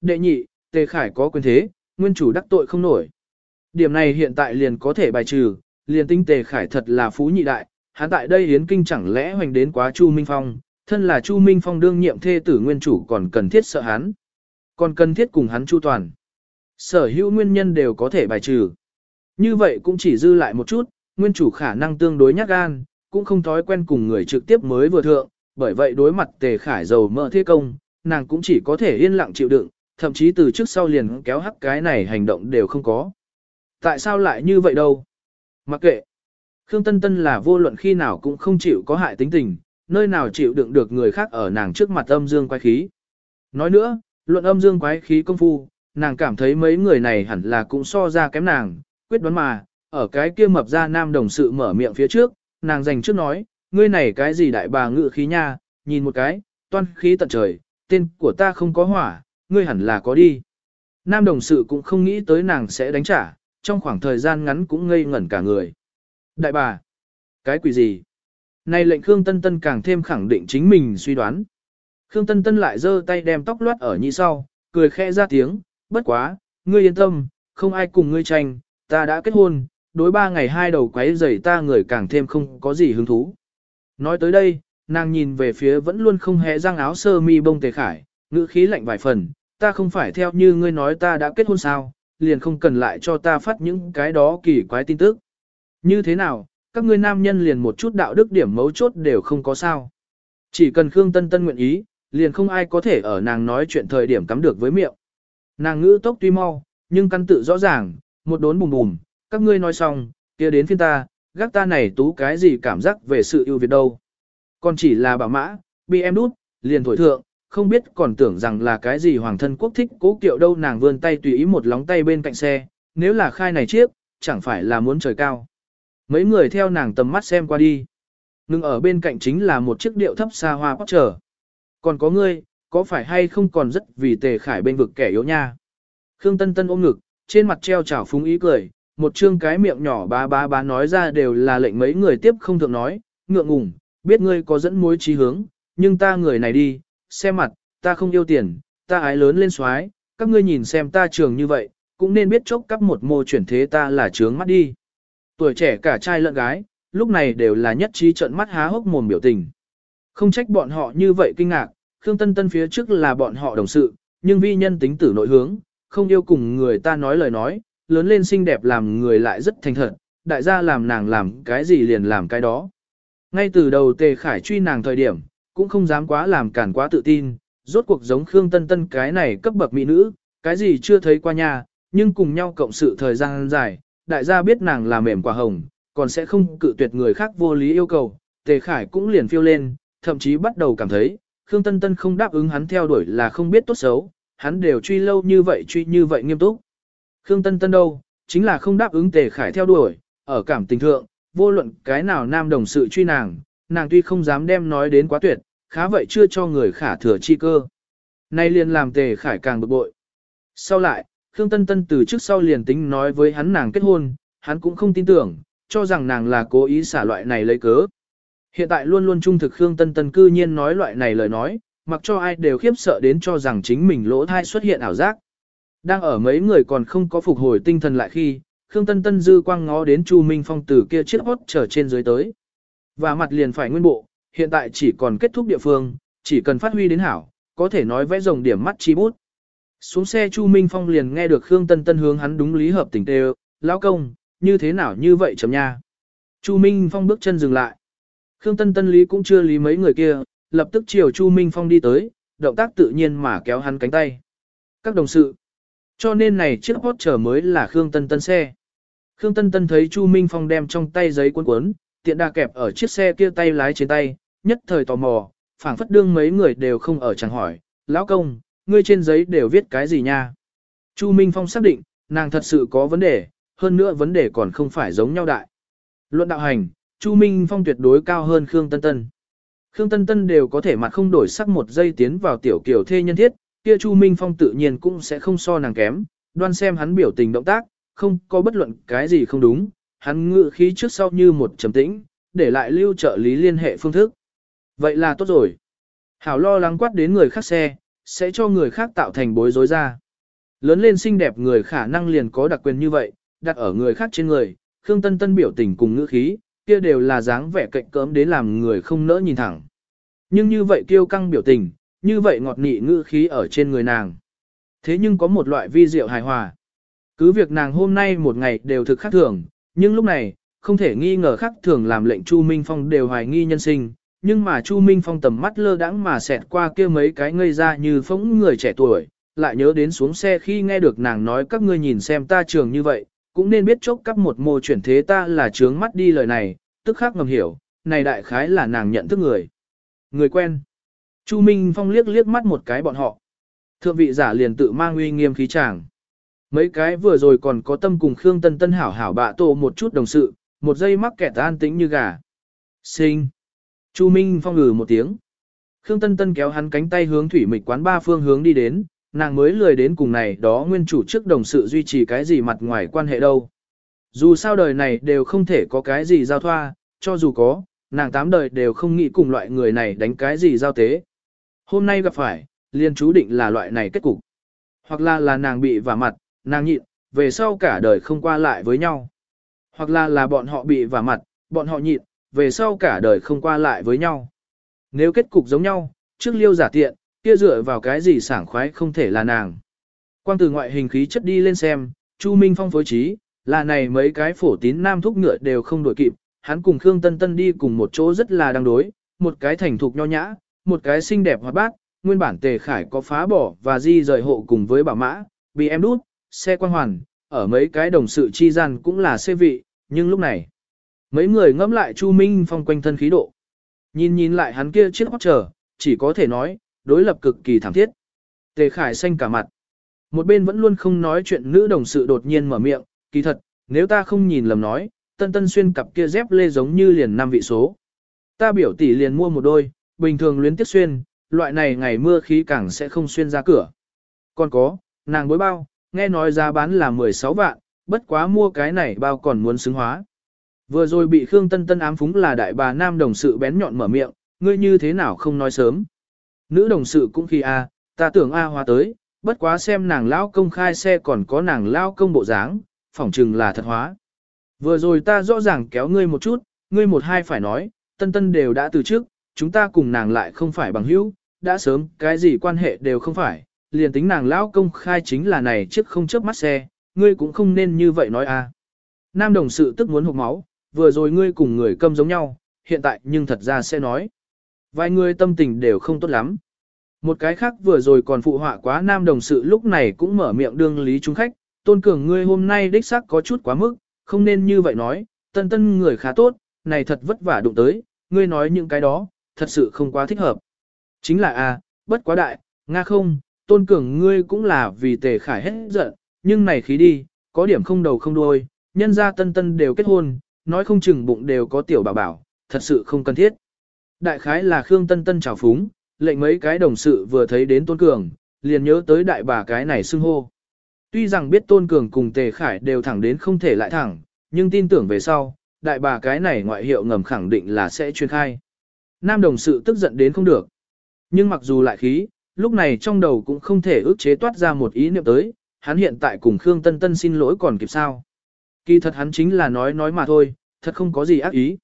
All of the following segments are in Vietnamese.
Đệ nhị, Tề Khải có quyền thế, nguyên chủ đắc tội không nổi. Điểm này hiện tại liền có thể bài trừ, liền tinh Tề Khải thật là phú nhị đại, hắn tại đây hiến kinh chẳng lẽ hoành đến quá Chu Minh Phong, thân là Chu Minh Phong đương nhiệm thê tử nguyên chủ còn cần thiết sợ hắn. Còn cần thiết cùng hắn chu toàn. Sở hữu nguyên nhân đều có thể bài trừ. Như vậy cũng chỉ dư lại một chút, nguyên chủ khả năng tương đối nhát gan, cũng không thói quen cùng người trực tiếp mới vừa thượng, bởi vậy đối mặt tề khải giàu mỡ thế công, nàng cũng chỉ có thể yên lặng chịu đựng, thậm chí từ trước sau liền kéo hắc cái này hành động đều không có. Tại sao lại như vậy đâu? Mặc kệ. Khương Tân Tân là vô luận khi nào cũng không chịu có hại tính tình, nơi nào chịu đựng được người khác ở nàng trước mặt âm dương quái khí. Nói nữa, luận âm dương quái khí công phu, nàng cảm thấy mấy người này hẳn là cũng so ra kém nàng, quyết đoán mà, ở cái kia mập ra nam đồng sự mở miệng phía trước, nàng dành trước nói, ngươi này cái gì đại bà ngự khí nha, nhìn một cái, toan khí tận trời, tên của ta không có hỏa, ngươi hẳn là có đi. Nam đồng sự cũng không nghĩ tới nàng sẽ đánh trả, trong khoảng thời gian ngắn cũng ngây ngẩn cả người. Đại bà, cái quỷ gì? Này lệnh Khương Tân Tân càng thêm khẳng định chính mình suy đoán. Khương Tân Tân lại giơ tay đem tóc loát ở nhị sau, cười khẽ ra tiếng, bất quá, ngươi yên tâm, không ai cùng ngươi tranh, ta đã kết hôn, đối ba ngày hai đầu quấy rầy ta người càng thêm không có gì hứng thú. Nói tới đây, nàng nhìn về phía vẫn luôn không hề răng áo sơ mi bông tề khải, ngữ khí lạnh vài phần, ta không phải theo như ngươi nói ta đã kết hôn sao, liền không cần lại cho ta phát những cái đó kỳ quái tin tức. Như thế nào, các ngươi nam nhân liền một chút đạo đức điểm mấu chốt đều không có sao. Chỉ cần Khương Tân Tân nguyện ý, liền không ai có thể ở nàng nói chuyện thời điểm cắm được với miệng. Nàng ngữ tốc tuy mau, nhưng căn tự rõ ràng, một đốn bùm bùm, các ngươi nói xong, kia đến phiên ta, gác ta này tú cái gì cảm giác về sự yêu việt đâu. Còn chỉ là bảo mã, bị em đút, liền thổi thượng, không biết còn tưởng rằng là cái gì hoàng thân quốc thích cố kiệu đâu nàng vươn tay tùy ý một lóng tay bên cạnh xe, nếu là khai này chiếc, chẳng phải là muốn trời cao. Mấy người theo nàng tầm mắt xem qua đi. Ngưng ở bên cạnh chính là một chiếc điệu thấp xa hoa bóc trở. Còn có ngươi, có phải hay không còn rất vì tề khải bên vực kẻ yếu nha. Khương Tân Tân ôm ngực, trên mặt treo trào phúng ý cười, một chương cái miệng nhỏ bá bá bá nói ra đều là lệnh mấy người tiếp không thượng nói, ngượng ngùng, biết ngươi có dẫn mối trí hướng, nhưng ta người này đi, xem mặt, ta không yêu tiền, ta ái lớn lên xoái, các ngươi nhìn xem ta trường như vậy, cũng nên biết chốc cắp một mô chuyển thế ta là trướng mắt đi. Tuổi trẻ cả trai lẫn gái, lúc này đều là nhất trí trận mắt há hốc mồm biểu tình. Không trách bọn họ như vậy kinh ngạc, Khương Tân Tân phía trước là bọn họ đồng sự, nhưng vi nhân tính tử nội hướng, không yêu cùng người ta nói lời nói, lớn lên xinh đẹp làm người lại rất thành thật, đại gia làm nàng làm cái gì liền làm cái đó. Ngay từ đầu Tề Khải truy nàng thời điểm, cũng không dám quá làm cản quá tự tin, rốt cuộc giống Khương Tân Tân cái này cấp bậc mỹ nữ, cái gì chưa thấy qua nhà, nhưng cùng nhau cộng sự thời gian dài, đại gia biết nàng là mềm quả hồng, còn sẽ không cự tuyệt người khác vô lý yêu cầu, Tề Khải cũng liền phiêu lên, thậm chí bắt đầu cảm thấy, Khương Tân Tân không đáp ứng hắn theo đuổi là không biết tốt xấu, hắn đều truy lâu như vậy truy như vậy nghiêm túc. Khương Tân Tân đâu, chính là không đáp ứng Tề Khải theo đuổi, ở cảm tình thượng, vô luận cái nào nam đồng sự truy nàng, nàng tuy không dám đem nói đến quá tuyệt, khá vậy chưa cho người khả thừa chi cơ. Nay liền làm Tề Khải càng bực bội. Sau lại, Khương Tân Tân từ trước sau liền tính nói với hắn nàng kết hôn, hắn cũng không tin tưởng, cho rằng nàng là cố ý xả loại này lấy cớ. Hiện tại luôn luôn trung thực Khương Tân Tân cư nhiên nói loại này lời nói, mặc cho ai đều khiếp sợ đến cho rằng chính mình lỗ thai xuất hiện ảo giác. Đang ở mấy người còn không có phục hồi tinh thần lại khi, Khương Tân Tân dư quang ngó đến Chu Minh Phong từ kia chiếc hốt trở trên dưới tới. Và mặt liền phải nguyên bộ, hiện tại chỉ còn kết thúc địa phương, chỉ cần phát huy đến hảo, có thể nói vẽ rồng điểm mắt chi bút. Xuống xe Chu Minh Phong liền nghe được Khương Tân Tân hướng hắn đúng lý hợp tình tê lão công, như thế nào như vậy chấm nha. Chu Minh Phong bước chân dừng lại. Khương Tân Tân lý cũng chưa lý mấy người kia, lập tức chiều Chu Minh Phong đi tới, động tác tự nhiên mà kéo hắn cánh tay. Các đồng sự, cho nên này chiếc hot trở mới là Khương Tân Tân xe. Khương Tân Tân thấy Chu Minh Phong đem trong tay giấy cuốn cuốn, tiện đà kẹp ở chiếc xe kia tay lái trên tay, nhất thời tò mò, phảng phất đương mấy người đều không ở chẳng hỏi, lão công, ngươi trên giấy đều viết cái gì nha? Chu Minh Phong xác định, nàng thật sự có vấn đề, hơn nữa vấn đề còn không phải giống nhau đại. Luận đạo hành, Chu Minh Phong tuyệt đối cao hơn Khương Tân Tân. Khương Tân Tân đều có thể mặt không đổi sắc một giây tiến vào tiểu kiểu thê nhân thiết, kia Chu Minh Phong tự nhiên cũng sẽ không so nàng kém, đoan xem hắn biểu tình động tác, không có bất luận cái gì không đúng, hắn ngự khí trước sau như một trầm tĩnh, để lại lưu trợ lý liên hệ phương thức. Vậy là tốt rồi. Hảo lo lắng quát đến người khác xe, sẽ cho người khác tạo thành bối rối ra. Lớn lên xinh đẹp người khả năng liền có đặc quyền như vậy, đặt ở người khác trên người, Khương Tân Tân biểu tình cùng ngữ khí, kia đều là dáng vẻ cạnh cỡm đến làm người không nỡ nhìn thẳng. Nhưng như vậy kiêu căng biểu tình, như vậy ngọt nị ngữ khí ở trên người nàng. Thế nhưng có một loại vi diệu hài hòa. Cứ việc nàng hôm nay một ngày đều thực khác thường, nhưng lúc này, không thể nghi ngờ khác thường làm lệnh Chu Minh Phong đều hoài nghi nhân sinh, nhưng mà Chu Minh Phong tầm mắt lơ đãng mà xẹt qua kia mấy cái ngây ra như phóng người trẻ tuổi, lại nhớ đến xuống xe khi nghe được nàng nói các ngươi nhìn xem ta trường như vậy, cũng nên biết chốc cắp một mô chuyển thế ta là trướng mắt đi lời này, tức khắc ngầm hiểu, này đại khái là nàng nhận thức người. Người quen. Chu Minh Phong liếc liếc mắt một cái bọn họ. Thượng vị giả liền tự mang uy nghiêm khí chàng. Mấy cái vừa rồi còn có tâm cùng Khương Tân Tân hảo hảo bạ tổ một chút đồng sự, một giây mắc kẹt an tĩnh như gà. Sinh. Chu Minh Phong ngừ một tiếng. Khương Tân Tân kéo hắn cánh tay hướng thủy mịch quán ba phương hướng đi đến, nàng mới lười đến cùng này đó nguyên chủ trước đồng sự duy trì cái gì mặt ngoài quan hệ đâu. Dù sao đời này đều không thể có cái gì giao thoa, cho dù có, nàng tám đời đều không nghĩ cùng loại người này đánh cái gì giao tế. Hôm nay gặp phải, liên chú định là loại này kết cục. Hoặc là là nàng bị vả mặt, nàng nhịn, về sau cả đời không qua lại với nhau. Hoặc là là bọn họ bị vả mặt, bọn họ nhịn, về sau cả đời không qua lại với nhau. Nếu kết cục giống nhau, trước liêu giả tiện, kia dựa vào cái gì sảng khoái không thể là nàng. Quang từ ngoại hình khí chất đi lên xem, Chu Minh Phong phối trí, là này mấy cái phổ tín nam thúc ngựa đều không đổi kịp, hắn cùng Khương Tân Tân đi cùng một chỗ rất là đang đối, một cái thành thục nho nhã, một cái xinh đẹp hoạt bát, nguyên bản tề khải có phá bỏ và di rời hộ cùng với bảo mã, bị em đút, xe quan hoàn, ở mấy cái đồng sự chi gian cũng là xê vị, nhưng lúc này, mấy người ngẫm lại Chu Minh Phong quanh thân khí độ. Nhìn nhìn lại hắn kia chiếc hót trở, chỉ có thể nói, đối lập cực kỳ thảm thiết. Tề Khải xanh cả mặt. Một bên vẫn luôn không nói chuyện nữ đồng sự đột nhiên mở miệng, kỳ thật, nếu ta không nhìn lầm nói, tân tân xuyên cặp kia dép lê giống như liền năm vị số. Ta biểu tỷ liền mua một đôi, bình thường luyến tiếc xuyên, loại này ngày mưa khí càng sẽ không xuyên ra cửa. Còn có, nàng bối bao, nghe nói giá bán là 16 vạn, bất quá mua cái này bao còn muốn xứng hóa. Vừa rồi bị Khương Tân Tân ám phúng là đại bà nam đồng sự bén nhọn mở miệng, ngươi như thế nào không nói sớm. Nữ đồng sự cũng khi a, ta tưởng a hóa tới, bất quá xem nàng lão công khai xe còn có nàng lão công bộ dáng, phỏng chừng là thật hóa. Vừa rồi ta rõ ràng kéo ngươi một chút, ngươi một hai phải nói, tân tân đều đã từ trước, chúng ta cùng nàng lại không phải bằng hữu, đã sớm, cái gì quan hệ đều không phải, liền tính nàng lão công khai chính là này trước không chớp mắt xe, ngươi cũng không nên như vậy nói a. Nam đồng sự tức muốn hụt máu, vừa rồi ngươi cùng người câm giống nhau, hiện tại nhưng thật ra sẽ nói. Vài người tâm tình đều không tốt lắm. Một cái khác vừa rồi còn phụ họa quá nam đồng sự lúc này cũng mở miệng đương lý chúng khách, tôn cường ngươi hôm nay đích xác có chút quá mức, không nên như vậy nói, tân tân người khá tốt, này thật vất vả đụng tới, ngươi nói những cái đó, thật sự không quá thích hợp. Chính là a, bất quá đại, nga không, tôn cường ngươi cũng là vì tề khải hết giận, nhưng này khí đi, có điểm không đầu không đuôi, nhân gia tân tân đều kết hôn, nói không chừng bụng đều có tiểu bảo bảo, thật sự không cần thiết. Đại khái là Khương Tân Tân chào phúng, lệnh mấy cái đồng sự vừa thấy đến Tôn Cường, liền nhớ tới đại bà cái này xưng hô. Tuy rằng biết Tôn Cường cùng Tề Khải đều thẳng đến không thể lại thẳng, nhưng tin tưởng về sau, đại bà cái này ngoại hiệu ngầm khẳng định là sẽ chuyên khai. Nam đồng sự tức giận đến không được. Nhưng mặc dù lại khí, lúc này trong đầu cũng không thể ước chế toát ra một ý niệm tới, hắn hiện tại cùng Khương Tân Tân xin lỗi còn kịp sao. Kỳ thật hắn chính là nói nói mà thôi, thật không có gì ác ý.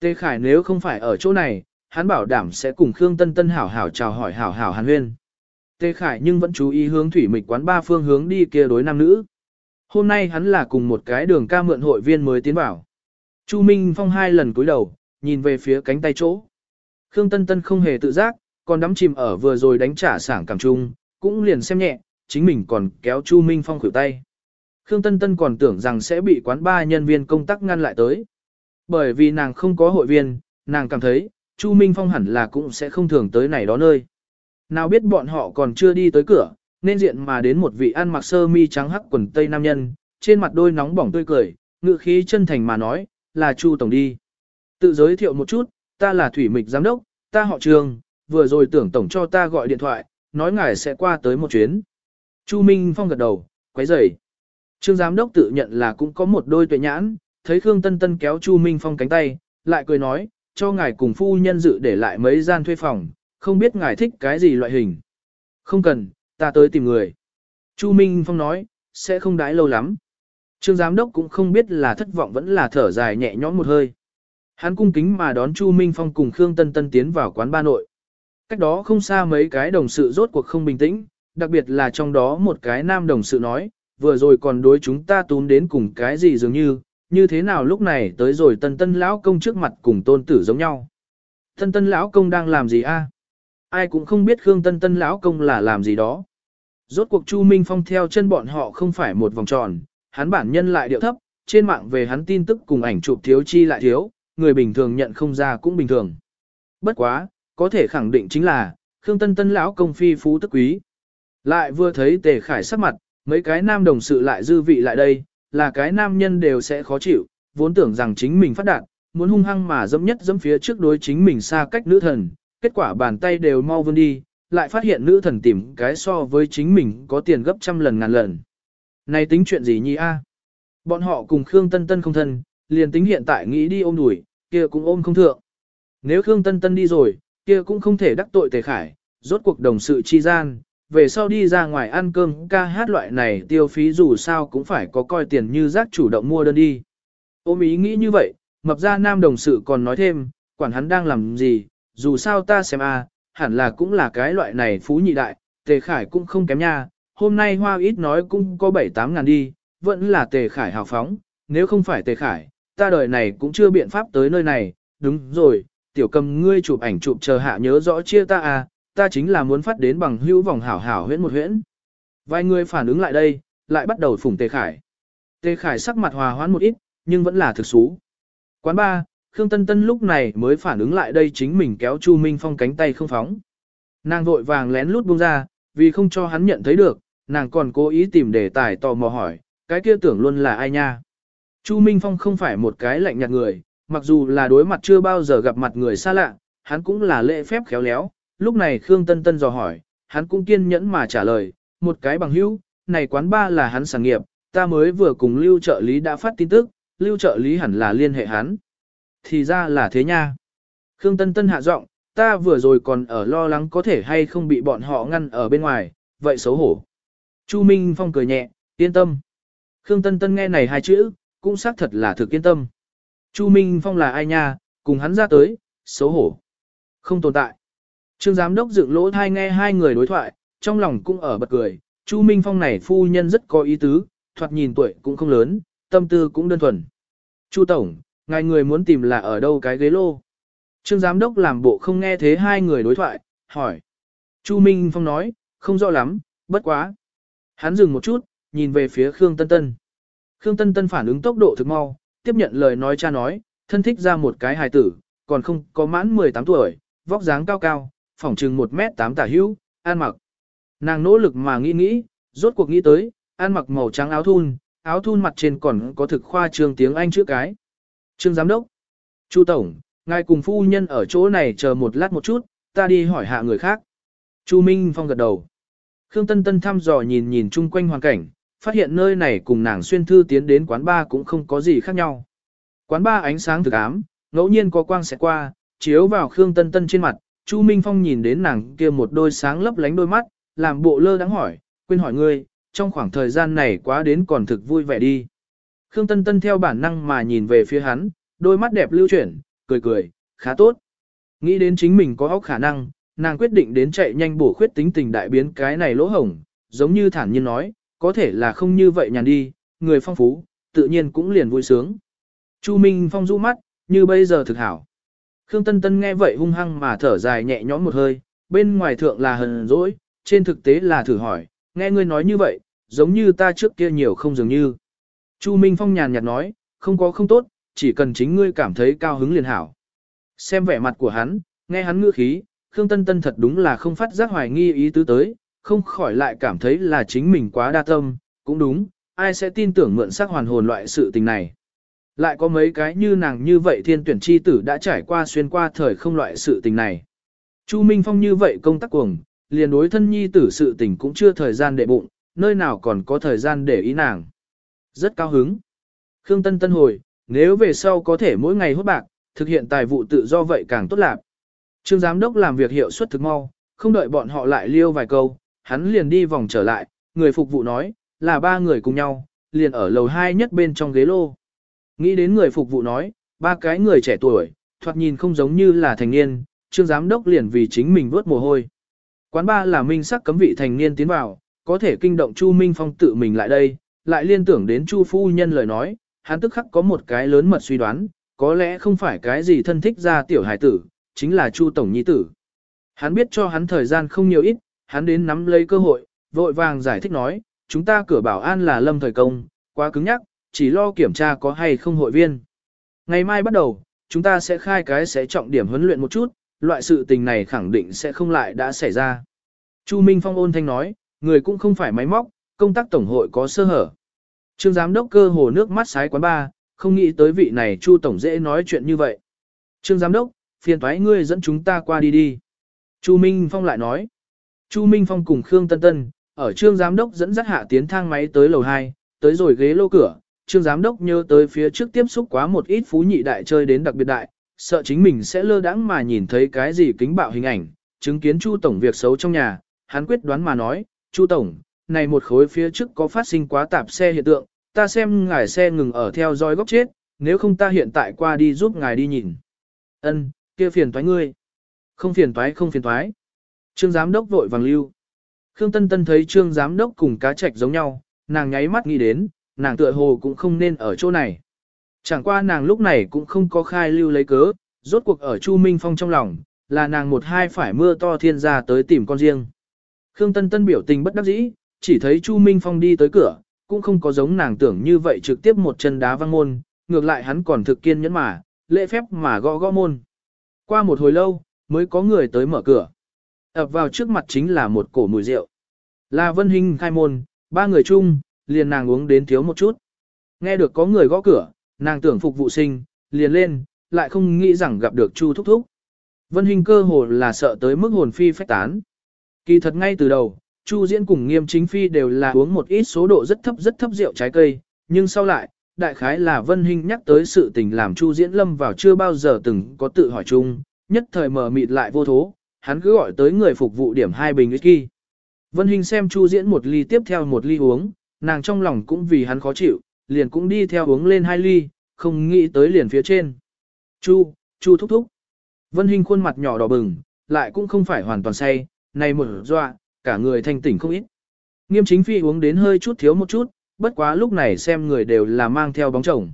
Tề Khải nếu không phải ở chỗ này, hắn bảo đảm sẽ cùng Khương Tân Tân hảo hảo chào hỏi hảo hảo hàn huyên. Tề Khải nhưng vẫn chú ý hướng thủy mịch quán ba phương hướng đi kia đối nam nữ. Hôm nay hắn là cùng một cái đường ca mượn hội viên mới tiến vào. Chu Minh Phong hai lần cúi đầu, nhìn về phía cánh tay chỗ. Khương Tân Tân không hề tự giác, còn đắm chìm ở vừa rồi đánh trả sảng cảm trung, cũng liền xem nhẹ, chính mình còn kéo Chu Minh Phong khuỷu tay. Khương Tân Tân còn tưởng rằng sẽ bị quán ba nhân viên công tác ngăn lại tới. Bởi vì nàng không có hội viên, nàng cảm thấy, Chu Minh Phong hẳn là cũng sẽ không thường tới này đó nơi. Nào biết bọn họ còn chưa đi tới cửa, nên diện mà đến một vị ăn mặc sơ mi trắng hắc quần tây nam nhân, trên mặt đôi nóng bỏng tươi cười, ngự khí chân thành mà nói, là Chu Tổng đi. Tự giới thiệu một chút, ta là Thủy Mịch Giám đốc, ta họ Trường, vừa rồi tưởng Tổng cho ta gọi điện thoại, nói ngài sẽ qua tới một chuyến. Chu Minh Phong gật đầu, quấy rầy. Trương Giám đốc tự nhận là cũng có một đôi tuệ nhãn, thấy Khương Tân Tân kéo Chu Minh Phong cánh tay, lại cười nói, cho ngài cùng phu nhân dự để lại mấy gian thuê phòng, không biết ngài thích cái gì loại hình. không cần, ta tới tìm người. Chu Minh Phong nói, sẽ không đái lâu lắm. Trương giám đốc cũng không biết là thất vọng vẫn là thở dài nhẹ nhõm một hơi. Hắn cung kính mà đón Chu Minh Phong cùng Khương Tân Tân tiến vào quán ba nội. Cách đó không xa mấy cái đồng sự rốt cuộc không bình tĩnh, đặc biệt là trong đó một cái nam đồng sự nói, vừa rồi còn đối chúng ta tún đến cùng cái gì dường như, như thế nào lúc này tới rồi tân tân lão công trước mặt cùng tôn tử giống nhau. Tân tân lão công đang làm gì a? Ai cũng không biết Khương tân tân lão công là làm gì đó. Rốt cuộc Chu Minh Phong theo chân bọn họ không phải một vòng tròn, hắn bản nhân lại điệu thấp, trên mạng về hắn tin tức cùng ảnh chụp thiếu chi lại thiếu, người bình thường nhận không ra cũng bình thường. Bất quá, có thể khẳng định chính là, Khương Tân Tân lão công phi phú tức quý. Lại vừa thấy Tề Khải sắc mặt, mấy cái nam đồng sự lại dư vị lại đây, là cái nam nhân đều sẽ khó chịu, vốn tưởng rằng chính mình phát đạt, muốn hung hăng mà dẫm nhất dẫm phía trước đối chính mình xa cách nữ thần, kết quả bàn tay đều mau vươn đi, lại phát hiện nữ thần tìm cái so với chính mình có tiền gấp trăm lần ngàn lần. Này tính chuyện gì nhi a? Bọn họ cùng Khương Tân Tân không thân, liền tính hiện tại nghĩ đi ôm đuổi, kia cũng ôm không thượng. Nếu Khương Tân Tân đi rồi, kia cũng không thể đắc tội Tề Khải, rốt cuộc đồng sự chi gian, về sau đi ra ngoài ăn cơm ca hát loại này tiêu phí dù sao cũng phải có coi tiền như rác chủ động mua đơn đi. Ôm ý nghĩ như vậy, mập ra nam đồng sự còn nói thêm, quản hắn đang làm gì, dù sao ta xem a, hẳn là cũng là cái loại này phú nhị đại, tề khải cũng không kém nha, hôm nay hoa ít nói cũng có 7-8 ngàn đi, vẫn là tề khải hào phóng, nếu không phải tề khải, ta đời này cũng chưa biện pháp tới nơi này, đúng rồi, tiểu cầm ngươi chụp ảnh chụp chờ hạ nhớ rõ chia ta à, ta chính là muốn phát đến bằng hữu vòng hảo hảo huyễn một huyễn. Vài người phản ứng lại đây, lại bắt đầu phủng Tề Khải. Tề Khải sắc mặt hòa hoãn một ít, nhưng vẫn là thực xú. Quán ba, Khương Tân Tân lúc này mới phản ứng lại đây chính mình kéo Chu Minh Phong cánh tay không phóng. Nàng vội vàng lén lút buông ra, vì không cho hắn nhận thấy được, nàng còn cố ý tìm đề tài tò mò hỏi, cái kia tưởng luôn là ai nha. Chu Minh Phong không phải một cái lạnh nhạt người, mặc dù là đối mặt chưa bao giờ gặp mặt người xa lạ, hắn cũng là lễ phép khéo léo, lúc này Khương Tân Tân dò hỏi, hắn cũng kiên nhẫn mà trả lời, một cái bằng hữu, này quán ba là hắn sản nghiệp, ta mới vừa cùng lưu trợ lý đã phát tin tức, lưu trợ lý hẳn là liên hệ hắn. Thì ra là thế nha. Khương Tân Tân hạ giọng, ta vừa rồi còn ở lo lắng có thể hay không bị bọn họ ngăn ở bên ngoài, vậy xấu hổ. Chu Minh Phong cười nhẹ, yên tâm. Khương Tân Tân nghe này hai chữ, cũng xác thật là thực yên tâm. Chu Minh Phong là ai nha, cùng hắn ra tới, xấu hổ. Không tồn tại. Trương giám đốc dựng lỗ thai nghe hai người đối thoại, trong lòng cũng ở bật cười, Chu Minh Phong này phu nhân rất có ý tứ, thoạt nhìn tuổi cũng không lớn, tâm tư cũng đơn thuần. Chu Tổng, ngài người muốn tìm là ở đâu cái ghế lô? Trương giám đốc làm bộ không nghe thế hai người đối thoại, hỏi. Chu Minh Phong nói, không rõ lắm, bất quá. Hắn dừng một chút, nhìn về phía Khương Tân Tân. Khương Tân Tân phản ứng tốc độ thực mau, tiếp nhận lời nói cha nói, thân thích ra một cái hài tử, còn không có mãn 18 tuổi, vóc dáng cao cao, phỏng chừng 1 mét 8 tả hữu, ăn mặc. Nàng nỗ lực mà nghĩ nghĩ, rốt cuộc nghĩ tới, ăn mặc màu trắng áo thun, áo thun mặt trên còn có thực khoa trương tiếng Anh chữ cái. Trương Giám Đốc, Chu Tổng, ngài cùng phu nhân ở chỗ này chờ một lát một chút, ta đi hỏi hạ người khác. Chu Minh Phong gật đầu. Khương Tân Tân thăm dò nhìn nhìn chung quanh hoàn cảnh, phát hiện nơi này cùng nàng xuyên thư tiến đến quán ba cũng không có gì khác nhau. Quán ba ánh sáng thực ám, ngẫu nhiên có quang sẽ qua, chiếu vào Khương Tân Tân trên mặt, Chu Minh Phong nhìn đến nàng kia một đôi sáng lấp lánh đôi mắt, làm bộ lơ đắng hỏi, quên hỏi ngươi, trong khoảng thời gian này quá đến còn thực vui vẻ đi. Khương Tân Tân theo bản năng mà nhìn về phía hắn, đôi mắt đẹp lưu chuyển, cười cười, khá tốt. Nghĩ đến chính mình có óc khả năng, nàng quyết định đến chạy nhanh bổ khuyết tính tình đại biến cái này lỗ hổng, giống như thản nhiên nói, có thể là không như vậy nhàn đi, người phong phú, tự nhiên cũng liền vui sướng. Chu Minh Phong du mắt, như bây giờ thực hảo. Khương Tân Tân nghe vậy hung hăng mà thở dài nhẹ nhõm một hơi, bên ngoài thượng là hờn dỗi, trên thực tế là thử hỏi, nghe ngươi nói như vậy, giống như ta trước kia nhiều không dường như. Chu Minh Phong nhàn nhạt nói, không có không tốt, chỉ cần chính ngươi cảm thấy cao hứng liền hảo. Xem vẻ mặt của hắn, nghe hắn ngữ khí, Khương Tân Tân thật đúng là không phát giác hoài nghi ý tứ tới, không khỏi lại cảm thấy là chính mình quá đa tâm, cũng đúng, ai sẽ tin tưởng mượn sắc hoàn hồn loại sự tình này. Lại có mấy cái như nàng như vậy thiên tuyển chi tử đã trải qua xuyên qua thời không loại sự tình này. Chu Minh Phong như vậy công tác cuồng, liền đối thân nhi tử sự tình cũng chưa thời gian để bụng, nơi nào còn có thời gian để ý nàng. Rất cao hứng. Khương Tân Tân hồi, nếu về sau có thể mỗi ngày hốt bạc, thực hiện tài vụ tự do vậy càng tốt lạc. Trương giám đốc làm việc hiệu suất thực mau, không đợi bọn họ lại liêu vài câu, hắn liền đi vòng trở lại, người phục vụ nói, là ba người cùng nhau, liền ở lầu hai nhất bên trong ghế lô. Nghĩ đến người phục vụ nói, ba cái người trẻ tuổi, thoạt nhìn không giống như là thành niên, trương giám đốc liền vì chính mình vớt mồ hôi. Quán ba là minh sắc cấm vị thành niên tiến vào, có thể kinh động Chu Minh Phong tự mình lại đây, lại liên tưởng đến Chu phu nhân lời nói, hắn tức khắc có một cái lớn mật suy đoán, có lẽ không phải cái gì thân thích ra tiểu hải tử, chính là Chu tổng nhi tử. Hắn biết cho hắn thời gian không nhiều ít, hắn đến nắm lấy cơ hội, vội vàng giải thích nói, chúng ta cửa bảo an là lâm thời công, quá cứng nhắc, chỉ lo kiểm tra có hay không hội viên. Ngày mai bắt đầu, chúng ta sẽ khai cái sẽ trọng điểm huấn luyện một chút, loại sự tình này khẳng định sẽ không lại đã xảy ra. Chu Minh Phong ôn thanh nói, người cũng không phải máy móc, công tác tổng hội có sơ hở. Trương giám đốc cơ hồ nước mắt sái quán ba, không nghĩ tới vị này Chu tổng dễ nói chuyện như vậy. Trương giám đốc, phiền toái ngươi dẫn chúng ta qua đi đi. Chu Minh Phong lại nói. Chu Minh Phong cùng Khương Tân Tân, ở trương giám đốc dẫn dắt hạ tiến thang máy tới lầu 2, tới rồi ghế lô cửa, trương giám đốc nhớ tới phía trước tiếp xúc quá một ít phú nhị đại chơi đến đặc biệt đại, sợ chính mình sẽ lơ đãng mà nhìn thấy cái gì kính bạo hình ảnh, chứng kiến Chu tổng việc xấu trong nhà, hắn quyết đoán mà nói, Chu tổng, này một khối phía trước có phát sinh quá tạp xe hiện tượng, ta xem ngài xe ngừng ở theo dõi góc chết, nếu không ta hiện tại qua đi giúp ngài đi nhìn. Ân, kia phiền toái ngươi. Không phiền toái không phiền toái. Trương giám đốc vội vàng lưu. Khương Tân Tân thấy trương giám đốc cùng cá trạch giống nhau, nàng nháy mắt nghĩ đến, nàng tựa hồ cũng không nên ở chỗ này. Chẳng qua nàng lúc này cũng không có khai lưu lấy cớ, rốt cuộc ở Chu Minh Phong trong lòng, là nàng một hai phải mưa to thiên ra tới tìm con riêng. Khương Tân Tân biểu tình bất đắc dĩ, chỉ thấy Chu Minh Phong đi tới cửa, cũng không có giống nàng tưởng như vậy trực tiếp một chân đá văng môn, ngược lại hắn còn thực kiên nhẫn mà, lễ phép mà gõ gõ môn. Qua một hồi lâu, mới có người tới mở cửa. ập vào trước mặt chính là một cổ mùi rượu. Là Vân Hinh khai môn, ba người chung, liền nàng uống đến thiếu một chút. Nghe được có người gõ cửa, nàng tưởng phục vụ sinh, liền lên, lại không nghĩ rằng gặp được Chu Thúc Thúc. Vân Hinh cơ hồ là sợ tới mức hồn phi phách tán. Kỳ thật ngay từ đầu, Chu Diễn cùng Nghiêm Chính Phi đều là uống một ít số độ rất thấp rất thấp rượu trái cây, nhưng sau lại, đại khái là Vân Hinh nhắc tới sự tình làm Chu Diễn lâm vào chưa bao giờ từng có tự hỏi chung, nhất thời mở mịt lại vô thố, hắn cứ gọi tới người phục vụ điểm hai bình whisky. Vân Hinh xem Chu Diễn một ly tiếp theo một ly uống, nàng trong lòng cũng vì hắn khó chịu, liền cũng đi theo uống lên hai ly, không nghĩ tới liền phía trên. Chu, Chu thúc thúc. Vân Hinh khuôn mặt nhỏ đỏ bừng, lại cũng không phải hoàn toàn say, này một dọa, cả người thanh tỉnh không ít. Nghiêm chính phi uống đến hơi chút thiếu một chút, bất quá lúc này xem người đều là mang theo bóng chồng.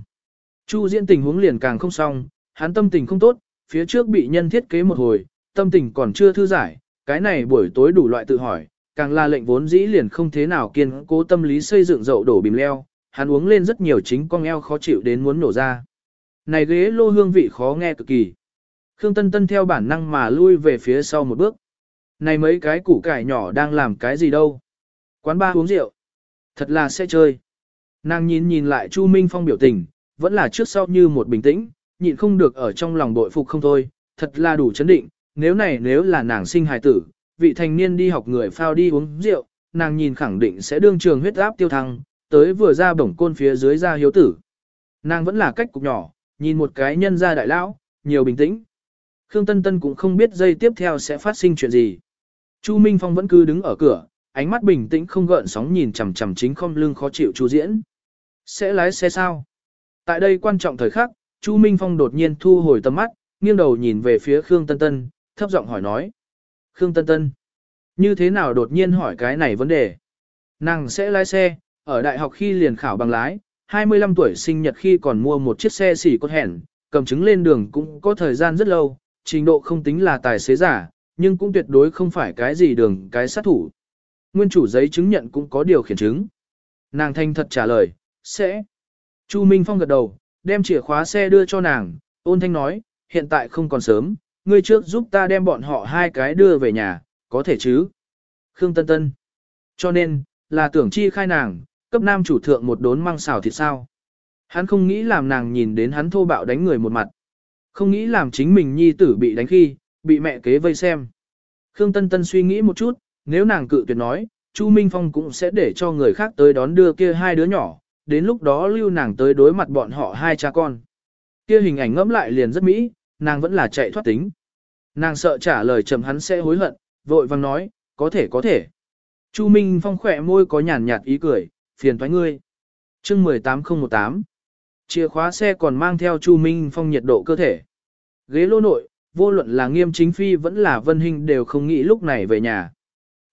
Chu diễn tình huống liền càng không xong, hắn tâm tình không tốt, phía trước bị nhân thiết kế một hồi, tâm tình còn chưa thư giải, cái này buổi tối đủ loại tự hỏi, càng là lệnh vốn dĩ liền không thế nào kiên cố tâm lý xây dựng dậu đổ bìm leo, hắn uống lên rất nhiều chính con eo khó chịu đến muốn nổ ra. Này ghế lô hương vị khó nghe cực kỳ. Khương Tân Tân theo bản năng mà lui về phía sau một bước. Này mấy cái củ cải nhỏ đang làm cái gì đâu? Quán ba uống rượu. Thật là sẽ chơi. Nàng nhìn nhìn lại Chu Minh Phong biểu tình, vẫn là trước sau như một bình tĩnh, nhịn không được ở trong lòng bội phục không thôi, thật là đủ chấn định, nếu này nếu là nàng sinh hài tử, vị thành niên đi học người phao đi uống rượu, nàng nhìn khẳng định sẽ đương trường huyết áp tiêu thăng, tới vừa ra bổng côn phía dưới ra hiếu tử. Nàng vẫn là cách cục nhỏ, nhìn một cái nhân ra đại lão, nhiều bình tĩnh. Khương Tân Tân cũng không biết giây tiếp theo sẽ phát sinh chuyện gì. Chu Minh Phong vẫn cứ đứng ở cửa, ánh mắt bình tĩnh không gợn sóng nhìn chằm chằm chính không lưng khó chịu Chu Diễn. Sẽ lái xe sao? Tại đây quan trọng thời khắc, Chu Minh Phong đột nhiên thu hồi tầm mắt, nghiêng đầu nhìn về phía Khương Tân Tân, thấp giọng hỏi nói. Khương Tân Tân, như thế nào đột nhiên hỏi cái này vấn đề? Nàng sẽ lái xe, ở đại học khi liền khảo bằng lái, 25 tuổi sinh nhật khi còn mua một chiếc xe xỉ cốt hẻn, cầm chứng lên đường cũng có thời gian rất lâu, trình độ không tính là tài xế giả, nhưng cũng tuyệt đối không phải cái gì đường cái sát thủ. Nguyên chủ giấy chứng nhận cũng có điều khiển chứng. Nàng thanh thật trả lời, sẽ. Chu Minh Phong gật đầu, đem chìa khóa xe đưa cho nàng, ôn thanh nói, hiện tại không còn sớm, ngươi trước giúp ta đem bọn họ hai cái đưa về nhà, có thể chứ? Khương Tân Tân. Cho nên, là tưởng chi khai nàng, cấp nam chủ thượng một đốn măng xào thịt sao. Hắn không nghĩ làm nàng nhìn đến hắn thô bạo đánh người một mặt. Không nghĩ làm chính mình nhi tử bị đánh khi, bị mẹ kế vây xem. Khương Tân Tân suy nghĩ một chút, nếu nàng cự tuyệt nói, Chu Minh Phong cũng sẽ để cho người khác tới đón đưa kia hai đứa nhỏ, đến lúc đó lưu nàng tới đối mặt bọn họ hai cha con. Kia hình ảnh ngẫm lại liền rất mỹ, nàng vẫn là chạy thoát tính. Nàng sợ trả lời chậm hắn sẽ hối hận, vội vàng nói, có thể có thể. Chu Minh Phong khỏe môi có nhàn nhạt ý cười, phiền thoái ngươi. Chương 18018 Chìa khóa xe còn mang theo Chu Minh Phong nhiệt độ cơ thể. Ghế lô nội, vô luận là nghiêm chính phi vẫn là vân hình đều không nghĩ lúc này về nhà.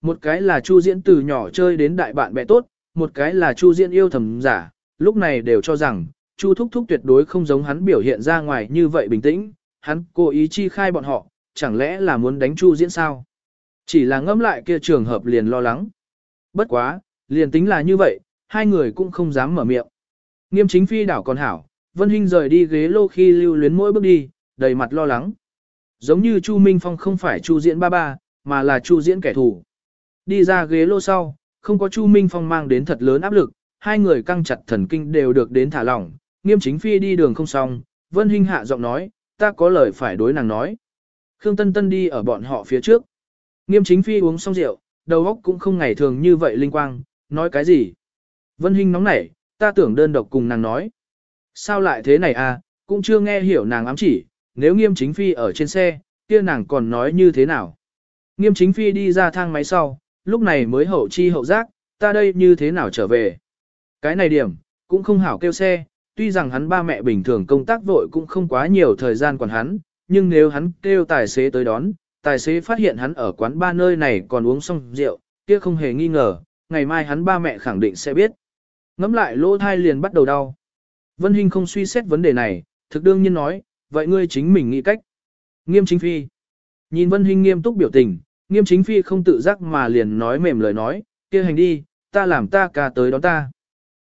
Một cái là Chu Diễn từ nhỏ chơi đến đại bạn bè tốt, một cái là Chu Diễn yêu thầm giả, lúc này đều cho rằng, Chu Thúc Thúc tuyệt đối không giống hắn biểu hiện ra ngoài như vậy bình tĩnh, hắn cố ý chi khai bọn họ, chẳng lẽ là muốn đánh Chu Diễn sao? Chỉ là ngẫm lại kia trường hợp liền lo lắng. Bất quá, liền tính là như vậy, hai người cũng không dám mở miệng. Nghiêm chính phi đảo còn hảo, Vân Hinh rời đi ghế lô khi lưu luyến mỗi bước đi, đầy mặt lo lắng. Giống như Chu Minh Phong không phải Chu Diễn ba ba, mà là Chu Diễn kẻ thù. Đi ra ghế lô sau, không có Chu Minh Phong mang đến thật lớn áp lực, hai người căng chặt thần kinh đều được đến thả lỏng, nghiêm chính phi đi đường không xong, Vân Hinh hạ giọng nói, ta có lời phải đối nàng nói. Khương Tân Tân đi ở bọn họ phía trước. Nghiêm chính phi uống xong rượu, đầu óc cũng không ngày thường như vậy linh quang, nói cái gì. Vân Hinh nóng nảy, ta tưởng đơn độc cùng nàng nói. Sao lại thế này à, cũng chưa nghe hiểu nàng ám chỉ, nếu nghiêm chính phi ở trên xe, kia nàng còn nói như thế nào. Nghiêm chính phi đi ra thang máy sau, lúc này mới hậu chi hậu giác, ta đây như thế nào trở về. Cái này điểm, cũng không hảo kêu xe, tuy rằng hắn ba mẹ bình thường công tác vội cũng không quá nhiều thời gian quản hắn, nhưng nếu hắn kêu tài xế tới đón, tài xế phát hiện hắn ở quán ba nơi này còn uống xong rượu, kia không hề nghi ngờ, ngày mai hắn ba mẹ khẳng định sẽ biết. Ngắm lại lỗ thai liền bắt đầu đau. Vân Hinh không suy xét vấn đề này, thực đương nhiên nói, vậy ngươi chính mình nghĩ cách. Nghiêm chính phi. Nhìn Vân Hinh nghiêm túc biểu tình, nghiêm chính phi không tự giác mà liền nói mềm lời nói, kia hành đi, ta làm ta ca tới đón ta.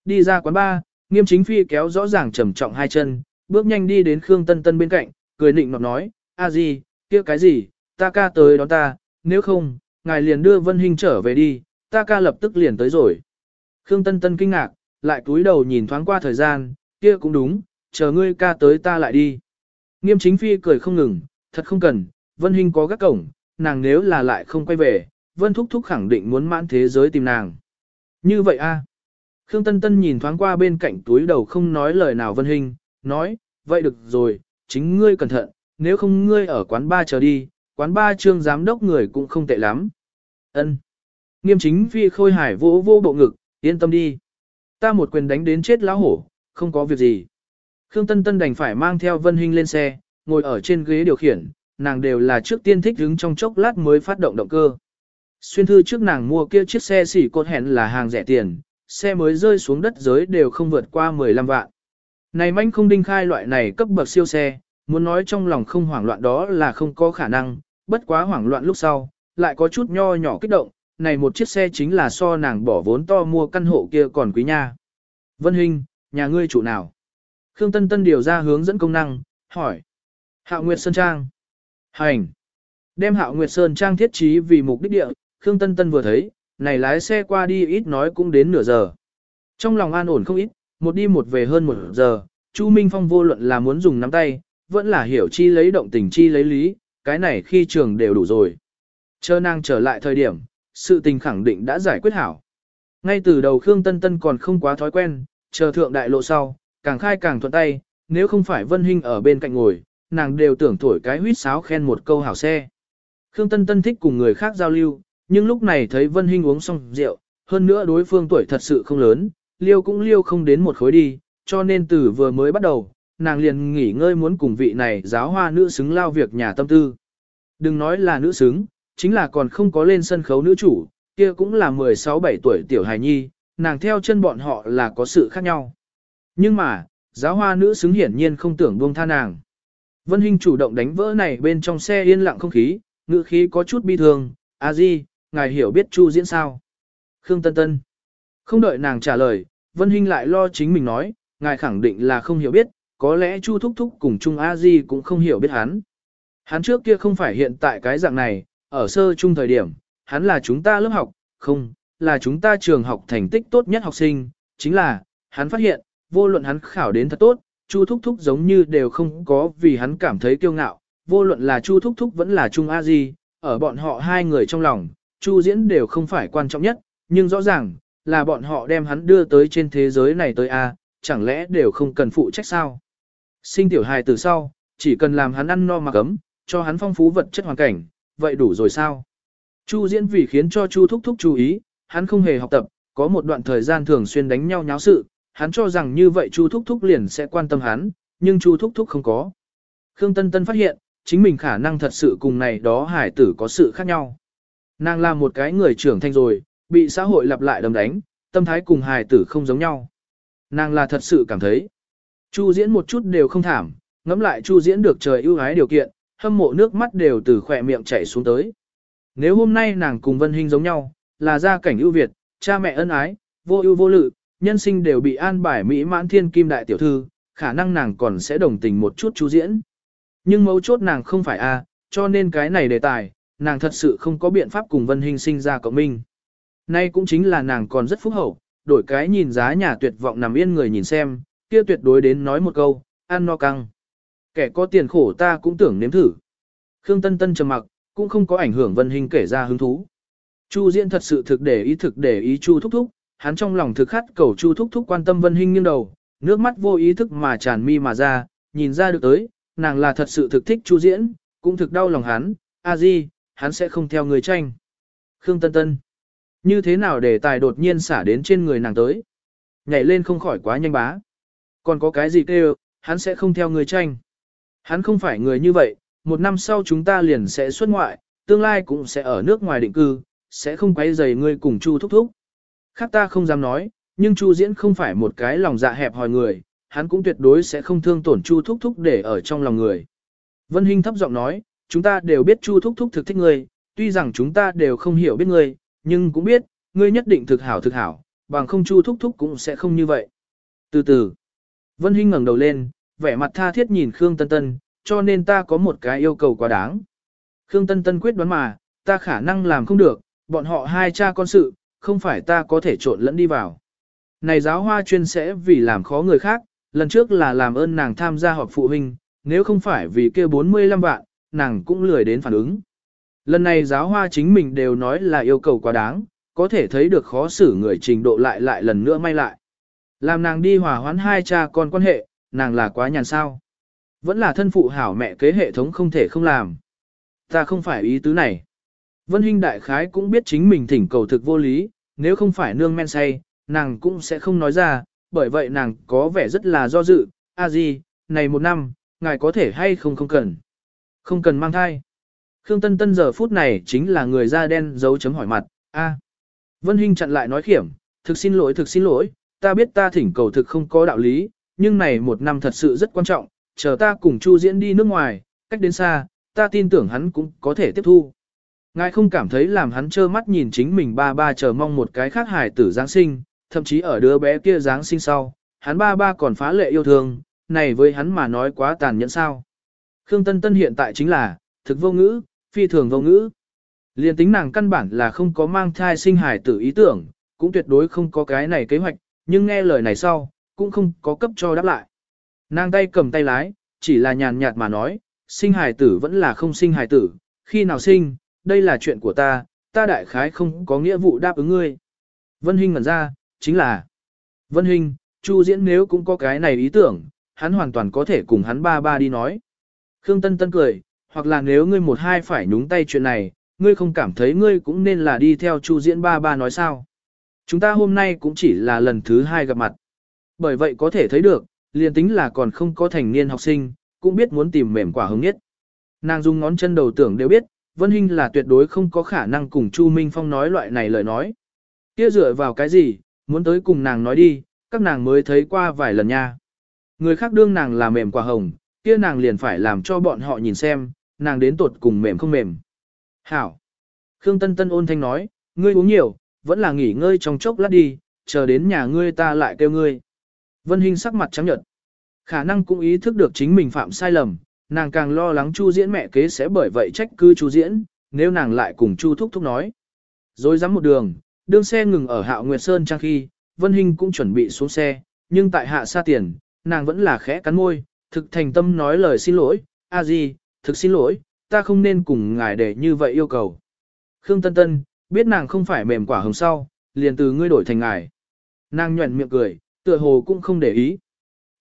Đi ra quán ba, nghiêm chính phi kéo rõ ràng trầm trọng hai chân, bước nhanh đi đến Khương Tân Tân bên cạnh, cười nịnh nọt nói, a gì, kia cái gì, ta ca tới đón ta, nếu không, ngài liền đưa Vân Hinh trở về đi, ta ca lập tức liền tới rồi. Khương Tân Tân kinh ngạc, lại cúi đầu nhìn thoáng qua thời gian, kia cũng đúng, chờ ngươi ca tới ta lại đi. Nghiêm chính phi cười không ngừng, thật không cần, Vân Hinh có gác cổng, nàng nếu là lại không quay về, Vân Thúc Thúc khẳng định muốn mãn thế giới tìm nàng. Như vậy a? Khương Tân Tân nhìn thoáng qua bên cạnh túi đầu không nói lời nào Vân Hinh, nói, vậy được rồi, chính ngươi cẩn thận, nếu không ngươi ở quán ba chờ đi, quán ba trương giám đốc người cũng không tệ lắm. Ân. Nghiêm chính phi khôi hải vỗ vô bộ ngực, yên tâm đi. Ta một quyền đánh đến chết lão hổ, không có việc gì. Khương Tân Tân đành phải mang theo Vân Hinh lên xe, ngồi ở trên ghế điều khiển, nàng đều là trước tiên thích đứng trong chốc lát mới phát động động cơ. Xuyên thư trước nàng mua kia chiếc xe xỉ cột hẹn là hàng rẻ tiền, xe mới rơi xuống đất giới đều không vượt qua 15 vạn. Này manh không đinh khai loại này cấp bậc siêu xe, muốn nói trong lòng không hoảng loạn đó là không có khả năng, bất quá hoảng loạn lúc sau, lại có chút nho nhỏ kích động, này một chiếc xe chính là so nàng bỏ vốn to mua căn hộ kia còn quý nha. Vân Hinh, nhà ngươi chủ nào? Khương Tân Tân điều ra hướng dẫn công năng, hỏi. Hạo Nguyệt Sơn Trang. Hành. Đem Hạo Nguyệt Sơn Trang thiết trí vì mục đích địa, Khương Tân Tân vừa thấy, này lái xe qua đi ít nói cũng đến nửa giờ. Trong lòng an ổn không ít, một đi một về hơn một giờ, Chu Minh Phong vô luận là muốn dùng nắm tay, vẫn là hiểu chi lấy động tình chi lấy lý, cái này khi trường đều đủ rồi. Chờ nàng trở lại thời điểm, sự tình khẳng định đã giải quyết hảo. Ngay từ đầu Khương Tân Tân còn không quá thói quen, chờ thượng đại lộ sau, càng khai càng thuận tay, nếu không phải Vân Hinh ở bên cạnh ngồi, nàng đều tưởng thổi cái huýt sáo khen một câu hảo xe. Khương Tân Tân thích cùng người khác giao lưu, nhưng lúc này thấy Vân Hinh uống xong rượu, hơn nữa đối phương tuổi thật sự không lớn, liêu cũng liêu không đến một khối đi, cho nên từ vừa mới bắt đầu, nàng liền nghỉ ngơi muốn cùng vị này giáo hoa nữ xứng lao việc nhà tâm tư. Đừng nói là nữ xứng, chính là còn không có lên sân khấu nữ chủ, kia cũng là 16-17 tuổi tiểu hài nhi, nàng theo chân bọn họ là có sự khác nhau. Nhưng mà, giáo hoa nữ xứng hiển nhiên không tưởng buông tha nàng. Vân Hinh chủ động đánh vỡ này bên trong xe yên lặng không khí, ngữ khí có chút bi thương, a di, ngài hiểu biết Chu diễn sao? Khương Tân Tân. Không đợi nàng trả lời, Vân Hinh lại lo chính mình nói, ngài khẳng định là không hiểu biết, có lẽ Chu Thúc Thúc cùng Trung A Di cũng không hiểu biết hắn. Hắn trước kia không phải hiện tại cái dạng này, ở sơ trung thời điểm, hắn là chúng ta lớp học, không, là chúng ta trường học thành tích tốt nhất học sinh, chính là, hắn phát hiện, vô luận hắn khảo đến thật tốt, Chu Thúc Thúc giống như đều không có vì hắn cảm thấy kiêu ngạo, vô luận là Chu Thúc Thúc vẫn là Trung A Di, ở bọn họ hai người trong lòng, Chu Diễn đều không phải quan trọng nhất, nhưng rõ ràng, là bọn họ đem hắn đưa tới trên thế giới này tới A, chẳng lẽ đều không cần phụ trách sao? Sinh tiểu hài từ sau, chỉ cần làm hắn ăn no mặc ấm, cho hắn phong phú vật chất hoàn cảnh, vậy đủ rồi sao? Chu diễn vì khiến cho Chu thúc thúc chú ý, hắn không hề học tập, có một đoạn thời gian thường xuyên đánh nhau nháo sự, hắn cho rằng như vậy Chu Thúc Thúc liền sẽ quan tâm hắn, nhưng Chu Thúc Thúc không có. Khương Tân Tân phát hiện, chính mình khả năng thật sự cùng này đó hải tử có sự khác nhau. Nàng là một cái người trưởng thành rồi, bị xã hội lặp lại đầm đánh, tâm thái cùng hài tử không giống nhau. Nàng là thật sự cảm thấy. Chu diễn một chút đều không thảm, ngẫm lại Chu diễn được trời ưu ái điều kiện, hâm mộ nước mắt đều từ khỏe miệng chảy xuống tới. Nếu hôm nay nàng cùng Vân Hinh giống nhau, là gia cảnh ưu việt, cha mẹ ân ái, vô ưu vô lự, nhân sinh đều bị an bài mỹ mãn thiên kim đại tiểu thư, khả năng nàng còn sẽ đồng tình một chút Chu diễn. Nhưng mấu chốt nàng không phải a, cho nên cái này đề tài, nàng thật sự không có biện pháp cùng Vân Hinh sinh ra cộng minh. Nay cũng chính là nàng còn rất phúc hậu, đổi cái nhìn giá nhà tuyệt vọng nằm yên người nhìn xem, kia tuyệt đối đến nói một câu, ăn no căng. Kẻ có tiền khổ ta cũng tưởng nếm thử. Khương Tân Tân trầm mặc, cũng không có ảnh hưởng Vân Hinh kể ra hứng thú. Chu Diễn thật sự thực để ý thực để ý Chu Thúc Thúc, hắn trong lòng thực khát cầu Chu Thúc Thúc quan tâm Vân Hinh nghiêng đầu, nước mắt vô ý thức mà tràn mi mà ra, nhìn ra được tới, nàng là thật sự thực thích Chu Diễn, cũng thực đau lòng hắn, a di, hắn sẽ không theo người tranh. Khương Tân Tân, như thế nào để tài đột nhiên xả đến trên người nàng tới? Nhảy lên không khỏi quá nhanh bá. Còn có cái gì kêu, hắn sẽ không theo người tranh. Hắn không phải người như vậy, một năm sau chúng ta liền sẽ xuất ngoại, tương lai cũng sẽ ở nước ngoài định cư, sẽ không quấy rầy ngươi cùng Chu thúc thúc. Khác ta không dám nói, nhưng Chu Diễn không phải một cái lòng dạ hẹp hòi người, hắn cũng tuyệt đối sẽ không thương tổn Chu thúc thúc để ở trong lòng người. Vân Hinh thấp giọng nói, chúng ta đều biết Chu thúc thúc thực thích ngươi, tuy rằng chúng ta đều không hiểu biết ngươi, nhưng cũng biết, ngươi nhất định thực hảo thực hảo, bằng không Chu thúc thúc cũng sẽ không như vậy. Từ từ, Vân Hinh ngẩng đầu lên, vẻ mặt tha thiết nhìn Khương Tân Tân, cho nên ta có một cái yêu cầu quá đáng. Khương Tân Tân quyết đoán mà, ta khả năng làm không được, bọn họ hai cha con sự, không phải ta có thể trộn lẫn đi vào. Này giáo hoa chuyên sẽ vì làm khó người khác, lần trước là làm ơn nàng tham gia họp phụ huynh, nếu không phải vì kia 45 vạn, nàng cũng lười đến phản ứng. Lần này giáo hoa chính mình đều nói là yêu cầu quá đáng, có thể thấy được khó xử người trình độ lại lại lần nữa may lại. Làm nàng đi hòa hoãn hai cha con quan hệ, nàng là quá nhàn sao. Vẫn là thân phụ hảo mẹ kế hệ thống không thể không làm. Ta không phải ý tứ này. Vân Hinh đại khái cũng biết chính mình thỉnh cầu thực vô lý, nếu không phải nương men say, nàng cũng sẽ không nói ra, bởi vậy nàng có vẻ rất là do dự, a gì, này một năm, ngài có thể hay không không cần. Không cần mang thai. Khương Tân Tân giờ phút này chính là người da đen dấu chấm hỏi mặt, a. Vân Hinh chặn lại nói khiểm, thực xin lỗi thực xin lỗi, ta biết ta thỉnh cầu thực không có đạo lý, nhưng này một năm thật sự rất quan trọng, chờ ta cùng Chu Diễn đi nước ngoài, cách đến xa, ta tin tưởng hắn cũng có thể tiếp thu. Ngài không cảm thấy làm hắn trơ mắt nhìn chính mình ba ba chờ mong một cái khác hài tử Giáng sinh, thậm chí ở đứa bé kia Giáng sinh sau, hắn ba ba còn phá lệ yêu thương, này với hắn mà nói quá tàn nhẫn sao. Khương Tân Tân hiện tại chính là, thực vô ngữ, phi thường vô ngữ. Liên tính nàng căn bản là không có mang thai sinh hài tử ý tưởng, cũng tuyệt đối không có cái này kế hoạch, nhưng nghe lời này sau, cũng không có cấp cho đáp lại. Nàng tay cầm tay lái, chỉ là nhàn nhạt mà nói, sinh hài tử vẫn là không sinh hài tử, khi nào sinh, đây là chuyện của ta, ta đại khái không có nghĩa vụ đáp ứng ngươi. Vân Hinh ngẩn ra, chính là Vân Hinh, Chu Diễn nếu cũng có cái này ý tưởng, hắn hoàn toàn có thể cùng hắn ba ba đi nói. Khương Tân Tân cười, hoặc là nếu ngươi một hai phải nhúng tay chuyện này, ngươi không cảm thấy ngươi cũng nên là đi theo Chu Diễn ba ba nói sao. Chúng ta hôm nay cũng chỉ là lần thứ hai gặp mặt. Bởi vậy có thể thấy được, liền tính là còn không có thành niên học sinh, cũng biết muốn tìm mềm quả hứng nhất. Nàng dùng ngón chân đầu tưởng đều biết, Vân Hinh là tuyệt đối không có khả năng cùng Chu Minh Phong nói loại này lời nói. Kia dựa vào cái gì, muốn tới cùng nàng nói đi, các nàng mới thấy qua vài lần nha. Người khác đương nàng là mềm quả hồng, kia nàng liền phải làm cho bọn họ nhìn xem, nàng đến tột cùng mềm không mềm. Hảo. Khương Tân Tân ôn thanh nói, ngươi uống nhiều, vẫn là nghỉ ngơi trong chốc lát đi, chờ đến nhà ngươi ta lại kêu ngươi. Vân Hinh sắc mặt trắng nhợt. Khả năng cũng ý thức được chính mình phạm sai lầm, nàng càng lo lắng Chu Diễn mẹ kế sẽ bởi vậy trách cứ Chu Diễn, nếu nàng lại cùng Chu Thúc Thúc nói. Rồi dám một đường, đương xe ngừng ở Hạo Nguyệt Sơn trang khi, Vân Hinh cũng chuẩn bị xuống xe, nhưng tại hạ xa tiền, nàng vẫn là khẽ cắn môi, thực thành tâm nói lời xin lỗi, a di, thực xin lỗi, ta không nên cùng ngài để như vậy yêu cầu. Khương Tân Tân, biết nàng không phải mềm quả hồng sau, liền từ ngươi đổi thành ngài. Nàng nhuẩn miệng cười, tựa hồ cũng không để ý.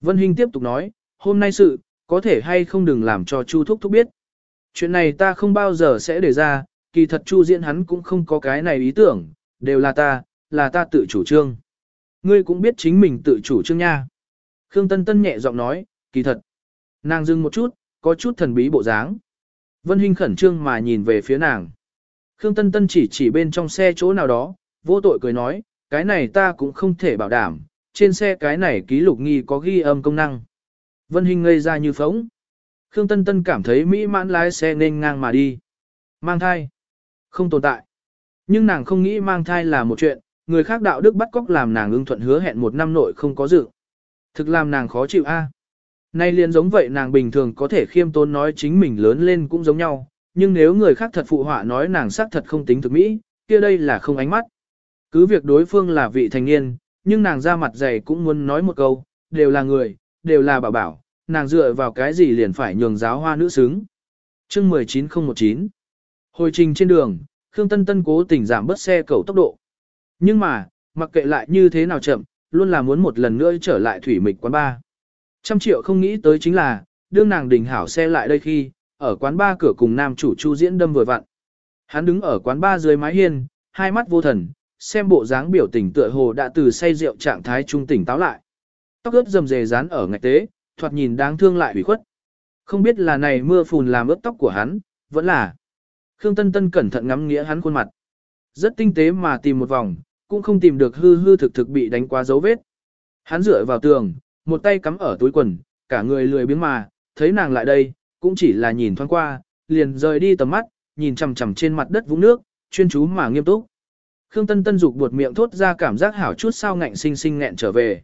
Vân Hinh tiếp tục nói, hôm nay sự, có thể hay không đừng làm cho Chu Thúc Thúc biết. Chuyện này ta không bao giờ sẽ để ra, kỳ thật Chu Diễn hắn cũng không có cái này ý tưởng, đều là ta, là ta tự chủ trương. Ngươi cũng biết chính mình tự chủ trương nha. Khương Tân Tân nhẹ giọng nói, kỳ thật. Nàng dừng một chút, có chút thần bí bộ dáng. Vân Hinh khẩn trương mà nhìn về phía nàng. Khương Tân Tân chỉ chỉ bên trong xe chỗ nào đó, vô tội cười nói, cái này ta cũng không thể bảo đảm, trên xe cái này ký lục nghi có ghi âm công năng. Vân Hinh ngây ra như phóng. Khương Tân Tân cảm thấy mỹ mãn lái xe nên ngang mà đi. Mang thai. Không tồn tại. Nhưng nàng không nghĩ mang thai là một chuyện, người khác đạo đức bắt cóc làm nàng ưng thuận hứa hẹn một năm nội không có dự. Thực làm nàng khó chịu a. Nay liền giống vậy nàng bình thường có thể khiêm tốn nói chính mình lớn lên cũng giống nhau, nhưng nếu người khác thật phụ họa nói nàng xác thật không tính thực mỹ, kia đây là không ánh mắt. Cứ việc đối phương là vị thành niên, nhưng nàng ra mặt dày cũng muốn nói một câu, đều là người, đều là bảo bảo, nàng dựa vào cái gì liền phải nhường giáo hoa nữ xứng. Chương 19019 Hồi trình trên đường, Khương Tân Tân cố tình giảm bớt xe cầu tốc độ. Nhưng mà, mặc kệ lại như thế nào chậm, luôn là muốn một lần nữa trở lại thủy mịch quán ba. Trăm triệu không nghĩ tới chính là, đương nàng đình hảo xe lại đây khi, ở quán ba cửa cùng nam chủ Chu Diễn đâm vừa vặn. Hắn đứng ở quán ba dưới mái hiên, hai mắt vô thần, xem bộ dáng biểu tình tựa hồ đã từ say rượu trạng thái trung tỉnh táo lại. Tóc ướt rầm rề dán ở ngạch tế, thoạt nhìn đáng thương lại ủy khuất. Không biết là này mưa phùn làm ướt tóc của hắn, vẫn là. Khương Tân Tân cẩn thận ngắm nghĩa hắn khuôn mặt. Rất tinh tế mà tìm một vòng, cũng không tìm được hư hư thực thực bị đánh qua dấu vết. Hắn dựa vào tường, một tay cắm ở túi quần, cả người lười biếng mà, thấy nàng lại đây, cũng chỉ là nhìn thoáng qua, liền rời đi tầm mắt, nhìn chằm chằm trên mặt đất vũng nước, chuyên chú mà nghiêm túc. Khương Tân Tân dục buột miệng thốt ra cảm giác hảo chút sao ngạnh sinh sinh nghẹn trở về.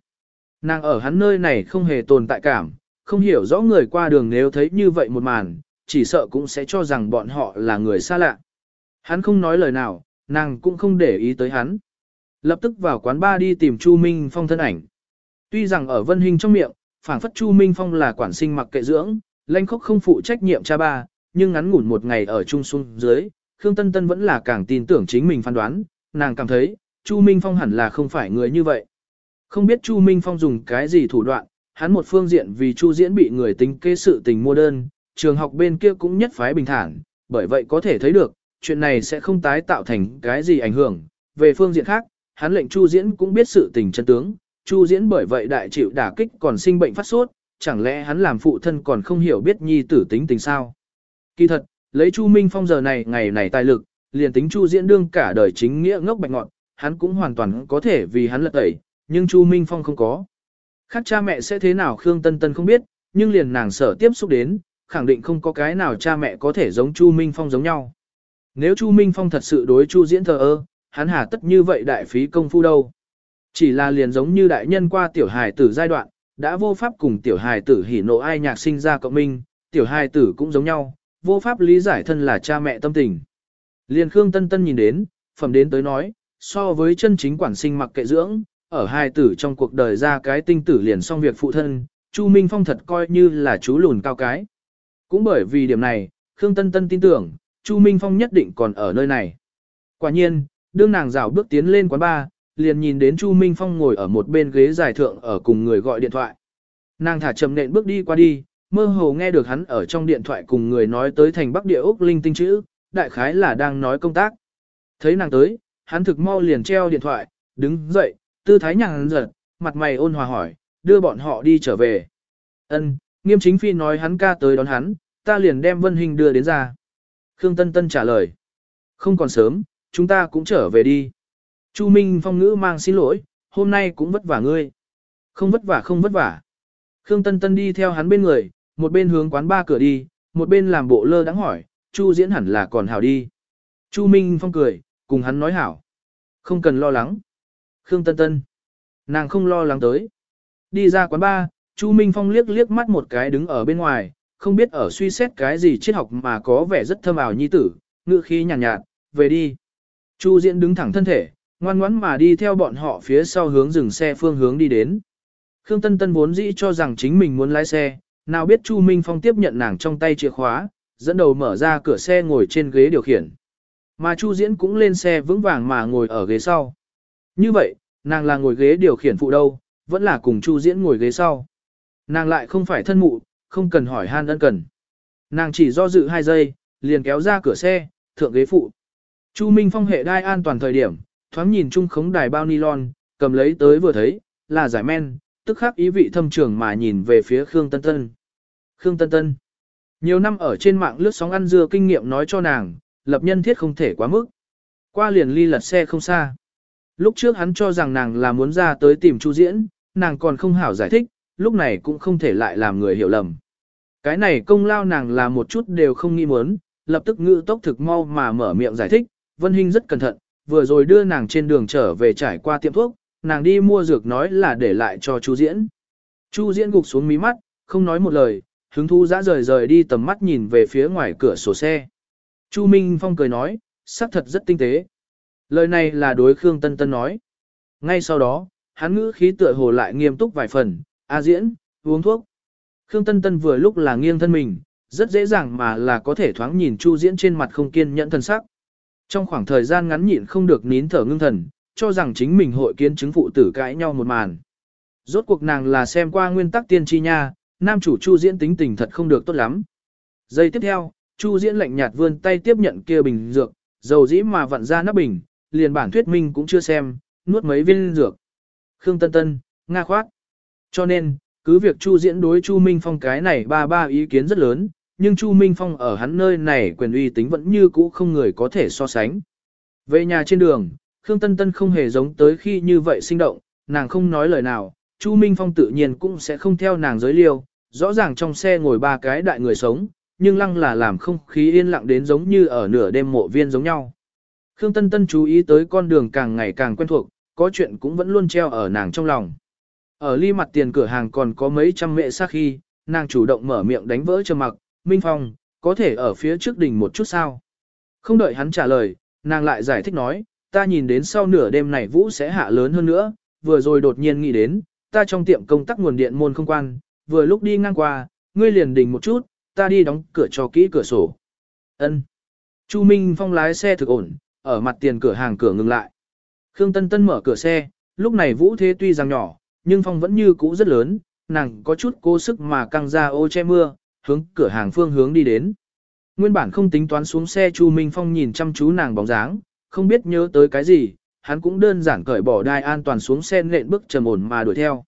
Nàng ở hắn nơi này không hề tồn tại cảm, không hiểu rõ người qua đường nếu thấy như vậy một màn, chỉ sợ cũng sẽ cho rằng bọn họ là người xa lạ. Hắn không nói lời nào, nàng cũng không để ý tới hắn. Lập tức vào quán ba đi tìm Chu Minh Phong thân ảnh. Tuy rằng ở Vân Hình trong miệng, phảng phất Chu Minh Phong là quản sinh mặc kệ dưỡng, lanh khốc không phụ trách nhiệm cha ba, nhưng ngắn ngủn một ngày ở trung xuân dưới, Khương Tân Tân vẫn là càng tin tưởng chính mình phán đoán, nàng cảm thấy, Chu Minh Phong hẳn là không phải người như vậy. Không biết Chu Minh Phong dùng cái gì thủ đoạn, hắn một phương diện vì Chu Diễn bị người tính kế sự tình mua đơn, trường học bên kia cũng nhất phái bình thản, bởi vậy có thể thấy được, chuyện này sẽ không tái tạo thành cái gì ảnh hưởng. Về phương diện khác, hắn lệnh Chu Diễn cũng biết sự tình chân tướng, Chu Diễn bởi vậy đại chịu đả kích còn sinh bệnh phát sốt, chẳng lẽ hắn làm phụ thân còn không hiểu biết nhi tử tính tình sao? Kỳ thật, lấy Chu Minh Phong giờ này ngày này tài lực, liền tính Chu Diễn đương cả đời chính nghĩa ngốc bạch ngọn, hắn cũng hoàn toàn có thể vì hắn lật tẩy, nhưng Chu Minh Phong không có. Khác cha mẹ sẽ thế nào Khương Tân Tân không biết, nhưng liền nàng sở tiếp xúc đến, khẳng định không có cái nào cha mẹ có thể giống Chu Minh Phong giống nhau. Nếu Chu Minh Phong thật sự đối Chu Diễn thờ ơ, hắn hà tất như vậy đại phí công phu đâu. Chỉ là liền giống như đại nhân qua tiểu hài tử giai đoạn, đã vô pháp cùng tiểu hài tử hỉ nộ ai nhạc sinh ra cộng minh, tiểu hài tử cũng giống nhau, vô pháp lý giải thân là cha mẹ tâm tình. Liền Khương Tân Tân nhìn đến, phẩm đến tới nói, so với chân chính quản sinh mặc kệ dưỡng, ở hài tử trong cuộc đời ra cái tinh tử liền xong việc phụ thân, Chu Minh Phong thật coi như là chú lùn cao cái. Cũng bởi vì điểm này, Khương Tân Tân tin tưởng, Chu Minh Phong nhất định còn ở nơi này. Quả nhiên, đương nàng rảo bước tiến lên quán bar, liền nhìn đến Chu Minh Phong ngồi ở một bên ghế dài thượng ở cùng người gọi điện thoại. Nàng thả chậm nện bước đi qua đi, mơ hồ nghe được hắn ở trong điện thoại cùng người nói tới thành Bắc Địa Úc linh tinh chữ, đại khái là đang nói công tác. Thấy nàng tới, hắn thực mau liền treo điện thoại, đứng dậy, tư thái nhàng giật, mặt mày ôn hòa hỏi, đưa bọn họ đi trở về. Ân, nghiêm chính phi nói hắn ca tới đón hắn, ta liền đem Vân Hình đưa đến ra. Khương Tân Tân trả lời, không còn sớm, chúng ta cũng trở về đi. Chu Minh Phong ngữ mang xin lỗi, hôm nay cũng vất vả ngươi. Không vất vả không vất vả. Khương Tân Tân đi theo hắn bên người, một bên hướng quán ba cửa đi, một bên làm bộ lơ đắng hỏi, Chu diễn hẳn là còn hảo đi. Chu Minh Phong cười, cùng hắn nói hảo. Không cần lo lắng. Khương Tân Tân. Nàng không lo lắng tới. Đi ra quán ba, Chu Minh Phong liếc liếc mắt một cái đứng ở bên ngoài, không biết ở suy xét cái gì triết học mà có vẻ rất thâm ảo nhi tử, ngữ khí nhàn nhạt, nhạt, về đi. Chu diễn đứng thẳng thân thể, ngoan ngoãn mà đi theo bọn họ phía sau hướng dừng xe phương hướng đi đến. Khương Tân Tân vốn dĩ cho rằng chính mình muốn lái xe, nào biết Chu Minh Phong tiếp nhận nàng trong tay chìa khóa, dẫn đầu mở ra cửa xe ngồi trên ghế điều khiển. Mà Chu Diễn cũng lên xe vững vàng mà ngồi ở ghế sau. Như vậy, nàng là ngồi ghế điều khiển phụ đâu, vẫn là cùng Chu Diễn ngồi ghế sau. Nàng lại không phải thân mụ, không cần hỏi han ân cần. Nàng chỉ do dự hai giây, liền kéo ra cửa xe, thượng ghế phụ. Chu Minh Phong hệ đai an toàn thời điểm, thoáng nhìn chung khống đài bao nylon, cầm lấy tới vừa thấy, là giải men, tức khắc ý vị thâm trường mà nhìn về phía Khương Tân Tân. Khương Tân Tân. Nhiều năm ở trên mạng lướt sóng ăn dưa kinh nghiệm nói cho nàng, lập nhân thiết không thể quá mức. Qua liền ly lật xe không xa. Lúc trước hắn cho rằng nàng là muốn ra tới tìm Chu Diễn, nàng còn không hảo giải thích, lúc này cũng không thể lại làm người hiểu lầm. Cái này công lao nàng là một chút đều không nghi muốn, lập tức ngự tốc thực mau mà mở miệng giải thích, Vân Hinh rất cẩn thận, vừa rồi đưa nàng trên đường trở về trải qua tiệm thuốc, nàng đi mua dược nói là để lại cho Chu Diễn. Chu Diễn gục xuống mí mắt, không nói một lời, hứng thú dã rời rời đi tầm mắt nhìn về phía ngoài cửa sổ xe. Chu Minh Phong cười nói, sắc thật rất tinh tế. Lời này là đối Khương Tân Tân nói. Ngay sau đó, hắn ngữ khí tựa hồ lại nghiêm túc vài phần, A diễn, uống thuốc. Khương Tân Tân vừa lúc là nghiêng thân mình, rất dễ dàng mà là có thể thoáng nhìn Chu diễn trên mặt không kiên nhẫn thân sắc. Trong khoảng thời gian ngắn nhịn không được nín thở ngưng thần, cho rằng chính mình hội kiến chứng phụ tử cãi nhau một màn. Rốt cuộc nàng là xem qua nguyên tắc tiên tri nha, nam chủ Chu diễn tính tình thật không được tốt lắm. Giây tiếp theo, Chu diễn lạnh nhạt vươn tay tiếp nhận kia bình dược, dầu dĩ mà vặn ra nắp bình, liền bản thuyết minh cũng chưa xem, nuốt mấy viên dược. Khương Tân Tân, Nga khoát. Cho nên, cứ việc Chu diễn đối Chu Minh Phong cái này ba ba ý kiến rất lớn, nhưng Chu Minh Phong ở hắn nơi này quyền uy tính vẫn như cũ không người có thể so sánh. Về nhà trên đường, Khương Tân Tân không hề giống tới khi như vậy sinh động, nàng không nói lời nào, Chu Minh Phong tự nhiên cũng sẽ không theo nàng giới liêu, rõ ràng trong xe ngồi ba cái đại người sống, nhưng lăng là làm không khí yên lặng đến giống như ở nửa đêm mộ viên giống nhau. Khương Tân Tân chú ý tới con đường càng ngày càng quen thuộc, có chuyện cũng vẫn luôn treo ở nàng trong lòng. Ở ly mặt tiền cửa hàng còn có mấy trăm mẹ xác khi, nàng chủ động mở miệng đánh vỡ trầm mặc, Minh Phong, có thể ở phía trước đỉnh một chút sao? Không đợi hắn trả lời, nàng lại giải thích nói, ta nhìn đến sau nửa đêm này vũ sẽ hạ lớn hơn nữa, vừa rồi đột nhiên nghĩ đến, ta trong tiệm công tắc nguồn điện môn không quan, vừa lúc đi ngang qua, ngươi liền đỉnh một chút, ta đi đóng cửa cho kỹ cửa sổ. Ân. Chu Minh Phong lái xe thực ổn, ở mặt tiền cửa hàng cửa ngừng lại. Khương Tân Tân mở cửa xe, lúc này vũ thế tuy rằng nhỏ, nhưng phong vẫn như cũ rất lớn, nàng có chút cố sức mà căng ra ô che mưa, hướng cửa hàng phương hướng đi đến. Nguyên bản không tính toán xuống xe Chu Minh Phong nhìn chăm chú nàng bóng dáng, không biết nhớ tới cái gì, hắn cũng đơn giản cởi bỏ đai an toàn xuống xe nện bước trầm ổn mà đuổi theo.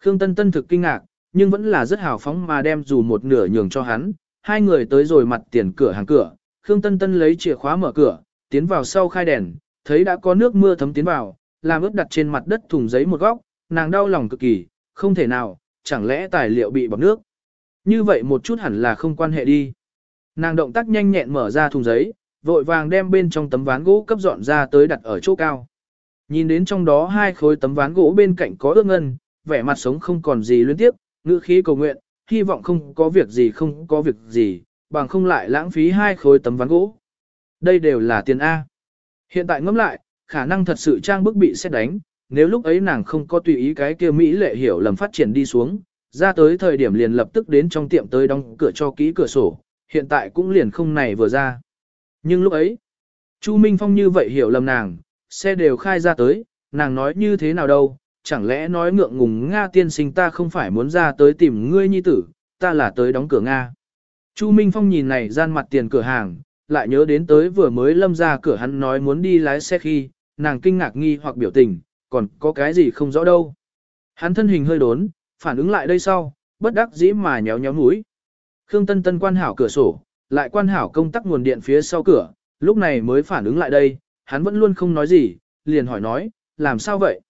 Khương Tân Tân thực kinh ngạc, nhưng vẫn là rất hào phóng mà đem dù một nửa nhường cho hắn, hai người tới rồi mặt tiền cửa hàng cửa, Khương Tân Tân lấy chìa khóa mở cửa, tiến vào sau khai đèn, thấy đã có nước mưa thấm tiến vào, làm ướt đặt trên mặt đất thùng giấy một góc, nàng đau lòng cực kỳ, không thể nào, chẳng lẽ tài liệu bị bọc nước. Như vậy một chút hẳn là không quan hệ đi. Nàng động tác nhanh nhẹn mở ra thùng giấy, vội vàng đem bên trong tấm ván gỗ cấp dọn ra tới đặt ở chỗ cao. Nhìn đến trong đó hai khối tấm ván gỗ bên cạnh có ước ngân, vẻ mặt sống không còn gì liên tiếp, ngữ khí cầu nguyện, hy vọng không có việc gì không có việc gì, bằng không lại lãng phí hai khối tấm ván gỗ. Đây đều là tiền A. Hiện tại ngẫm lại, khả năng thật sự trang bức bị xét đánh, nếu lúc ấy nàng không có tùy ý cái kia Mỹ lệ hiểu lầm phát triển đi xuống, ra tới thời điểm liền lập tức đến trong tiệm tới đóng cửa cho kỹ cửa sổ, hiện tại cũng liền không này vừa ra. Nhưng lúc ấy, Chu Minh Phong như vậy hiểu lầm nàng, xe đều khai ra tới, nàng nói như thế nào đâu, chẳng lẽ nói ngượng ngùng Nga tiên sinh ta không phải muốn ra tới tìm ngươi nhi tử, ta là tới đóng cửa Nga. Chu Minh Phong nhìn này gian mặt tiền cửa hàng, lại nhớ đến tới vừa mới lâm ra cửa hắn nói muốn đi lái xe khi, nàng kinh ngạc nghi hoặc biểu tình, còn có cái gì không rõ đâu. Hắn thân hình hơi đốn, phản ứng lại đây sau, bất đắc dĩ mà nhéo nhéo mũi. Khương Tân Tân quan hảo cửa sổ, lại quan hảo công tắc nguồn điện phía sau cửa, lúc này mới phản ứng lại đây, hắn vẫn luôn không nói gì, liền hỏi nói, làm sao vậy?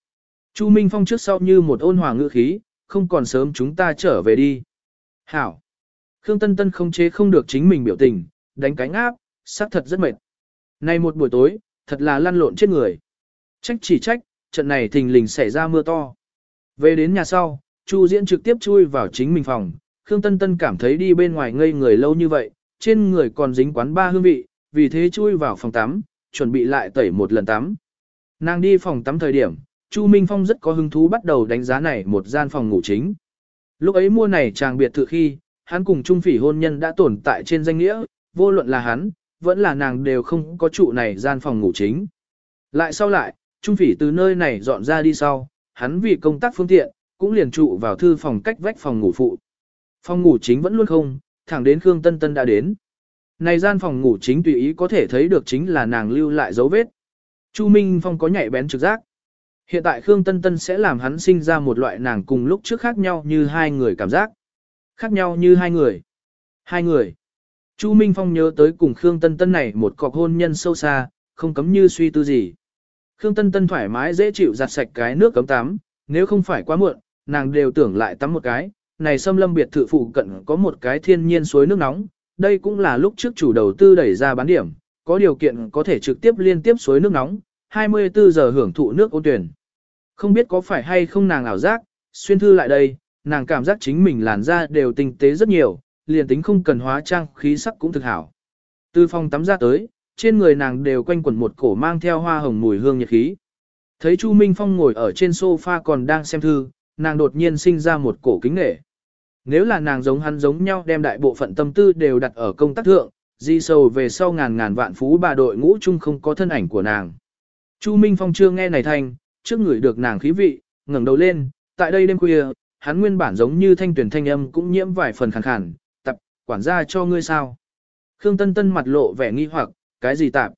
Chu Minh Phong trước sau như một ôn hòa ngữ khí, không còn sớm chúng ta trở về đi. Hảo! Khương Tân Tân không chế không được chính mình biểu tình, đánh cánh áp, xác thật rất mệt. Nay một buổi tối, thật là lăn lộn chết người. Trách chỉ trách, trận này thình lình xảy ra mưa to. Về đến nhà sau, Chu Diễn trực tiếp chui vào chính mình phòng, Khương Tân Tân cảm thấy đi bên ngoài ngây người lâu như vậy, trên người còn dính quán ba hương vị, vì thế chui vào phòng tắm, chuẩn bị lại tẩy một lần tắm. Nàng đi phòng tắm thời điểm, Chu Minh Phong rất có hứng thú bắt đầu đánh giá này một gian phòng ngủ chính. Lúc ấy mua này chàng biệt thự khi, hắn cùng Trung Phỉ hôn nhân đã tồn tại trên danh nghĩa, vô luận là hắn, vẫn là nàng đều không có trụ này gian phòng ngủ chính. Lại sau lại, Trung Phỉ từ nơi này dọn ra đi sau, hắn vì công tác phương tiện, cũng liền trụ vào thư phòng cách vách phòng ngủ phụ. Phòng ngủ chính vẫn luôn không, thẳng đến Khương Tân Tân đã đến. Này gian phòng ngủ chính tùy ý có thể thấy được chính là nàng lưu lại dấu vết. Chu Minh Phong có nhạy bén trực giác. Hiện tại Khương Tân Tân sẽ làm hắn sinh ra một loại nàng cùng lúc trước khác nhau như hai người cảm giác. Khác nhau như hai người. Hai người. Chu Minh Phong nhớ tới cùng Khương Tân Tân này một cọc hôn nhân sâu xa, không cấm như suy tư gì. Khương Tân Tân thoải mái dễ chịu giặt sạch cái nước cấm tắm, nếu không phải quá muộn, nàng đều tưởng lại tắm một cái. Này xâm lâm biệt thự phụ cận có một cái thiên nhiên suối nước nóng, đây cũng là lúc trước chủ đầu tư đẩy ra bán điểm, có điều kiện có thể trực tiếp liên tiếp suối nước nóng, 24 giờ hưởng thụ nước ôn tuyển. Không biết có phải hay không nàng ảo giác, xuyên thư lại đây, nàng cảm giác chính mình làn da đều tinh tế rất nhiều, liền tính không cần hóa trang khí sắc cũng thực hảo. Từ phòng tắm ra tới, trên người nàng đều quanh quẩn một cổ mang theo hoa hồng mùi hương nhiệt khí. Thấy Chu Minh Phong ngồi ở trên sofa còn đang xem thư, nàng đột nhiên sinh ra một cổ kính nghệ. Nếu là nàng giống hắn giống nhau đem đại bộ phận tâm tư đều đặt ở công tác thượng, di sầu về sau ngàn ngàn vạn phú bà đội ngũ chung không có thân ảnh của nàng. Chu Minh Phong chưa nghe này thành, trước người được nàng khí vị, ngẩng đầu lên, tại đây đêm khuya, hắn nguyên bản giống như thanh tuyển thanh âm cũng nhiễm vài phần khàn khàn, tập, quản gia cho ngươi sao. Khương Tân Tân mặt lộ vẻ nghi hoặc, cái gì tạp?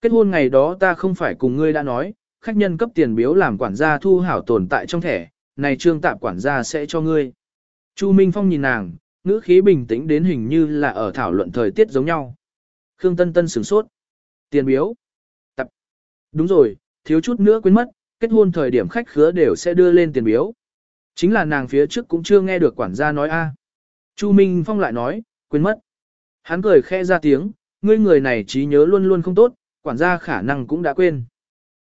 Kết hôn ngày đó ta không phải cùng ngươi đã nói, khách nhân cấp tiền biếu làm quản gia thu hảo tồn tại trong thẻ, này trương tạp quản gia sẽ cho ngươi. Chu Minh Phong nhìn nàng, ngữ khí bình tĩnh đến hình như là ở thảo luận thời tiết giống nhau. Khương Tân Tân sửng sốt. Tiền biếu. Tập. Đúng rồi, thiếu chút nữa quên mất, kết hôn thời điểm khách khứa đều sẽ đưa lên tiền biếu. Chính là nàng phía trước cũng chưa nghe được quản gia nói a. Chu Minh Phong lại nói, quên mất. Hắn cười khẽ ra tiếng, ngươi người này trí nhớ luôn luôn không tốt, quản gia khả năng cũng đã quên.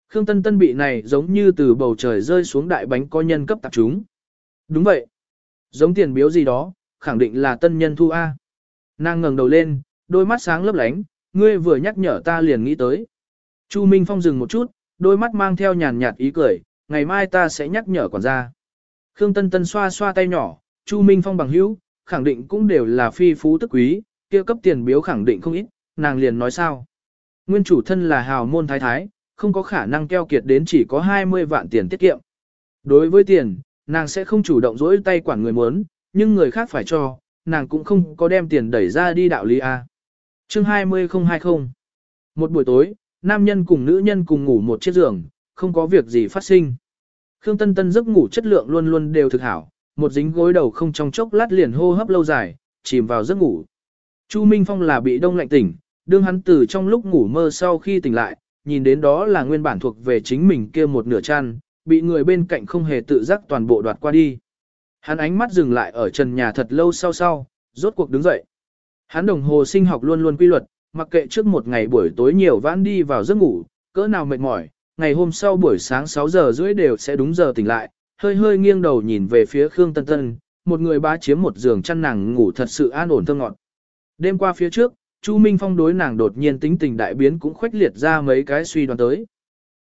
Khương Tân Tân bị này giống như từ bầu trời rơi xuống đại bánh có nhân cấp tạp chúng. Đúng vậy. Giống tiền biếu gì đó, khẳng định là tân nhân thu A. Nàng ngẩng đầu lên, đôi mắt sáng lấp lánh, ngươi vừa nhắc nhở ta liền nghĩ tới. Chu Minh Phong dừng một chút, đôi mắt mang theo nhàn nhạt ý cười, ngày mai ta sẽ nhắc nhở quản gia. Khương Tân Tân xoa xoa tay nhỏ, Chu Minh Phong bằng hữu, khẳng định cũng đều là phi phú tức quý, kia cấp tiền biếu khẳng định không ít, nàng liền nói sao. Nguyên chủ thân là hào môn thái thái, không có khả năng keo kiệt đến chỉ có 20 vạn tiền tiết kiệm. Đối với tiền, nàng sẽ không chủ động dỗi tay quản người muốn, nhưng người khác phải cho, nàng cũng không có đem tiền đẩy ra đi đạo lý A. Chương 20020 Một buổi tối, nam nhân cùng nữ nhân cùng ngủ một chiếc giường, không có việc gì phát sinh. Khương Tân Tân giấc ngủ chất lượng luôn luôn đều thực hảo, một dính gối đầu không trong chốc lát liền hô hấp lâu dài, chìm vào giấc ngủ. Chu Minh Phong là bị đông lạnh tỉnh, đương hắn từ trong lúc ngủ mơ sau khi tỉnh lại, nhìn đến đó là nguyên bản thuộc về chính mình kia một nửa chăn, bị người bên cạnh không hề tự giác toàn bộ đoạt qua đi. Hắn ánh mắt dừng lại ở trần nhà thật lâu sau sau, rốt cuộc đứng dậy. Hắn đồng hồ sinh học luôn luôn quy luật, mặc kệ trước một ngày buổi tối nhiều vãn đi vào giấc ngủ, cỡ nào mệt mỏi, ngày hôm sau buổi sáng 6 giờ rưỡi đều sẽ đúng giờ tỉnh lại, hơi hơi nghiêng đầu nhìn về phía Khương Tân Tân, một người bá chiếm một giường chăn nàng ngủ thật sự an ổn thơ ngọt. Đêm qua phía trước, Chu Minh Phong đối nàng đột nhiên tính tình đại biến cũng khuếch liệt ra mấy cái suy đoán tới.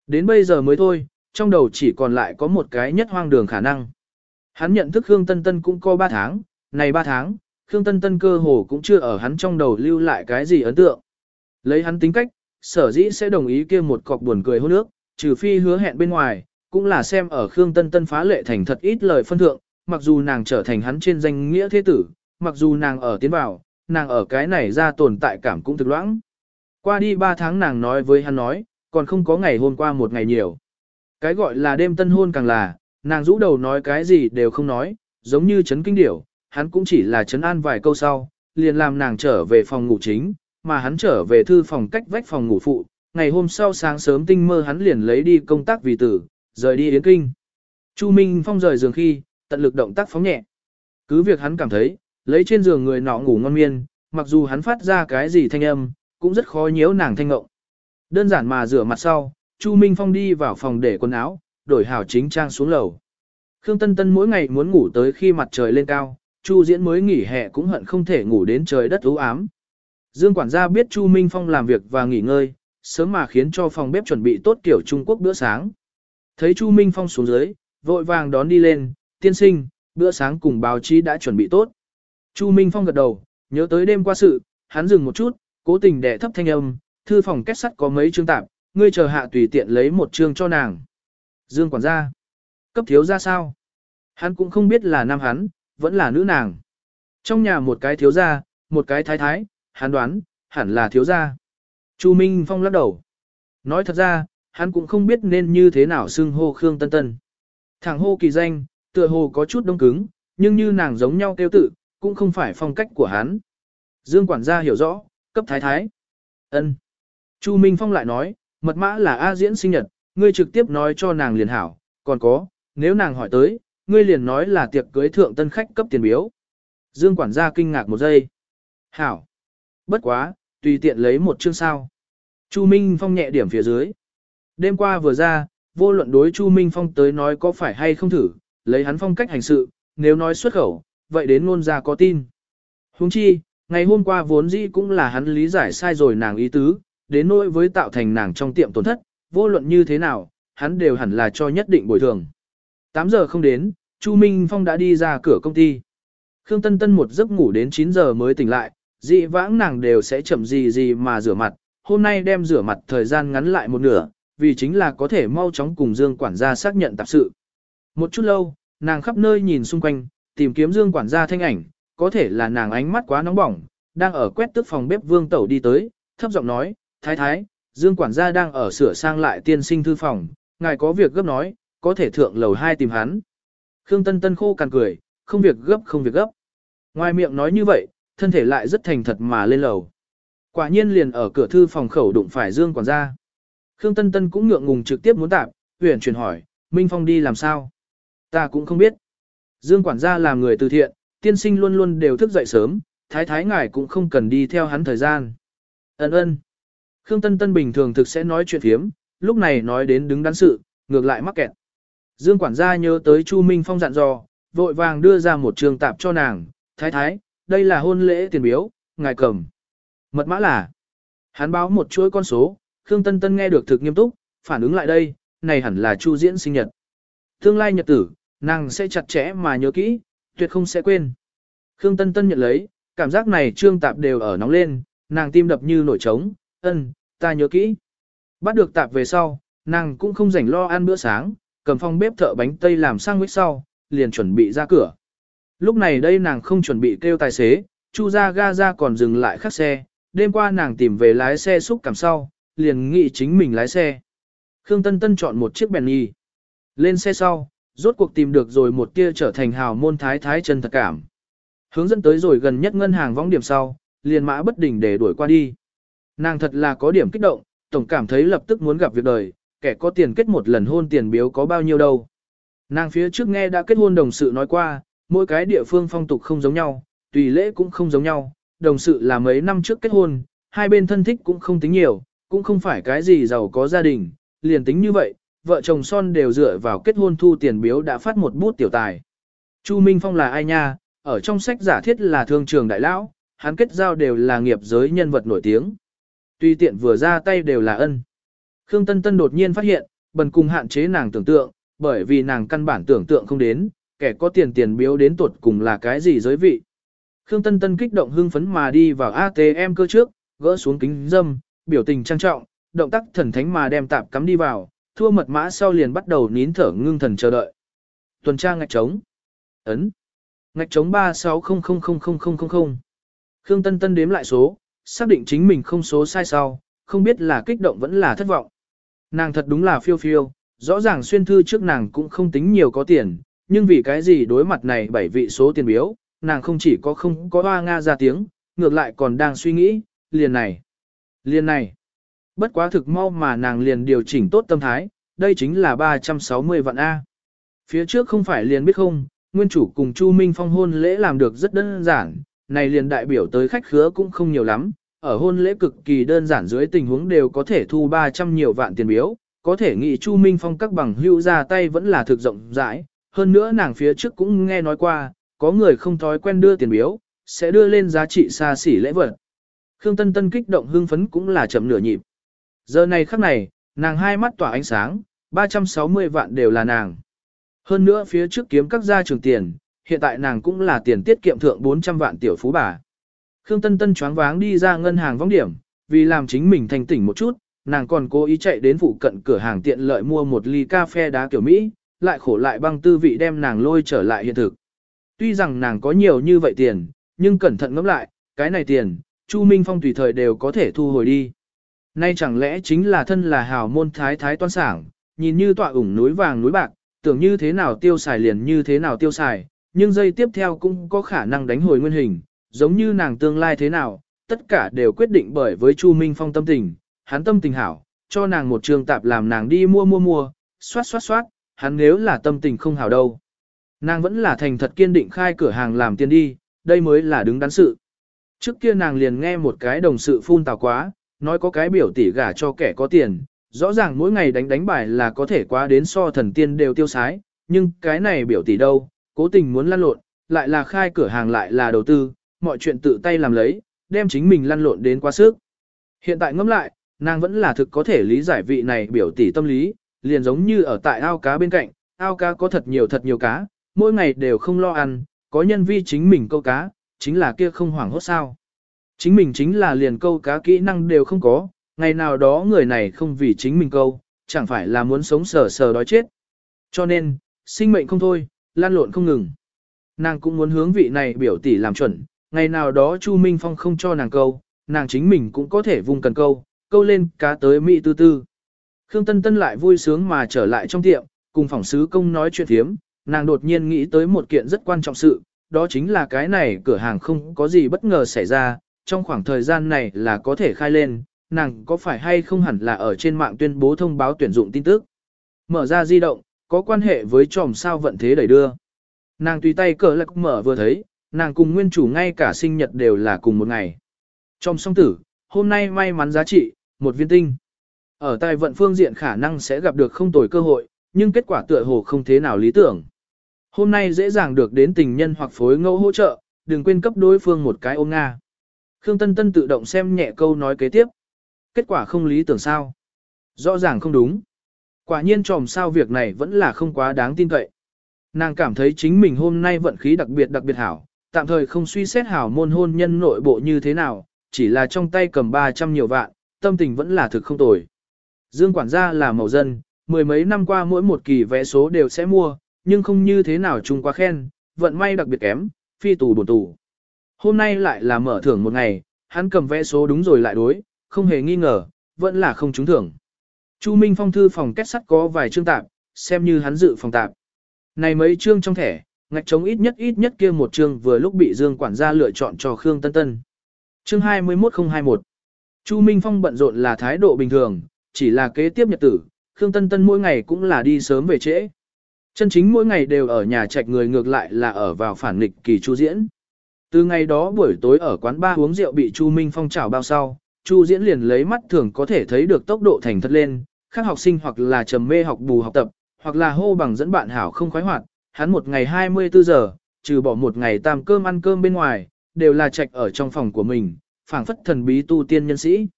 Đến bây giờ mới thôi, trong đầu chỉ còn lại có một cái nhất hoang đường khả năng. Hắn nhận thức Khương Tân Tân cũng có 3 tháng, này 3 tháng, Khương Tân Tân cơ hồ cũng chưa ở hắn trong đầu lưu lại cái gì ấn tượng. Lấy hắn tính cách, sở dĩ sẽ đồng ý kia một cọc buồn cười hôn nước, trừ phi hứa hẹn bên ngoài, cũng là xem ở Khương Tân Tân phá lệ thành thật ít lời phân thượng, mặc dù nàng trở thành hắn trên danh nghĩa thế tử, mặc dù nàng ở tiến vào, nàng ở cái này ra tồn tại cảm cũng thực loãng. Qua đi 3 tháng nàng nói với hắn nói, còn không có ngày hôm qua một ngày nhiều. Cái gọi là đêm tân hôn càng là, nàng rũ đầu nói cái gì đều không nói, giống như chấn kinh điểu, hắn cũng chỉ là chấn an vài câu sau, liền làm nàng trở về phòng ngủ chính, mà hắn trở về thư phòng cách vách phòng ngủ phụ. Ngày hôm sau sáng sớm tinh mơ hắn liền lấy đi công tác vì tử, rời đi Yến Kinh. Chu Minh Phong rời giường khi, tận lực động tác phóng nhẹ. Cứ việc hắn cảm thấy, lấy trên giường người nọ ngủ ngon miên, mặc dù hắn phát ra cái gì thanh âm, cũng rất khó nhiễu nàng thanh ngộng. Đơn giản mà rửa mặt sau, Chu Minh Phong đi vào phòng để quần áo, đổi hảo chính trang xuống lầu. Khương Tân Tân mỗi ngày muốn ngủ tới khi mặt trời lên cao, Chu Diễn mới nghỉ hè cũng hận không thể ngủ đến trời đất u ám. Dương quản gia biết Chu Minh Phong làm việc và nghỉ ngơi, sớm mà khiến cho phòng bếp chuẩn bị tốt kiểu Trung Quốc bữa sáng. Thấy Chu Minh Phong xuống dưới, vội vàng đón đi lên, tiên sinh, bữa sáng cùng báo chí đã chuẩn bị tốt. Chu Minh Phong gật đầu, nhớ tới đêm qua sự, hắn dừng một chút, cố tình đè thấp thanh âm, thư phòng kết sắt có mấy chương tạp, ngươi chờ hạ tùy tiện lấy một chương cho nàng. Dương quản gia, cấp thiếu gia sao? Hắn cũng không biết là nam hắn, vẫn là nữ nàng. Trong nhà một cái thiếu gia, một cái thái thái, hắn đoán, hẳn là thiếu gia. Chu Minh Phong lắc đầu. Nói thật ra, hắn cũng không biết nên như thế nào xưng hô Khương Tân Tân. Thằng hô kỳ danh, tựa hồ có chút đông cứng, nhưng như nàng giống nhau kêu tự, cũng không phải phong cách của hắn. Dương quản gia hiểu rõ, cấp thái thái. ân Chu Minh Phong lại nói, mật mã là A diễn sinh nhật, ngươi trực tiếp nói cho nàng liền hảo, còn có, nếu nàng hỏi tới, ngươi liền nói là tiệc cưới thượng tân khách cấp tiền biếu. Dương quản gia kinh ngạc một giây. Hảo. Bất quá, tùy tiện lấy một chương sao. Chu Minh Phong nhẹ điểm phía dưới. Đêm qua vừa ra, vô luận đối Chu Minh Phong tới nói có phải hay không thử, lấy hắn phong cách hành sự, nếu nói xuất khẩu, vậy đến ngôn ra có tin. Huống chi, ngày hôm qua vốn dĩ cũng là hắn lý giải sai rồi nàng ý tứ, đến nỗi với tạo thành nàng trong tiệm tổn thất, vô luận như thế nào, hắn đều hẳn là cho nhất định bồi thường. 8 giờ không đến, Chu Minh Phong đã đi ra cửa công ty. Khương Tân Tân một giấc ngủ đến 9 giờ mới tỉnh lại, dị vãng nàng đều sẽ chậm gì gì mà rửa mặt, hôm nay đem rửa mặt thời gian ngắn lại một nửa, vì chính là có thể mau chóng cùng Dương quản gia xác nhận tạp sự. Một chút lâu, nàng khắp nơi nhìn xung quanh, tìm kiếm Dương quản gia thanh ảnh, có thể là nàng ánh mắt quá nóng bỏng, đang ở quét tức phòng bếp Vương Tẩu đi tới, thấp giọng nói, thái thái, Dương quản gia đang ở sửa sang lại tiên sinh thư phòng, ngài có việc gấp nói, có thể thượng lầu 2 tìm hắn. Khương Tân Tân khô cằn cười, không việc gấp không việc gấp. Ngoài miệng nói như vậy, thân thể lại rất thành thật mà lên lầu. Quả nhiên liền ở cửa thư phòng khẩu đụng phải Dương quản gia. Khương Tân Tân cũng ngượng ngùng trực tiếp muốn tạp, huyền chuyển hỏi, Minh Phong đi làm sao? Ta cũng không biết. Dương quản gia làm người từ thiện, tiên sinh luôn luôn đều thức dậy sớm, thái thái ngài cũng không cần đi theo hắn thời gian. Ấn ơn. Khương Tân Tân bình thường thực sẽ nói chuyện phiếm, lúc này nói đến đứng đắn sự, ngược lại mắc kẹt. Dương quản gia nhớ tới Chu Minh Phong dặn dò, vội vàng đưa ra một trường tạp cho nàng, thái thái, đây là hôn lễ tiền biếu, ngài cầm. Mật mã là, hắn báo một chuỗi con số, Khương Tân Tân nghe được thực nghiêm túc, phản ứng lại đây, này hẳn là Chu diễn sinh nhật. Tương lai nhật tử, nàng sẽ chặt chẽ mà nhớ kỹ, tuyệt không sẽ quên. Khương Tân Tân nhận lấy, cảm giác này trương tạp đều ở nóng lên, nàng tim đập như nổi trống, ân, ta nhớ kỹ. Bắt được tạp về sau, nàng cũng không rảnh lo ăn bữa sáng, cầm phong bếp thợ bánh tây làm sang nguyết sau, liền chuẩn bị ra cửa. Lúc này đây nàng không chuẩn bị kêu tài xế, chu ra ga ra còn dừng lại khắc xe, đêm qua nàng tìm về lái xe xúc cảm sau, liền nghĩ chính mình lái xe. Khương Tân Tân chọn một chiếc bèn nhì. Lên xe sau, rốt cuộc tìm được rồi một tia trở thành hào môn thái thái chân thật cảm. Hướng dẫn tới rồi gần nhất ngân hàng vong điểm sau, liền mã bất đình để đuổi qua đi. Nàng thật là có điểm kích động, tổng cảm thấy lập tức muốn gặp việc đời, kẻ có tiền kết một lần hôn tiền biếu có bao nhiêu đâu. Nàng phía trước nghe đã kết hôn đồng sự nói qua, mỗi cái địa phương phong tục không giống nhau, tùy lễ cũng không giống nhau, đồng sự là mấy năm trước kết hôn, hai bên thân thích cũng không tính nhiều, cũng không phải cái gì giàu có gia đình, liền tính như vậy, vợ chồng son đều dựa vào kết hôn thu tiền biếu đã phát một bút tiểu tài. Chu Minh Phong là ai nha, ở trong sách giả thiết là thương trường đại lão, hắn kết giao đều là nghiệp giới nhân vật nổi tiếng. Tuy tiện vừa ra tay đều là ân. Khương Tân Tân đột nhiên phát hiện, bần cùng hạn chế nàng tưởng tượng, bởi vì nàng căn bản tưởng tượng không đến, kẻ có tiền tiền biếu đến tuột cùng là cái gì giới vị. Khương Tân Tân kích động hưng phấn mà đi vào ATM cơ trước, gỡ xuống kính dâm, biểu tình trang trọng, động tác thần thánh mà đem tạp cắm đi vào, thua mật mã sau liền bắt đầu nín thở ngưng thần chờ đợi. Tuần tra ngạch trống. Ấn. Ngạch trống 36000000. Khương Tân Tân đếm lại số, xác định chính mình không số sai sau, không biết là kích động vẫn là thất vọng. Nàng thật đúng là phiêu phiêu, rõ ràng xuyên thư trước nàng cũng không tính nhiều có tiền, nhưng vì cái gì đối mặt này bảy vị số tiền biếu, nàng không chỉ có không có hoa nga ra tiếng, ngược lại còn đang suy nghĩ, liền này, liền này. Bất quá thực mau mà nàng liền điều chỉnh tốt tâm thái, đây chính là 360 vạn A. Phía trước không phải liền biết không, nguyên chủ cùng Chu Minh Phong hôn lễ làm được rất đơn giản, này liền đại biểu tới khách khứa cũng không nhiều lắm, ở hôn lễ cực kỳ đơn giản dưới tình huống đều có thể thu 300 nhiều vạn tiền biếu, có thể nghĩ Chu Minh Phong các bằng hữu ra tay vẫn là thực rộng rãi, hơn nữa nàng phía trước cũng nghe nói qua, có người không thói quen đưa tiền biếu, sẽ đưa lên giá trị xa xỉ lễ vật. Khương Tân Tân kích động hưng phấn cũng là chậm nửa nhịp. Giờ này khắc này, nàng hai mắt tỏa ánh sáng, 360 vạn đều là nàng. Hơn nữa phía trước kiếm các gia trường tiền, hiện tại nàng cũng là tiền tiết kiệm thượng 400 vạn tiểu phú bà. Khương Tân Tân choáng váng đi ra ngân hàng vong điểm, vì làm chính mình thành tỉnh một chút, nàng còn cố ý chạy đến phụ cận cửa hàng tiện lợi mua một ly cà phê đá kiểu Mỹ, lại khổ lại băng tư vị đem nàng lôi trở lại hiện thực. Tuy rằng nàng có nhiều như vậy tiền, nhưng cẩn thận ngẫm lại, cái này tiền, Chu Minh Phong tùy thời đều có thể thu hồi đi. Nay chẳng lẽ chính là thân là hào môn thái thái toan sảng, nhìn như tọa ủng núi vàng núi bạc, tưởng như thế nào tiêu xài liền như thế nào tiêu xài, nhưng giây tiếp theo cũng có khả năng đánh hồi nguyên hình, giống như nàng tương lai thế nào, tất cả đều quyết định bởi với Chu Minh Phong tâm tình, hắn tâm tình hảo, cho nàng một trường tạp làm nàng đi mua mua mua, xoát xoát xoát, hắn nếu là tâm tình không hảo đâu. Nàng vẫn là thành thật kiên định khai cửa hàng làm tiền đi, đây mới là đứng đắn sự. Trước kia nàng liền nghe một cái đồng sự phun tào quá, nói có cái biểu tỷ gả cho kẻ có tiền, rõ ràng mỗi ngày đánh đánh bài là có thể quá đến so thần tiên đều tiêu sái, nhưng cái này biểu tỷ đâu, cố tình muốn lăn lộn, lại là khai cửa hàng lại là đầu tư, mọi chuyện tự tay làm lấy, đem chính mình lăn lộn đến quá sức. Hiện tại ngẫm lại, nàng vẫn là thực có thể lý giải vị này biểu tỷ tâm lý, liền giống như ở tại ao cá bên cạnh, ao cá có thật nhiều thật nhiều cá, mỗi ngày đều không lo ăn, có nhân vi chính mình câu cá, chính là kia không hoảng hốt sao. Chính mình chính là liền câu cá kỹ năng đều không có, ngày nào đó người này không vì chính mình câu, chẳng phải là muốn sống sờ sờ đói chết. Cho nên, sinh mệnh không thôi, lan lộn không ngừng. Nàng cũng muốn hướng vị này biểu tỷ làm chuẩn, ngày nào đó Chu Minh Phong không cho nàng câu, nàng chính mình cũng có thể vùng cần câu, câu lên cá tới Mỹ tư tư. Khương Tân Tân lại vui sướng mà trở lại trong tiệm, cùng phỏng sứ công nói chuyện thiếm, nàng đột nhiên nghĩ tới một kiện rất quan trọng sự, đó chính là cái này cửa hàng không có gì bất ngờ xảy ra, trong khoảng thời gian này là có thể khai lên, nàng có phải hay không hẳn là ở trên mạng tuyên bố thông báo tuyển dụng tin tức. Mở ra di động, có quan hệ với tròm sao vận thế đẩy đưa. Nàng tùy tay cờ lạc mở vừa thấy, nàng cùng nguyên chủ ngay cả sinh nhật đều là cùng một ngày. Trong song tử, hôm nay may mắn giá trị, một viên tinh. Ở tài vận phương diện khả năng sẽ gặp được không tồi cơ hội, nhưng kết quả tựa hồ không thế nào lý tưởng. Hôm nay dễ dàng được đến tình nhân hoặc phối ngẫu hỗ trợ, đừng quên cấp đối phương một cái ôm Nga. Khương Tân Tân tự động xem nhẹ câu nói kế tiếp. Kết quả không lý tưởng sao? Rõ ràng không đúng. Quả nhiên tròm sao việc này vẫn là không quá đáng tin cậy. Nàng cảm thấy chính mình hôm nay vận khí đặc biệt đặc biệt hảo, tạm thời không suy xét hảo môn hôn nhân nội bộ như thế nào, chỉ là trong tay cầm 300 nhiều vạn, tâm tình vẫn là thực không tồi. Dương quản gia là màu dân, mười mấy năm qua mỗi một kỳ vé số đều sẽ mua, nhưng không như thế nào chung quá khen, vận may đặc biệt kém, phi tù bổ tù. Hôm nay lại là mở thưởng một ngày, hắn cầm vé số đúng rồi lại đối, không hề nghi ngờ, vẫn là không trúng thưởng. Chu Minh Phong thư phòng kết sắt có vài chương tạp, xem như hắn dự phòng tạp. Này mấy chương trong thẻ, ngạch trống ít nhất ít nhất kia một chương vừa lúc bị Dương quản gia lựa chọn cho Khương Tân Tân. Chương 21021 Chu Minh Phong bận rộn là thái độ bình thường, chỉ là kế tiếp nhật tử, Khương Tân Tân mỗi ngày cũng là đi sớm về trễ. Chân chính mỗi ngày đều ở nhà trạch người ngược lại là ở vào phản nghịch kỳ chu diễn. Từ ngày đó buổi tối ở quán ba uống rượu bị Chu Minh Phong chảo bao sau, Chu diễn liền lấy mắt thường có thể thấy được tốc độ thành thật lên, các học sinh hoặc là trầm mê học bù học tập, hoặc là hô bằng dẫn bạn hảo không khoái hoạt, hắn một ngày 24 giờ, trừ bỏ một ngày tam cơm ăn cơm bên ngoài, đều là trạch ở trong phòng của mình, phảng phất thần bí tu tiên nhân sĩ.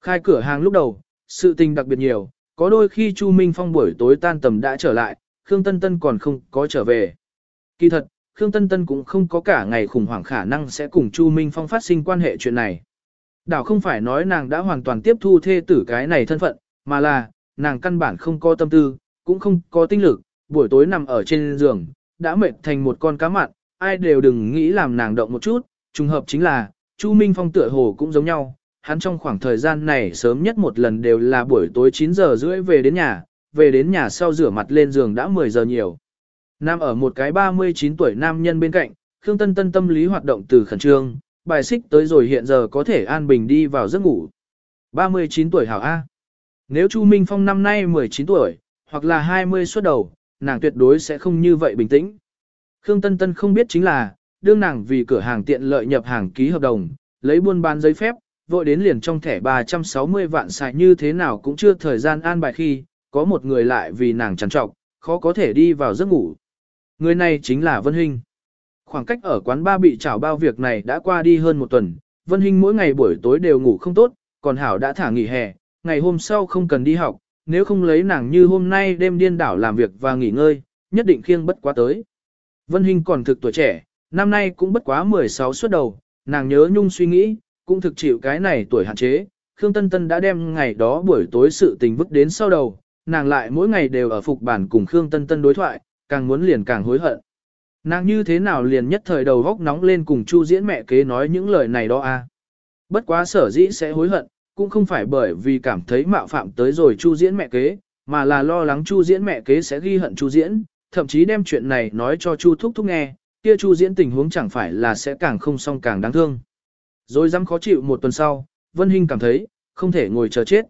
Khai cửa hàng lúc đầu, sự tình đặc biệt nhiều, có đôi khi Chu Minh Phong buổi tối tan tầm đã trở lại, Khương Tân Tân còn không có trở về. Kỳ thật, Khương Tân Tân cũng không có cả ngày khủng hoảng khả năng sẽ cùng Chu Minh Phong phát sinh quan hệ chuyện này. Đảo không phải nói nàng đã hoàn toàn tiếp thu thê tử cái này thân phận, mà là, nàng căn bản không có tâm tư, cũng không có tinh lực, buổi tối nằm ở trên giường, đã mệt thành một con cá mặn, ai đều đừng nghĩ làm nàng động một chút, trùng hợp chính là, Chu Minh Phong tựa hồ cũng giống nhau, hắn trong khoảng thời gian này sớm nhất một lần đều là buổi tối 9 giờ rưỡi về đến nhà, về đến nhà sau rửa mặt lên giường đã 10 giờ nhiều. Nam ở một cái 39 tuổi nam nhân bên cạnh, Khương Tân Tân tâm lý hoạt động từ khẩn trương, bài xích tới rồi hiện giờ có thể an bình đi vào giấc ngủ. 39 tuổi hảo A. Nếu Chu Minh Phong năm nay 19 tuổi, hoặc là 20 xuất đầu, nàng tuyệt đối sẽ không như vậy bình tĩnh. Khương Tân Tân không biết chính là, đương nàng vì cửa hàng tiện lợi nhập hàng ký hợp đồng, lấy buôn bán giấy phép, vội đến liền trong thẻ 360 vạn xài như thế nào cũng chưa thời gian an bài khi, có một người lại vì nàng trằn trọc, khó có thể đi vào giấc ngủ. Người này chính là Vân Hinh. Khoảng cách ở quán ba bị trảo bao việc này đã qua đi hơn một tuần, Vân Hinh mỗi ngày buổi tối đều ngủ không tốt, còn Hảo đã thả nghỉ hè, ngày hôm sau không cần đi học, nếu không lấy nàng như hôm nay đêm điên đảo làm việc và nghỉ ngơi, nhất định khiêng bất quá tới. Vân Hinh còn thực tuổi trẻ, năm nay cũng bất quá 16 suốt đầu, nàng nhớ nhung suy nghĩ, cũng thực chịu cái này tuổi hạn chế. Khương Tân Tân đã đem ngày đó buổi tối sự tình vứt đến sau đầu, nàng lại mỗi ngày đều ở phục bản cùng Khương Tân Tân đối thoại, càng muốn liền càng hối hận. Nàng như thế nào liền nhất thời đầu góc nóng lên cùng Chu diễn mẹ kế nói những lời này đó a. À? Bất quá sở dĩ sẽ hối hận, cũng không phải bởi vì cảm thấy mạo phạm tới rồi Chu Diễn mẹ kế, mà là lo lắng Chu Diễn mẹ kế sẽ ghi hận Chu Diễn, thậm chí đem chuyện này nói cho Chu Thúc Thúc nghe, kia Chu Diễn tình huống chẳng phải là sẽ càng không xong càng đáng thương. Rồi dám khó chịu một tuần sau, Vân Hinh cảm thấy, không thể ngồi chờ chết.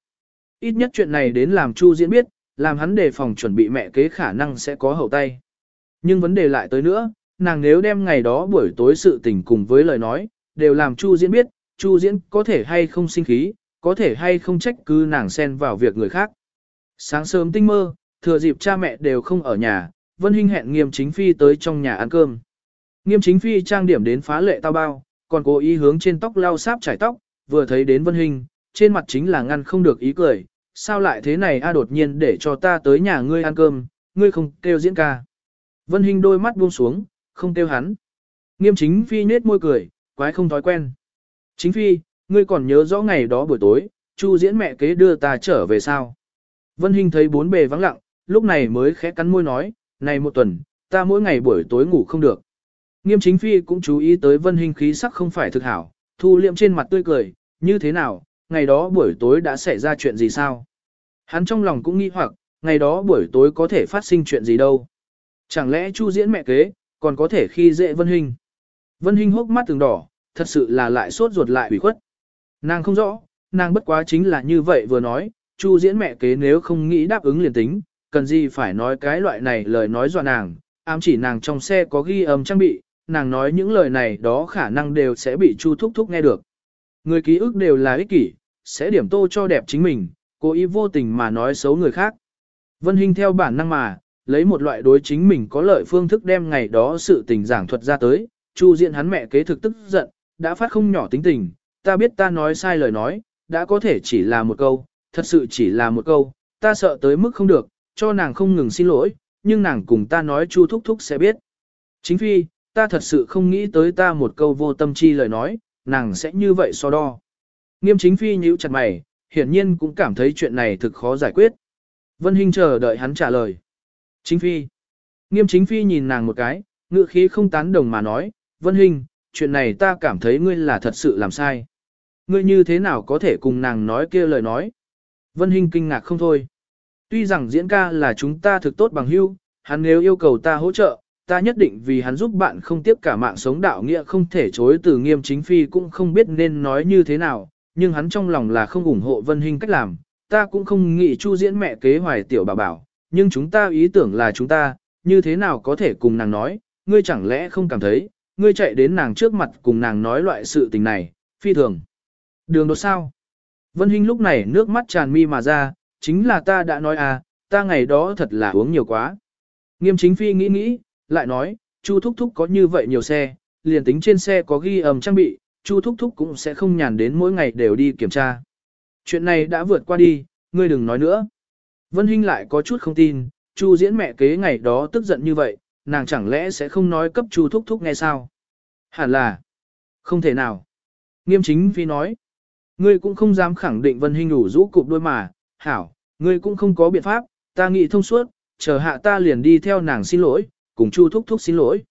Ít nhất chuyện này đến làm Chu Diễn biết, làm hắn đề phòng chuẩn bị mẹ kế khả năng sẽ có hậu tay. Nhưng vấn đề lại tới nữa, nàng nếu đem ngày đó buổi tối sự tình cùng với lời nói, đều làm Chu Diễn biết, Chu Diễn có thể hay không sinh khí, có thể hay không trách cứ nàng xen vào việc người khác. Sáng sớm tinh mơ, thừa dịp cha mẹ đều không ở nhà, Vân Hinh hẹn Nghiêm Chính Phi tới trong nhà ăn cơm. Nghiêm Chính Phi trang điểm đến phá lệ tao bao, còn cố ý hướng trên tóc lau sáp trải tóc, vừa thấy đến Vân Hinh, trên mặt chính là ngăn không được ý cười, sao lại thế này a đột nhiên để cho ta tới nhà ngươi ăn cơm, ngươi không kêu diễn ca. Vân Hinh đôi mắt buông xuống, không kêu hắn. Nghiêm Chính Phi nết môi cười, quái không thói quen. Chính Phi, ngươi còn nhớ rõ ngày đó buổi tối, Chu diễn mẹ kế đưa ta trở về sao? Vân Hinh thấy bốn bề vắng lặng, lúc này mới khẽ cắn môi nói, này một tuần, ta mỗi ngày buổi tối ngủ không được. Nghiêm chính phi cũng chú ý tới Vân Hinh khí sắc không phải thực hảo, thu liệm trên mặt tươi cười, như thế nào, ngày đó buổi tối đã xảy ra chuyện gì sao? Hắn trong lòng cũng nghi hoặc, ngày đó buổi tối có thể phát sinh chuyện gì đâu? Chẳng lẽ Chu diễn mẹ kế, còn có thể khi dễ Vân Hinh? Vân Hinh hốc mắt từng đỏ, thật sự là lại sốt ruột lại ủy khuất. Nàng không rõ, nàng bất quá chính là như vậy vừa nói, Chu diễn mẹ kế nếu không nghĩ đáp ứng liền tính, cần gì phải nói cái loại này lời nói dọa nàng, ám chỉ nàng trong xe có ghi âm trang bị, nàng nói những lời này đó khả năng đều sẽ bị Chu Thúc Thúc nghe được. Người ký ức đều là ích kỷ, sẽ điểm tô cho đẹp chính mình, cố ý vô tình mà nói xấu người khác. Vân Hinh theo bản năng mà, lấy một loại đối chính mình có lợi phương thức đem ngày đó sự tình giảng thuật ra tới, Chu Diện hắn mẹ kế thực tức giận, đã phát không nhỏ tính tình, ta biết ta nói sai lời nói, đã có thể chỉ là một câu, thật sự chỉ là một câu, ta sợ tới mức không được, cho nàng không ngừng xin lỗi, nhưng nàng cùng ta nói Chu Thúc Thúc sẽ biết. Chính phi, ta thật sự không nghĩ tới ta một câu vô tâm chi lời nói, nàng sẽ như vậy so đo. Nghiêm chính phi nhíu chặt mày, hiển nhiên cũng cảm thấy chuyện này thực khó giải quyết. Vân Hinh chờ đợi hắn trả lời. Chính phi. Nghiêm chính phi nhìn nàng một cái, ngựa khí không tán đồng mà nói, Vân Hinh, chuyện này ta cảm thấy ngươi là thật sự làm sai. Ngươi như thế nào có thể cùng nàng nói kia lời nói? Vân Hinh kinh ngạc không thôi. Tuy rằng diễn ca là chúng ta thực tốt bằng hữu, hắn nếu yêu cầu ta hỗ trợ, ta nhất định vì hắn giúp bạn không tiếp cả mạng sống đạo nghĩa không thể chối từ nghiêm chính phi cũng không biết nên nói như thế nào, nhưng hắn trong lòng là không ủng hộ Vân Hinh cách làm, ta cũng không nghĩ chu diễn mẹ kế hoài tiểu bà bảo, nhưng chúng ta ý tưởng là chúng ta, như thế nào có thể cùng nàng nói, ngươi chẳng lẽ không cảm thấy, ngươi chạy đến nàng trước mặt cùng nàng nói loại sự tình này, phi thường. Đường đột sao? Vân Hinh lúc này nước mắt tràn mi mà ra, chính là ta đã nói à, ta ngày đó thật là uống nhiều quá. Nghiêm chính phi nghĩ nghĩ, lại nói, Chu Thúc Thúc có như vậy nhiều xe, liền tính trên xe có ghi ầm trang bị, Chu Thúc Thúc cũng sẽ không nhàn đến mỗi ngày đều đi kiểm tra. Chuyện này đã vượt qua đi, ngươi đừng nói nữa. Vân Hinh lại có chút không tin, Chu diễn mẹ kế ngày đó tức giận như vậy, nàng chẳng lẽ sẽ không nói cấp Chu Thúc Thúc nghe sao? Hẳn là, không thể nào. Nghiêm chính phi nói, ngươi cũng không dám khẳng định Vân Hinh đủ rũ cụp đôi mà, hảo, ngươi cũng không có biện pháp, ta nghĩ thông suốt, chờ hạ ta liền đi theo nàng xin lỗi, cùng Chu Thúc Thúc xin lỗi.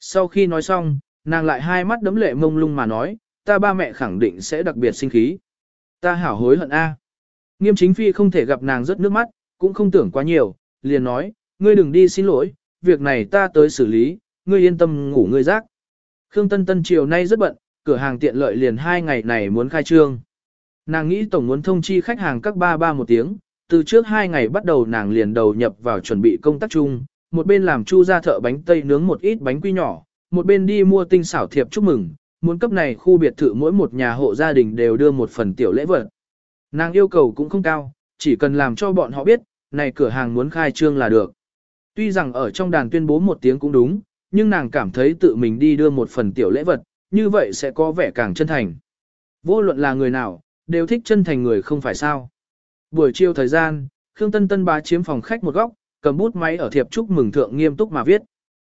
Sau khi nói xong, nàng lại hai mắt đấm lệ mông lung mà nói, ta ba mẹ khẳng định sẽ đặc biệt sinh khí. Ta hảo hối hận a. Nghiêm chính phi không thể gặp nàng rớt nước mắt, cũng không tưởng quá nhiều, liền nói, ngươi đừng đi xin lỗi, việc này ta tới xử lý, ngươi yên tâm ngủ ngươi rác. Khương Tân Tân chiều nay rất bận, cửa hàng tiện lợi liền hai ngày này muốn khai trương. Nàng nghĩ tổng muốn thông chi khách hàng các ba ba một tiếng, từ trước hai ngày bắt đầu nàng liền đầu nhập vào chuẩn bị công tác chung, một bên làm chu ra thợ bánh tây nướng một ít bánh quy nhỏ, một bên đi mua tinh xảo thiệp chúc mừng, muốn cấp này khu biệt thự mỗi một nhà hộ gia đình đều đưa một phần tiểu lễ vật. Nàng yêu cầu cũng không cao, chỉ cần làm cho bọn họ biết, này cửa hàng muốn khai trương là được. Tuy rằng ở trong đàn tuyên bố một tiếng cũng đúng, nhưng nàng cảm thấy tự mình đi đưa một phần tiểu lễ vật, như vậy sẽ có vẻ càng chân thành. Vô luận là người nào, đều thích chân thành người không phải sao. Buổi chiều thời gian, Khương Tân Tân bá chiếm phòng khách một góc, cầm bút máy ở thiệp chúc mừng thượng nghiêm túc mà viết.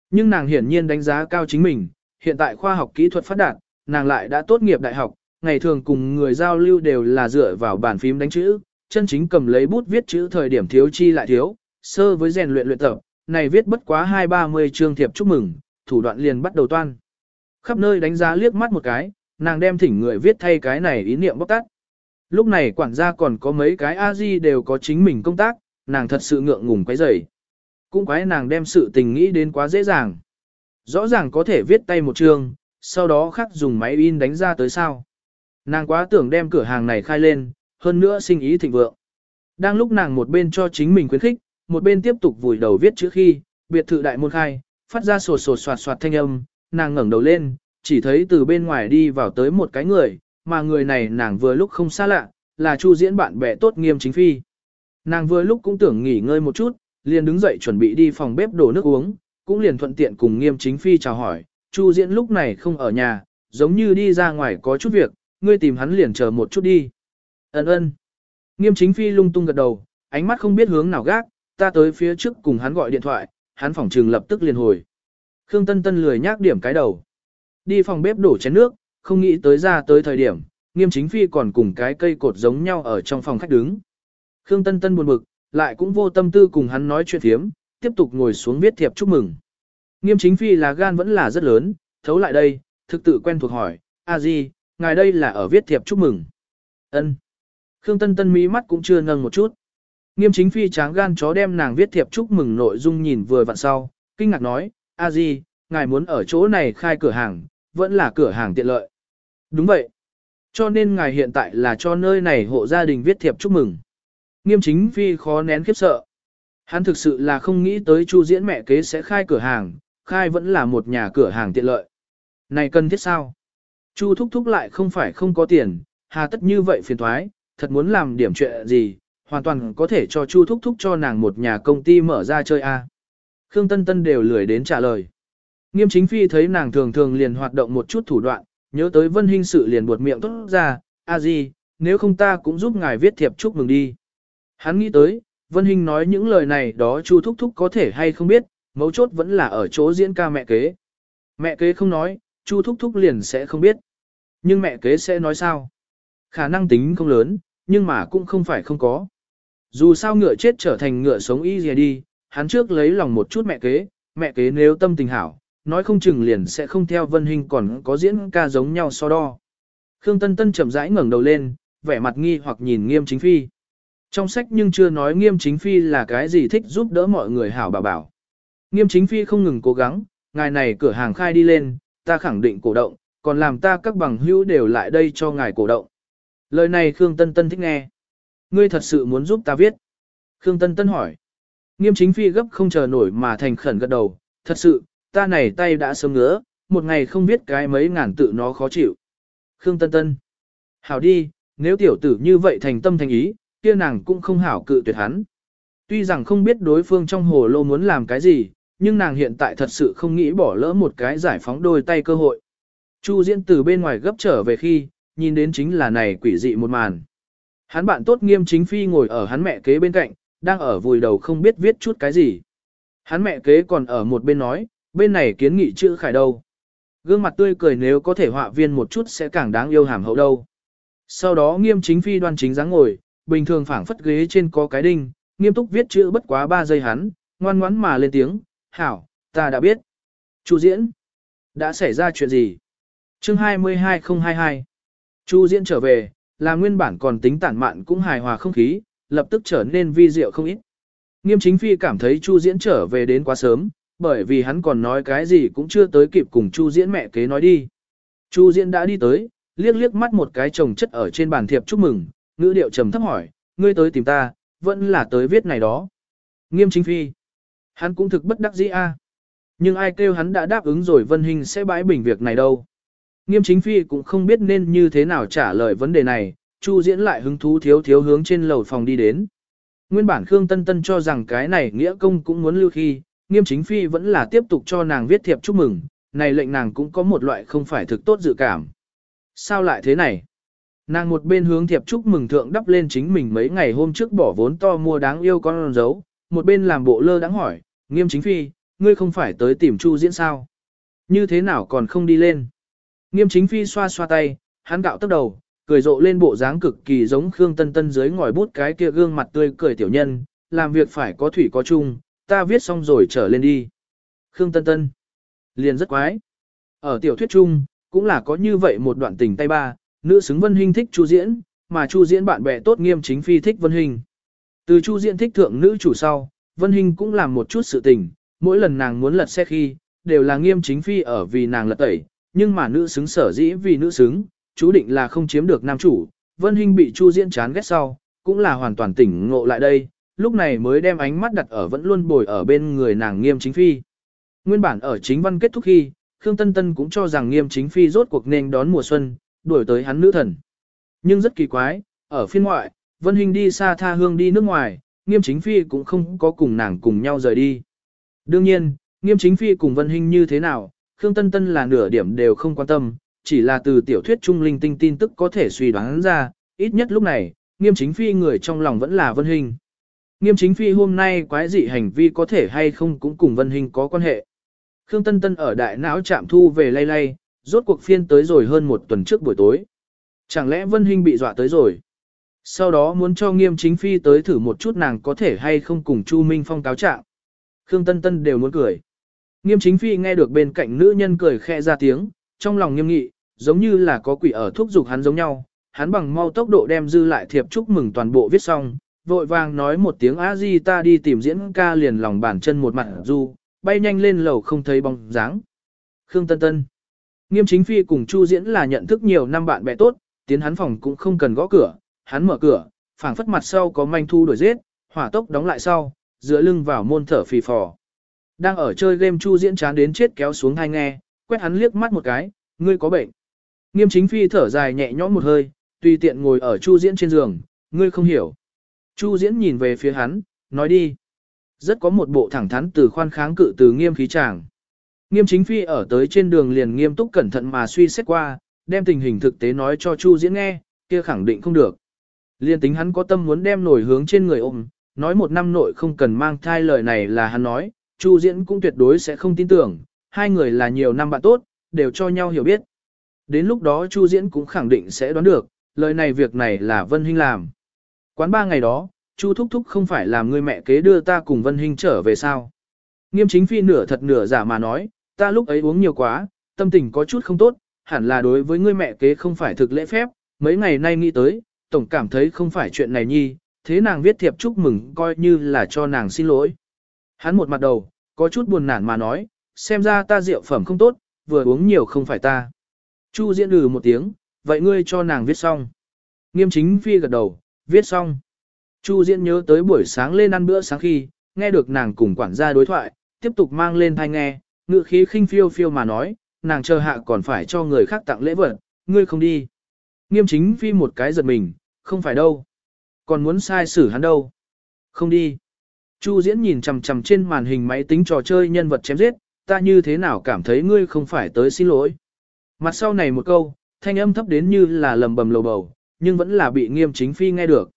Nhưng nàng hiển nhiên đánh giá cao chính mình, hiện tại khoa học kỹ thuật phát đạt, nàng lại đã tốt nghiệp đại học, ngày thường cùng người giao lưu đều là dựa vào bàn phím đánh chữ, chân chính cầm lấy bút viết chữ thời điểm thiếu chi lại thiếu, sơ với rèn luyện luyện tập, này viết bất quá hai ba mươi chương thiệp chúc mừng, thủ đoạn liền bắt đầu toan. Khắp nơi đánh giá liếc mắt một cái, nàng đem thỉnh người viết thay cái này ý niệm bóc tắt. Lúc này quản gia còn có mấy cái A-di đều có chính mình công tác, nàng thật sự ngượng ngùng quấy rầy. Cũng quái nàng đem sự tình nghĩ đến quá dễ dàng. Rõ ràng có thể viết tay một chương, sau đó khắc dùng máy in đánh ra tới sao. Nàng quá tưởng đem cửa hàng này khai lên, hơn nữa sinh ý thịnh vượng. Đang lúc nàng một bên cho chính mình khuyến khích, một bên tiếp tục vùi đầu viết chữ khi, biệt thự đại môn khai, phát ra sột sột soạt soạt thanh âm, nàng ngẩng đầu lên, chỉ thấy từ bên ngoài đi vào tới một cái người, mà người này nàng vừa lúc không xa lạ, là Chu Diễn bạn bè tốt nghiêm chính phi. Nàng vừa lúc cũng tưởng nghỉ ngơi một chút, liền đứng dậy chuẩn bị đi phòng bếp đổ nước uống, cũng liền thuận tiện cùng nghiêm chính phi chào hỏi, Chu Diễn lúc này không ở nhà, giống như đi ra ngoài có chút việc, ngươi tìm hắn liền chờ một chút đi. Ấn ơn. Nghiêm chính phi lung tung gật đầu, ánh mắt không biết hướng nào gác, ta tới phía trước cùng hắn gọi điện thoại, hắn phòng trường lập tức liền hồi. Khương Tân Tân lười nhác điểm cái đầu. Đi phòng bếp đổ chén nước, không nghĩ tới ra tới thời điểm, nghiêm chính phi còn cùng cái cây cột giống nhau ở trong phòng khách đứng. Khương Tân Tân buồn bực, lại cũng vô tâm tư cùng hắn nói chuyện thiếm, tiếp tục ngồi xuống viết thiệp chúc mừng. Nghiêm chính phi là gan vẫn là rất lớn, thấu lại đây, thực tự quen thuộc hỏi, a di, ngài đây là ở viết thiệp chúc mừng. ân Khương Tân Tân mí mắt cũng chưa nâng một chút. Nghiêm chính phi tráng gan chó đem nàng viết thiệp chúc mừng nội dung nhìn vừa vặn sau, kinh ngạc nói, a di, ngài muốn ở chỗ này khai cửa hàng, vẫn là cửa hàng tiện lợi. Đúng vậy. Cho nên ngài hiện tại là cho nơi này hộ gia đình viết thiệp chúc mừng. Nghiêm chính phi khó nén khiếp sợ. Hắn thực sự là không nghĩ tới chu diễn mẹ kế sẽ khai cửa hàng, khai vẫn là một nhà cửa hàng tiện lợi. Này cần thiết sao? Chu thúc thúc lại không phải không có tiền, hà tất như vậy phiền thoái, thật muốn làm điểm chuyện gì, hoàn toàn có thể cho Chu thúc thúc cho nàng một nhà công ty mở ra chơi a. Khương Tân Tân đều lười đến trả lời. Nghiêm chính phi thấy nàng thường thường liền hoạt động một chút thủ đoạn, nhớ tới vân hình sự liền buột miệng tốt ra, a gì, nếu không ta cũng giúp ngài viết thiệp chúc mừng đi. Hắn nghĩ tới, vân hình nói những lời này đó chu thúc thúc có thể hay không biết, mấu chốt vẫn là ở chỗ diễn ca mẹ kế. Mẹ kế không nói, chu thúc thúc liền sẽ không biết. Nhưng mẹ kế sẽ nói sao? Khả năng tính không lớn, nhưng mà cũng không phải không có. Dù sao ngựa chết trở thành ngựa sống y gì đi, hắn trước lấy lòng một chút mẹ kế, mẹ kế nếu tâm tình hảo, nói không chừng liền sẽ không theo vân hình còn có diễn ca giống nhau so đo. Khương Tân Tân chậm rãi ngẩng đầu lên, vẻ mặt nghi hoặc nhìn nghiêm chính phi. Trong sách nhưng chưa nói nghiêm chính phi là cái gì thích giúp đỡ mọi người hảo bảo bảo. Nghiêm chính phi không ngừng cố gắng, ngài này cửa hàng khai đi lên, ta khẳng định cổ động, còn làm ta các bằng hữu đều lại đây cho ngài cổ động. Lời này Khương Tân Tân thích nghe. Ngươi thật sự muốn giúp ta viết. Khương Tân Tân hỏi. Nghiêm chính phi gấp không chờ nổi mà thành khẩn gật đầu. Thật sự, ta này tay đã sớm ngứa, một ngày không biết cái mấy ngàn tự nó khó chịu. Khương Tân Tân. Hảo đi, nếu tiểu tử như vậy thành tâm thành ý, kia nàng cũng không hảo cự tuyệt hắn. Tuy rằng không biết đối phương trong hồ lô muốn làm cái gì, nhưng nàng hiện tại thật sự không nghĩ bỏ lỡ một cái giải phóng đôi tay cơ hội. Chu Diễn từ bên ngoài gấp trở về khi, nhìn đến chính là này quỷ dị một màn. Hắn bạn tốt nghiêm chính phi ngồi ở hắn mẹ kế bên cạnh, đang ở vùi đầu không biết viết chút cái gì. Hắn mẹ kế còn ở một bên nói, bên này kiến nghị chữ khải đâu. Gương mặt tươi cười nếu có thể họa viên một chút sẽ càng đáng yêu hàm hậu đâu. Sau đó nghiêm chính phi đoan chính dáng ngồi, bình thường phảng phất ghế trên có cái đinh, nghiêm túc viết chữ bất quá 3 giây hắn, ngoan ngoãn mà lên tiếng, hảo, ta đã biết. Chu diễn, đã xảy ra chuyện gì? Chương 22022 Chu diễn trở về, là nguyên bản còn tính tản mạn cũng hài hòa không khí, lập tức trở nên vi diệu không ít. Nghiêm chính phi cảm thấy Chu diễn trở về đến quá sớm, bởi vì hắn còn nói cái gì cũng chưa tới kịp cùng Chu diễn mẹ kế nói đi. Chu diễn đã đi tới, liếc liếc mắt một cái chồng chất ở trên bàn thiệp chúc mừng, ngữ điệu trầm thấp hỏi, ngươi tới tìm ta, vẫn là tới viết này đó. Nghiêm chính phi, hắn cũng thực bất đắc dĩ a. Nhưng ai kêu hắn đã đáp ứng rồi Vân Hình sẽ bãi bình việc này đâu. Nghiêm chính phi cũng không biết nên như thế nào trả lời vấn đề này, Chu diễn lại hứng thú thiếu thiếu hướng trên lầu phòng đi đến. Nguyên bản Khương Tân Tân cho rằng cái này nghĩa công cũng muốn lưu khi, nghiêm chính phi vẫn là tiếp tục cho nàng viết thiệp chúc mừng, này lệnh nàng cũng có một loại không phải thực tốt dự cảm. Sao lại thế này? Nàng một bên hướng thiệp chúc mừng thượng đắp lên chính mình mấy ngày hôm trước bỏ vốn to mua đáng yêu con dấu, một bên làm bộ lơ đáng hỏi, nghiêm chính phi, ngươi không phải tới tìm Chu diễn sao? Như thế nào còn không đi lên? Nghiêm chính phi xoa xoa tay, hắn gạo tức đầu, cười rộ lên bộ dáng cực kỳ giống Khương Tân Tân dưới ngòi bút cái kia gương mặt tươi cười tiểu nhân, làm việc phải có thủy có chung, ta viết xong rồi trở lên đi. Khương Tân Tân, liền rất quái. Ở tiểu thuyết chung, cũng là có như vậy một đoạn tình tay ba, nữ xứng vân hình thích chu diễn, mà Chu Diễn bạn bè tốt nghiêm chính phi thích Vân Hình. Từ Chu Diễn thích thượng nữ chủ sau, Vân Hình cũng làm một chút sự tình, mỗi lần nàng muốn lật xe khi, đều là nghiêm chính phi ở vì nàng lật tẩy, nhưng mà nữ xứng sở dĩ vì nữ xứng, chú định là không chiếm được nam chủ. Vân Hình bị Chu Diễn chán ghét sau, cũng là hoàn toàn tỉnh ngộ lại đây, lúc này mới đem ánh mắt đặt ở vẫn luôn bồi ở bên người nàng nghiêm chính phi. Nguyên bản ở chính văn kết thúc khi, Khương Tân Tân cũng cho rằng nghiêm chính phi rốt cuộc nên đón mùa xuân, đuổi tới hắn nữ thần. Nhưng rất kỳ quái, ở phiên ngoại, Vân Hình đi xa tha hương đi nước ngoài, nghiêm chính phi cũng không có cùng nàng cùng nhau rời đi. Đương nhiên, nghiêm chính phi cùng Vân Hình như thế nào, Khương Tân Tân là nửa điểm đều không quan tâm, chỉ là từ tiểu thuyết trung linh tinh tin tức có thể suy đoán ra, ít nhất lúc này, nghiêm chính phi người trong lòng vẫn là Vân Hình. Nghiêm chính phi hôm nay quái dị hành vi có thể hay không cũng cùng Vân Hình có quan hệ. Khương Tân Tân ở đại não chạm thu về lay lay, rốt cuộc phiên tới rồi hơn một tuần trước buổi tối. Chẳng lẽ Vân Hinh bị dọa tới rồi? Sau đó muốn cho nghiêm chính phi tới thử một chút nàng có thể hay không cùng Chu Minh Phong cáo trạng. Khương Tân Tân đều muốn cười. Nghiêm chính phi nghe được bên cạnh nữ nhân cười khẽ ra tiếng, trong lòng nghiêm nghị, giống như là có quỷ ở thúc giục hắn giống nhau. Hắn bằng mau tốc độ đem dư lại thiệp chúc mừng toàn bộ viết xong, vội vàng nói một tiếng a di ta đi tìm diễn ca liền lòng bàn chân một mặt du, bay nhanh lên lầu không thấy bóng dáng. Khương Tân Tân Nghiêm chính phi cùng Chu Diễn là nhận thức nhiều năm bạn bè tốt, tiến hắn phòng cũng không cần gõ cửa, hắn mở cửa, phảng phất mặt sau có manh thu đuổi giết, hỏa tốc đóng lại sau, dựa lưng vào môn thở phì phò. Đang ở chơi game Chu Diễn chán đến chết kéo xuống hai nghe, quét hắn liếc mắt một cái, ngươi có bệnh. Nghiêm chính phi thở dài nhẹ nhõm một hơi, tùy tiện ngồi ở Chu Diễn trên giường, ngươi không hiểu. Chu Diễn nhìn về phía hắn, nói đi. Rất có một bộ thẳng thắn từ khoan kháng cự từ nghiêm khí chàng. Nghiêm chính phi ở tới trên đường liền nghiêm túc cẩn thận mà suy xét qua, đem tình hình thực tế nói cho Chu Diễn nghe, kia khẳng định không được. Liên tính hắn có tâm muốn đem nổi hướng trên người ôm, nói một năm nội không cần mang thai lời này là hắn nói, Chu Diễn cũng tuyệt đối sẽ không tin tưởng, hai người là nhiều năm bạn tốt, đều cho nhau hiểu biết. Đến lúc đó Chu Diễn cũng khẳng định sẽ đoán được, lời này việc này là Vân Hinh làm. Quán ba ngày đó, Chu Thúc Thúc không phải làm người mẹ kế đưa ta cùng Vân Hinh trở về sao. Nghiêm chính phi nửa thật nửa giả mà nói, ta lúc ấy uống nhiều quá, tâm tình có chút không tốt, hẳn là đối với ngươi mẹ kế không phải thực lễ phép, mấy ngày nay nghĩ tới, tổng cảm thấy không phải chuyện này nhi, thế nàng viết thiệp chúc mừng coi như là cho nàng xin lỗi. Hắn một mặt đầu, có chút buồn nản mà nói, xem ra ta rượu phẩm không tốt, vừa uống nhiều không phải ta. Chu diễn lừ một tiếng, vậy ngươi cho nàng viết xong. Nghiêm chính phi gật đầu, viết xong. Chu diễn nhớ tới buổi sáng lên ăn bữa sáng khi, nghe được nàng cùng quản gia đối thoại, tiếp tục mang lên thai nghe, ngự khí khinh phiêu phiêu mà nói, nàng chờ hạ còn phải cho người khác tặng lễ vật, ngươi không đi. Nghiêm chính phi một cái giật mình, không phải đâu. Còn muốn sai xử hắn đâu. Không đi. Chu diễn nhìn chằm chằm trên màn hình máy tính trò chơi nhân vật chém giết, ta như thế nào cảm thấy ngươi không phải tới xin lỗi. Mặt sau này một câu, thanh âm thấp đến như là lầm bầm lầu bầu, nhưng vẫn là bị nghiêm chính phi nghe được.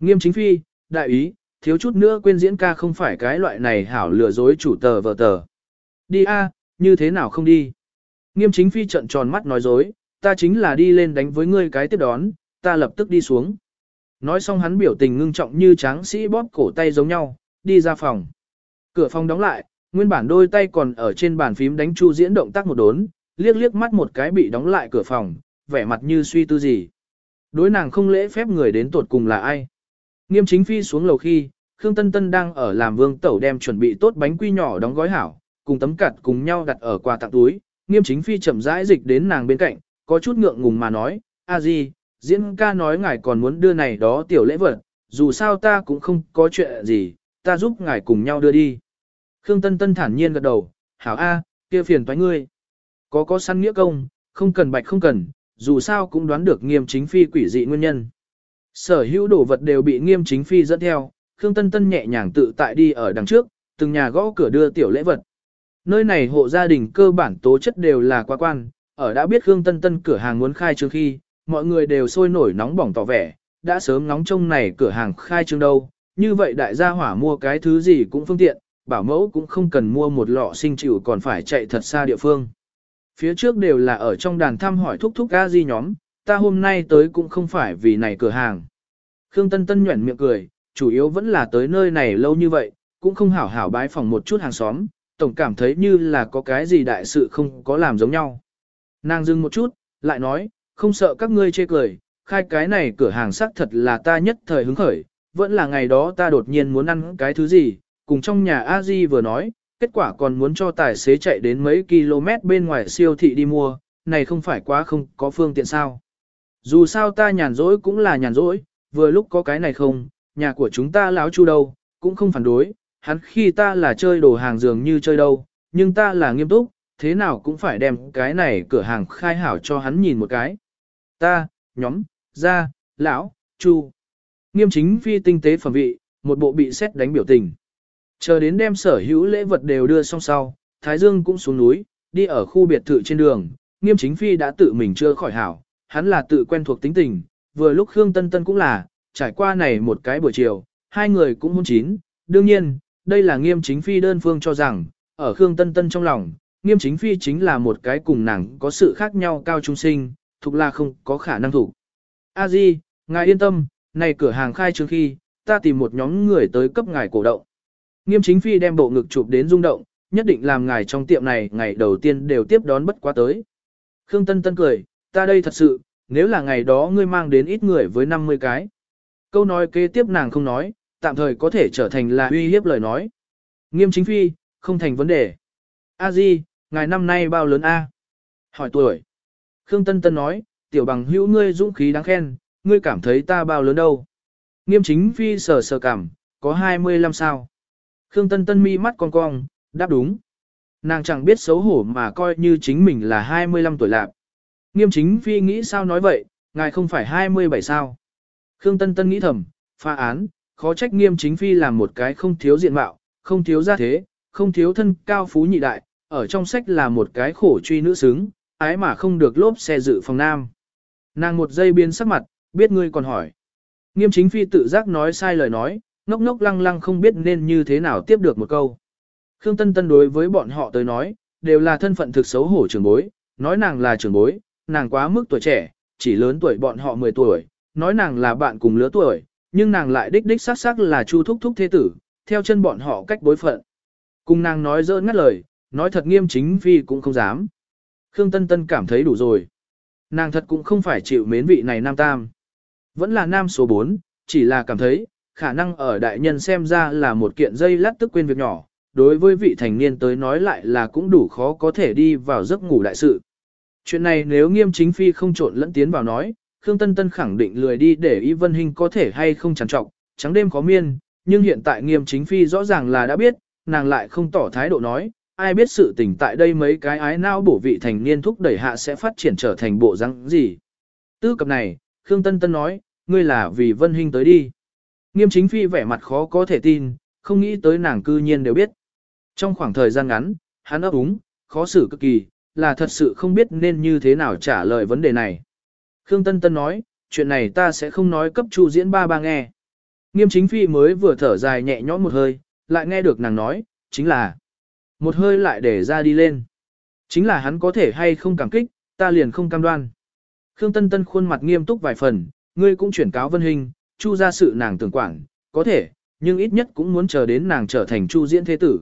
Nghiêm chính phi, đại ý, thiếu chút nữa quên diễn ca không phải cái loại này hảo lừa dối chủ tờ vờ tờ. Đi a, như thế nào không đi? Nghiêm chính phi trận tròn mắt nói dối, ta chính là đi lên đánh với ngươi cái tiếp đón, ta lập tức đi xuống. Nói xong hắn biểu tình ngưng trọng như tráng sĩ bóp cổ tay giống nhau, đi ra phòng. Cửa phòng đóng lại, nguyên bản đôi tay còn ở trên bàn phím đánh chu diễn động tác một đốn, liếc liếc mắt một cái bị đóng lại cửa phòng, vẻ mặt như suy tư gì. Đối nàng không lễ phép người đến tột cùng là ai. Nghiêm chính phi xuống lầu khi, Khương Tân Tân đang ở làm vương tẩu đem chuẩn bị tốt bánh quy nhỏ đóng gói hảo, cùng tấm cặt cùng nhau đặt ở quà tặng túi, nghiêm chính phi chậm rãi dịch đến nàng bên cạnh, có chút ngượng ngùng mà nói, a di, diễn ca nói ngài còn muốn đưa này đó tiểu lễ vật, dù sao ta cũng không có chuyện gì, ta giúp ngài cùng nhau đưa đi. Khương Tân Tân thản nhiên gật đầu, hảo a, kia phiền toái ngươi. Có có săn nghĩa công, không cần bạch không cần, dù sao cũng đoán được nghiêm chính phi quỷ dị nguyên nhân. Sở hữu đồ vật đều bị nghiêm chính phi dẫn theo, Khương Tân Tân nhẹ nhàng tự tại đi ở đằng trước, từng nhà gõ cửa đưa tiểu lễ vật. Nơi này hộ gia đình cơ bản tố chất đều là quá quan, ở đã biết Khương Tân Tân cửa hàng muốn khai trương khi, mọi người đều sôi nổi nóng bỏng tỏ vẻ, đã sớm nóng trông này cửa hàng khai trương đâu, như vậy đại gia hỏa mua cái thứ gì cũng phương tiện, bảo mẫu cũng không cần mua một lọ sinh chịu còn phải chạy thật xa địa phương. Phía trước đều là ở trong đàn thăm hỏi thúc thúc ga di nhóm, ta hôm nay tới cũng không phải vì này cửa hàng. Khương Tân Tân nhuẩn miệng cười, chủ yếu vẫn là tới nơi này lâu như vậy, cũng không hảo hảo bái phòng một chút hàng xóm, tổng cảm thấy như là có cái gì đại sự không có làm giống nhau. Nàng dừng một chút, lại nói, không sợ các ngươi chê cười, khai cái này cửa hàng xác thật là ta nhất thời hứng khởi, vẫn là ngày đó ta đột nhiên muốn ăn cái thứ gì, cùng trong nhà a di vừa nói, kết quả còn muốn cho tài xế chạy đến mấy km bên ngoài siêu thị đi mua, này không phải quá không có phương tiện sao. Dù sao ta nhàn rỗi cũng là nhàn rỗi, vừa lúc có cái này không, nhà của chúng ta láo chu đâu, cũng không phản đối, hắn khi ta là chơi đồ hàng dường như chơi đâu, nhưng ta là nghiêm túc, thế nào cũng phải đem cái này cửa hàng khai hảo cho hắn nhìn một cái. Ta, nhóm, ra, lão, chu. Nghiêm chính phi tinh tế phẩm vị, một bộ bị xét đánh biểu tình. Chờ đến đem sở hữu lễ vật đều đưa xong sau, Thái Dương cũng xuống núi, đi ở khu biệt thự trên đường, nghiêm chính phi đã tự mình chưa khỏi hảo, hắn là tự quen thuộc tính tình, vừa lúc Khương Tân Tân cũng là, trải qua này một cái buổi chiều, hai người cũng hôn chín, đương nhiên, đây là nghiêm chính phi đơn phương cho rằng, ở Khương Tân Tân trong lòng, nghiêm chính phi chính là một cái cùng nàng có sự khác nhau cao trung sinh, thuộc là không có khả năng thủ. A Di, ngài yên tâm, này cửa hàng khai trương khi, ta tìm một nhóm người tới cấp ngài cổ động. Nghiêm chính phi đem bộ ngực chụp đến rung động, nhất định làm ngài trong tiệm này ngày đầu tiên đều tiếp đón bất quá tới. Khương Tân Tân cười, ta đây thật sự, nếu là ngày đó ngươi mang đến ít người với 50 cái. Câu nói kế tiếp nàng không nói, tạm thời có thể trở thành là uy hiếp lời nói. Nghiêm chính phi, không thành vấn đề. A Di, ngài năm nay bao lớn A? Hỏi tuổi. Khương Tân Tân nói, tiểu bằng hữu ngươi dũng khí đáng khen, ngươi cảm thấy ta bao lớn đâu. Nghiêm chính phi sờ sờ cảm, có 25 sao. Khương Tân Tân mi mắt cong cong, đáp đúng. Nàng chẳng biết xấu hổ mà coi như chính mình là 25 tuổi lạc. Nghiêm chính phi nghĩ sao nói vậy, ngài không phải 27 sao. Khương Tân Tân nghĩ thầm, pha án, khó trách nghiêm chính phi làm một cái không thiếu diện mạo, không thiếu gia thế, không thiếu thân cao phú nhị đại, ở trong sách là một cái khổ truy nữ xứng, ái mà không được lốp xe dự phòng nam. Nàng một giây biến sắc mặt, biết ngươi còn hỏi. Nghiêm chính phi tự giác nói sai lời nói, ngốc ngốc lăng lăng không biết nên như thế nào tiếp được một câu. Khương Tân Tân đối với bọn họ tới nói, đều là thân phận thực xấu hổ trưởng bối, nói nàng là trưởng bối, nàng quá mức tuổi trẻ, chỉ lớn tuổi bọn họ 10 tuổi, nói nàng là bạn cùng lứa tuổi, nhưng nàng lại đích đích xác xác là chu thúc thúc thế tử, theo chân bọn họ cách bối phận. Cùng nàng nói dỡ ngắt lời, nói thật nghiêm chính phi cũng không dám. Khương Tân Tân cảm thấy đủ rồi. Nàng thật cũng không phải chịu mến vị này nam tam. Vẫn là nam số 4, chỉ là cảm thấy, khả năng ở đại nhân xem ra là một kiện dây lát tức quên việc nhỏ, đối với vị thành niên tới nói lại là cũng đủ khó có thể đi vào giấc ngủ đại sự. Chuyện này nếu nghiêm chính phi không trộn lẫn tiến vào nói, Khương Tân Tân khẳng định lười đi để Y Vân Hinh có thể hay không chẳng trọng, trắng đêm có miên, nhưng hiện tại nghiêm chính phi rõ ràng là đã biết, nàng lại không tỏ thái độ nói, ai biết sự tình tại đây mấy cái ái nao bổ vị thành niên thúc đẩy hạ sẽ phát triển trở thành bộ răng gì. Tư cập này, Khương Tân Tân nói, ngươi là vì Vân Hinh tới đi. Nghiêm chính phi vẻ mặt khó có thể tin, không nghĩ tới nàng cư nhiên đều biết. Trong khoảng thời gian ngắn, hắn ấp úng, khó xử cực kỳ, là thật sự không biết nên như thế nào trả lời vấn đề này. Khương Tân Tân nói, chuyện này ta sẽ không nói cấp chu diễn ba ba nghe. Nghiêm chính phi mới vừa thở dài nhẹ nhõm một hơi, lại nghe được nàng nói, chính là một hơi lại để ra đi lên. Chính là hắn có thể hay không cảm kích, ta liền không cam đoan. Khương Tân Tân khuôn mặt nghiêm túc vài phần, ngươi cũng chuyển cáo Vân Hình, chu ra sự nàng tưởng quản, có thể, nhưng ít nhất cũng muốn chờ đến nàng trở thành chu diễn thế tử.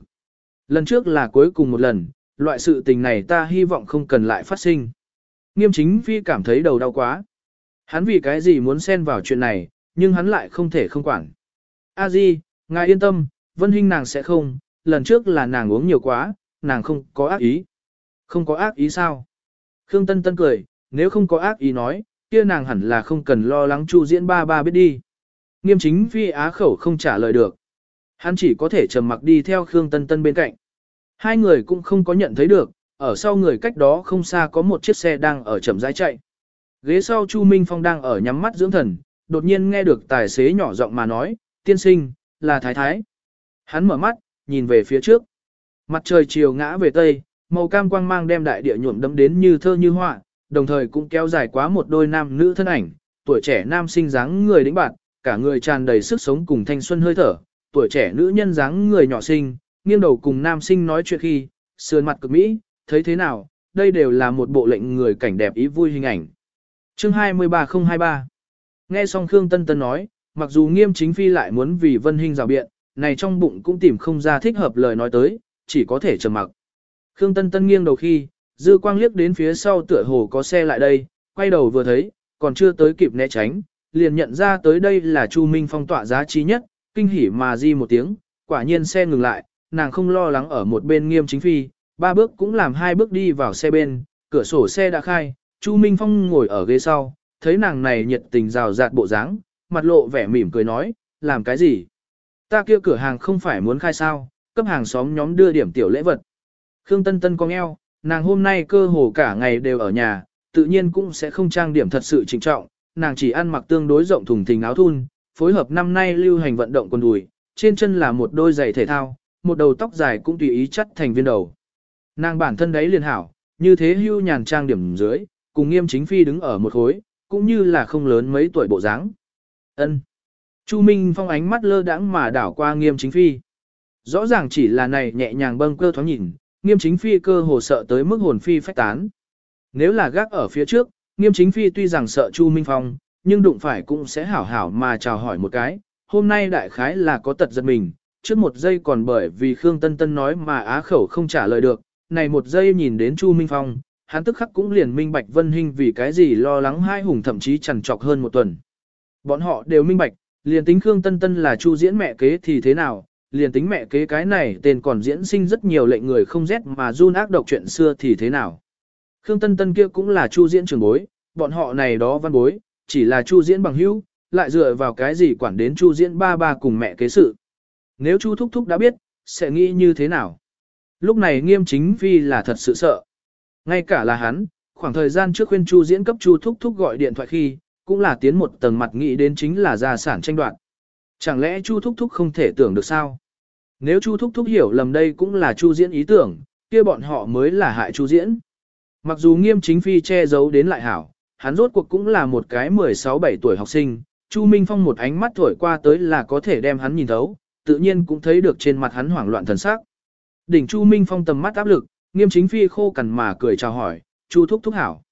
Lần trước là cuối cùng một lần, loại sự tình này ta hy vọng không cần lại phát sinh. Nghiêm chính phi cảm thấy đầu đau quá. Hắn vì cái gì muốn xen vào chuyện này, nhưng hắn lại không thể không quản. A Di, ngài yên tâm, Vân Hinh nàng sẽ không, lần trước là nàng uống nhiều quá, nàng không có ác ý. Không có ác ý sao? Khương Tân Tân cười, nếu không có ác ý nói, kia nàng hẳn là không cần lo lắng Chu Diễn ba ba biết đi. Nghiêm chính phi á khẩu không trả lời được. Hắn chỉ có thể trầm mặc đi theo Khương Tân Tân bên cạnh. Hai người cũng không có nhận thấy được, ở sau người cách đó không xa có một chiếc xe đang ở chậm rãi chạy. Ghế sau Chu Minh Phong đang ở nhắm mắt dưỡng thần, đột nhiên nghe được tài xế nhỏ giọng mà nói, tiên sinh, là thái thái. Hắn mở mắt, nhìn về phía trước. Mặt trời chiều ngã về tây, màu cam quang mang đem đại địa nhuộm đấm đến như thơ như họa, đồng thời cũng kéo dài quá một đôi nam nữ thân ảnh, tuổi trẻ nam sinh dáng người đĩnh bạn, cả người tràn đầy sức sống cùng thanh xuân hơi thở, tuổi trẻ nữ nhân dáng người nhỏ xinh, nghiêng đầu cùng nam sinh nói chuyện khi, sườn mặt cực mỹ, thấy thế nào, đây đều là một bộ lệnh người cảnh đẹp ý vui hình ảnh. Chương 23023 Nghe xong Khương Tân Tân nói, mặc dù nghiêm chính phi lại muốn vì vân hình rào biện, này trong bụng cũng tìm không ra thích hợp lời nói tới, chỉ có thể trầm mặc. Khương Tân Tân nghiêng đầu khi, dư quang liếc đến phía sau tựa hồ có xe lại đây, quay đầu vừa thấy, còn chưa tới kịp né tránh, liền nhận ra tới đây là Chu Minh Phong tỏa giá trí nhất, kinh hỉ mà di một tiếng, quả nhiên xe ngừng lại, nàng không lo lắng ở một bên nghiêm chính phi, ba bước cũng làm hai bước đi vào xe bên, cửa sổ xe đã khai, Chu Minh Phong ngồi ở ghế sau, thấy nàng này nhiệt tình rào rạt bộ dáng, mặt lộ vẻ mỉm cười nói, làm cái gì? Ta kia cửa hàng không phải muốn khai sao, cấp hàng xóm nhóm đưa điểm tiểu lễ vật. Khương Tân Tân cong eo, nàng hôm nay cơ hồ cả ngày đều ở nhà, tự nhiên cũng sẽ không trang điểm thật sự trịnh trọng, nàng chỉ ăn mặc tương đối rộng thùng thình áo thun, phối hợp năm nay lưu hành vận động quần đùi, trên chân là một đôi giày thể thao, một đầu tóc dài cũng tùy ý chắt thành viên đầu. Nàng bản thân đấy liền hảo, như thế hưu nhàn trang điểm dưới, cùng nghiêm chính phi đứng ở một khối, cũng như là không lớn mấy tuổi bộ dáng. Ân. Chu Minh Phong ánh mắt lơ đãng mà đảo qua nghiêm chính phi. Rõ ràng chỉ là này nhẹ nhàng bâng cơ thoáng nhìn, nghiêm chính phi cơ hồ sợ tới mức hồn phi phách tán. Nếu là gác ở phía trước, nghiêm chính phi tuy rằng sợ Chu Minh Phong, nhưng đụng phải cũng sẽ hảo hảo mà chào hỏi một cái. Hôm nay đại khái là có tật giật mình, trước một giây còn bởi vì Khương Tân Tân nói mà á khẩu không trả lời được, này một giây nhìn đến Chu Minh Phong, hắn tức khắc cũng liền minh bạch Vân Hinh vì cái gì lo lắng hai hùng thậm chí chằn trọc hơn một tuần. Bọn họ đều minh bạch, liền tính Khương Tân Tân là Chu diễn mẹ kế thì thế nào, liền tính mẹ kế cái này tên còn diễn sinh rất nhiều lệnh người không rét mà run ác độc chuyện xưa thì thế nào. Khương Tân Tân kia cũng là Chu diễn trường bối, bọn họ này đó văn bối, chỉ là Chu diễn bằng hữu, lại dựa vào cái gì quản đến Chu diễn ba ba cùng mẹ kế sự. Nếu Chu Thúc Thúc đã biết, sẽ nghĩ như thế nào? Lúc này nghiêm chính phi là thật sự sợ. Ngay cả là hắn, khoảng thời gian trước khuyên Chu diễn cấp Chu Thúc Thúc gọi điện thoại khi, cũng là tiến một tầng mặt nghĩ đến chính là gia sản tranh đoạt. Chẳng lẽ Chu Thúc Thúc không thể tưởng được sao? Nếu Chu Thúc Thúc hiểu lầm đây cũng là Chu diễn ý tưởng, kia bọn họ mới là hại Chu diễn. Mặc dù nghiêm chính phi che giấu đến lại hảo, hắn rốt cuộc cũng là một cái 16-17 tuổi học sinh, Chu Minh Phong một ánh mắt thổi qua tới là có thể đem hắn nhìn thấu, tự nhiên cũng thấy được trên mặt hắn hoảng loạn thần sắc. Đỉnh Chu Minh Phong tầm mắt áp lực, nghiêm chính phi khô cằn mà cười chào hỏi, Chu thúc thúc hảo.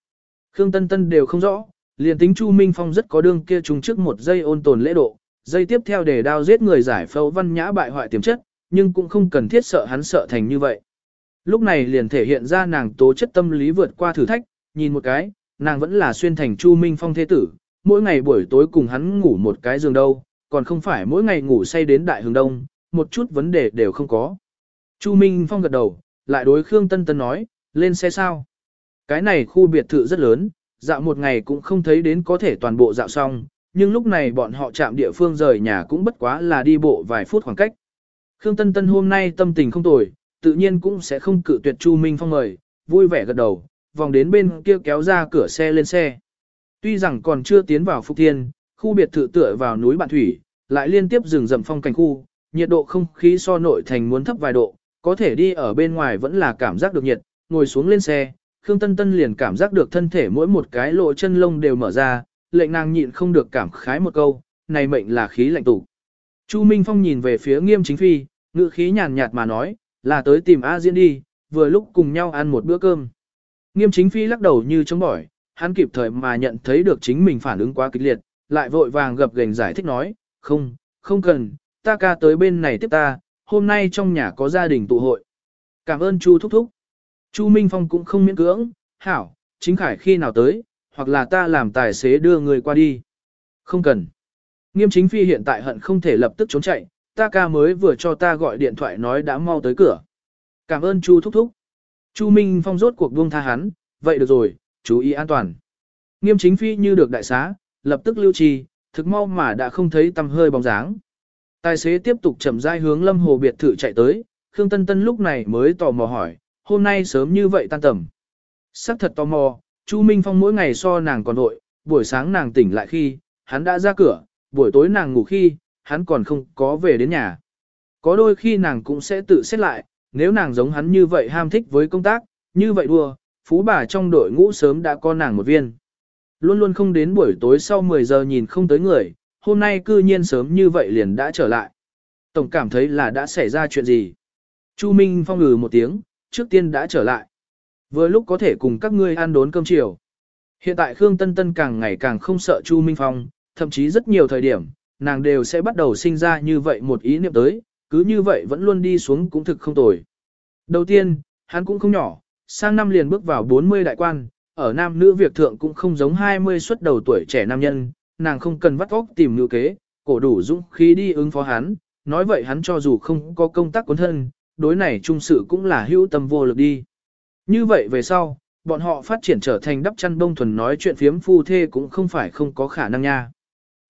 Khương Tân Tân đều không rõ, liền tính Chu Minh Phong rất có đương kia trùng trước một giây ôn tồn lễ độ, giây tiếp theo để đao giết người giải phẫu văn nhã bại hoại tiềm chất, nhưng cũng không cần thiết sợ hắn sợ thành như vậy. Lúc này liền thể hiện ra nàng tố chất tâm lý vượt qua thử thách, nhìn một cái, nàng vẫn là xuyên thành Chu Minh Phong thế tử, mỗi ngày buổi tối cùng hắn ngủ một cái giường đâu, còn không phải mỗi ngày ngủ say đến đại hướng đông, một chút vấn đề đều không có. Chu Minh Phong gật đầu, lại đối Khương Tân Tân nói, lên xe sao? Cái này khu biệt thự rất lớn, dạo một ngày cũng không thấy đến có thể toàn bộ dạo xong, nhưng lúc này bọn họ chạm địa phương rời nhà cũng bất quá là đi bộ vài phút khoảng cách. Khương Tân Tân hôm nay tâm tình không tồi, tự nhiên cũng sẽ không cự tuyệt Chu Minh Phong mời, vui vẻ gật đầu, vòng đến bên kia kéo ra cửa xe lên xe. Tuy rằng còn chưa tiến vào Phúc Thiên, khu biệt thự tựa vào núi Bạn Thủy, lại liên tiếp rừng rậm phong cảnh khu, nhiệt độ không khí so nội thành muốn thấp vài độ, có thể đi ở bên ngoài vẫn là cảm giác được nhiệt, ngồi xuống lên xe, Khương Tân Tân liền cảm giác được thân thể mỗi một cái lỗ chân lông đều mở ra, lệnh nàng nhịn không được cảm khái một câu, này mệnh là khí lạnh tủ. Chu Minh Phong nhìn về phía nghiêm chính phi, ngữ khí nhàn nhạt mà nói, là tới tìm A Diễn đi, vừa lúc cùng nhau ăn một bữa cơm. Nghiêm chính phi lắc đầu như chống bỏi, hắn kịp thời mà nhận thấy được chính mình phản ứng quá kịch liệt, lại vội vàng gập gành giải thích nói, không, không cần, ta ca tới bên này tiếp ta, hôm nay trong nhà có gia đình tụ hội. Cảm ơn Chu thúc thúc. Chu Minh Phong cũng không miễn cưỡng, hảo, chính khải khi nào tới, hoặc là ta làm tài xế đưa người qua đi. Không cần. Nghiêm chính phi hiện tại hận không thể lập tức trốn chạy, ta ca mới vừa cho ta gọi điện thoại nói đã mau tới cửa. Cảm ơn Chu thúc thúc. Chu Minh Phong rốt cuộc buông tha hắn, vậy được rồi, chú ý an toàn. Nghiêm chính phi như được đại xá, lập tức lưu trì, thực mau mà đã không thấy tăm hơi bóng dáng. Tài xế tiếp tục chậm rãi hướng Lâm Hồ biệt thự chạy tới, Khương Tân Tân lúc này mới tò mò hỏi, hôm nay sớm như vậy tan tầm. Sắc thật tò mò, Chu Minh Phong mỗi ngày so nàng còn vội, buổi sáng nàng tỉnh lại khi, hắn đã ra cửa, buổi tối nàng ngủ khi, hắn còn không có về đến nhà. Có đôi khi nàng cũng sẽ tự xét lại, nếu nàng giống hắn như vậy ham thích với công tác, như vậy đua, phú bà trong đội ngũ sớm đã có nàng một viên. Luôn luôn không đến buổi tối sau 10 giờ nhìn không tới người, hôm nay cư nhiên sớm như vậy liền đã trở lại. Tổng cảm thấy là đã xảy ra chuyện gì. Chu Minh Phong ngừ một tiếng, trước tiên đã trở lại. Vừa lúc có thể cùng các ngươi ăn đốn cơm chiều. Hiện tại Khương Tân Tân càng ngày càng không sợ Chu Minh Phong, thậm chí rất nhiều thời điểm, nàng đều sẽ bắt đầu sinh ra như vậy một ý niệm tới, cứ như vậy vẫn luôn đi xuống cũng thực không tồi. Đầu tiên, hắn cũng không nhỏ, sang năm liền bước vào 40 đại quan, ở nam nữ việc thượng cũng không giống 20 xuất đầu tuổi trẻ nam nhân, nàng không cần vắt óc tìm ngữ kế, cổ đủ dũng khí đi ứng phó hắn, nói vậy hắn cho dù không có công tác cuốn thân, đối này trung sự cũng là hữu tâm vô lực đi. Như vậy về sau, bọn họ phát triển trở thành đắp chăn bông thuần nói chuyện phiếm phu thê cũng không phải không có khả năng nha.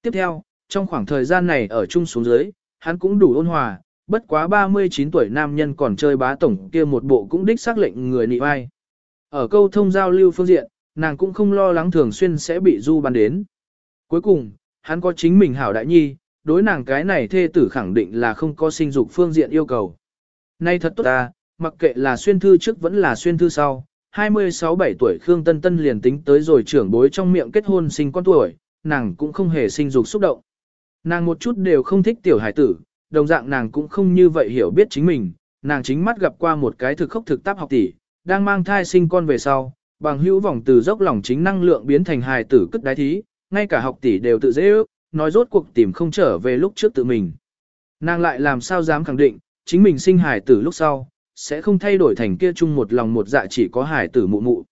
Tiếp theo, trong khoảng thời gian này ở chung xuống dưới, hắn cũng đủ ôn hòa, bất quá 39 tuổi nam nhân còn chơi bá tổng kia một bộ cũng đích xác lệnh người nị ai. Ở câu thông giao lưu phương diện, nàng cũng không lo lắng thường xuyên sẽ bị du ban đến. Cuối cùng, hắn có chính mình hảo đại nhi, đối nàng cái này thê tử khẳng định là không có sinh dục phương diện yêu cầu. Nay thật tốt ta, mặc kệ là xuyên thư trước vẫn là xuyên thư sau, 26-7 tuổi Khương Tân Tân liền tính tới rồi trưởng bối trong miệng kết hôn sinh con tuổi, nàng cũng không hề sinh dục xúc động. Nàng một chút đều không thích tiểu hải tử, đồng dạng nàng cũng không như vậy hiểu biết chính mình, nàng chính mắt gặp qua một cái thực khốc thực táp học tỷ, đang mang thai sinh con về sau, bằng hữu vòng từ dốc lòng chính năng lượng biến thành hài tử cất đái thí, ngay cả học tỷ đều tự dễ ước, nói rốt cuộc tìm không trở về lúc trước tự mình. Nàng lại làm sao dám khẳng định, chính mình sinh hài tử lúc sau, sẽ không thay đổi thành kia chung một lòng một dạ chỉ có hài tử mụ mụ.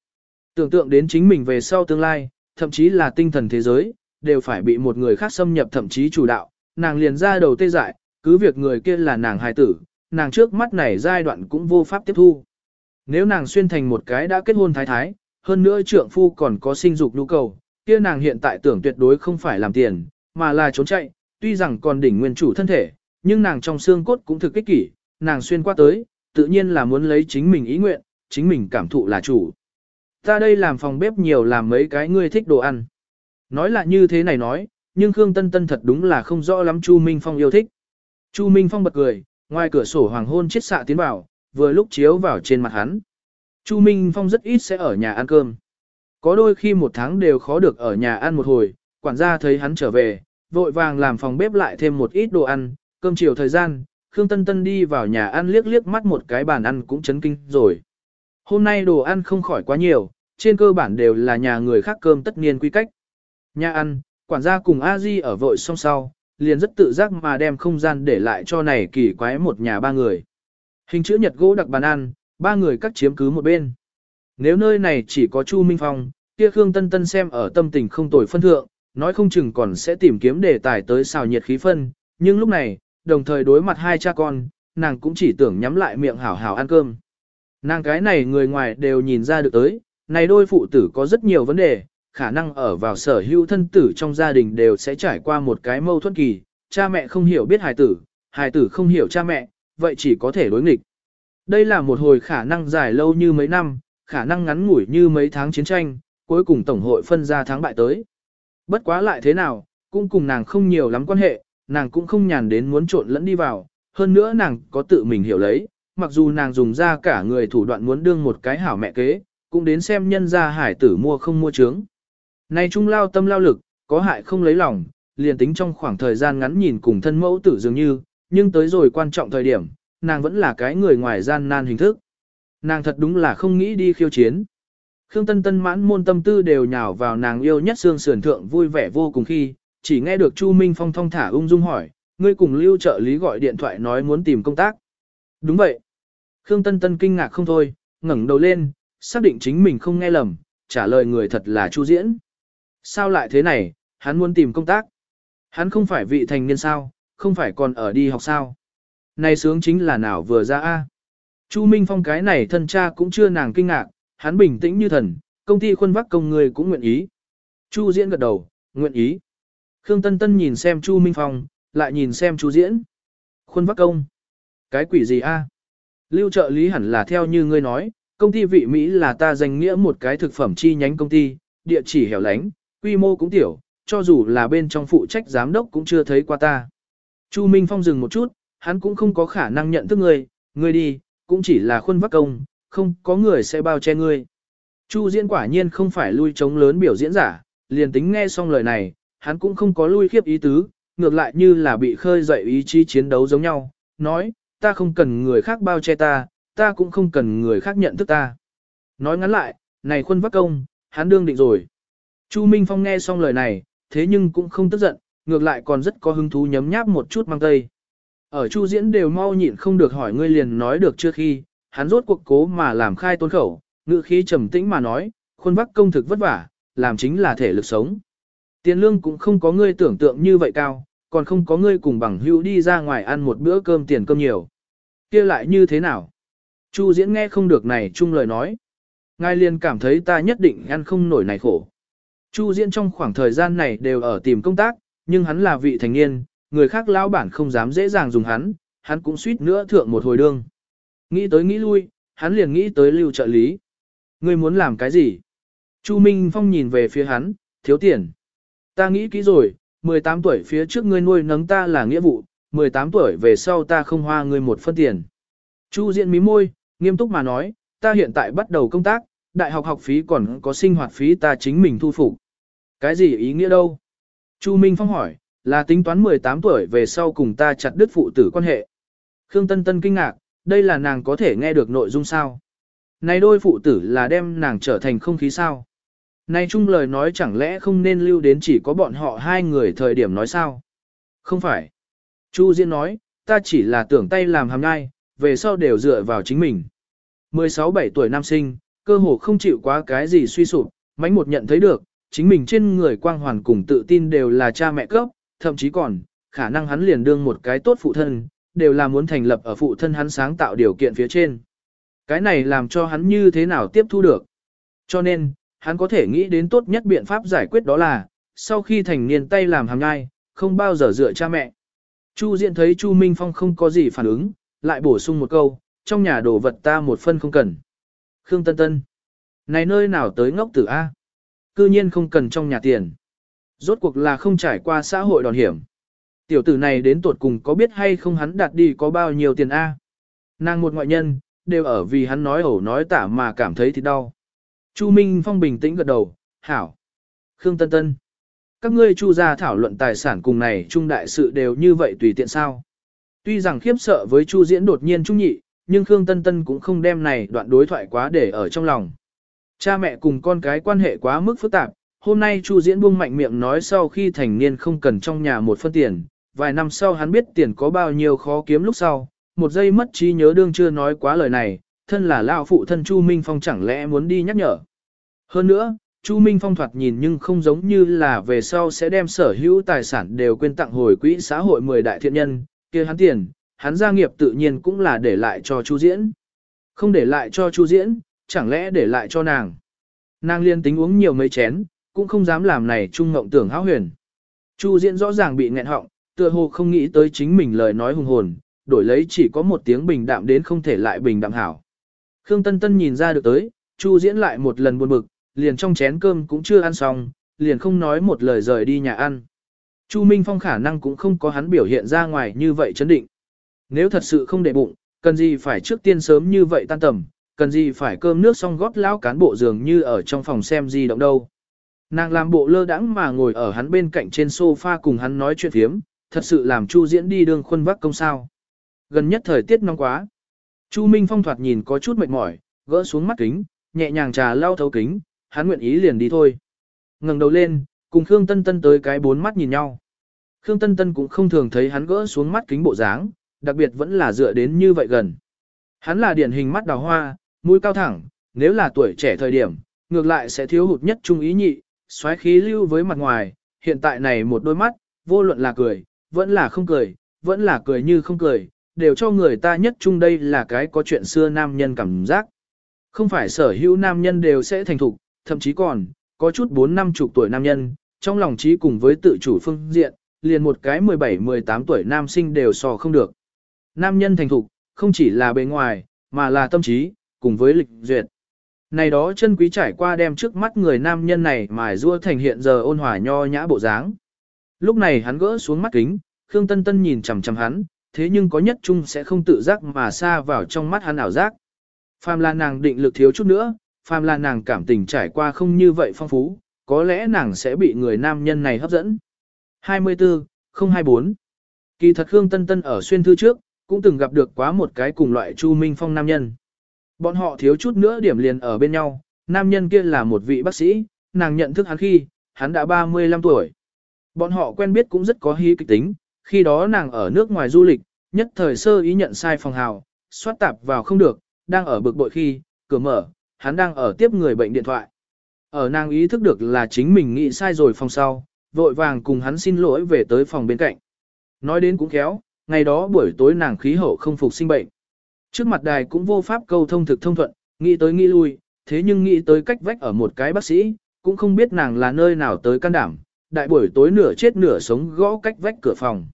Tưởng tượng đến chính mình về sau tương lai, thậm chí là tinh thần thế giới, đều phải bị một người khác xâm nhập thậm chí chủ đạo, nàng liền ra đầu tê dại, cứ việc người kia là nàng hài tử, nàng trước mắt này giai đoạn cũng vô pháp tiếp thu. Nếu nàng xuyên thành một cái đã kết hôn thái thái, hơn nữa trượng phu còn có sinh dục nhu cầu, kia nàng hiện tại tưởng tuyệt đối không phải làm tiền, mà là trốn chạy, tuy rằng còn đỉnh nguyên chủ thân thể, nhưng nàng trong xương cốt cũng thực kích kỷ, nàng xuyên qua tới, tự nhiên là muốn lấy chính mình ý nguyện, chính mình cảm thụ là chủ. Ta đây làm phòng bếp nhiều làm mấy cái ngươi thích đồ ăn. Nói là như thế này nói, nhưng Khương Tân Tân thật đúng là không rõ lắm Chu Minh Phong yêu thích. Chu Minh Phong bật cười, ngoài cửa sổ hoàng hôn chết xạ tiến vào, vừa lúc chiếu vào trên mặt hắn. Chu Minh Phong rất ít sẽ ở nhà ăn cơm. Có đôi khi một tháng đều khó được ở nhà ăn một hồi, quản gia thấy hắn trở về, vội vàng làm phòng bếp lại thêm một ít đồ ăn, cơm chiều thời gian, Khương Tân Tân đi vào nhà ăn liếc liếc mắt một cái bàn ăn cũng chấn kinh rồi. Hôm nay đồ ăn không khỏi quá nhiều, trên cơ bản đều là nhà người khác cơm tất niên quy cách. Nhà ăn, quản gia cùng a di ở vội song sau, liền rất tự giác mà đem không gian để lại cho này kỳ quái một nhà ba người. Hình chữ nhật gỗ đặc bàn ăn, ba người cắt chiếm cứ một bên. Nếu nơi này chỉ có Chu Minh Phong, kia Khương Tân Tân xem ở tâm tình không tồi phân thượng, nói không chừng còn sẽ tìm kiếm đề tài tới xào nhiệt khí phân, nhưng lúc này, đồng thời đối mặt hai cha con, nàng cũng chỉ tưởng nhắm lại miệng hảo hảo ăn cơm. Nàng cái này người ngoài đều nhìn ra được tới, này đôi phụ tử có rất nhiều vấn đề, khả năng ở vào sở hữu thân tử trong gia đình đều sẽ trải qua một cái mâu thuẫn kỳ, cha mẹ không hiểu biết hài tử, hài tử không hiểu cha mẹ, vậy chỉ có thể đối nghịch. Đây là một hồi khả năng dài lâu như mấy năm, khả năng ngắn ngủi như mấy tháng chiến tranh, cuối cùng Tổng hội phân ra thắng bại tới. Bất quá lại thế nào, cũng cùng nàng không nhiều lắm quan hệ, nàng cũng không nhàn đến muốn trộn lẫn đi vào, hơn nữa nàng có tự mình hiểu lấy, mặc dù nàng dùng ra cả người thủ đoạn muốn đương một cái hảo mẹ kế, cũng đến xem nhân gia hải tử mua không mua trướng. Này trung lao tâm lao lực, có hại không lấy lòng, liền tính trong khoảng thời gian ngắn nhìn cùng thân mẫu tử dường như, nhưng tới rồi quan trọng thời điểm, nàng vẫn là cái người ngoài gian nan hình thức. Nàng thật đúng là không nghĩ đi khiêu chiến. Khương Tân Tân mãn môn tâm tư đều nhào vào nàng yêu nhất xương sườn thượng vui vẻ vô cùng khi, chỉ nghe được Chu Minh Phong thong thả ung dung hỏi, ngươi cùng lưu trợ lý gọi điện thoại nói muốn tìm công tác. Đúng vậy. Khương Tân Tân kinh ngạc không thôi, ngẩng đầu lên, xác định chính mình không nghe lầm, trả lời người thật là Chu Diễn. Sao lại thế này, hắn muốn tìm công tác. Hắn không phải vị thành niên sao, không phải còn ở đi học sao. Này sướng chính là nào vừa ra a. Chu Minh Phong cái này thân cha cũng chưa nàng kinh ngạc, hắn bình tĩnh như thần, công ty khuân vác công người cũng nguyện ý. Chu Diễn gật đầu, nguyện ý. Khương Tân Tân nhìn xem Chu Minh Phong, lại nhìn xem Chu Diễn. Khuân vác công. Cái quỷ gì a? Lưu trợ lý hẳn là theo như ngươi nói, công ty vị Mỹ là ta danh nghĩa một cái thực phẩm chi nhánh công ty, địa chỉ hẻo lánh, quy mô cũng tiểu, cho dù là bên trong phụ trách giám đốc cũng chưa thấy qua ta. Chu Minh Phong dừng một chút, hắn cũng không có khả năng nhận thức ngươi, ngươi đi, cũng chỉ là khuôn vác công, không có người sẽ bao che ngươi. Chu diễn quả nhiên không phải lui chống lớn biểu diễn giả, liền tính nghe xong lời này, hắn cũng không có lui khiếp ý tứ, ngược lại như là bị khơi dậy ý chí chiến đấu giống nhau, nói, ta không cần người khác bao che ta, ta cũng không cần người khác nhận thức ta. Nói ngắn lại, này khuôn vác công, hắn đương định rồi. Chu Minh Phong nghe xong lời này, thế nhưng cũng không tức giận, ngược lại còn rất có hứng thú nhấm nháp một chút mang tây. Ở Chu Diễn đều mau nhịn không được hỏi ngươi liền nói được chưa khi, hắn rốt cuộc cố mà làm khai tôn khẩu, ngữ khí trầm tĩnh mà nói, khuôn vắc công thực vất vả, làm chính là thể lực sống. Tiền lương cũng không có ngươi tưởng tượng như vậy cao, còn không có ngươi cùng bằng hữu đi ra ngoài ăn một bữa cơm tiền cơm nhiều. kia lại như thế nào? Chu diễn nghe không được này chung lời nói. Ngài liền cảm thấy ta nhất định ăn không nổi này khổ. Chu diễn trong khoảng thời gian này đều ở tìm công tác, nhưng hắn là vị thành niên, người khác lão bản không dám dễ dàng dùng hắn, hắn cũng suýt nữa thượng một hồi đương. Nghĩ tới nghĩ lui, hắn liền nghĩ tới lưu trợ lý. Ngươi muốn làm cái gì? Chu Minh Phong nhìn về phía hắn, thiếu tiền. Ta nghĩ kỹ rồi, 18 tuổi phía trước ngươi nuôi nấng ta là nghĩa vụ, 18 tuổi về sau ta không hoa ngươi một phân tiền. Chu Diện mí môi, nghiêm túc mà nói, ta hiện tại bắt đầu công tác, đại học học phí còn có sinh hoạt phí ta chính mình thu phục. Cái gì ý nghĩa đâu? Chu Minh Phong hỏi, là tính toán 18 tuổi về sau cùng ta chặt đứt phụ tử quan hệ. Khương Tân Tân kinh ngạc, đây là nàng có thể nghe được nội dung sao? Này đôi phụ tử là đem nàng trở thành không khí sao? Này chung lời nói chẳng lẽ không nên lưu đến chỉ có bọn họ hai người thời điểm nói sao? Không phải. Chu Diễn nói, ta chỉ là tưởng tay làm hàm nhai, về sau đều dựa vào chính mình. 16-17 tuổi nam sinh, cơ hồ không chịu quá cái gì suy sụp, mánh một nhận thấy được, chính mình trên người quang hoàn cùng tự tin đều là cha mẹ cấp, thậm chí còn, khả năng hắn liền đương một cái tốt phụ thân, đều là muốn thành lập ở phụ thân hắn sáng tạo điều kiện phía trên. Cái này làm cho hắn như thế nào tiếp thu được. Cho nên, hắn có thể nghĩ đến tốt nhất biện pháp giải quyết đó là, sau khi thành niên tay làm hàng ngai, không bao giờ dựa cha mẹ. Chu Diện thấy Chu Minh Phong không có gì phản ứng, lại bổ sung một câu, trong nhà đồ vật ta một phân không cần. Khương Tân Tân, này nơi nào tới ngốc tử A? Cư nhiên không cần trong nhà tiền. Rốt cuộc là không trải qua xã hội đòn hiểm. Tiểu tử này đến tuột cùng có biết hay không hắn đạt đi có bao nhiêu tiền A. Nàng một ngoại nhân, đều ở vì hắn nói ẩu nói tả mà cảm thấy thì đau. Chu Minh Phong bình tĩnh gật đầu, hảo. Khương Tân Tân. Các ngươi chu gia thảo luận tài sản cùng này trung đại sự đều như vậy tùy tiện sao. Tuy rằng khiếp sợ với chu diễn đột nhiên trung nhị, nhưng Khương Tân Tân cũng không đem này đoạn đối thoại quá để ở trong lòng. Cha mẹ cùng con cái quan hệ quá mức phức tạp, hôm nay Chu Diễn buông mạnh miệng nói sau khi thành niên không cần trong nhà một phân tiền, vài năm sau hắn biết tiền có bao nhiêu khó kiếm lúc sau, một giây mất trí nhớ đương chưa nói quá lời này, thân là lão phụ thân Chu Minh Phong chẳng lẽ muốn đi nhắc nhở. Hơn nữa, Chu Minh Phong thoạt nhìn nhưng không giống như là về sau sẽ đem sở hữu tài sản đều quên tặng hồi quỹ xã hội 10 đại thiện nhân, kia hắn tiền, hắn gia nghiệp tự nhiên cũng là để lại cho Chu Diễn. Không để lại cho Chu Diễn, chẳng lẽ để lại cho nàng. Nàng liên tính uống nhiều mấy chén, cũng không dám làm này trung ngộng tưởng hão huyền. Chu Diễn rõ ràng bị nghẹn họng, tựa hồ không nghĩ tới chính mình lời nói hùng hồn, đổi lấy chỉ có một tiếng bình đạm đến không thể lại bình đạm hảo. Khương Tân Tân nhìn ra được tới, Chu Diễn lại một lần buồn bực, liền trong chén cơm cũng chưa ăn xong, liền không nói một lời rời đi nhà ăn. Chu Minh Phong khả năng cũng không có hắn biểu hiện ra ngoài như vậy chấn định. Nếu thật sự không để bụng, cần gì phải trước tiên sớm như vậy tan tầm, cần gì phải cơm nước xong gót lão cán bộ dường như ở trong phòng xem gì động đâu. Nàng làm bộ lơ đãng mà ngồi ở hắn bên cạnh trên sofa cùng hắn nói chuyện phiếm, thật sự làm Chu Diễn đi đường khuân vác công sao. Gần nhất thời tiết nóng quá. Chu Minh Phong thoạt nhìn có chút mệt mỏi, gỡ xuống mắt kính, nhẹ nhàng trà lau thấu kính, hắn nguyện ý liền đi thôi. ngẩng đầu lên, cùng Khương Tân Tân tới cái bốn mắt nhìn nhau. Khương Tân Tân cũng không thường thấy hắn gỡ xuống mắt kính bộ dáng, đặc biệt vẫn là dựa đến như vậy gần. Hắn là điển hình mắt đào hoa, mũi cao thẳng, nếu là tuổi trẻ thời điểm, ngược lại sẽ thiếu hụt nhất trung ý nhị, xoáy khí lưu với mặt ngoài, hiện tại này một đôi mắt, vô luận là cười, vẫn là không cười, vẫn là cười như không cười, đều cho người ta nhất Chung đây là cái có chuyện xưa nam nhân cảm giác. Không phải sở hữu nam nhân đều sẽ thành thục, thậm chí còn, có chút 4 năm chục tuổi nam nhân, trong lòng trí cùng với tự chủ phương diện, liền một cái 17-18 tuổi nam sinh đều so không được. Nam nhân thành thục, không chỉ là bề ngoài, mà là tâm trí, cùng với lịch duyệt. Này đó chân quý trải qua đem trước mắt người nam nhân này mài rua thành hiện giờ ôn hòa nho nhã bộ dáng. Lúc này hắn gỡ xuống mắt kính, Khương Tân Tân nhìn chằm chằm hắn, thế nhưng có nhất chung sẽ không tự giác mà xa vào trong mắt hắn ảo giác. Phàm là nàng định lực thiếu chút nữa, phàm là nàng cảm tình trải qua không như vậy phong phú, có lẽ nàng sẽ bị người nam nhân này hấp dẫn. 24, 024 Kỳ thật Khương Tân Tân ở xuyên thư trước, cũng từng gặp được quá một cái cùng loại Chu Minh Phong nam nhân. Bọn họ thiếu chút nữa điểm liền ở bên nhau, nam nhân kia là một vị bác sĩ, nàng nhận thức hắn khi, hắn đã 35 tuổi. Bọn họ quen biết cũng rất có hí kịch tính, khi đó nàng ở nước ngoài du lịch, nhất thời sơ ý nhận sai phòng hào, xoát tạp vào không được, đang ở bực bội khi, cửa mở, hắn đang ở tiếp người bệnh điện thoại. Ở nàng ý thức được là chính mình nghĩ sai rồi phòng sau, vội vàng cùng hắn xin lỗi về tới phòng bên cạnh. Nói đến cũng khéo, ngày đó buổi tối nàng khí hậu không phục sinh bệnh. Trước mặt đài cũng vô pháp câu thông thực thông thuận, nghĩ tới nghĩ lui, thế nhưng nghĩ tới cách vách ở một cái bác sĩ, cũng không biết nàng là nơi nào tới can đảm, đại buổi tối nửa chết nửa sống gõ cách vách cửa phòng.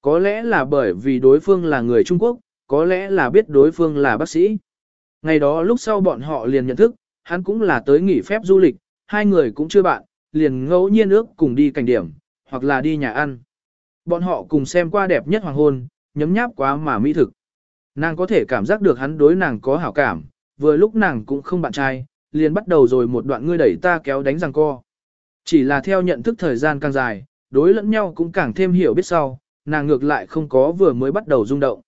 Có lẽ là bởi vì đối phương là người Trung Quốc, có lẽ là biết đối phương là bác sĩ. Ngày đó lúc sau bọn họ liền nhận thức, hắn cũng là tới nghỉ phép du lịch, hai người cũng chưa bạn, liền ngẫu nhiên ước cùng đi cảnh điểm, hoặc là đi nhà ăn. Bọn họ cùng xem qua đẹp nhất hoàng hôn, nhấm nháp quá mà mỹ thực. Nàng có thể cảm giác được hắn đối nàng có hảo cảm, vừa lúc nàng cũng không bạn trai, liền bắt đầu rồi một đoạn ngươi đẩy ta kéo đánh răng co. Chỉ là theo nhận thức thời gian càng dài, đối lẫn nhau cũng càng thêm hiểu biết sau, nàng ngược lại không có vừa mới bắt đầu rung động.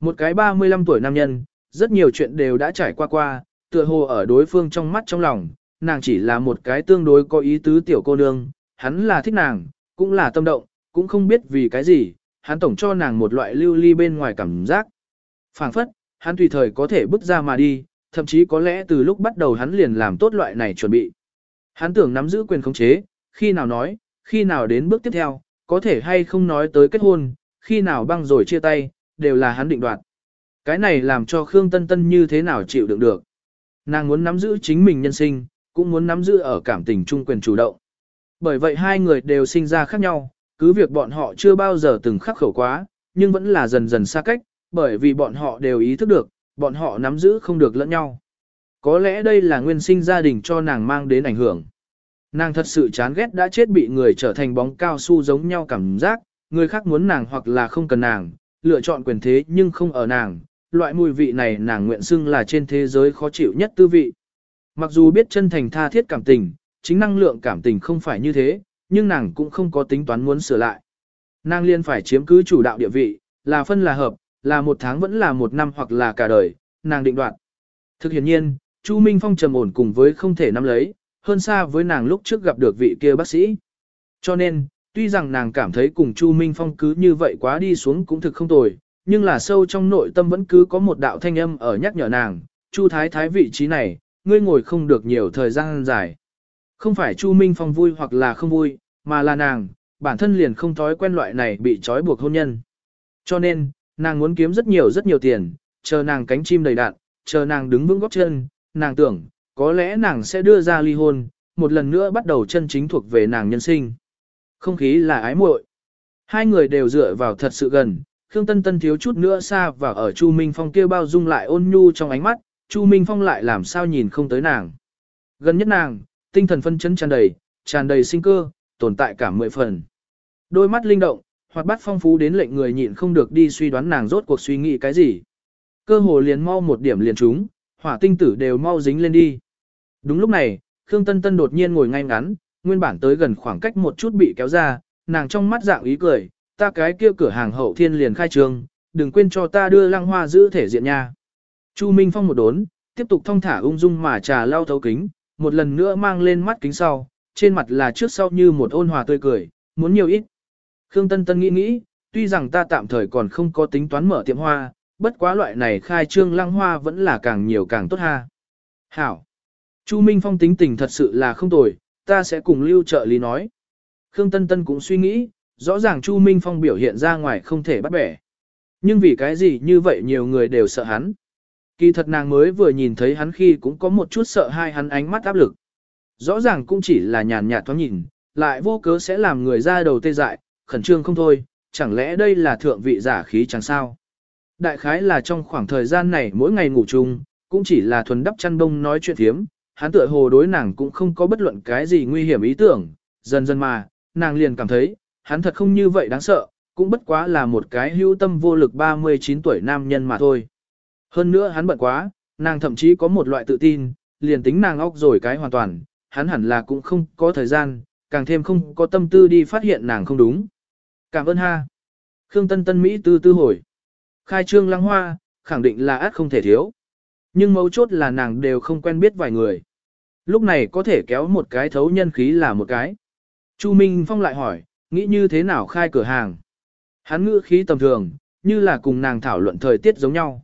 Một cái 35 tuổi nam nhân, rất nhiều chuyện đều đã trải qua qua, tựa hồ ở đối phương trong mắt trong lòng, nàng chỉ là một cái tương đối có ý tứ tiểu cô nương, hắn là thích nàng, cũng là tâm động, cũng không biết vì cái gì, hắn tổng cho nàng một loại lưu ly bên ngoài cảm giác phảng phất, hắn tùy thời có thể bước ra mà đi, thậm chí có lẽ từ lúc bắt đầu hắn liền làm tốt loại này chuẩn bị. Hắn tưởng nắm giữ quyền khống chế, khi nào nói, khi nào đến bước tiếp theo, có thể hay không nói tới kết hôn, khi nào băng rồi chia tay, đều là hắn định đoạt. Cái này làm cho Khương Tân Tân như thế nào chịu đựng được. Nàng muốn nắm giữ chính mình nhân sinh, cũng muốn nắm giữ ở cảm tình trung quyền chủ động. Bởi vậy hai người đều sinh ra khác nhau, cứ việc bọn họ chưa bao giờ từng khắc khẩu quá, nhưng vẫn là dần dần xa cách, bởi vì bọn họ đều ý thức được, bọn họ nắm giữ không được lẫn nhau. Có lẽ đây là nguyên sinh gia đình cho nàng mang đến ảnh hưởng. Nàng thật sự chán ghét đã chết bị người trở thành bóng cao su giống nhau cảm giác, người khác muốn nàng hoặc là không cần nàng, lựa chọn quyền thế nhưng không ở nàng, loại mùi vị này nàng nguyện xưng là trên thế giới khó chịu nhất tư vị. Mặc dù biết chân thành tha thiết cảm tình, chính năng lượng cảm tình không phải như thế, nhưng nàng cũng không có tính toán muốn sửa lại. Nàng liên phải chiếm cứ chủ đạo địa vị, là phân là hợp, là một tháng vẫn là một năm hoặc là cả đời, nàng định đoạt. Thực hiện nhiên, Chu Minh Phong trầm ổn cùng với không thể nắm lấy, hơn xa với nàng lúc trước gặp được vị kia bác sĩ. Cho nên, tuy rằng nàng cảm thấy cùng Chu Minh Phong cứ như vậy quá đi xuống cũng thực không tồi, nhưng là sâu trong nội tâm vẫn cứ có một đạo thanh âm ở nhắc nhở nàng, Chu Thái Thái vị trí này, ngươi ngồi không được nhiều thời gian dài. Không phải Chu Minh Phong vui hoặc là không vui, mà là nàng, bản thân liền không thói quen loại này bị trói buộc hôn nhân. Cho nên, nàng muốn kiếm rất nhiều rất nhiều tiền, chờ nàng cánh chim đầy đạn, chờ nàng đứng vững góp chân, nàng tưởng, có lẽ nàng sẽ đưa ra ly hôn, một lần nữa bắt đầu chân chính thuộc về nàng nhân sinh. Không khí là ái muội. Hai người đều dựa vào thật sự gần, Khương Tân Tân thiếu chút nữa xa và ở Chu Minh Phong kia bao dung lại ôn nhu trong ánh mắt, Chu Minh Phong lại làm sao nhìn không tới nàng. Gần nhất nàng, tinh thần phân chấn tràn đầy, tràn đầy sinh cơ, tồn tại cả mười phần. Đôi mắt linh động, hoặc bắt phong phú đến lệnh người nhịn không được đi suy đoán nàng rốt cuộc suy nghĩ cái gì. Cơ hồ liền mau một điểm liền trúng, hỏa tinh tử đều mau dính lên đi. Đúng lúc này, Khương Tân Tân đột nhiên ngồi ngay ngắn, nguyên bản tới gần khoảng cách một chút bị kéo ra, nàng trong mắt dạng ý cười, ta cái kia cửa hàng hậu thiên liền khai trương, đừng quên cho ta đưa lăng hoa giữ thể diện nha. Chu Minh Phong một đốn, tiếp tục thong thả ung dung mà trà lau thấu kính, một lần nữa mang lên mắt kính sau, trên mặt là trước sau như một ôn hòa tươi cười, muốn nhiều ít. Khương Tân Tân nghĩ nghĩ, tuy rằng ta tạm thời còn không có tính toán mở tiệm hoa, bất quá loại này khai trương lăng hoa vẫn là càng nhiều càng tốt ha. Hảo. Chu Minh Phong tính tình thật sự là không tồi, ta sẽ cùng lưu trợ lý nói. Khương Tân Tân cũng suy nghĩ, rõ ràng Chu Minh Phong biểu hiện ra ngoài không thể bắt bẻ. Nhưng vì cái gì như vậy nhiều người đều sợ hắn. Kỳ thật nàng mới vừa nhìn thấy hắn khi cũng có một chút sợ hai hắn ánh mắt áp lực. Rõ ràng cũng chỉ là nhàn nhạt thoáng nhìn, lại vô cớ sẽ làm người ra đầu tê dại, khẩn trương không thôi, chẳng lẽ đây là thượng vị giả khí chẳng sao. Đại khái là trong khoảng thời gian này mỗi ngày ngủ chung, cũng chỉ là thuần đắp chăn đông nói chuyện thiếm, hắn tựa hồ đối nàng cũng không có bất luận cái gì nguy hiểm ý tưởng, dần dần mà, nàng liền cảm thấy, hắn thật không như vậy đáng sợ, cũng bất quá là một cái hữu tâm vô lực 39 tuổi nam nhân mà thôi. Hơn nữa hắn bận quá, nàng thậm chí có một loại tự tin, liền tính nàng óc rồi cái hoàn toàn, hắn hẳn là cũng không có thời gian, càng thêm không có tâm tư đi phát hiện nàng không đúng. Cảm ơn ha. Khương Tân Tân Mỹ tư tư hồi. Khai trương lăng hoa, khẳng định là át không thể thiếu. Nhưng mấu chốt là nàng đều không quen biết vài người. Lúc này có thể kéo một cái thấu nhân khí là một cái. Chu Minh Phong lại hỏi, nghĩ như thế nào khai cửa hàng. Hắn ngữ khí tầm thường, như là cùng nàng thảo luận thời tiết giống nhau.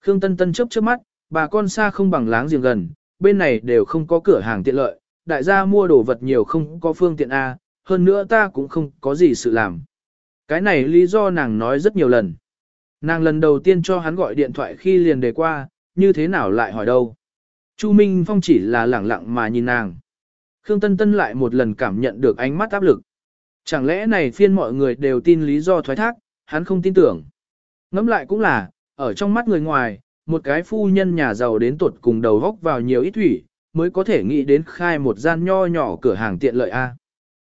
Khương Tân Tân chớp chớp mắt, bà con xa không bằng láng giềng gần, bên này đều không có cửa hàng tiện lợi, đại gia mua đồ vật nhiều không có phương tiện A, hơn nữa ta cũng không có gì sự làm. Cái này lý do nàng nói rất nhiều lần. Nàng lần đầu tiên cho hắn gọi điện thoại khi liền đề qua, như thế nào lại hỏi đâu. Chu Minh Phong chỉ là lẳng lặng mà nhìn nàng. Khương Tân Tân lại một lần cảm nhận được ánh mắt áp lực. Chẳng lẽ này phiên mọi người đều tin lý do thoái thác, hắn không tin tưởng. Ngẫm lại cũng là, ở trong mắt người ngoài, một cái phu nhân nhà giàu đến tuột cùng đầu góc vào nhiều ít thủy, mới có thể nghĩ đến khai một gian nho nhỏ cửa hàng tiện lợi A.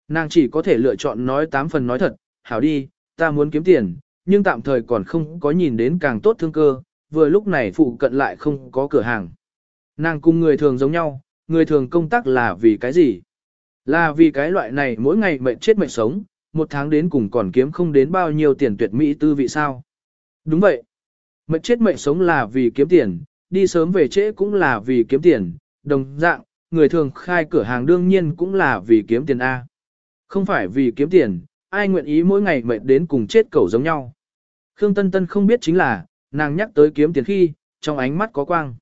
Nàng chỉ có thể lựa chọn nói tám phần nói thật, hảo đi, ta muốn kiếm tiền, nhưng tạm thời còn không có nhìn đến càng tốt thương cơ, vừa lúc này phụ cận lại không có cửa hàng. Nàng cùng người thường giống nhau, người thường công tác là vì cái gì? Là vì cái loại này mỗi ngày mệnh chết mệnh sống, một tháng đến cùng còn kiếm không đến bao nhiêu tiền tuyệt mỹ tư vị sao? Đúng vậy. Mệnh chết mệnh sống là vì kiếm tiền, đi sớm về trễ cũng là vì kiếm tiền, đồng dạng, người thường khai cửa hàng đương nhiên cũng là vì kiếm tiền A. Không phải vì kiếm tiền, ai nguyện ý mỗi ngày mệt đến cùng chết cẩu giống nhau. Khương Tân Tân không biết chính là, nàng nhắc tới kiếm tiền khi, trong ánh mắt có quang.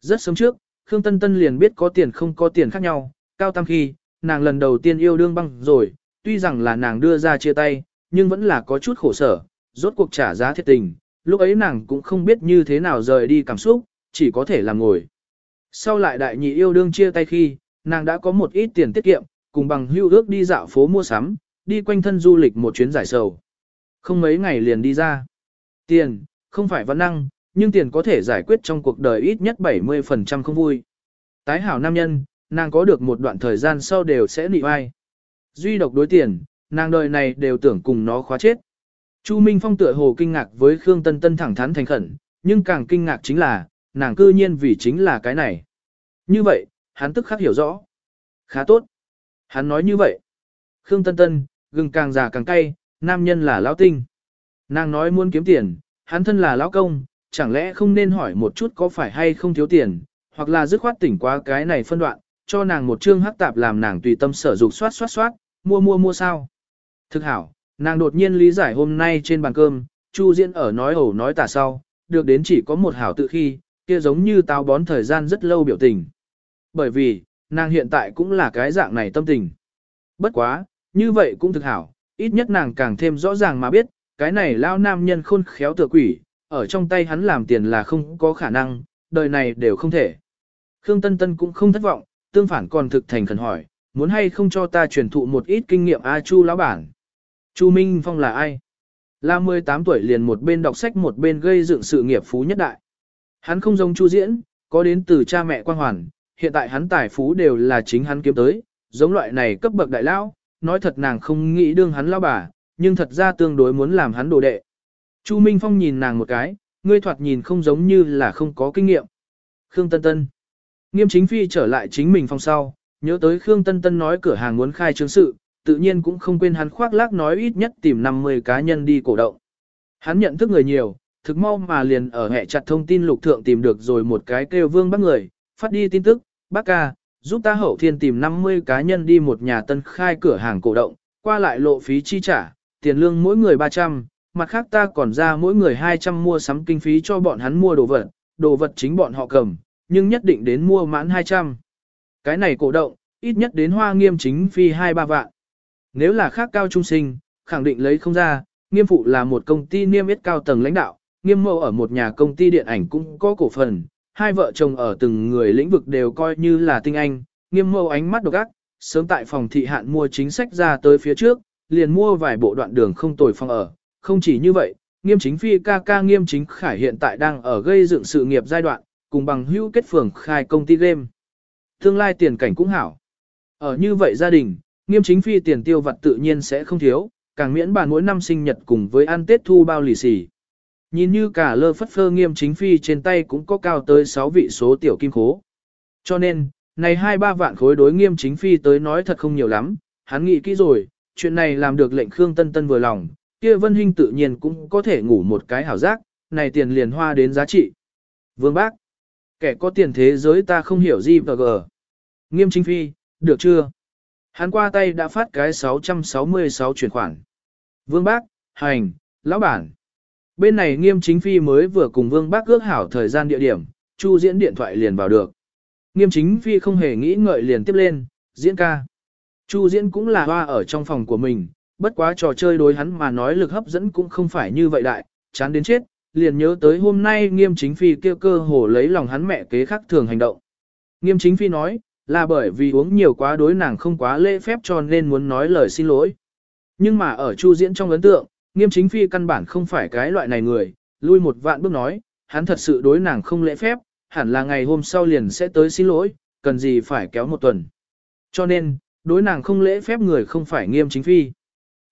Rất sớm trước, Khương Tân Tân liền biết có tiền không có tiền khác nhau, cao tam khi, nàng lần đầu tiên yêu đương băng rồi, tuy rằng là nàng đưa ra chia tay, nhưng vẫn là có chút khổ sở, rốt cuộc trả giá thiệt tình, lúc ấy nàng cũng không biết như thế nào rời đi cảm xúc, chỉ có thể làm ngồi. Sau lại đại nhị yêu đương chia tay khi, nàng đã có một ít tiền tiết kiệm, cùng bằng hưu ước đi dạo phố mua sắm, đi quanh thân du lịch một chuyến giải sầu. Không mấy ngày liền đi ra. Tiền, không phải văn năng, nhưng tiền có thể giải quyết trong cuộc đời ít nhất 70% không vui. Tái hảo nam nhân, nàng có được một đoạn thời gian sau đều sẽ nị vai. Duy độc đối tiền, nàng đời này đều tưởng cùng nó khóa chết. Chu Minh Phong tựa hồ kinh ngạc với Khương Tân Tân thẳng thắn thành khẩn, nhưng càng kinh ngạc chính là, nàng cư nhiên vì chính là cái này. Như vậy, hắn tức khắc hiểu rõ. Khá tốt. Hắn nói như vậy. Khương Tân Tân, gừng càng già càng cay, nam nhân là lão tinh. Nàng nói muốn kiếm tiền, hắn thân là lão công, chẳng lẽ không nên hỏi một chút có phải hay không thiếu tiền, hoặc là dứt khoát tỉnh quá cái này phân đoạn, cho nàng một chương hắc tạp làm nàng tùy tâm sở dục soát soát soát, mua mua mua sao. Thực hảo, nàng đột nhiên lý giải hôm nay trên bàn cơm, Chu Diễn ở nói ẩu nói tả sau, được đến chỉ có một hảo tự khi, kia giống như tao bón thời gian rất lâu biểu tình. Bởi vì, nàng hiện tại cũng là cái dạng này tâm tình. Bất quá, như vậy cũng thực hảo, ít nhất nàng càng thêm rõ ràng mà biết, cái này lao nam nhân khôn khéo tựa quỷ, ở trong tay hắn làm tiền là không có khả năng, đời này đều không thể. Khương Tân Tân cũng không thất vọng, tương phản còn thực thành khẩn hỏi, muốn hay không cho ta truyền thụ một ít kinh nghiệm A Chu lão bản. Chu Minh Phong là ai? Là 18 tuổi liền một bên đọc sách một bên gây dựng sự nghiệp phú nhất đại. Hắn không giống Chu Diễn, có đến từ cha mẹ quan hoàn, hiện tại hắn tài phú đều là chính hắn kiếm tới, giống loại này cấp bậc đại lão, nói thật nàng không nghĩ đương hắn lão bà, nhưng thật ra tương đối muốn làm hắn đồ đệ. Chu Minh Phong nhìn nàng một cái, ngươi thoạt nhìn không giống như là không có kinh nghiệm. Khương Tân Tân. Nghiêm chính phi trở lại chính mình phong sau, nhớ tới Khương Tân Tân nói cửa hàng muốn khai trương sự, tự nhiên cũng không quên hắn khoác lác nói ít nhất tìm 50 cá nhân đi cổ động. Hắn nhận thức người nhiều, thực mau mà liền ở hệ chặt thông tin lục thượng tìm được rồi một cái kêu vương bác người, phát đi tin tức, bác ca, giúp ta hậu thiên tìm 50 cá nhân đi một nhà tân khai cửa hàng cổ động, qua lại lộ phí chi trả, tiền lương mỗi người 300, mặt khác ta còn ra mỗi người 200 mua sắm kinh phí cho bọn hắn mua đồ vật, đồ vật chính bọn họ cầm, nhưng nhất định đến mua mãn 200. Cái này cổ động, ít nhất đến hoa nghiêm chính phi 2-3 vạn. Nếu là khác cao trung sinh, khẳng định lấy không ra, nghiêm phụ là một công ty niêm yết cao tầng lãnh đạo, nghiêm mẫu ở một nhà công ty điện ảnh cũng có cổ phần, hai vợ chồng ở từng người lĩnh vực đều coi như là tinh anh, nghiêm mẫu ánh mắt độc ác, sớm tại phòng thị hạn mua chính sách ra tới phía trước, liền mua vài bộ đoạn đường không tồi phòng ở, không chỉ như vậy, nghiêm chính phi ca ca nghiêm chính khải hiện tại đang ở gây dựng sự nghiệp giai đoạn, cùng bằng hữu kết phường khai công ty game. Tương lai tiền cảnh cũng hảo. Ở như vậy gia đình, nghiêm chính phi tiền tiêu vặt tự nhiên sẽ không thiếu, càng miễn bàn mỗi năm sinh nhật cùng với ăn Tết thu bao lì xì. Nhìn như cả lơ phất phơ nghiêm chính phi trên tay cũng có cao tới 6 vị số tiểu kim khố. Cho nên, này hai ba vạn khối đối nghiêm chính phi tới nói thật không nhiều lắm, hắn nghĩ kỹ rồi, chuyện này làm được lệnh Khương Tân Tân vừa lòng, kia Vân Hinh tự nhiên cũng có thể ngủ một cái hảo giác, này tiền liền hoa đến giá trị. Vương Bác, kẻ có tiền thế giới ta không hiểu gì và gờ. Nghiêm chính phi, được chưa? Hắn qua tay đã phát cái 666 chuyển khoản. Vương Bác, hành, lão bản. Bên này nghiêm chính phi mới vừa cùng Vương Bác ước hảo thời gian địa điểm, Chu diễn điện thoại liền vào được. Nghiêm chính phi không hề nghĩ ngợi liền tiếp lên, diễn ca. Chu diễn cũng là hoa ở trong phòng của mình, bất quá trò chơi đối hắn mà nói lực hấp dẫn cũng không phải như vậy đại, chán đến chết, liền nhớ tới hôm nay nghiêm chính phi kêu cơ hồ lấy lòng hắn mẹ kế khắc thường hành động. Nghiêm chính phi nói, là bởi vì uống nhiều quá đối nàng không quá lễ phép cho nên muốn nói lời xin lỗi. Nhưng mà ở chu diễn trong ấn tượng, nghiêm chính phi căn bản không phải cái loại này người, lui một vạn bước nói, hắn thật sự đối nàng không lễ phép, hẳn là ngày hôm sau liền sẽ tới xin lỗi, cần gì phải kéo một tuần. Cho nên, đối nàng không lễ phép người không phải nghiêm chính phi.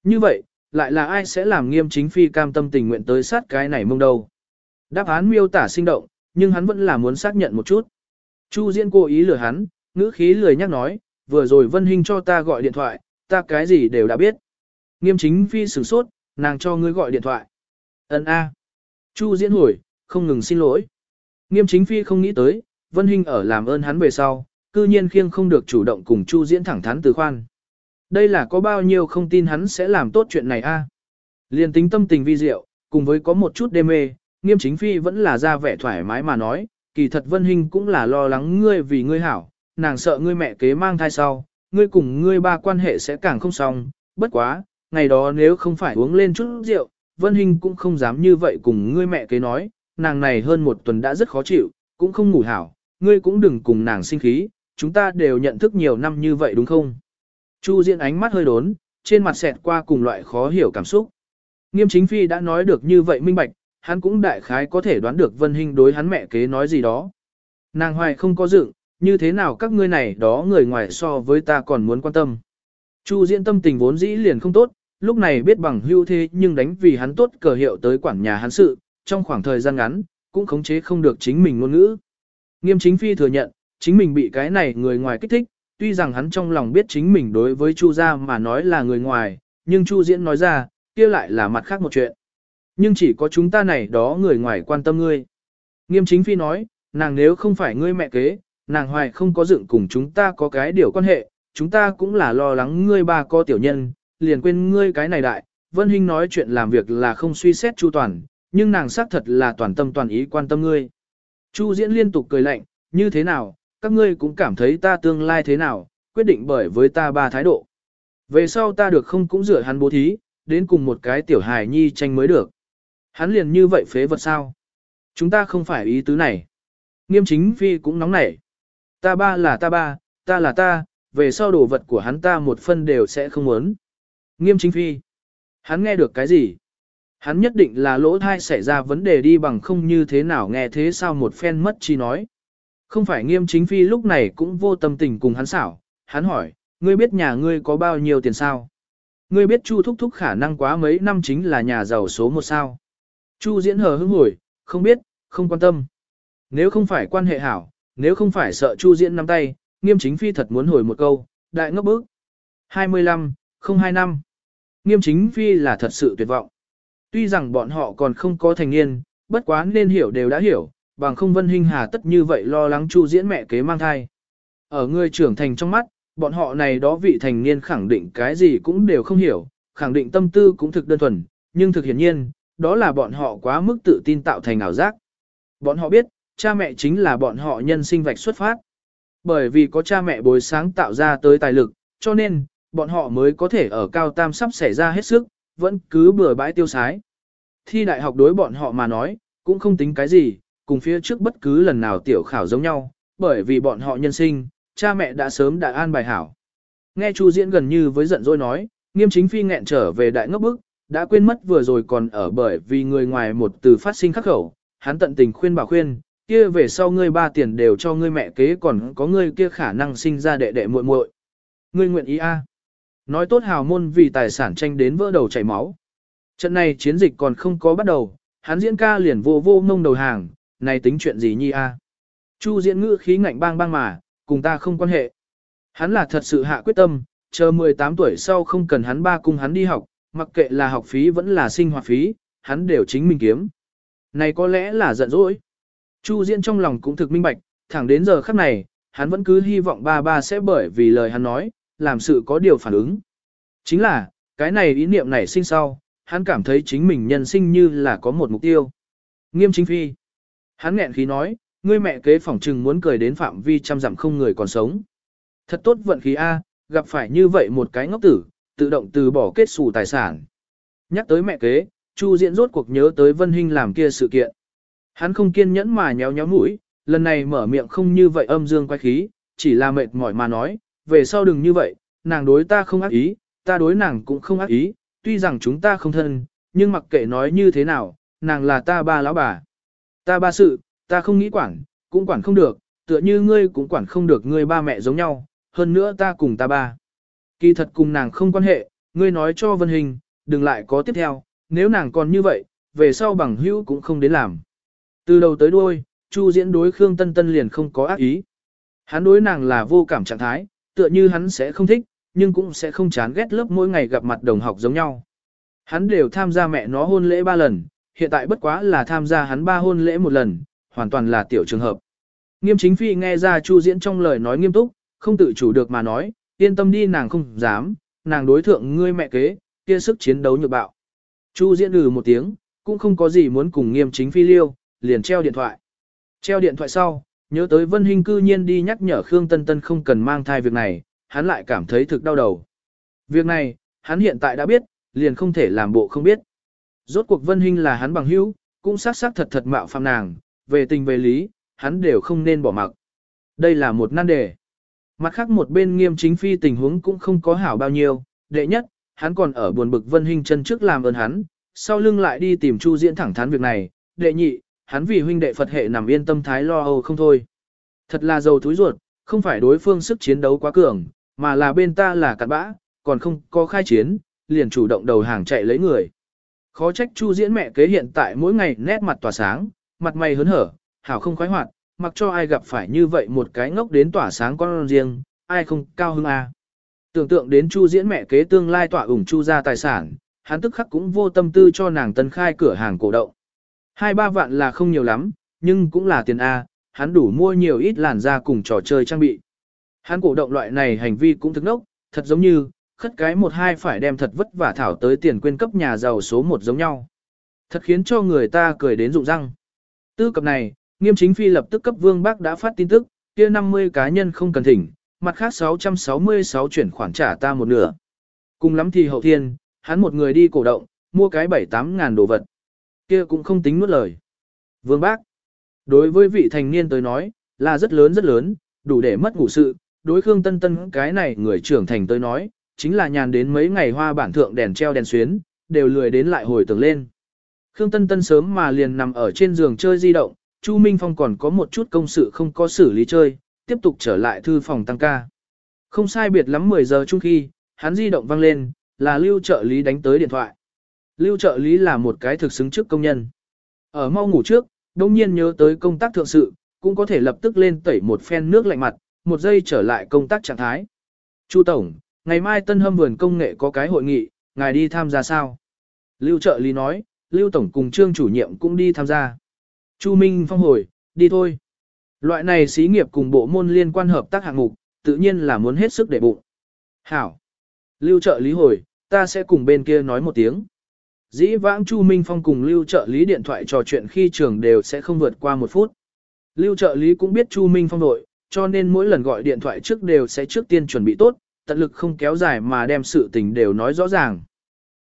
Như vậy, lại là ai sẽ làm nghiêm chính phi cam tâm tình nguyện tới sát cái này mông đâu. Đáp án miêu tả sinh động, nhưng hắn vẫn là muốn xác nhận một chút. Chu Diễn cố ý lừa hắn, ngữ khí lười nhắc nói, vừa rồi Vân Hinh cho ta gọi điện thoại, ta cái gì đều đã biết. Nghiêm chính phi sửng sốt, nàng cho ngươi gọi điện thoại. Ấn A. Chu Diễn hồi, không ngừng xin lỗi. Nghiêm chính phi không nghĩ tới, Vân Hinh ở làm ơn hắn về sau, cư nhiên khiêng không được chủ động cùng Chu Diễn thẳng thắn từ khoan. Đây là có bao nhiêu không tin hắn sẽ làm tốt chuyện này a? Liên tính tâm tình vi diệu, cùng với có một chút đê mê, nghiêm chính phi vẫn là ra vẻ thoải mái mà nói, kỳ thật Vân Hinh cũng là lo lắng ngươi vì ngươi hảo, nàng sợ ngươi mẹ kế mang thai sau, ngươi cùng ngươi ba quan hệ sẽ càng không xong, bất quá, ngày đó nếu không phải uống lên chút rượu, Vân Hinh cũng không dám như vậy cùng ngươi mẹ kế nói, nàng này hơn một tuần đã rất khó chịu, cũng không ngủ hảo, ngươi cũng đừng cùng nàng sinh khí, chúng ta đều nhận thức nhiều năm như vậy đúng không? Chu Diễn ánh mắt hơi đốn, trên mặt xẹt qua cùng loại khó hiểu cảm xúc. Nghiêm chính phi đã nói được như vậy minh bạch, hắn cũng đại khái có thể đoán được Vân Hinh đối hắn mẹ kế nói gì đó. Nàng hoài không có dựng, như thế nào các ngươi này đó người ngoài so với ta còn muốn quan tâm. Chu Diễn tâm tình vốn dĩ liền không tốt, lúc này biết bằng hưu thế nhưng đánh vì hắn tốt cờ hiệu tới quản nhà hắn sự, trong khoảng thời gian ngắn, cũng khống chế không được chính mình ngôn ngữ. Nghiêm chính phi thừa nhận, chính mình bị cái này người ngoài kích thích, tuy rằng hắn trong lòng biết chính mình đối với Chu gia mà nói là người ngoài, nhưng Chu Diễn nói ra, kia lại là mặt khác một chuyện. Nhưng chỉ có chúng ta này đó người ngoài quan tâm ngươi. Nghiêm chính phi nói, nàng nếu không phải ngươi mẹ kế, nàng hoài không có dựng cùng chúng ta có cái điều quan hệ, chúng ta cũng là lo lắng ngươi ba có tiểu nhân, liền quên ngươi cái này đại. Vân Hinh nói chuyện làm việc là không suy xét chu toàn, nhưng nàng xác thật là toàn tâm toàn ý quan tâm ngươi. Chu Diễn liên tục cười lạnh, như thế nào, các ngươi cũng cảm thấy ta tương lai thế nào, quyết định bởi với ta ba thái độ. Về sau ta được không cũng rửa hắn bố thí, đến cùng một cái tiểu hài nhi tranh mới được. Hắn liền như vậy phế vật sao? Chúng ta không phải ý tứ này. Nghiêm chính phi cũng nóng nảy. Ta ba là ta ba, ta là ta, về sau đồ vật của hắn ta một phân đều sẽ không muốn. Nghiêm chính phi. Hắn nghe được cái gì? Hắn nhất định là lỗ thai xảy ra vấn đề đi bằng không như thế nào nghe thế sao một phen mất chi nói. Không phải nghiêm chính phi lúc này cũng vô tâm tình cùng hắn xảo, hắn hỏi, ngươi biết nhà ngươi có bao nhiêu tiền sao? Ngươi biết Chu Thúc Thúc khả năng quá mấy năm chính là nhà giàu số một sao? Chu diễn hờ hững hồi, không biết, không quan tâm. Nếu không phải quan hệ hảo, nếu không phải sợ Chu diễn nắm tay, nghiêm chính phi thật muốn hồi một câu, đại ngốc bức. 25, hai năm. Nghiêm chính phi là thật sự tuyệt vọng. Tuy rằng bọn họ còn không có thành niên, bất quá nên hiểu đều đã hiểu, bằng không Vân Hinh Hà tất như vậy lo lắng Chu Diễn mẹ kế mang thai. Ở người trưởng thành trong mắt, bọn họ này đó vị thành niên khẳng định cái gì cũng đều không hiểu, khẳng định tâm tư cũng thực đơn thuần, nhưng thực hiển nhiên, đó là bọn họ quá mức tự tin tạo thành ảo giác. Bọn họ biết, cha mẹ chính là bọn họ nhân sinh vạch xuất phát. Bởi vì có cha mẹ bồi sáng tạo ra tới tài lực, cho nên, bọn họ mới có thể ở cao tam sắp xảy ra hết sức, vẫn cứ bừa bãi tiêu sái. Thi đại học đối bọn họ mà nói, cũng không tính cái gì, cùng phía trước bất cứ lần nào tiểu khảo giống nhau, bởi vì bọn họ nhân sinh, cha mẹ đã sớm đã an bài hảo. Nghe Chu Diễn gần như với giận dỗi nói, nghiêm chính phi nghẹn trở về đại ngốc bức, đã quên mất vừa rồi còn ở bởi vì người ngoài một từ phát sinh khắc khẩu, hắn tận tình khuyên bảo khuyên, kia về sau ngươi ba tiền đều cho ngươi mẹ kế còn có ngươi kia khả năng sinh ra đệ đệ muội muội. Ngươi nguyện ý a? Nói tốt hào môn vì tài sản tranh đến vỡ đầu chảy máu. Trận này chiến dịch còn không có bắt đầu, hắn diễn ca liền vô vô mông đầu hàng, này tính chuyện gì nhi a? Chu diễn ngữ khí ngạnh bang bang mà, cùng ta không quan hệ. Hắn là thật sự hạ quyết tâm, chờ 18 tuổi sau không cần hắn ba cùng hắn đi học, mặc kệ là học phí vẫn là sinh hoạt phí, hắn đều chính mình kiếm. Này có lẽ là giận dỗi. Chu diễn trong lòng cũng thực minh bạch, thẳng đến giờ khắc này, hắn vẫn cứ hy vọng ba ba sẽ bởi vì lời hắn nói, làm sự có điều phản ứng. Chính là, cái này ý niệm này sinh sau, hắn cảm thấy chính mình nhân sinh như là có một mục tiêu. Nghiêm chính phi. Hắn nghẹn khí nói, ngươi mẹ kế phỏng trừng muốn cười đến phạm vi trăm dặm không người còn sống. Thật tốt vận khí A, gặp phải như vậy một cái ngốc tử, tự động từ bỏ kết xù tài sản. Nhắc tới mẹ kế, Chu Diễn rốt cuộc nhớ tới Vân Hinh làm kia sự kiện. Hắn không kiên nhẫn mà nhéo nhéo mũi, lần này mở miệng không như vậy âm dương quay khí, chỉ là mệt mỏi mà nói, về sau đừng như vậy, nàng đối ta không ác ý, ta đối nàng cũng không ác ý, tuy rằng chúng ta không thân, nhưng mặc kệ nói như thế nào, nàng là ta ba lão bà. Ta ba sự, ta không nghĩ quản, cũng quản không được, tựa như ngươi cũng quản không được ngươi ba mẹ giống nhau, hơn nữa ta cùng ta ba. Kỳ thật cùng nàng không quan hệ, ngươi nói cho Vân Hình, đừng lại có tiếp theo, nếu nàng còn như vậy, về sau bằng hữu cũng không đến làm. Từ đầu tới đuôi, Chu diễn đối Khương Tân Tân liền không có ác ý. Hắn đối nàng là vô cảm trạng thái, tựa như hắn sẽ không thích, nhưng cũng sẽ không chán ghét lớp mỗi ngày gặp mặt đồng học giống nhau. Hắn đều tham gia mẹ nó hôn lễ ba lần, hiện tại bất quá là tham gia hắn ba hôn lễ một lần, hoàn toàn là tiểu trường hợp. Nghiêm chính phi nghe ra Chu diễn trong lời nói nghiêm túc, không tự chủ được mà nói, yên tâm đi nàng không dám, nàng đối thượng ngươi mẹ kế, kia sức chiến đấu nhược bạo. Chu diễn lừ một tiếng, cũng không có gì muốn cùng nghiêm chính phi liêu, liền treo điện thoại. Treo điện thoại sau, nhớ tới Vân Hinh cư nhiên đi nhắc nhở Khương Tân Tân không cần mang thai việc này, hắn lại cảm thấy thực đau đầu. Việc này, hắn hiện tại đã biết, liền không thể làm bộ không biết. Rốt cuộc Vân Hinh là hắn bằng hữu, cũng xác xác thật thật mạo phạm nàng, về tình về lý, hắn đều không nên bỏ mặc. Đây là một nan đề. Mặt khác một bên nghiêm chính phi tình huống cũng không có hảo bao nhiêu, đệ nhất, hắn còn ở buồn bực Vân Hinh chân trước làm ơn hắn, sau lưng lại đi tìm Chu Diễn thẳng thắn việc này, đệ nhị, hắn vì huynh đệ Phật hệ nằm yên tâm thái lo âu không thôi. Thật là giàu túi ruột, không phải đối phương sức chiến đấu quá cường, mà là bên ta là cặn bã, còn không có khai chiến, liền chủ động đầu hàng chạy lấy người. Khó trách Chu Diễn mẹ kế hiện tại mỗi ngày nét mặt tỏa sáng, mặt mày hớn hở, hảo không khoái hoạt, mặc cho ai gặp phải như vậy một cái ngốc đến tỏa sáng con riêng, ai không cao hứng à. Tưởng tượng đến Chu Diễn mẹ kế tương lai tỏa ủng Chu ra tài sản, hắn tức khắc cũng vô tâm tư cho nàng tân khai cửa hàng cổ động. Hai ba vạn là không nhiều lắm, nhưng cũng là tiền A, hắn đủ mua nhiều ít làn da cùng trò chơi trang bị. Hắn cổ động loại này hành vi cũng thức nốc, thật giống như, khất cái một hai phải đem thật vất vả thảo tới tiền quyên cấp nhà giàu số một giống nhau. Thật khiến cho người ta cười đến rụng răng. Tư cập này, nghiêm chính phi lập tức cấp vương bác đã phát tin tức, kia 50 cá nhân không cần thỉnh, mặt khác 666 chuyển khoản trả ta một nửa. Cùng lắm thì hậu thiên, hắn một người đi cổ động, mua cái 7-8 ngàn đồ vật. Kia cũng không tính nuốt lời. Vương bác, đối với vị thành niên tới nói, là rất lớn rất lớn, đủ để mất ngủ sự, đối Khương Tân Tân cái này người trưởng thành tới nói, chính là nhàn đến mấy ngày hoa bản thượng đèn treo đèn xuyến, đều lười đến lại hồi tưởng lên. Khương Tân Tân sớm mà liền nằm ở trên giường chơi di động, Chu Minh Phong còn có một chút công sự không có xử lý chơi, tiếp tục trở lại thư phòng tăng ca. Không sai biệt lắm 10 giờ chung khi, hắn di động vang lên, là lưu trợ lý đánh tới điện thoại. Lưu trợ lý là một cái thực xứng trước công nhân. Ở mau ngủ trước, đông nhiên nhớ tới công tác thượng sự, cũng có thể lập tức lên tẩy một phen nước lạnh mặt, một giây trở lại công tác trạng thái. Chu Tổng, ngày mai Tân Hâm vườn công nghệ có cái hội nghị, ngài đi tham gia sao? Lưu trợ lý nói, Lưu Tổng cùng Trương chủ nhiệm cũng đi tham gia. Chu Minh Phong hồi, đi thôi. Loại này xí nghiệp cùng bộ môn liên quan hợp tác hạng mục, tự nhiên là muốn hết sức để bụng. Hảo. Lưu trợ lý hồi, ta sẽ cùng bên kia nói một tiếng. Dĩ vãng Chu Minh Phong cùng Lưu trợ lý điện thoại trò chuyện khi trường đều sẽ không vượt qua một phút. Lưu trợ lý cũng biết Chu Minh Phong đội, cho nên mỗi lần gọi điện thoại trước đều sẽ trước tiên chuẩn bị tốt, tận lực không kéo dài mà đem sự tình đều nói rõ ràng.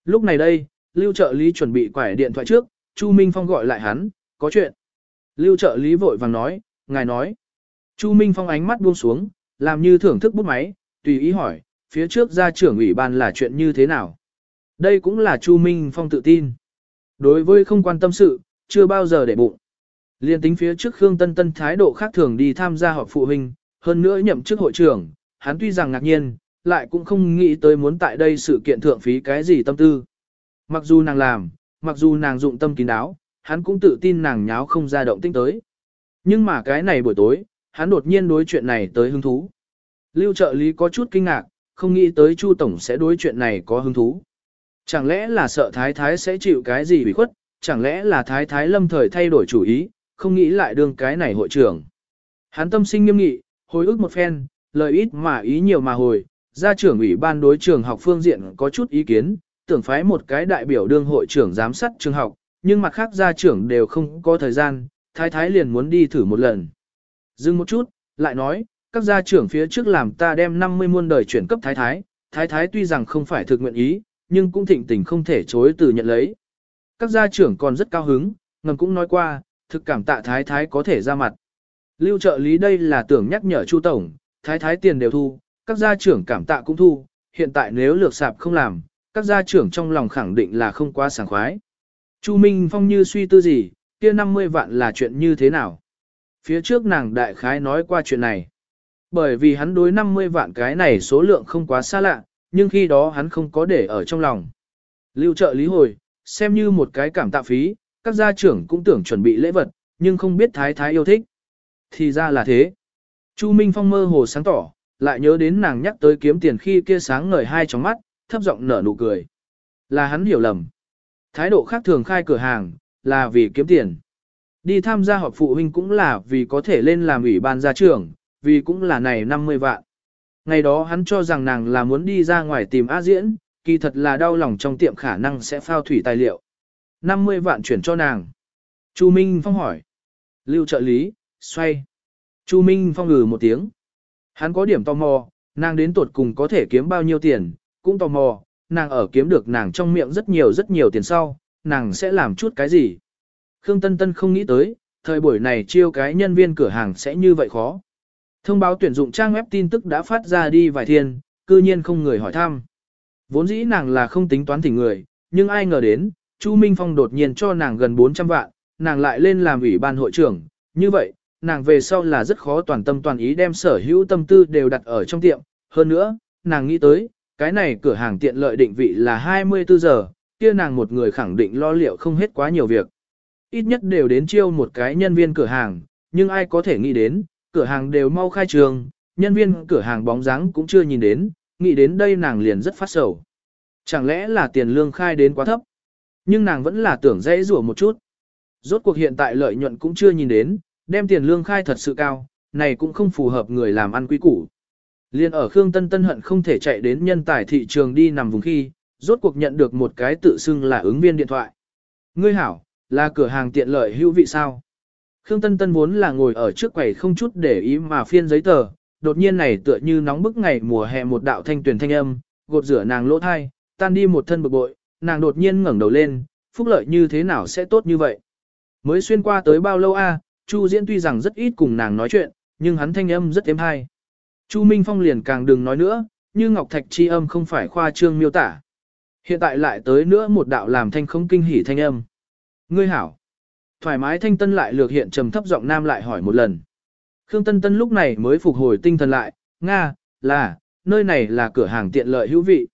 Lúc này đây, Lưu trợ lý chuẩn bị quải điện thoại trước, Chu Minh Phong gọi lại hắn, có chuyện. Lưu trợ lý vội vàng nói, ngài nói. Chu Minh Phong ánh mắt buông xuống, làm như thưởng thức bút máy, tùy ý hỏi, phía trước ra trưởng ủy ban là chuyện như thế nào. Đây cũng là Chu Minh Phong tự tin. Đối với không quan tâm sự, chưa bao giờ để bụng. Liên tính phía trước Khương Tân Tân thái độ khác thường đi tham gia họp phụ huynh, hơn nữa nhậm chức hội trưởng, hắn tuy rằng ngạc nhiên, lại cũng không nghĩ tới muốn tại đây sự kiện thượng phí cái gì tâm tư. Mặc dù nàng làm, mặc dù nàng dụng tâm kín đáo, hắn cũng tự tin nàng nháo không ra động tinh tới. Nhưng mà cái này buổi tối, hắn đột nhiên đối chuyện này tới hứng thú. Lưu trợ lý có chút kinh ngạc, không nghĩ tới Chu Tổng sẽ đối chuyện này có hứng thú. Chẳng lẽ là sợ Thái Thái sẽ chịu cái gì bị khuất, chẳng lẽ là Thái Thái lâm thời thay đổi chủ ý, không nghĩ lại đương cái này hội trưởng. Hắn tâm sinh nghiêm nghị, hồi ức một phen, lời ít mà ý nhiều mà hồi, gia trưởng ủy ban đối trường học phương diện có chút ý kiến, tưởng phái một cái đại biểu đương hội trưởng giám sát trường học, nhưng mặt khác gia trưởng đều không có thời gian, thái thái liền muốn đi thử một lần. Dừng một chút, lại nói, các gia trưởng phía trước làm ta đem 50 muôn đời chuyển cấp thái thái, thái thái tuy rằng không phải thực nguyện ý, nhưng cũng thịnh tình không thể chối từ nhận lấy. Các gia trưởng còn rất cao hứng, ngầm cũng nói qua, thực cảm tạ thái thái có thể ra mặt. Lưu trợ lý đây là tưởng nhắc nhở Chu Tổng, thái thái tiền đều thu, các gia trưởng cảm tạ cũng thu, hiện tại nếu lược sạp không làm, các gia trưởng trong lòng khẳng định là không quá sảng khoái. Chu Minh Phong như suy tư gì, kia 50 vạn là chuyện như thế nào? Phía trước nàng đại khái nói qua chuyện này. Bởi vì hắn đối 50 vạn cái này số lượng không quá xa lạ, nhưng khi đó hắn không có để ở trong lòng. Lưu trợ lý hồi, xem như một cái cảm tạ phí, các gia trưởng cũng tưởng chuẩn bị lễ vật, nhưng không biết thái thái yêu thích. Thì ra là thế. Chu Minh Phong mơ hồ sáng tỏ, lại nhớ đến nàng nhắc tới kiếm tiền khi kia sáng ngời hai tròng mắt, thấp giọng nở nụ cười. Là hắn hiểu lầm. Thái độ khác thường khai cửa hàng, là vì kiếm tiền. Đi tham gia họp phụ huynh cũng là vì có thể lên làm ủy ban gia trưởng, vì cũng là này 50 vạn. Ngày đó hắn cho rằng nàng là muốn đi ra ngoài tìm A diễn, kỳ thật là đau lòng trong tiệm khả năng sẽ phao thủy tài liệu. 50 vạn chuyển cho nàng. Chu Minh Phong hỏi. Lưu trợ lý, xoay. Chu Minh Phong ngừ một tiếng. Hắn có điểm tò mò, nàng đến tuột cùng có thể kiếm bao nhiêu tiền, cũng tò mò, nàng ở kiếm được nàng trong miệng rất nhiều rất nhiều tiền sau, nàng sẽ làm chút cái gì. Khương Tân Tân không nghĩ tới, thời buổi này chiêu cái nhân viên cửa hàng sẽ như vậy khó. Thông báo tuyển dụng trang web tin tức đã phát ra đi vài thiên, cư nhiên không người hỏi thăm. Vốn dĩ nàng là không tính toán thỉnh người, nhưng ai ngờ đến, Chu Minh Phong đột nhiên cho nàng gần 400 vạn, nàng lại lên làm ủy ban hội trưởng, như vậy, nàng về sau là rất khó toàn tâm toàn ý đem sở hữu tâm tư đều đặt ở trong tiệm, hơn nữa, nàng nghĩ tới, cái này cửa hàng tiện lợi định vị là 24 giờ, kia nàng một người khẳng định lo liệu không hết quá nhiều việc. Ít nhất đều đến chiêu một cái nhân viên cửa hàng, nhưng ai có thể nghĩ đến, cửa hàng đều mau khai trường, nhân viên cửa hàng bóng dáng cũng chưa nhìn đến, nghĩ đến đây nàng liền rất phát sầu. Chẳng lẽ là tiền lương khai đến quá thấp? Nhưng nàng vẫn là tưởng dễ rủa một chút. Rốt cuộc hiện tại lợi nhuận cũng chưa nhìn đến, đem tiền lương khai thật sự cao, này cũng không phù hợp người làm ăn quý củ. Liên ở Khương Tân Tân hận không thể chạy đến nhân tài thị trường đi nằm vùng khi, rốt cuộc nhận được một cái tự xưng là ứng viên điện thoại. Ngươi hảo, là cửa hàng tiện lợi hữu vị sao? Khương Tân Tân vốn là ngồi ở trước quầy không chút để ý mà phiên giấy tờ, đột nhiên này tựa như nóng bức ngày mùa hè một đạo thanh tuyển thanh âm, gột rửa nàng lỗ thai, tan đi một thân bực bội, nàng đột nhiên ngẩng đầu lên, phúc lợi như thế nào sẽ tốt như vậy? Mới xuyên qua tới bao lâu a? Chu Diễn tuy rằng rất ít cùng nàng nói chuyện, nhưng hắn thanh âm rất êm hay. Chu Minh Phong liền càng đừng nói nữa, như Ngọc Thạch chi âm không phải khoa trương miêu tả. Hiện tại lại tới nữa một đạo làm thanh không kinh hỉ thanh âm. Ngươi hảo. Thoải mái thanh tân lại lược hiện trầm thấp giọng nam lại hỏi một lần. Khương Tân Tân lúc này mới phục hồi tinh thần lại, Nga, là, nơi này là cửa hàng tiện lợi hữu vị.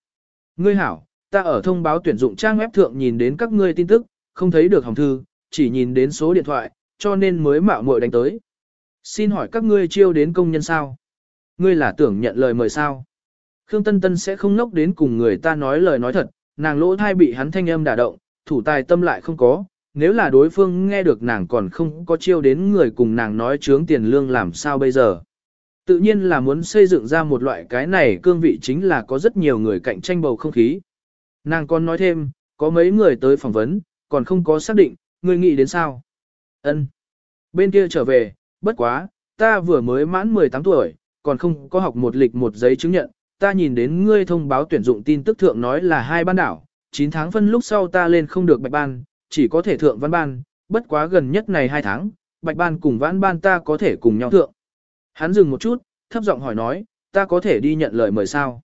Ngươi hảo, ta ở thông báo tuyển dụng trang web thượng nhìn đến các ngươi tin tức, không thấy được hồng thư, chỉ nhìn đến số điện thoại, cho nên mới mạo muội đánh tới. Xin hỏi các ngươi chiêu đến công nhân sao? Ngươi là tưởng nhận lời mời sao? Khương Tân Tân sẽ không ngốc đến cùng người ta nói lời nói thật, nàng lỗ thai bị hắn thanh âm đả động, thủ tài tâm lại không có, nếu là đối phương nghe được nàng còn không có chiêu đến người cùng nàng nói chướng tiền lương làm sao bây giờ. Tự nhiên là muốn xây dựng ra một loại cái này cương vị chính là có rất nhiều người cạnh tranh bầu không khí. Nàng còn nói thêm, có mấy người tới phỏng vấn, còn không có xác định, người nghĩ đến sao. Ân. Bên kia trở về, bất quá, ta vừa mới mãn 18 tuổi, còn không có học một lịch một giấy chứng nhận, ta nhìn đến ngươi thông báo tuyển dụng tin tức thượng nói là hai ban đảo, 9 tháng phân lúc sau ta lên không được bạch ban, chỉ có thể thượng văn ban, bất quá gần nhất này 2 tháng, bạch ban cùng vãn ban ta có thể cùng nhau thượng. Hắn dừng một chút, thấp giọng hỏi nói, ta có thể đi nhận lời mời sao?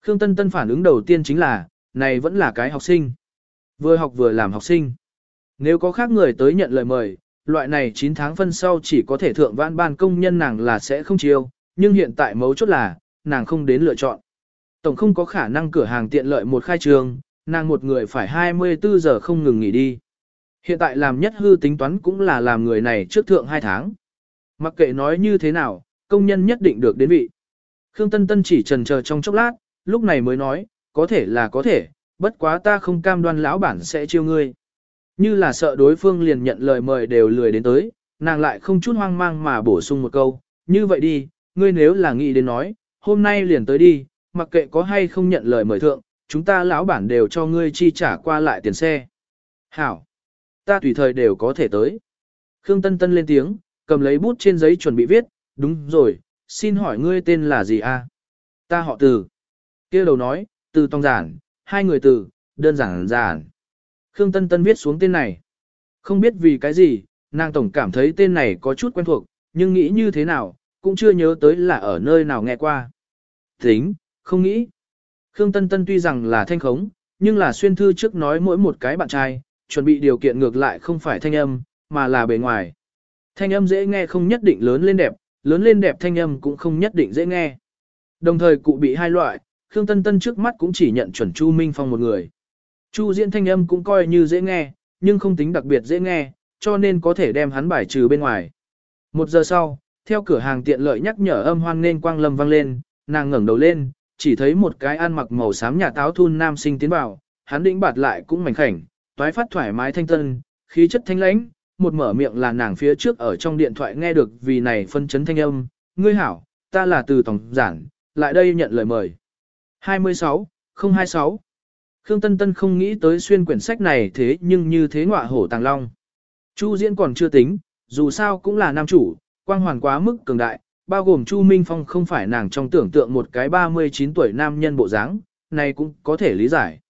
Khương Tân Tân phản ứng đầu tiên chính là, này vẫn là cái học sinh. Vừa học vừa làm học sinh. Nếu có khác người tới nhận lời mời, loại này 9 tháng phân sau chỉ có thể thượng vãn ban công nhân nàng là sẽ không chiêu, nhưng hiện tại mấu chốt là, nàng không đến lựa chọn. Tổng không có khả năng cửa hàng tiện lợi một khai trường, nàng một người phải 24 giờ không ngừng nghỉ đi. Hiện tại làm nhất hư tính toán cũng là làm người này trước thượng 2 tháng. Mặc kệ nói như thế nào, công nhân nhất định được đến vị. Khương Tân Tân chỉ trần chờ trong chốc lát, lúc này mới nói, có thể là có thể, bất quá ta không cam đoan lão bản sẽ chiêu ngươi. Như là sợ đối phương liền nhận lời mời đều lười đến tới, nàng lại không chút hoang mang mà bổ sung một câu, như vậy đi, ngươi nếu là nghĩ đến nói, hôm nay liền tới đi, mặc kệ có hay không nhận lời mời thượng, chúng ta lão bản đều cho ngươi chi trả qua lại tiền xe. Hảo, ta tùy thời đều có thể tới. Khương Tân Tân lên tiếng, cầm lấy bút trên giấy chuẩn bị viết, đúng rồi, xin hỏi ngươi tên là gì a? Ta họ từ. kia đầu nói, từ tòng giản, hai người từ, đơn giản giản. Khương Tân Tân viết xuống tên này. Không biết vì cái gì, nàng tổng cảm thấy tên này có chút quen thuộc, nhưng nghĩ như thế nào, cũng chưa nhớ tới là ở nơi nào nghe qua. Tính, không nghĩ. Khương Tân Tân tuy rằng là thanh khống, nhưng là xuyên thư trước nói mỗi một cái bạn trai, chuẩn bị điều kiện ngược lại không phải thanh âm, mà là bề ngoài. Thanh âm dễ nghe không nhất định lớn lên đẹp, lớn lên đẹp thanh âm cũng không nhất định dễ nghe. Đồng thời cụ bị hai loại, Khương Tân Tân trước mắt cũng chỉ nhận chuẩn Chu Minh Phong một người. Chu Diễn thanh âm cũng coi như dễ nghe, nhưng không tính đặc biệt dễ nghe, cho nên có thể đem hắn bài trừ bên ngoài. Một giờ sau, theo cửa hàng tiện lợi nhắc nhở âm hoan nên quang lâm vang lên, nàng ngẩng đầu lên, chỉ thấy một cái ăn mặc màu xám nhà táo thun nam sinh tiến vào, hắn đĩnh bạt lại cũng mảnh khảnh, toái phát thoải mái thanh tân, khí chất thanh lãnh, một mở miệng là nàng phía trước ở trong điện thoại nghe được vì này phân chấn thanh âm, ngươi hảo, ta là từ tổng giản, lại đây nhận lời mời. 26, 026 Khương Tân Tân không nghĩ tới xuyên quyển sách này thế nhưng như thế ngọa hổ tàng long. Chu diễn còn chưa tính, dù sao cũng là nam chủ, quang hoàn quá mức cường đại, bao gồm Chu Minh Phong không phải nàng trong tưởng tượng một cái 39 tuổi nam nhân bộ dáng, này cũng có thể lý giải.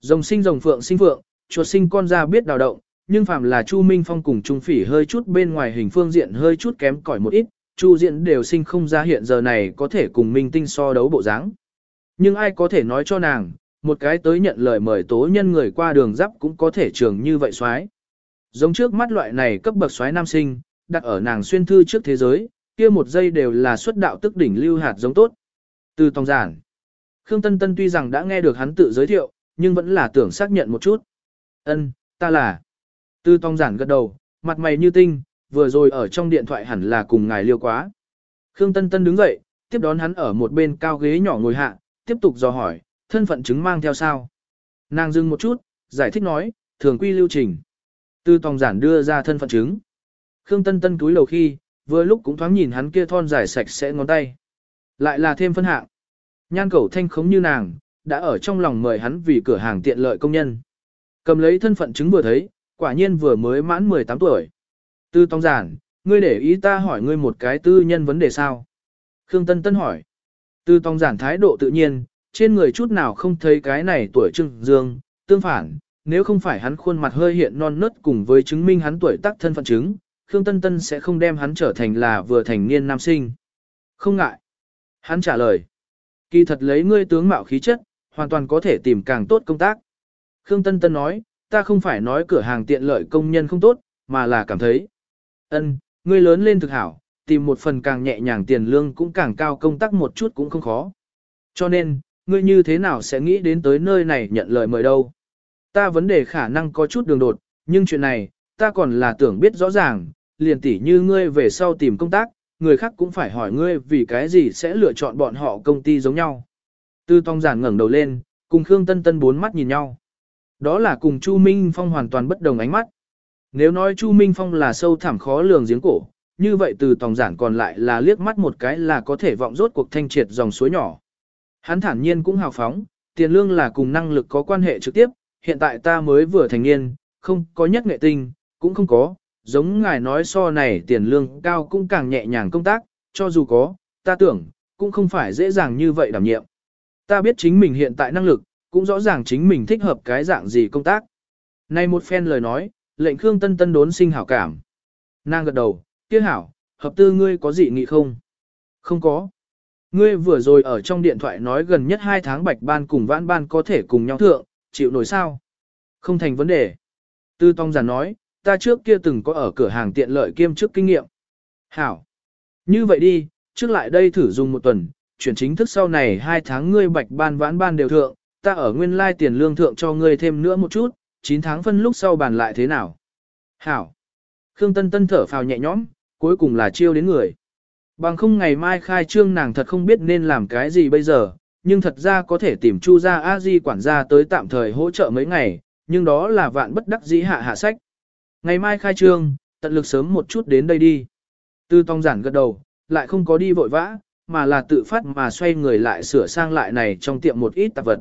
Rồng sinh rồng phượng sinh phượng, chuột sinh con ra biết đào động, nhưng phàm là Chu Minh Phong cùng Trung Phỉ hơi chút bên ngoài hình phương diện hơi chút kém cỏi một ít, Chu Diện đều sinh không ra hiện giờ này có thể cùng Minh Tinh so đấu bộ dáng. Nhưng ai có thể nói cho nàng, một cái tới nhận lời mời tố nhân người qua đường giáp cũng có thể trường như vậy xoái. Giống trước mắt loại này cấp bậc xoái nam sinh, đặt ở nàng xuyên thư trước thế giới, kia một giây đều là xuất đạo tức đỉnh lưu hạt giống tốt. Từ tòng giản, Khương Tân Tân tuy rằng đã nghe được hắn tự giới thiệu, nhưng vẫn là tưởng xác nhận một chút. Ân, ta là. Từ tòng giản gật đầu, mặt mày như tinh, vừa rồi ở trong điện thoại hẳn là cùng ngài liêu quá. Khương Tân Tân đứng dậy, tiếp đón hắn ở một bên cao ghế nhỏ ngồi hạ, tiếp tục dò hỏi, thân phận chứng mang theo sao. Nàng dừng một chút, giải thích nói, thường quy lưu trình. Từ tòng giản đưa ra thân phận chứng. Khương Tân Tân túi lầu khi, vừa lúc cũng thoáng nhìn hắn kia thon dài sạch sẽ ngón tay. Lại là thêm phân hạng. Nhan cầu thanh khống như nàng, đã ở trong lòng mời hắn vì cửa hàng tiện lợi công nhân. Cầm lấy thân phận chứng vừa thấy, quả nhiên vừa mới mãn 18 tuổi. Tư Tông Giản, ngươi để ý ta hỏi ngươi một cái tư nhân vấn đề sao? Khương Tân Tân hỏi. Tư Tông Giản thái độ tự nhiên, trên người chút nào không thấy cái này tuổi trưng dương, tương phản, nếu không phải hắn khuôn mặt hơi hiện non nớt cùng với chứng minh hắn tuổi tác thân phận chứng, Khương Tân Tân sẽ không đem hắn trở thành là vừa thành niên nam sinh. Không ngại. Hắn trả lời. Kỳ thật lấy ngươi tướng mạo khí chất, hoàn toàn có thể tìm càng tốt công tác. Khương Tân Tân nói, ta không phải nói cửa hàng tiện lợi công nhân không tốt, mà là cảm thấy. ân, ngươi lớn lên thực hảo, tìm một phần càng nhẹ nhàng tiền lương cũng càng cao công tác một chút cũng không khó. Cho nên, ngươi như thế nào sẽ nghĩ đến tới nơi này nhận lời mời đâu? Ta vấn đề khả năng có chút đường đột, nhưng chuyện này, ta còn là tưởng biết rõ ràng, liền tỉ như ngươi về sau tìm công tác, người khác cũng phải hỏi ngươi vì cái gì sẽ lựa chọn bọn họ công ty giống nhau. Tư Tông Giản ngẩng đầu lên, cùng Khương Tân Tân bốn mắt nhìn nhau. Đó là cùng Chu Minh Phong hoàn toàn bất đồng ánh mắt. Nếu nói Chu Minh Phong là sâu thẳm khó lường giếng cổ, như vậy từ Tòng Giản còn lại là liếc mắt một cái là có thể vọng rốt cuộc thanh triệt dòng suối nhỏ. Hắn thản nhiên cũng hào phóng, tiền lương là cùng năng lực có quan hệ trực tiếp, hiện tại ta mới vừa thành niên, không có nhất nghệ tinh, cũng không có, giống ngài nói so này tiền lương cao cũng càng nhẹ nhàng công tác, cho dù có, ta tưởng, cũng không phải dễ dàng như vậy đảm nhiệm. Ta biết chính mình hiện tại năng lực, cũng rõ ràng chính mình thích hợp cái dạng gì công tác. Này một phen lời nói, lệnh Khương Tân Tân đốn sinh hảo cảm. Nàng gật đầu, kia hảo, hợp tư ngươi có gì nghị không? Không có. Ngươi vừa rồi ở trong điện thoại nói gần nhất 2 tháng bạch ban cùng vãn ban có thể cùng nhau thượng, chịu nổi sao? Không thành vấn đề. Tư Tông giản nói, ta trước kia từng có ở cửa hàng tiện lợi kiêm chức kinh nghiệm. Hảo. Như vậy đi, trước lại đây thử dùng một tuần, chuyển chính thức sau này 2 tháng ngươi bạch ban vãn ban đều thượng, ta ở nguyên lai tiền lương thượng cho ngươi thêm nữa một chút, 9 tháng phân lúc sau bàn lại thế nào. Hảo. Khương Tân Tân thở phào nhẹ nhõm, cuối cùng là chiêu đến người. Bằng không ngày mai khai trương nàng thật không biết nên làm cái gì bây giờ, nhưng thật ra có thể tìm Chu gia A Di quản gia tới tạm thời hỗ trợ mấy ngày, nhưng đó là vạn bất đắc dĩ hạ hạ sách. Ngày mai khai trương, tận lực sớm một chút đến đây đi. Tư Tông giản gật đầu, lại không có đi vội vã, mà là tự phát mà xoay người lại sửa sang lại này trong tiệm một ít tạp vật.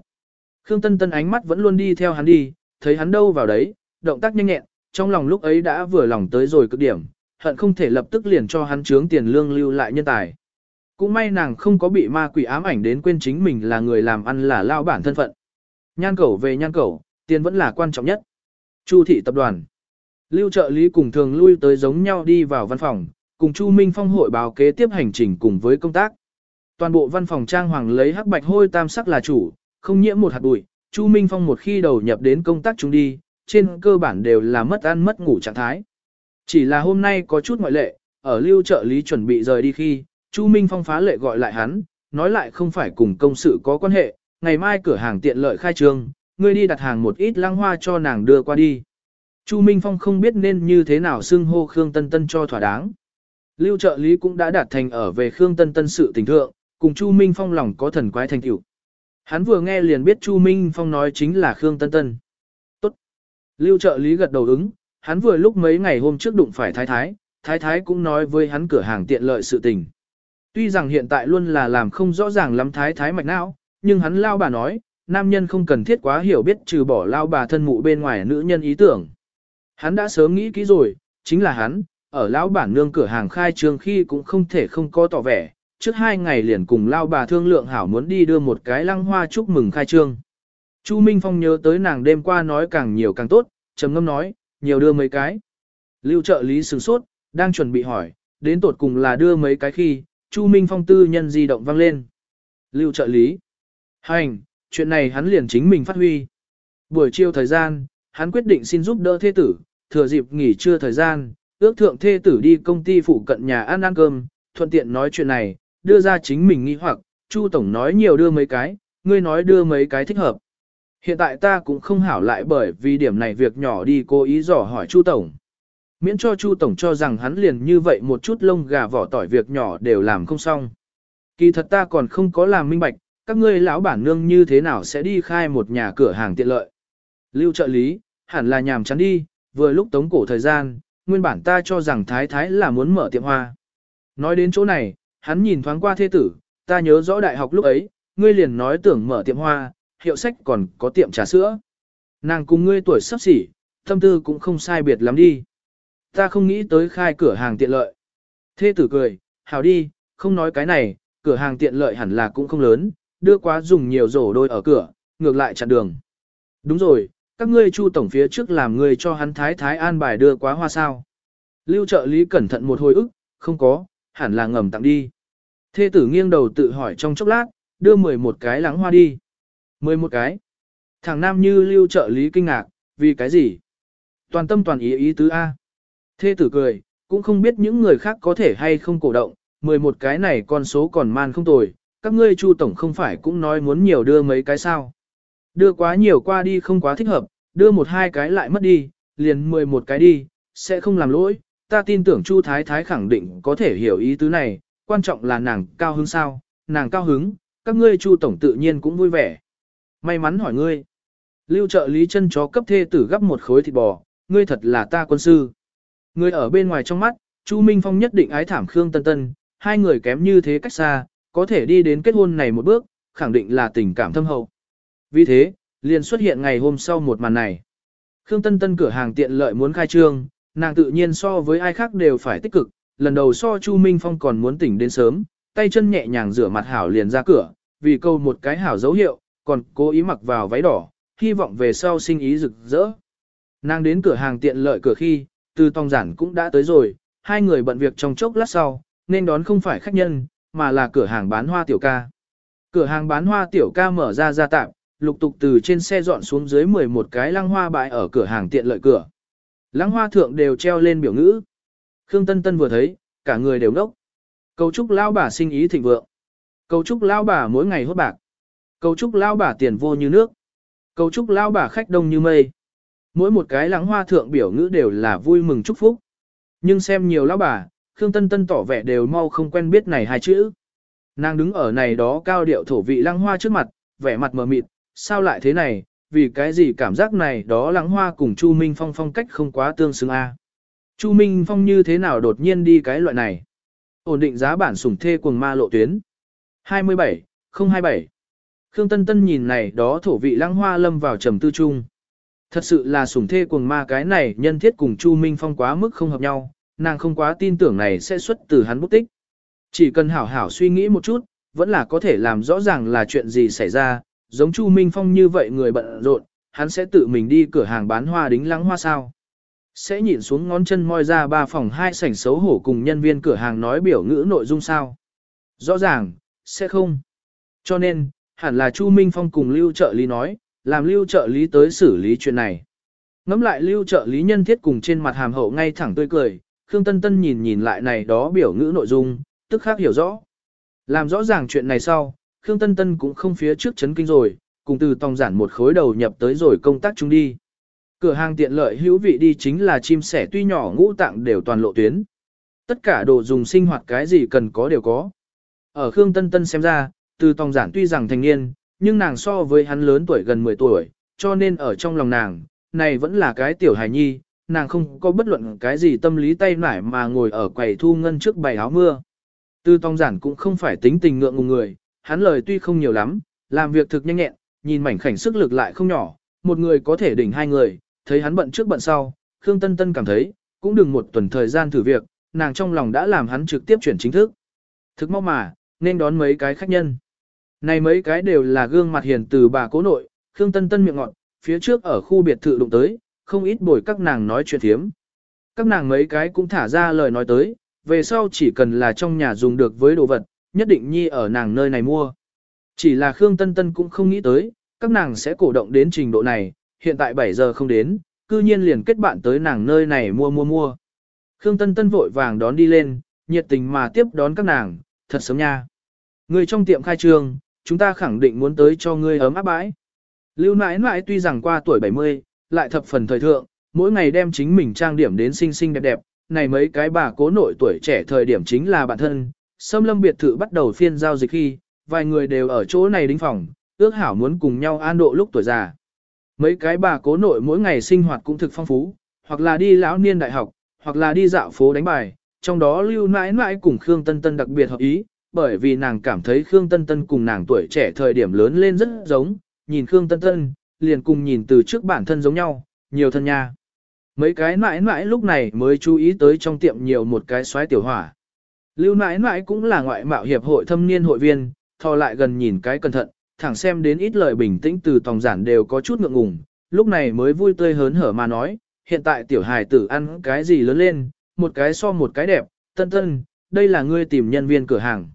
Khương Tân Tân ánh mắt vẫn luôn đi theo hắn đi, thấy hắn đâu vào đấy, động tác nhanh nhẹn, trong lòng lúc ấy đã vừa lòng tới rồi cực điểm, hận không thể lập tức liền cho hắn trướng tiền lương lưu lại nhân tài. cũng may nàng không có bị ma quỷ ám ảnh đến quên chính mình là người làm ăn là lao bản thân phận. Nhan cẩu về nhan cẩu, tiền vẫn là quan trọng nhất. Chu thị tập đoàn. Lưu trợ lý cùng thường lui tới giống nhau đi vào văn phòng, cùng Chu Minh Phong hội báo kế tiếp hành trình cùng với công tác. Toàn bộ văn phòng trang hoàng lấy hắc bạch hôi tam sắc là chủ, không nhiễm một hạt bụi. Chu Minh Phong một khi đầu nhập đến công tác chúng đi, trên cơ bản đều là mất ăn mất ngủ trạng thái. Chỉ là hôm nay có chút ngoại lệ, ở lưu trợ lý chuẩn bị rời đi khi, Chu Minh Phong phá lệ gọi lại hắn, nói lại không phải cùng công sự có quan hệ, ngày mai cửa hàng tiện lợi khai trương, ngươi đi đặt hàng một ít lăng hoa cho nàng đưa qua đi. Chu Minh Phong không biết nên như thế nào xưng hô Khương Tân Tân cho thỏa đáng. Lưu trợ lý cũng đã đạt thành ở về Khương Tân Tân sự tình thượng, cùng Chu Minh Phong lòng có thần quái thành tựu. Hắn vừa nghe liền biết Chu Minh Phong nói chính là Khương Tân Tân. Tốt. Lưu trợ lý gật đầu ứng, hắn vừa lúc mấy ngày hôm trước đụng phải Thái Thái, Thái Thái cũng nói với hắn cửa hàng tiện lợi sự tình. Tuy rằng hiện tại luôn là làm không rõ ràng lắm Thái Thái mạch não, nhưng hắn lao bà nói, nam nhân không cần thiết quá hiểu biết trừ bỏ lao bà thân mụ bên ngoài nữ nhân ý tưởng. Hắn đã sớm nghĩ kỹ rồi, chính là hắn, ở lão bản nương cửa hàng khai trương khi cũng không thể không có tỏ vẻ, trước hai ngày liền cùng lao bà thương lượng hảo muốn đi đưa một cái lăng hoa chúc mừng khai trương. Chu Minh Phong nhớ tới nàng đêm qua nói càng nhiều càng tốt, trầm ngâm nói, nhiều đưa mấy cái. Lưu trợ lý sửng sốt, đang chuẩn bị hỏi, đến tột cùng là đưa mấy cái khi, Chu Minh Phong tư nhân di động vang lên. Lưu trợ lý. Hành, chuyện này hắn liền chính mình phát huy. Buổi chiều thời gian, hắn quyết định xin giúp đỡ thế tử, thừa dịp nghỉ trưa thời gian, ước thượng thê tử đi công ty phụ cận nhà ăn ăn cơm, thuận tiện nói chuyện này, đưa ra chính mình nghi hoặc, Chu Tổng nói nhiều đưa mấy cái, ngươi nói đưa mấy cái thích hợp. Hiện tại ta cũng không hảo lại bởi vì điểm này việc nhỏ đi cố ý dò hỏi Chu Tổng. Miễn cho Chu Tổng cho rằng hắn liền như vậy một chút lông gà vỏ tỏi việc nhỏ đều làm không xong. Kỳ thật ta còn không có làm minh bạch, các ngươi lão bản nương như thế nào sẽ đi khai một nhà cửa hàng tiện lợi. Lưu trợ lý, hẳn là nhàm chán đi, vừa lúc tống cổ thời gian, nguyên bản ta cho rằng thái thái là muốn mở tiệm hoa. Nói đến chỗ này, hắn nhìn thoáng qua thê tử, ta nhớ rõ đại học lúc ấy, ngươi liền nói tưởng mở tiệm hoa, hiệu sách còn có tiệm trà sữa. Nàng cùng ngươi tuổi sắp xỉ, tâm tư cũng không sai biệt lắm đi. Ta không nghĩ tới khai cửa hàng tiện lợi. Thê tử cười, hào đi, không nói cái này, cửa hàng tiện lợi hẳn là cũng không lớn, đưa quá dùng nhiều rổ đôi ở cửa, ngược lại chặn đường. Đúng rồi, các ngươi chu tổng phía trước làm người cho hắn thái thái an bài đưa quá hoa sao. Lưu trợ lý cẩn thận một hồi ức, không có, hẳn là ngầm tặng đi. Thê tử nghiêng đầu tự hỏi trong chốc lát, đưa 11 cái lắng hoa đi. 11 cái. Thằng nam như lưu trợ lý kinh ngạc, vì cái gì? Toàn tâm toàn ý ý tứ A. Thê tử cười, cũng không biết những người khác có thể hay không cổ động, 11 cái này con số còn man không tồi, các ngươi chu tổng không phải cũng nói muốn nhiều đưa mấy cái sao. Đưa quá nhiều qua đi không quá thích hợp, đưa một hai cái lại mất đi, liền 11 cái đi, sẽ không làm lỗi, ta tin tưởng Chu Thái Thái khẳng định có thể hiểu ý tứ này, quan trọng là nàng cao hứng sao, nàng cao hứng, các ngươi Chu Tổng tự nhiên cũng vui vẻ. May mắn hỏi ngươi. Lưu trợ lý chân chó cấp thê tử gấp một khối thịt bò, ngươi thật là ta quân sư. Ngươi ở bên ngoài trong mắt, Chu Minh Phong nhất định ái thảm Khương Tân Tân, hai người kém như thế cách xa, có thể đi đến kết hôn này một bước, khẳng định là tình cảm thâm hậu. Vì thế, liền xuất hiện ngày hôm sau một màn này. Khương Tân Tân cửa hàng tiện lợi muốn khai trương, nàng tự nhiên so với ai khác đều phải tích cực, lần đầu so Chu Minh Phong còn muốn tỉnh đến sớm, tay chân nhẹ nhàng rửa mặt hảo liền ra cửa, vì câu một cái hảo dấu hiệu, còn cố ý mặc vào váy đỏ, hy vọng về sau sinh ý rực rỡ. Nàng đến cửa hàng tiện lợi cửa khi, từ tòng giản cũng đã tới rồi, hai người bận việc trong chốc lát sau, nên đón không phải khách nhân, mà là cửa hàng bán hoa tiểu ca. Cửa hàng bán hoa tiểu ca mở ra ra tạm, lục tục từ trên xe dọn xuống dưới 11 cái lăng hoa bãi ở cửa hàng tiện lợi cửa. Lăng hoa thượng đều treo lên biểu ngữ. Khương Tân Tân vừa thấy, cả người đều ngốc. Cầu chúc lao bà sinh ý thịnh vượng. Cầu chúc lao bà mỗi ngày hốt bạc. Cầu chúc lao bà tiền vô như nước. Cầu chúc lao bà khách đông như mây. Mỗi một cái lăng hoa thượng biểu ngữ đều là vui mừng chúc phúc. Nhưng xem nhiều lão bà, Khương Tân Tân tỏ vẻ đều mau không quen biết này hai chữ. Nàng đứng ở này đó cao điệu thổ vị lăng hoa trước mặt, vẻ mặt mờ mịt, sao lại thế này, vì cái gì cảm giác này đó lãng hoa cùng Chu Minh Phong phong cách không quá tương xứng a. Chu Minh Phong như thế nào đột nhiên đi cái loại này? Ổn định giá bản sủng thê cuồng ma lộ tuyến. 27, 027. Khương Tân Tân nhìn này đó thổ vị lãng hoa lâm vào trầm tư trung. Thật sự là sủng thê cuồng ma cái này nhân thiết cùng Chu Minh Phong quá mức không hợp nhau, nàng không quá tin tưởng này sẽ xuất từ hắn bút tích. Chỉ cần hảo hảo suy nghĩ một chút, vẫn là có thể làm rõ ràng là chuyện gì xảy ra, giống Chu Minh Phong như vậy người bận rộn, hắn sẽ tự mình đi cửa hàng bán hoa đính lắng hoa sao. Sẽ nhìn xuống ngón chân moi ra ba phòng hai sảnh xấu hổ cùng nhân viên cửa hàng nói biểu ngữ nội dung sao. Rõ ràng, sẽ không. Cho nên, hẳn là Chu Minh Phong cùng lưu trợ lý nói, làm lưu trợ lý tới xử lý chuyện này. Ngắm lại lưu trợ lý nhân thiết cùng trên mặt hàm hậu ngay thẳng tươi cười, Khương Tân Tân nhìn nhìn lại này đó biểu ngữ nội dung, tức khác hiểu rõ. Làm rõ ràng chuyện này sau, Khương Tân Tân cũng không phía trước chấn kinh rồi, cùng từ tòng giản một khối đầu nhập tới rồi công tác chúng đi. Cửa hàng tiện lợi hữu vị đi chính là chim sẻ tuy nhỏ ngũ tạng đều toàn lộ tuyến. Tất cả đồ dùng sinh hoạt cái gì cần có đều có. Ở Khương Tân Tân xem ra, từ tòng giản tuy rằng thành niên, nhưng nàng so với hắn lớn tuổi gần 10 tuổi, cho nên ở trong lòng nàng, này vẫn là cái tiểu hài nhi, nàng không có bất luận cái gì tâm lý tay nải mà ngồi ở quầy thu ngân trước bày áo mưa. Từ tòng giản cũng không phải tính tình ngượng ngùng người, hắn lời tuy không nhiều lắm, làm việc thực nhanh nhẹn, nhìn mảnh khảnh sức lực lại không nhỏ, một người có thể đỉnh hai người, thấy hắn bận trước bận sau, Khương Tân Tân cảm thấy, cũng đừng một tuần thời gian thử việc, nàng trong lòng đã làm hắn trực tiếp chuyển chính thức. Thực mau mà, nên đón mấy cái khách nhân. Này mấy cái đều là gương mặt hiền từ bà cố nội, Khương Tân Tân miệng ngọt, phía trước ở khu biệt thự đụng tới, không ít bồi các nàng nói chuyện thiếm. Các nàng mấy cái cũng thả ra lời nói tới, về sau chỉ cần là trong nhà dùng được với đồ vật, nhất định nhi ở nàng nơi này mua. Chỉ là Khương Tân Tân cũng không nghĩ tới, các nàng sẽ cổ động đến trình độ này, hiện tại 7 giờ không đến, cư nhiên liền kết bạn tới nàng nơi này mua mua mua. Khương Tân Tân vội vàng đón đi lên, nhiệt tình mà tiếp đón các nàng, thật sớm nha. Người trong tiệm khai trương, chúng ta khẳng định muốn tới cho ngươi ấm áp bãi. Lưu nãi nãi tuy rằng qua tuổi 70, lại thập phần thời thượng, mỗi ngày đem chính mình trang điểm đến xinh xinh đẹp đẹp, này mấy cái bà cố nội tuổi trẻ thời điểm chính là bản thân. Sâm lâm biệt thự bắt đầu phiên giao dịch khi, vài người đều ở chỗ này đính phòng, ước hảo muốn cùng nhau an độ lúc tuổi già. Mấy cái bà cố nội mỗi ngày sinh hoạt cũng thực phong phú, hoặc là đi lão niên đại học, hoặc là đi dạo phố đánh bài, trong đó lưu nãi nãi cùng Khương Tân Tân đặc biệt hợp ý, bởi vì nàng cảm thấy Khương Tân Tân cùng nàng tuổi trẻ thời điểm lớn lên rất giống, nhìn Khương Tân Tân, liền cùng nhìn từ trước bản thân giống nhau, nhiều thân nha. Mấy cái nãi nãi lúc này mới chú ý tới trong tiệm nhiều một cái xoáy tiểu hỏa. Lưu nãi nãi cũng là ngoại mạo hiệp hội thâm niên hội viên, thò lại gần nhìn cái cẩn thận, thẳng xem đến ít lời bình tĩnh từ tòng giản đều có chút ngượng ngùng, lúc này mới vui tươi hớn hở mà nói, hiện tại tiểu hài tử ăn cái gì lớn lên, một cái so một cái đẹp, tân tân, đây là ngươi tìm nhân viên cửa hàng.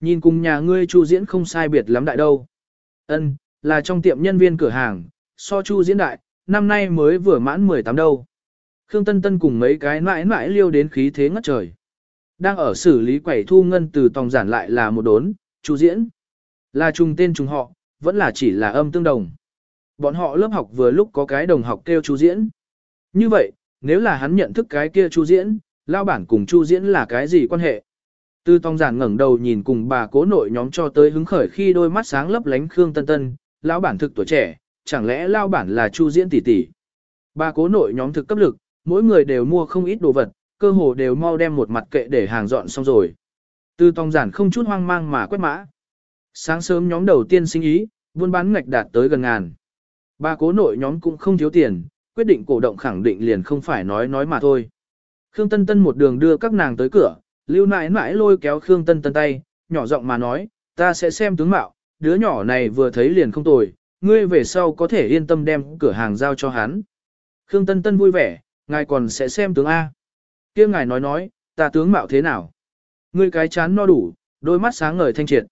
Nhìn cùng nhà ngươi chu diễn không sai biệt lắm đại đâu. Ân, là trong tiệm nhân viên cửa hàng, so chu diễn đại, năm nay mới vừa mãn 18 đâu. Khương Tân Tân cùng mấy cái mãi mãi liêu đến khí thế ngất trời. Đang ở xử lý quẩy thu ngân từ tòng giản lại là một đốn, chu diễn. Là trùng tên trùng họ, vẫn là chỉ là âm tương đồng. Bọn họ lớp học vừa lúc có cái đồng học kêu chu diễn. Như vậy, nếu là hắn nhận thức cái kia chu diễn, lao bản cùng chu diễn là cái gì quan hệ? Tư tòng giản ngẩng đầu nhìn cùng bà cố nội nhóm cho tới hứng khởi khi đôi mắt sáng lấp lánh Khương Tân Tân, lão bản thực tuổi trẻ, chẳng lẽ lao bản là chu diễn tỷ tỷ? Bà cố nội nhóm thực cấp lực, mỗi người đều mua không ít đồ vật, cơ hồ đều mau đem một mặt kệ để hàng dọn xong rồi. Tư tông giản không chút hoang mang mà quét mã. Sáng sớm nhóm đầu tiên sinh ý, buôn bán ngạch đạt tới gần ngàn. Ba cố nội nhóm cũng không thiếu tiền, quyết định cổ động khẳng định liền không phải nói nói mà thôi. Khương Tân Tân một đường đưa các nàng tới cửa, lưu nãi nãi lôi kéo Khương Tân Tân tay, nhỏ giọng mà nói, ta sẽ xem tướng mạo, đứa nhỏ này vừa thấy liền không tồi, ngươi về sau có thể yên tâm đem cửa hàng giao cho hắn. Khương Tân Tân vui vẻ, ngài còn sẽ xem tướng A kia ngài nói nói, ta tướng mạo thế nào? Ngươi cái chán no đủ, đôi mắt sáng ngời thanh triệt.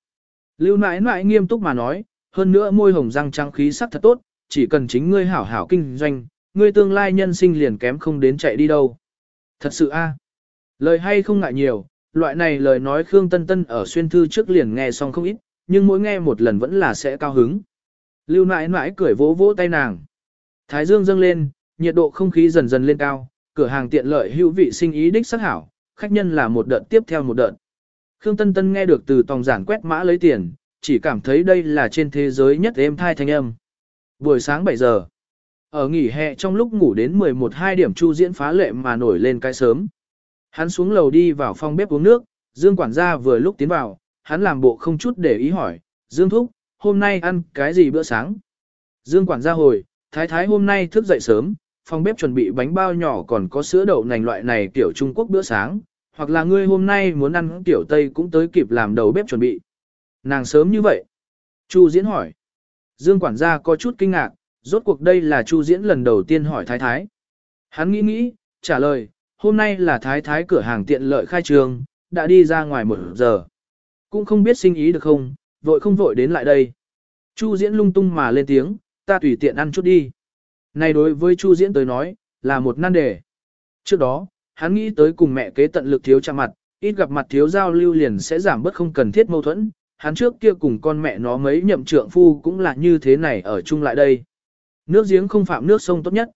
Lưu nãi nãi nghiêm túc mà nói, hơn nữa môi hồng răng trắng khí sắc thật tốt, chỉ cần chính ngươi hảo hảo kinh doanh, ngươi tương lai nhân sinh liền kém không đến chạy đi đâu. Thật sự a, Lời hay không ngại nhiều, loại này lời nói Khương Tân Tân ở xuyên thư trước liền nghe xong không ít, nhưng mỗi nghe một lần vẫn là sẽ cao hứng. Lưu nãi nãi cười vỗ vỗ tay nàng. Thái dương dâng lên, nhiệt độ không khí dần dần lên cao, cửa hàng tiện lợi hữu vị sinh ý đích sắc hảo, khách nhân là một đợt tiếp theo một đợt. Khương Tân Tân nghe được từ tòng giản quét mã lấy tiền, chỉ cảm thấy đây là trên thế giới nhất êm thai thanh âm. Buổi sáng 7 giờ, ở nghỉ hè trong lúc ngủ đến 11-2 điểm chu diễn phá lệ mà nổi lên cái sớm. Hắn xuống lầu đi vào phòng bếp uống nước, Dương quản gia vừa lúc tiến vào, hắn làm bộ không chút để ý hỏi, Dương thúc, hôm nay ăn cái gì bữa sáng? Dương quản gia hồi, thái thái hôm nay thức dậy sớm, phòng bếp chuẩn bị bánh bao nhỏ còn có sữa đậu nành loại này kiểu Trung Quốc bữa sáng, hoặc là ngươi hôm nay muốn ăn tiểu Tây cũng tới kịp làm đầu bếp chuẩn bị. Nàng sớm như vậy. Chu Diễn hỏi. Dương quản gia có chút kinh ngạc, rốt cuộc đây là Chu Diễn lần đầu tiên hỏi Thái Thái. Hắn nghĩ nghĩ, trả lời, hôm nay là Thái Thái cửa hàng tiện lợi khai trường, đã đi ra ngoài một giờ. Cũng không biết sinh ý được không, vội không vội đến lại đây. Chu Diễn lung tung mà lên tiếng, ta tùy tiện ăn chút đi. Này đối với Chu Diễn tới nói, là một nan đề. Trước đó, hắn nghĩ tới cùng mẹ kế tận lực thiếu chạm mặt, ít gặp mặt thiếu giao lưu liền sẽ giảm bớt không cần thiết mâu thuẫn. Hắn trước kia cùng con mẹ nó mấy nhậm trượng phu cũng là như thế này ở chung lại đây. Nước giếng không phạm nước sông tốt nhất.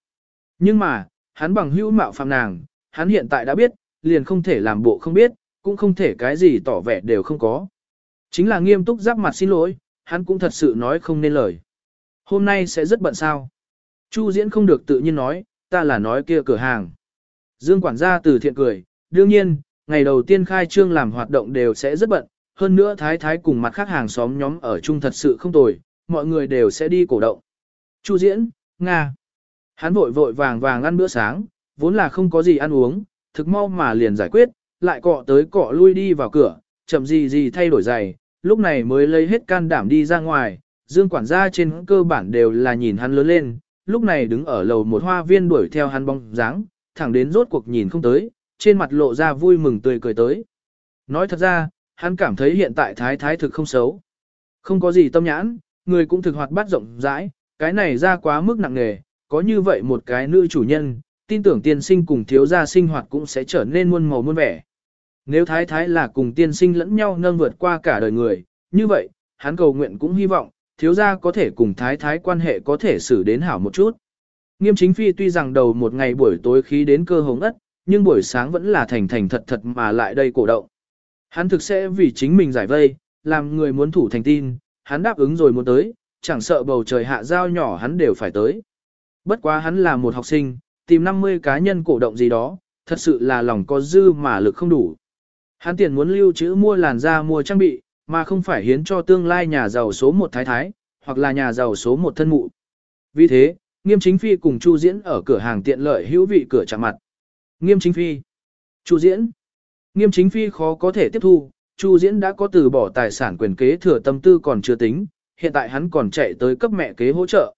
Nhưng mà, hắn bằng hữu mạo phạm nàng, hắn hiện tại đã biết, liền không thể làm bộ không biết, cũng không thể cái gì tỏ vẻ đều không có. Chính là nghiêm túc giáp mặt xin lỗi, hắn cũng thật sự nói không nên lời. Hôm nay sẽ rất bận sao. Chu diễn không được tự nhiên nói, ta là nói kia cửa hàng. Dương quản gia từ thiện cười, đương nhiên, ngày đầu tiên khai trương làm hoạt động đều sẽ rất bận, hơn nữa thái thái cùng mặt khác hàng xóm nhóm ở chung thật sự không tồi, mọi người đều sẽ đi cổ động. Chu diễn, Nga. Hắn vội vội vàng vàng ăn bữa sáng, vốn là không có gì ăn uống, thực mau mà liền giải quyết, lại cọ tới cọ lui đi vào cửa, chậm gì gì thay đổi giày, lúc này mới lấy hết can đảm đi ra ngoài, dương quản gia trên cơ bản đều là nhìn hắn lớn lên, lúc này đứng ở lầu một hoa viên đuổi theo hắn bóng dáng, thẳng đến rốt cuộc nhìn không tới, trên mặt lộ ra vui mừng tươi cười tới. Nói thật ra, hắn cảm thấy hiện tại thái thái thực không xấu. Không có gì tâm nhãn, người cũng thực hoạt bát rộng rãi, cái này ra quá mức nặng nề, có như vậy một cái nữ chủ nhân, tin tưởng tiên sinh cùng thiếu gia sinh hoạt cũng sẽ trở nên muôn màu muôn vẻ. Nếu thái thái là cùng tiên sinh lẫn nhau nâng vượt qua cả đời người, như vậy, hắn cầu nguyện cũng hy vọng, thiếu gia có thể cùng thái thái quan hệ có thể xử đến hảo một chút. Nghiêm chính phi tuy rằng đầu một ngày buổi tối khí đến cơ hống ất, nhưng buổi sáng vẫn là thành thành thật thật mà lại đây cổ động. Hắn thực sẽ vì chính mình giải vây, làm người muốn thủ thành tin, hắn đáp ứng rồi muốn tới, chẳng sợ bầu trời hạ giao nhỏ hắn đều phải tới. Bất quá hắn là một học sinh, tìm 50 cá nhân cổ động gì đó, thật sự là lòng có dư mà lực không đủ. Hắn tiền muốn lưu trữ mua làn da mua trang bị, mà không phải hiến cho tương lai nhà giàu số một thái thái, hoặc là nhà giàu số một thân mụ. Vì thế, Nghiêm Chính Phi cùng Chu Diễn ở cửa hàng tiện lợi hữu vị cửa chạm mặt. Nghiêm Chính Phi, Chu Diễn, Nghiêm Chính Phi khó có thể tiếp thu, Chu Diễn đã có từ bỏ tài sản quyền kế thừa tâm tư còn chưa tính, hiện tại hắn còn chạy tới cấp mẹ kế hỗ trợ.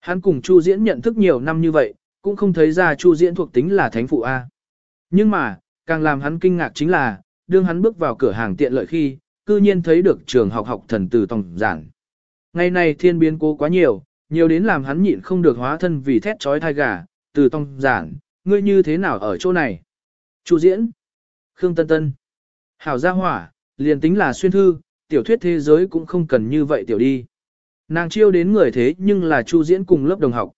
Hắn cùng Chu Diễn nhận thức nhiều năm như vậy, cũng không thấy ra Chu Diễn thuộc tính là thánh phụ A. Nhưng mà, càng làm hắn kinh ngạc chính là, đương hắn bước vào cửa hàng tiện lợi khi, cư nhiên thấy được trường học học thần từ tổng giảng. Ngày này thiên biến cố quá nhiều, nhiều đến làm hắn nhịn không được hóa thân vì thét trói thai gà, từ tông giảng, ngươi như thế nào ở chỗ này? Chu diễn, Khương Tân Tân, Hảo Gia Hỏa, liền tính là xuyên thư, tiểu thuyết thế giới cũng không cần như vậy tiểu đi. Nàng chiêu đến người thế nhưng là Chu diễn cùng lớp đồng học.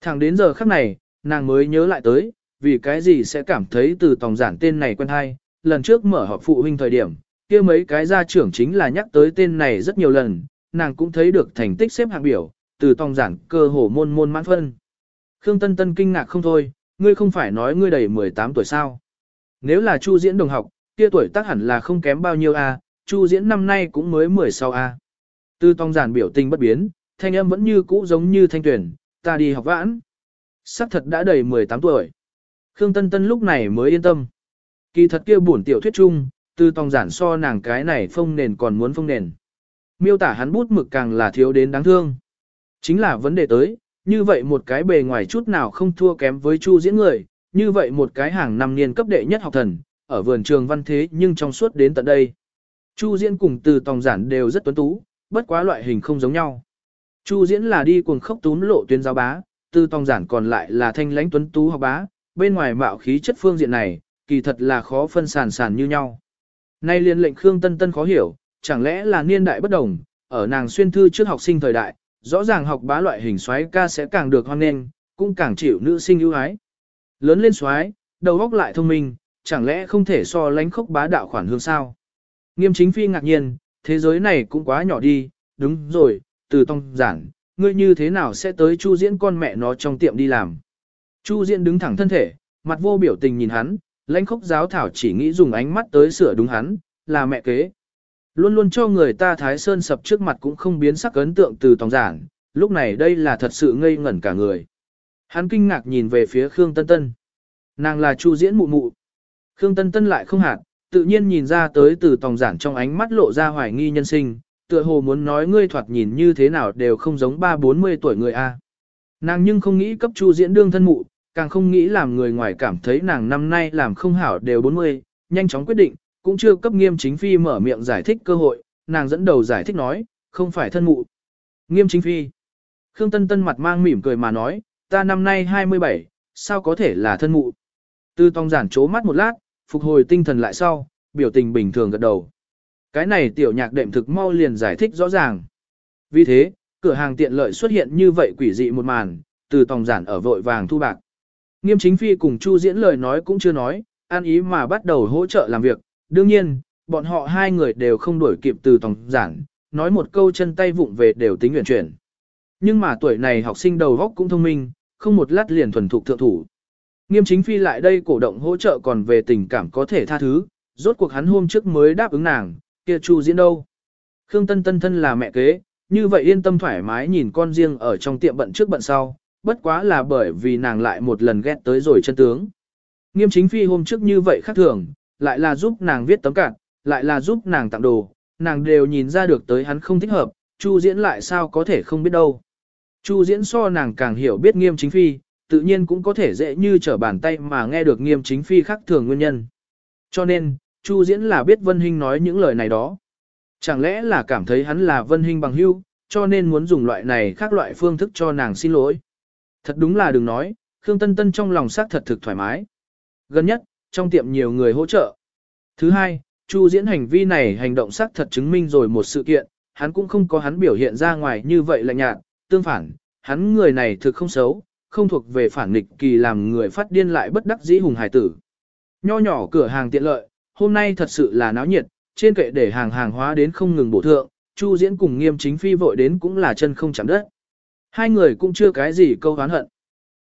Thẳng đến giờ khắc này, nàng mới nhớ lại tới, vì cái gì sẽ cảm thấy từ tòng giản tên này quen hay, lần trước mở họp phụ huynh thời điểm, kia mấy cái gia trưởng chính là nhắc tới tên này rất nhiều lần, nàng cũng thấy được thành tích xếp hạng biểu, từ tòng giản cơ hồ môn môn mãn phân. Khương Tân Tân kinh ngạc không thôi, ngươi không phải nói ngươi đầy 18 tuổi sao. Nếu là Chu Diễn đồng học, kia tuổi tác hẳn là không kém bao nhiêu a, Chu Diễn năm nay cũng mới 16 a. Từ tòng giản biểu tình bất biến, thanh âm vẫn như cũ giống như thanh tuyển, ta đi học vãn. Sắc thật đã đầy 18 tuổi. Khương Tân Tân lúc này mới yên tâm. Kỳ thật kia buồn tiểu thuyết chung, từ tòng giản so nàng cái này phông nền còn muốn phông nền. Miêu tả hắn bút mực càng là thiếu đến đáng thương. Chính là vấn đề tới, như vậy một cái bề ngoài chút nào không thua kém với Chu diễn người, như vậy một cái hàng năm niên cấp đệ nhất học thần, ở vườn trường văn thế nhưng trong suốt đến tận đây. Chu diễn cùng từ tòng giản đều rất tuấn tú, bất quá loại hình không giống nhau. Chu diễn là đi cuồng khốc tún lộ tuyên giáo bá, từ tòng giản còn lại là thanh lãnh tuấn tú học bá, bên ngoài mạo khí chất phương diện này, kỳ thật là khó phân sản sản như nhau. Nay liên lệnh Khương Tân Tân khó hiểu, chẳng lẽ là niên đại bất đồng, ở nàng xuyên thư trước học sinh thời đại, rõ ràng học bá loại hình xoáy ca sẽ càng được hoan nghênh, cũng càng chịu nữ sinh ưu ái. Lớn lên xoáy, đầu óc lại thông minh, chẳng lẽ không thể so lánh khốc bá đạo khoản hương sao? Nghiêm chính phi ngạc nhiên, thế giới này cũng quá nhỏ đi, đúng rồi, từ tông giản, ngươi như thế nào sẽ tới Chu Diễn con mẹ nó trong tiệm đi làm? Chu Diễn đứng thẳng thân thể, mặt vô biểu tình nhìn hắn, lãnh khốc giáo thảo chỉ nghĩ dùng ánh mắt tới sửa đúng hắn, là mẹ kế. Luôn luôn cho người ta thái sơn sập trước mặt cũng không biến sắc ấn tượng từ tòng giảng, lúc này đây là thật sự ngây ngẩn cả người. Hắn kinh ngạc nhìn về phía Khương Tân Tân. Nàng là Chu Diễn mụ mụ. Khương Tân Tân lại không hạt, tự nhiên nhìn ra tới từ tòng giản trong ánh mắt lộ ra hoài nghi nhân sinh, tựa hồ muốn nói ngươi thoạt nhìn như thế nào đều không giống ba bốn mươi tuổi người a. Nàng nhưng không nghĩ cấp Chu Diễn đương thân mụ, càng không nghĩ làm người ngoài cảm thấy nàng năm nay làm không hảo đều 40, nhanh chóng quyết định, cũng chưa cấp nghiêm chính phi mở miệng giải thích cơ hội, nàng dẫn đầu giải thích nói, không phải thân mụ. Nghiêm chính phi. Khương Tân Tân mặt mang mỉm cười mà nói, ta năm nay 27, sao có thể là thân mụ. Tư tông giản chố mắt một lát, phục hồi tinh thần lại sau, biểu tình bình thường gật đầu. Cái này tiểu nhạc đệm thực mau liền giải thích rõ ràng. Vì thế, cửa hàng tiện lợi xuất hiện như vậy quỷ dị một màn, từ tòng giản ở vội vàng thu bạc. Nghiêm chính phi cùng Chu diễn lời nói cũng chưa nói, an ý mà bắt đầu hỗ trợ làm việc. Đương nhiên, bọn họ hai người đều không đuổi kịp từ tổng giảng, nói một câu chân tay vụng về đều tính nguyện chuyển. Nhưng mà tuổi này học sinh đầu góc cũng thông minh, không một lát liền thuần thục thượng thủ. Nghiêm chính phi lại đây cổ động hỗ trợ còn về tình cảm có thể tha thứ, rốt cuộc hắn hôm trước mới đáp ứng nàng, kia Chu diễn đâu. Khương Tân Tân thân là mẹ kế, như vậy yên tâm thoải mái nhìn con riêng ở trong tiệm bận trước bận sau, bất quá là bởi vì nàng lại một lần ghét tới rồi chân tướng. Nghiêm chính phi hôm trước như vậy khác thường, lại là giúp nàng viết tấm cạn, lại là giúp nàng tặng đồ, nàng đều nhìn ra được tới hắn không thích hợp, Chu diễn lại sao có thể không biết đâu. Chu diễn so nàng càng hiểu biết nghiêm chính phi, tự nhiên cũng có thể dễ như trở bàn tay mà nghe được nghiêm chính phi khác thường nguyên nhân. Cho nên, Chu diễn là biết Vân Hinh nói những lời này đó. Chẳng lẽ là cảm thấy hắn là Vân Hinh bằng hữu, cho nên muốn dùng loại này khác loại phương thức cho nàng xin lỗi. Thật đúng là đừng nói, Khương Tân Tân trong lòng xác thật thực thoải mái. Gần nhất, trong tiệm nhiều người hỗ trợ. Thứ hai, Chu diễn hành vi này hành động xác thật chứng minh rồi một sự kiện, hắn cũng không có hắn biểu hiện ra ngoài như vậy lạnh nhạt, tương phản, hắn người này thực không xấu, không thuộc về phản nghịch kỳ làm người phát điên lại bất đắc dĩ hùng hải tử. Nho nhỏ cửa hàng tiện lợi, hôm nay thật sự là náo nhiệt, trên kệ để hàng hàng hóa đến không ngừng bổ thượng, Chu Diễn cùng Nghiêm Chính Phi vội đến cũng là chân không chạm đất. Hai người cũng chưa cái gì câu oán hận.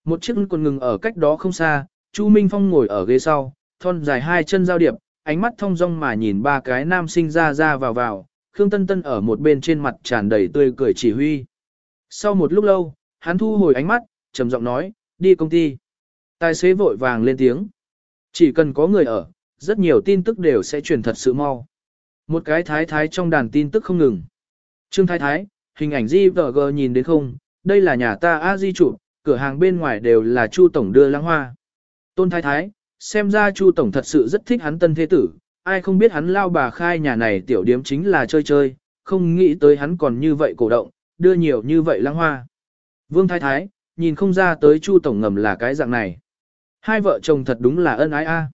Một chiếc còn ngừng ở cách đó không xa, Chu Minh Phong ngồi ở ghế sau, thon dài hai chân giao điệp, ánh mắt thông dong mà nhìn ba cái nam sinh ra ra vào vào, Khương Tân Tân ở một bên trên mặt tràn đầy tươi cười chỉ huy. Sau một lúc lâu, hắn thu hồi ánh mắt, trầm giọng nói, đi công ty. Tài xế vội vàng lên tiếng. Chỉ cần có người ở, rất nhiều tin tức đều sẽ truyền thật sự mau. Một cái thái thái trong đàn tin tức không ngừng. Trương thái thái, hình ảnh di vợ gờ nhìn đến không, đây là nhà ta a di chủ, cửa hàng bên ngoài đều là Chu Tổng đưa lãng hoa. Tôn thái thái, xem ra Chu Tổng thật sự rất thích hắn tân thế tử, ai không biết hắn lao bà khai nhà này tiểu điếm chính là chơi chơi, không nghĩ tới hắn còn như vậy cổ động, đưa nhiều như vậy lãng hoa. Vương thái thái, nhìn không ra tới Chu Tổng ngầm là cái dạng này. Hai vợ chồng thật đúng là ân ái a.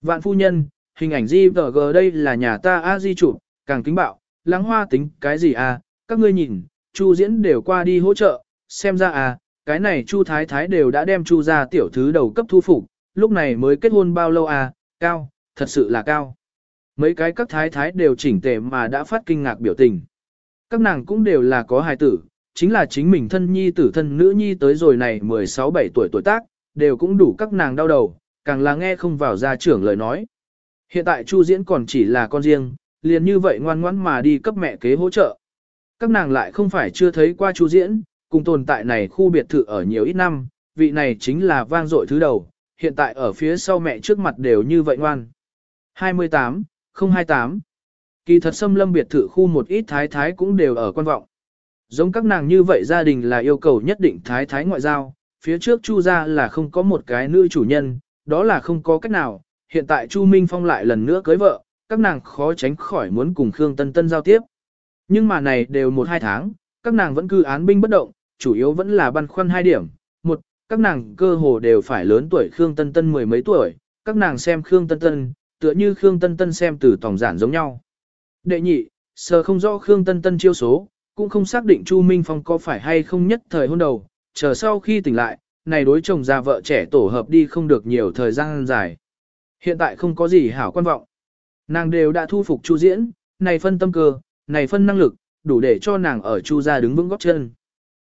Vạn phu nhân, hình ảnh di vợ g đây là nhà ta a di chủ, càng kính bạo, lãng hoa tính cái gì a? các ngươi nhìn, Chu diễn đều qua đi hỗ trợ, xem ra à, cái này Chu thái thái đều đã đem Chu ra tiểu thứ đầu cấp thu phục, lúc này mới kết hôn bao lâu à, cao, thật sự là cao. Mấy cái các thái thái đều chỉnh tề mà đã phát kinh ngạc biểu tình. Các nàng cũng đều là có hài tử, chính là chính mình thân nhi tử thân nữ nhi tới rồi này 16-17 tuổi tuổi tác, đều cũng đủ các nàng đau đầu, càng là nghe không vào gia trưởng lời nói. Hiện tại Chu Diễn còn chỉ là con riêng, liền như vậy ngoan ngoãn mà đi cấp mẹ kế hỗ trợ. Các nàng lại không phải chưa thấy qua Chu Diễn, cùng tồn tại này khu biệt thự ở nhiều ít năm, vị này chính là vang dội thứ đầu, hiện tại ở phía sau mẹ trước mặt đều như vậy ngoan. 28, 028 Kỳ thật xâm lâm biệt thự khu một ít thái thái cũng đều ở quan vọng. Giống các nàng như vậy gia đình là yêu cầu nhất định thái thái ngoại giao, phía trước Chu gia là không có một cái nữ chủ nhân, đó là không có cách nào, hiện tại Chu Minh Phong lại lần nữa cưới vợ, các nàng khó tránh khỏi muốn cùng Khương Tân Tân giao tiếp. Nhưng mà này đều một hai tháng, các nàng vẫn cứ án binh bất động, chủ yếu vẫn là băn khoăn hai điểm. Một, các nàng cơ hồ đều phải lớn tuổi Khương Tân Tân mười mấy tuổi, các nàng xem Khương Tân Tân, tựa như Khương Tân Tân xem từ tổng giản giống nhau. Đệ nhị, sờ không rõ Khương Tân Tân chiêu số, cũng không xác định Chu Minh Phong có phải hay không nhất thời hôn đầu, chờ sau khi tỉnh lại, này đối chồng già vợ trẻ tổ hợp đi không được nhiều thời gian dài. Hiện tại không có gì hảo quan vọng. Nàng đều đã thu phục Chu Diễn, này phân tâm cơ, này phân năng lực, đủ để cho nàng ở Chu gia đứng vững góp chân.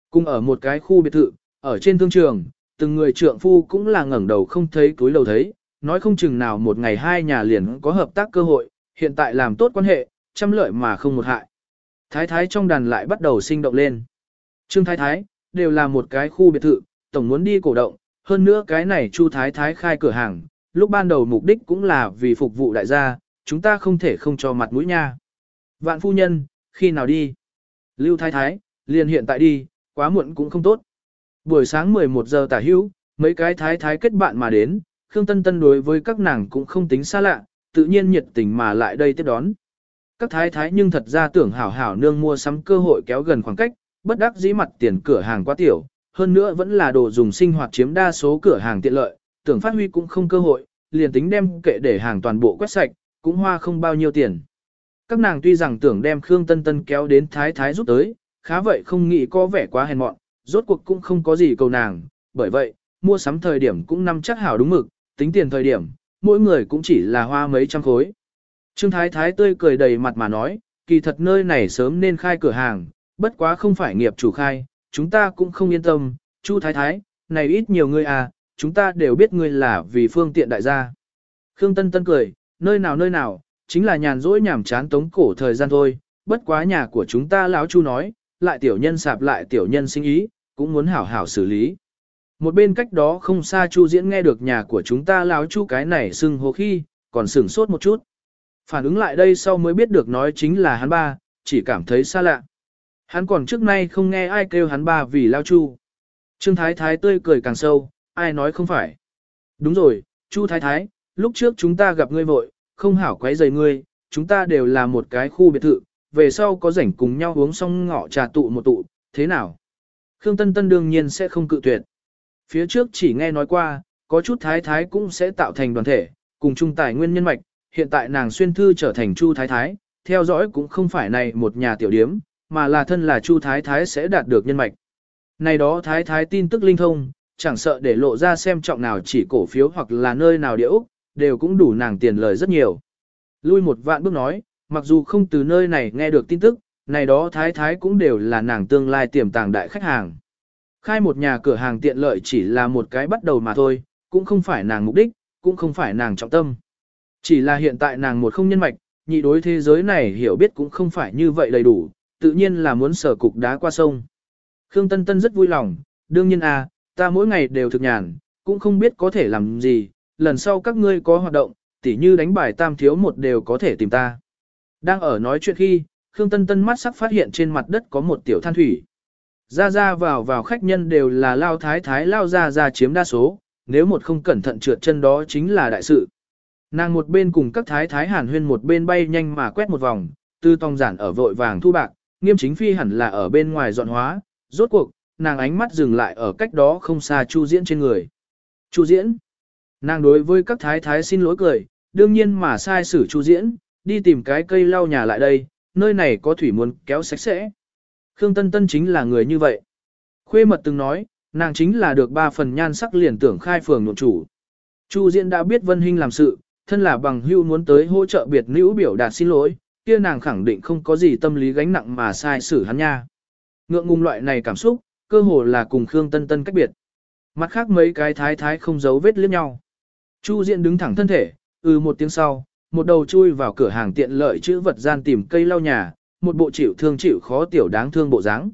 Cùng ở một cái khu biệt thự, ở trên thương trường, từng người trượng phu cũng là ngẩng đầu không thấy túi lầu thấy, nói không chừng nào một ngày hai nhà liền có hợp tác cơ hội, hiện tại làm tốt quan hệ, trăm lợi mà không một hại. Thái thái trong đàn lại bắt đầu sinh động lên. Trương thái thái, đều là một cái khu biệt thự, tổng muốn đi cổ động, hơn nữa cái này Chu thái thái khai cửa hàng, lúc ban đầu mục đích cũng là vì phục vụ đại gia, chúng ta không thể không cho mặt mũi nha. Vạn phu nhân, khi nào đi? Lưu thái thái, liền hiện tại đi, quá muộn cũng không tốt. Buổi sáng 11 giờ tả hữu, mấy cái thái thái kết bạn mà đến, Khương Tân Tân đối với các nàng cũng không tính xa lạ, tự nhiên nhiệt tình mà lại đây tiếp đón. Các thái thái nhưng thật ra tưởng hảo hảo nương mua sắm cơ hội kéo gần khoảng cách, bất đắc dĩ mặt tiền cửa hàng quá tiểu, hơn nữa vẫn là đồ dùng sinh hoạt chiếm đa số cửa hàng tiện lợi, tưởng phát huy cũng không cơ hội, liền tính đem kệ để hàng toàn bộ quét sạch, cũng hoa không bao nhiêu tiền. Các nàng tuy rằng tưởng đem Khương Tân Tân kéo đến thái thái giúp tới, khá vậy không nghĩ có vẻ quá hèn mọn, rốt cuộc cũng không có gì cầu nàng, bởi vậy, mua sắm thời điểm cũng nắm chắc hảo đúng mực, tính tiền thời điểm, mỗi người cũng chỉ là hoa mấy trăm khối. Trương Thái Thái tươi cười đầy mặt mà nói, kỳ thật nơi này sớm nên khai cửa hàng, bất quá không phải nghiệp chủ khai, chúng ta cũng không yên tâm, Chu Thái Thái, này ít nhiều người à, chúng ta đều biết ngươi là vì phương tiện đại gia. Khương Tân Tân cười, nơi nào nơi nào, chính là nhàn rỗi nhảm chán tống cổ thời gian thôi, bất quá nhà của chúng ta lão Chu nói, lại tiểu nhân sạp lại tiểu nhân sinh ý, cũng muốn hảo hảo xử lý. Một bên cách đó không xa Chu Diễn nghe được nhà của chúng ta lão Chu cái này sưng hô khi, còn sửng sốt một chút. Phản ứng lại đây sau mới biết được nói chính là hắn ba, chỉ cảm thấy xa lạ. Hắn còn trước nay không nghe ai kêu hắn ba vì lao chu. Trương Thái Thái tươi cười càng sâu, ai nói không phải. Đúng rồi, Chu Thái Thái, lúc trước chúng ta gặp ngươi vội, không hảo quấy rầy ngươi, chúng ta đều là một cái khu biệt thự, về sau có rảnh cùng nhau uống xong ngọ trà tụ một tụ, thế nào? Khương Tân Tân đương nhiên sẽ không cự tuyệt. Phía trước chỉ nghe nói qua, có chút thái thái cũng sẽ tạo thành đoàn thể, cùng chung tài nguyên nhân mạch, hiện tại nàng xuyên thư trở thành Chu Thái Thái, theo dõi cũng không phải này một nhà tiểu điếm, mà là thân là Chu Thái Thái sẽ đạt được nhân mạch. Này đó Thái Thái tin tức linh thông, chẳng sợ để lộ ra xem trọng nào chỉ cổ phiếu hoặc là nơi nào địa đều cũng đủ nàng tiền lời rất nhiều. Lui một vạn bước nói, mặc dù không từ nơi này nghe được tin tức, này đó Thái Thái cũng đều là nàng tương lai tiềm tàng đại khách hàng. Khai một nhà cửa hàng tiện lợi chỉ là một cái bắt đầu mà thôi, cũng không phải nàng mục đích, cũng không phải nàng trọng tâm. Chỉ là hiện tại nàng một không nhân mạch, nhị đối thế giới này hiểu biết cũng không phải như vậy đầy đủ, tự nhiên là muốn sở cục đá qua sông. Khương Tân Tân rất vui lòng, đương nhiên à, ta mỗi ngày đều thực nhàn, cũng không biết có thể làm gì, lần sau các ngươi có hoạt động, tỉ như đánh bài tam thiếu một đều có thể tìm ta. Đang ở nói chuyện khi, Khương Tân Tân mắt sắc phát hiện trên mặt đất có một tiểu than thủy. Ra ra vào vào khách nhân đều là lao thái thái lao ra ra chiếm đa số, nếu một không cẩn thận trượt chân đó chính là đại sự. Nàng một bên cùng các thái thái hàn huyên một bên bay nhanh mà quét một vòng, tư tòng giản ở vội vàng thu bạc, nghiêm chính phi hẳn là ở bên ngoài dọn hóa, rốt cuộc, nàng ánh mắt dừng lại ở cách đó không xa Chu Diễn trên người. Chu Diễn. Nàng đối với các thái thái xin lỗi cười, đương nhiên mà sai xử Chu Diễn, đi tìm cái cây lau nhà lại đây, nơi này có thủy muốn kéo sạch sẽ. Khương Tân Tân chính là người như vậy. Khuê mật từng nói, nàng chính là được ba phần nhan sắc liền tưởng khai phường nội chủ. Chu Diễn đã biết Vân Hinh làm sự, thân là bằng hưu muốn tới hỗ trợ biệt nữ biểu đạt xin lỗi, kia nàng khẳng định không có gì tâm lý gánh nặng mà sai xử hắn nha. Ngượng ngùng loại này cảm xúc, cơ hồ là cùng Khương Tân Tân cách biệt. Mặt khác mấy cái thái thái không giấu vết liếc nhau. Chu Diện đứng thẳng thân thể, ừ một tiếng sau, một đầu chui vào cửa hàng tiện lợi chữ vật gian tìm cây lau nhà, một bộ chịu thương chịu khó tiểu đáng thương bộ dáng.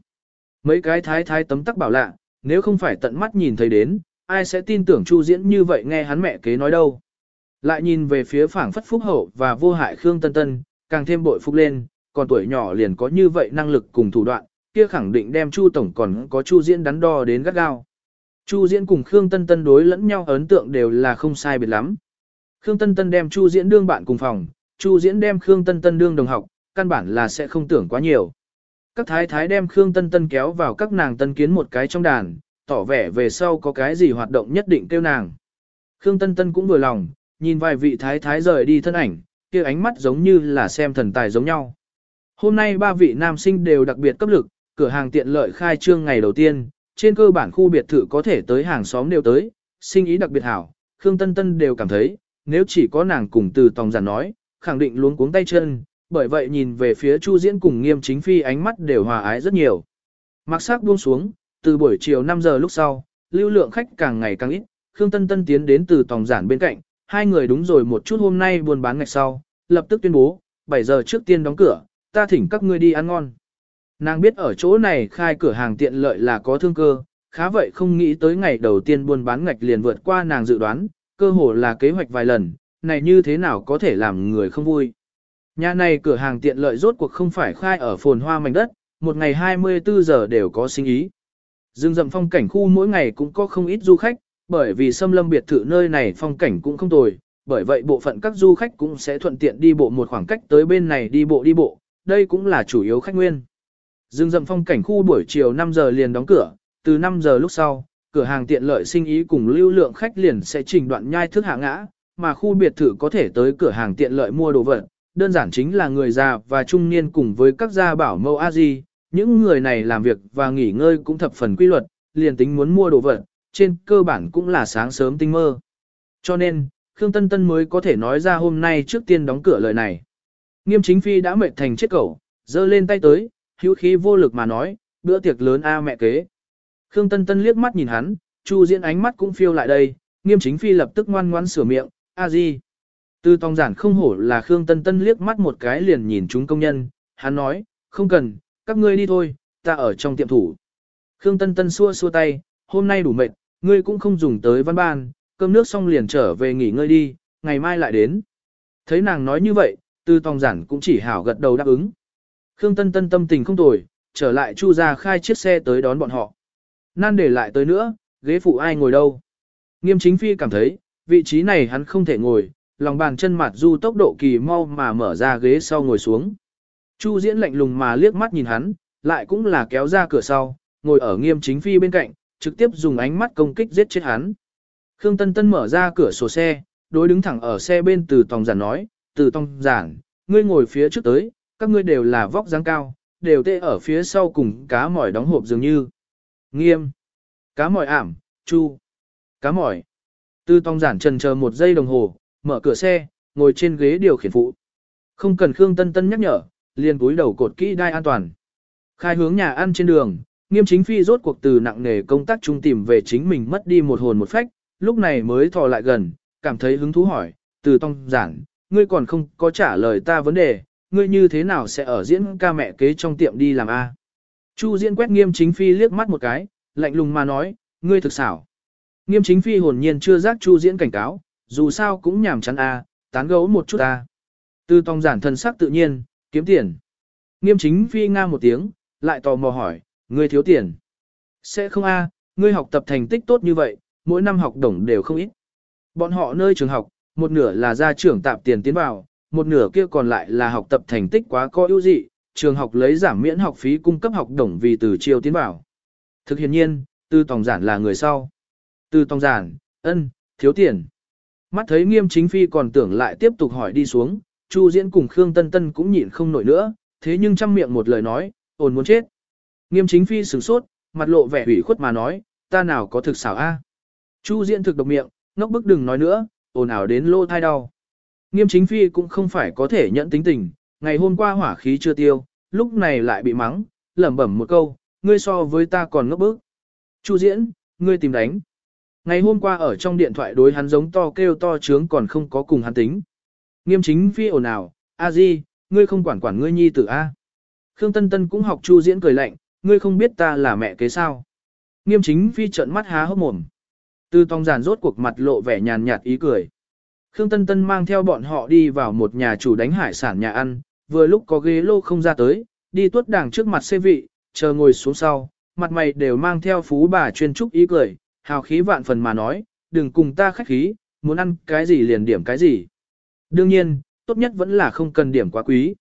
Mấy cái thái thái tấm tắc bảo lạ, nếu không phải tận mắt nhìn thấy đến, ai sẽ tin tưởng Chu Diễn như vậy nghe hắn mẹ kế nói đâu. Lại nhìn về phía phảng phất phúc hậu và vô hại Khương Tân Tân, càng thêm bội phúc lên, còn tuổi nhỏ liền có như vậy năng lực cùng thủ đoạn, kia khẳng định đem Chu Tổng còn có Chu Diễn đắn đo đến gắt gao. Chu Diễn cùng Khương Tân Tân đối lẫn nhau ấn tượng đều là không sai biệt lắm. Khương Tân Tân đem Chu Diễn đương bạn cùng phòng, Chu Diễn đem Khương Tân Tân đương đồng học, căn bản là sẽ không tưởng quá nhiều. Các thái thái đem Khương Tân Tân kéo vào các nàng tân kiến một cái trong đàn, tỏ vẻ về sau có cái gì hoạt động nhất định kêu nàng. Khương Tân Tân cũng vừa lòng, nhìn vài vị thái thái rời đi thân ảnh, kia ánh mắt giống như là xem thần tài giống nhau. Hôm nay ba vị nam sinh đều đặc biệt cấp lực, cửa hàng tiện lợi khai trương ngày đầu tiên, trên cơ bản khu biệt thự có thể tới hàng xóm đều tới, sinh ý đặc biệt hảo, Khương Tân Tân đều cảm thấy, nếu chỉ có nàng cùng từ tòng giản nói, khẳng định luống cuống tay chân, bởi vậy nhìn về phía Chu Diễn cùng Nghiêm Chính Phi ánh mắt đều hòa ái rất nhiều. Mặc sắc buông xuống, từ buổi chiều 5 giờ lúc sau, lưu lượng khách càng ngày càng ít, Khương Tân Tân tiến đến từ tòng giản bên cạnh, hai người đúng rồi một chút hôm nay buôn bán ngày sau, lập tức tuyên bố, 7 giờ trước tiên đóng cửa, ta thỉnh các ngươi đi ăn ngon. Nàng biết ở chỗ này khai cửa hàng tiện lợi là có thương cơ, khá vậy không nghĩ tới ngày đầu tiên buôn bán ngạch liền vượt qua nàng dự đoán, cơ hồ là kế hoạch vài lần, này như thế nào có thể làm người không vui. Nhà này cửa hàng tiện lợi rốt cuộc không phải khai ở phồn hoa mảnh đất, một ngày 24 giờ đều có sinh ý. Dương dầm phong cảnh khu mỗi ngày cũng có không ít du khách, bởi vì xâm lâm biệt thự nơi này phong cảnh cũng không tồi, bởi vậy bộ phận các du khách cũng sẽ thuận tiện đi bộ một khoảng cách tới bên này đi bộ đi bộ, đây cũng là chủ yếu khách nguyên. Dương dậm phong cảnh khu buổi chiều 5 giờ liền đóng cửa, từ 5 giờ lúc sau, cửa hàng tiện lợi sinh ý cùng lưu lượng khách liền sẽ trình đoạn nhai thức hạ ngã, mà khu biệt thự có thể tới cửa hàng tiện lợi mua đồ vật, đơn giản chính là người già và trung niên cùng với các gia bảo mẫu a di, những người này làm việc và nghỉ ngơi cũng thập phần quy luật, liền tính muốn mua đồ vật, trên cơ bản cũng là sáng sớm tinh mơ. Cho nên, Khương Tân Tân mới có thể nói ra hôm nay trước tiên đóng cửa lời này. Nghiêm chính phi đã mệt thành chết cẩu, giơ lên tay tới, hữu khí vô lực mà nói, bữa tiệc lớn a mẹ kế. Khương Tân Tân liếc mắt nhìn hắn, Chu Diễn ánh mắt cũng phiêu lại đây, nghiêm chính phi lập tức ngoan ngoãn sửa miệng, a di. Tư tòng giản không hổ là Khương Tân Tân liếc mắt một cái liền nhìn chúng công nhân, hắn nói, không cần, các ngươi đi thôi, ta ở trong tiệm thủ. Khương Tân Tân xua xua tay, hôm nay đủ mệt, ngươi cũng không dùng tới văn ban, cơm nước xong liền trở về nghỉ ngơi đi, ngày mai lại đến. Thấy nàng nói như vậy, tư tòng giản cũng chỉ hảo gật đầu đáp ứng. Khương Tân Tân tâm tình không tồi, trở lại chu ra khai chiếc xe tới đón bọn họ. Nan để lại tới nữa, ghế phụ ai ngồi đâu. Nghiêm chính phi cảm thấy, vị trí này hắn không thể ngồi, lòng bàn chân mặt du tốc độ kỳ mau mà mở ra ghế sau ngồi xuống. Chu diễn lạnh lùng mà liếc mắt nhìn hắn, lại cũng là kéo ra cửa sau, ngồi ở nghiêm chính phi bên cạnh, trực tiếp dùng ánh mắt công kích giết chết hắn. Khương Tân Tân mở ra cửa sổ xe, đối đứng thẳng ở xe bên từ tòng giản nói, từ tòng giản, ngươi ngồi phía trước tới, các ngươi đều là vóc dáng cao, đều tê ở phía sau cùng cá mỏi đóng hộp dường như. Nghiêm. Cá mỏi ảm, chu. Cá mỏi. Từ tòng giản trần chờ một giây đồng hồ, mở cửa xe, ngồi trên ghế điều khiển phụ. Không cần Khương Tân Tân nhắc nhở, liền cúi đầu cột kỹ đai an toàn. Khai hướng nhà ăn trên đường, nghiêm chính phi rốt cuộc từ nặng nề công tác trung tìm về chính mình mất đi một hồn một phách, lúc này mới thò lại gần, cảm thấy hứng thú hỏi, từ tông giản, ngươi còn không có trả lời ta vấn đề, ngươi như thế nào sẽ ở diễn ca mẹ kế trong tiệm đi làm A. Chu diễn quét nghiêm chính phi liếc mắt một cái, lạnh lùng mà nói, ngươi thực xảo. Nghiêm chính phi hồn nhiên chưa giác chu diễn cảnh cáo, dù sao cũng nhảm chán A, tán gấu một chút A. Từ tông giản thân sắc tự nhiên, kiếm tiền. Nghiêm chính phi nga một tiếng, lại tò mò hỏi, ngươi thiếu tiền. Sẽ không a, ngươi học tập thành tích tốt như vậy, mỗi năm học đồng đều không ít. Bọn họ nơi trường học, một nửa là gia trưởng tạp tiền tiến vào, một nửa kia còn lại là học tập thành tích quá có ưu dị, trường học lấy giảm miễn học phí cung cấp học đồng vì từ chiêu tiến bảo Thực hiện nhiên, tư tòng giản là người sau. Tư tòng giản, ân, thiếu tiền. Mắt thấy nghiêm chính phi còn tưởng lại tiếp tục hỏi đi xuống, Chu Diễn cùng Khương Tân Tân cũng nhịn không nổi nữa, thế nhưng chăm miệng một lời nói, ồn muốn chết. Nghiêm chính phi sửng sốt, mặt lộ vẻ ủy khuất mà nói, ta nào có thực xảo a? Chu Diễn thực độc miệng, ngốc bức đừng nói nữa, ồn ào đến lô thai đau. Nghiêm chính phi cũng không phải có thể nhận tính tình, ngày hôm qua hỏa khí chưa tiêu, lúc này lại bị mắng, lẩm bẩm một câu, ngươi so với ta còn ngốc bức. Chu Diễn, ngươi tìm đánh. Ngày hôm qua ở trong điện thoại đối hắn giống to kêu to trướng còn không có cùng hắn tính. Nghiêm chính phi ồn ào, a di, ngươi không quản quản ngươi nhi tử a. Khương Tân Tân cũng học Chu Diễn cười lạnh, ngươi không biết ta là mẹ kế sao. Nghiêm chính phi trợn mắt há hốc mồm. Từ tòng giàn rốt cuộc mặt lộ vẻ nhàn nhạt ý cười. Khương Tân Tân mang theo bọn họ đi vào một nhà chủ đánh hải sản nhà ăn, vừa lúc có ghế lô không ra tới, đi tuốt đảng trước mặt xê vị, chờ ngồi xuống sau, mặt mày đều mang theo phú bà chuyên trúc ý cười, hào khí vạn phần mà nói, đừng cùng ta khách khí, muốn ăn cái gì liền điểm cái gì. Đương nhiên, tốt nhất vẫn là không cần điểm quá quý.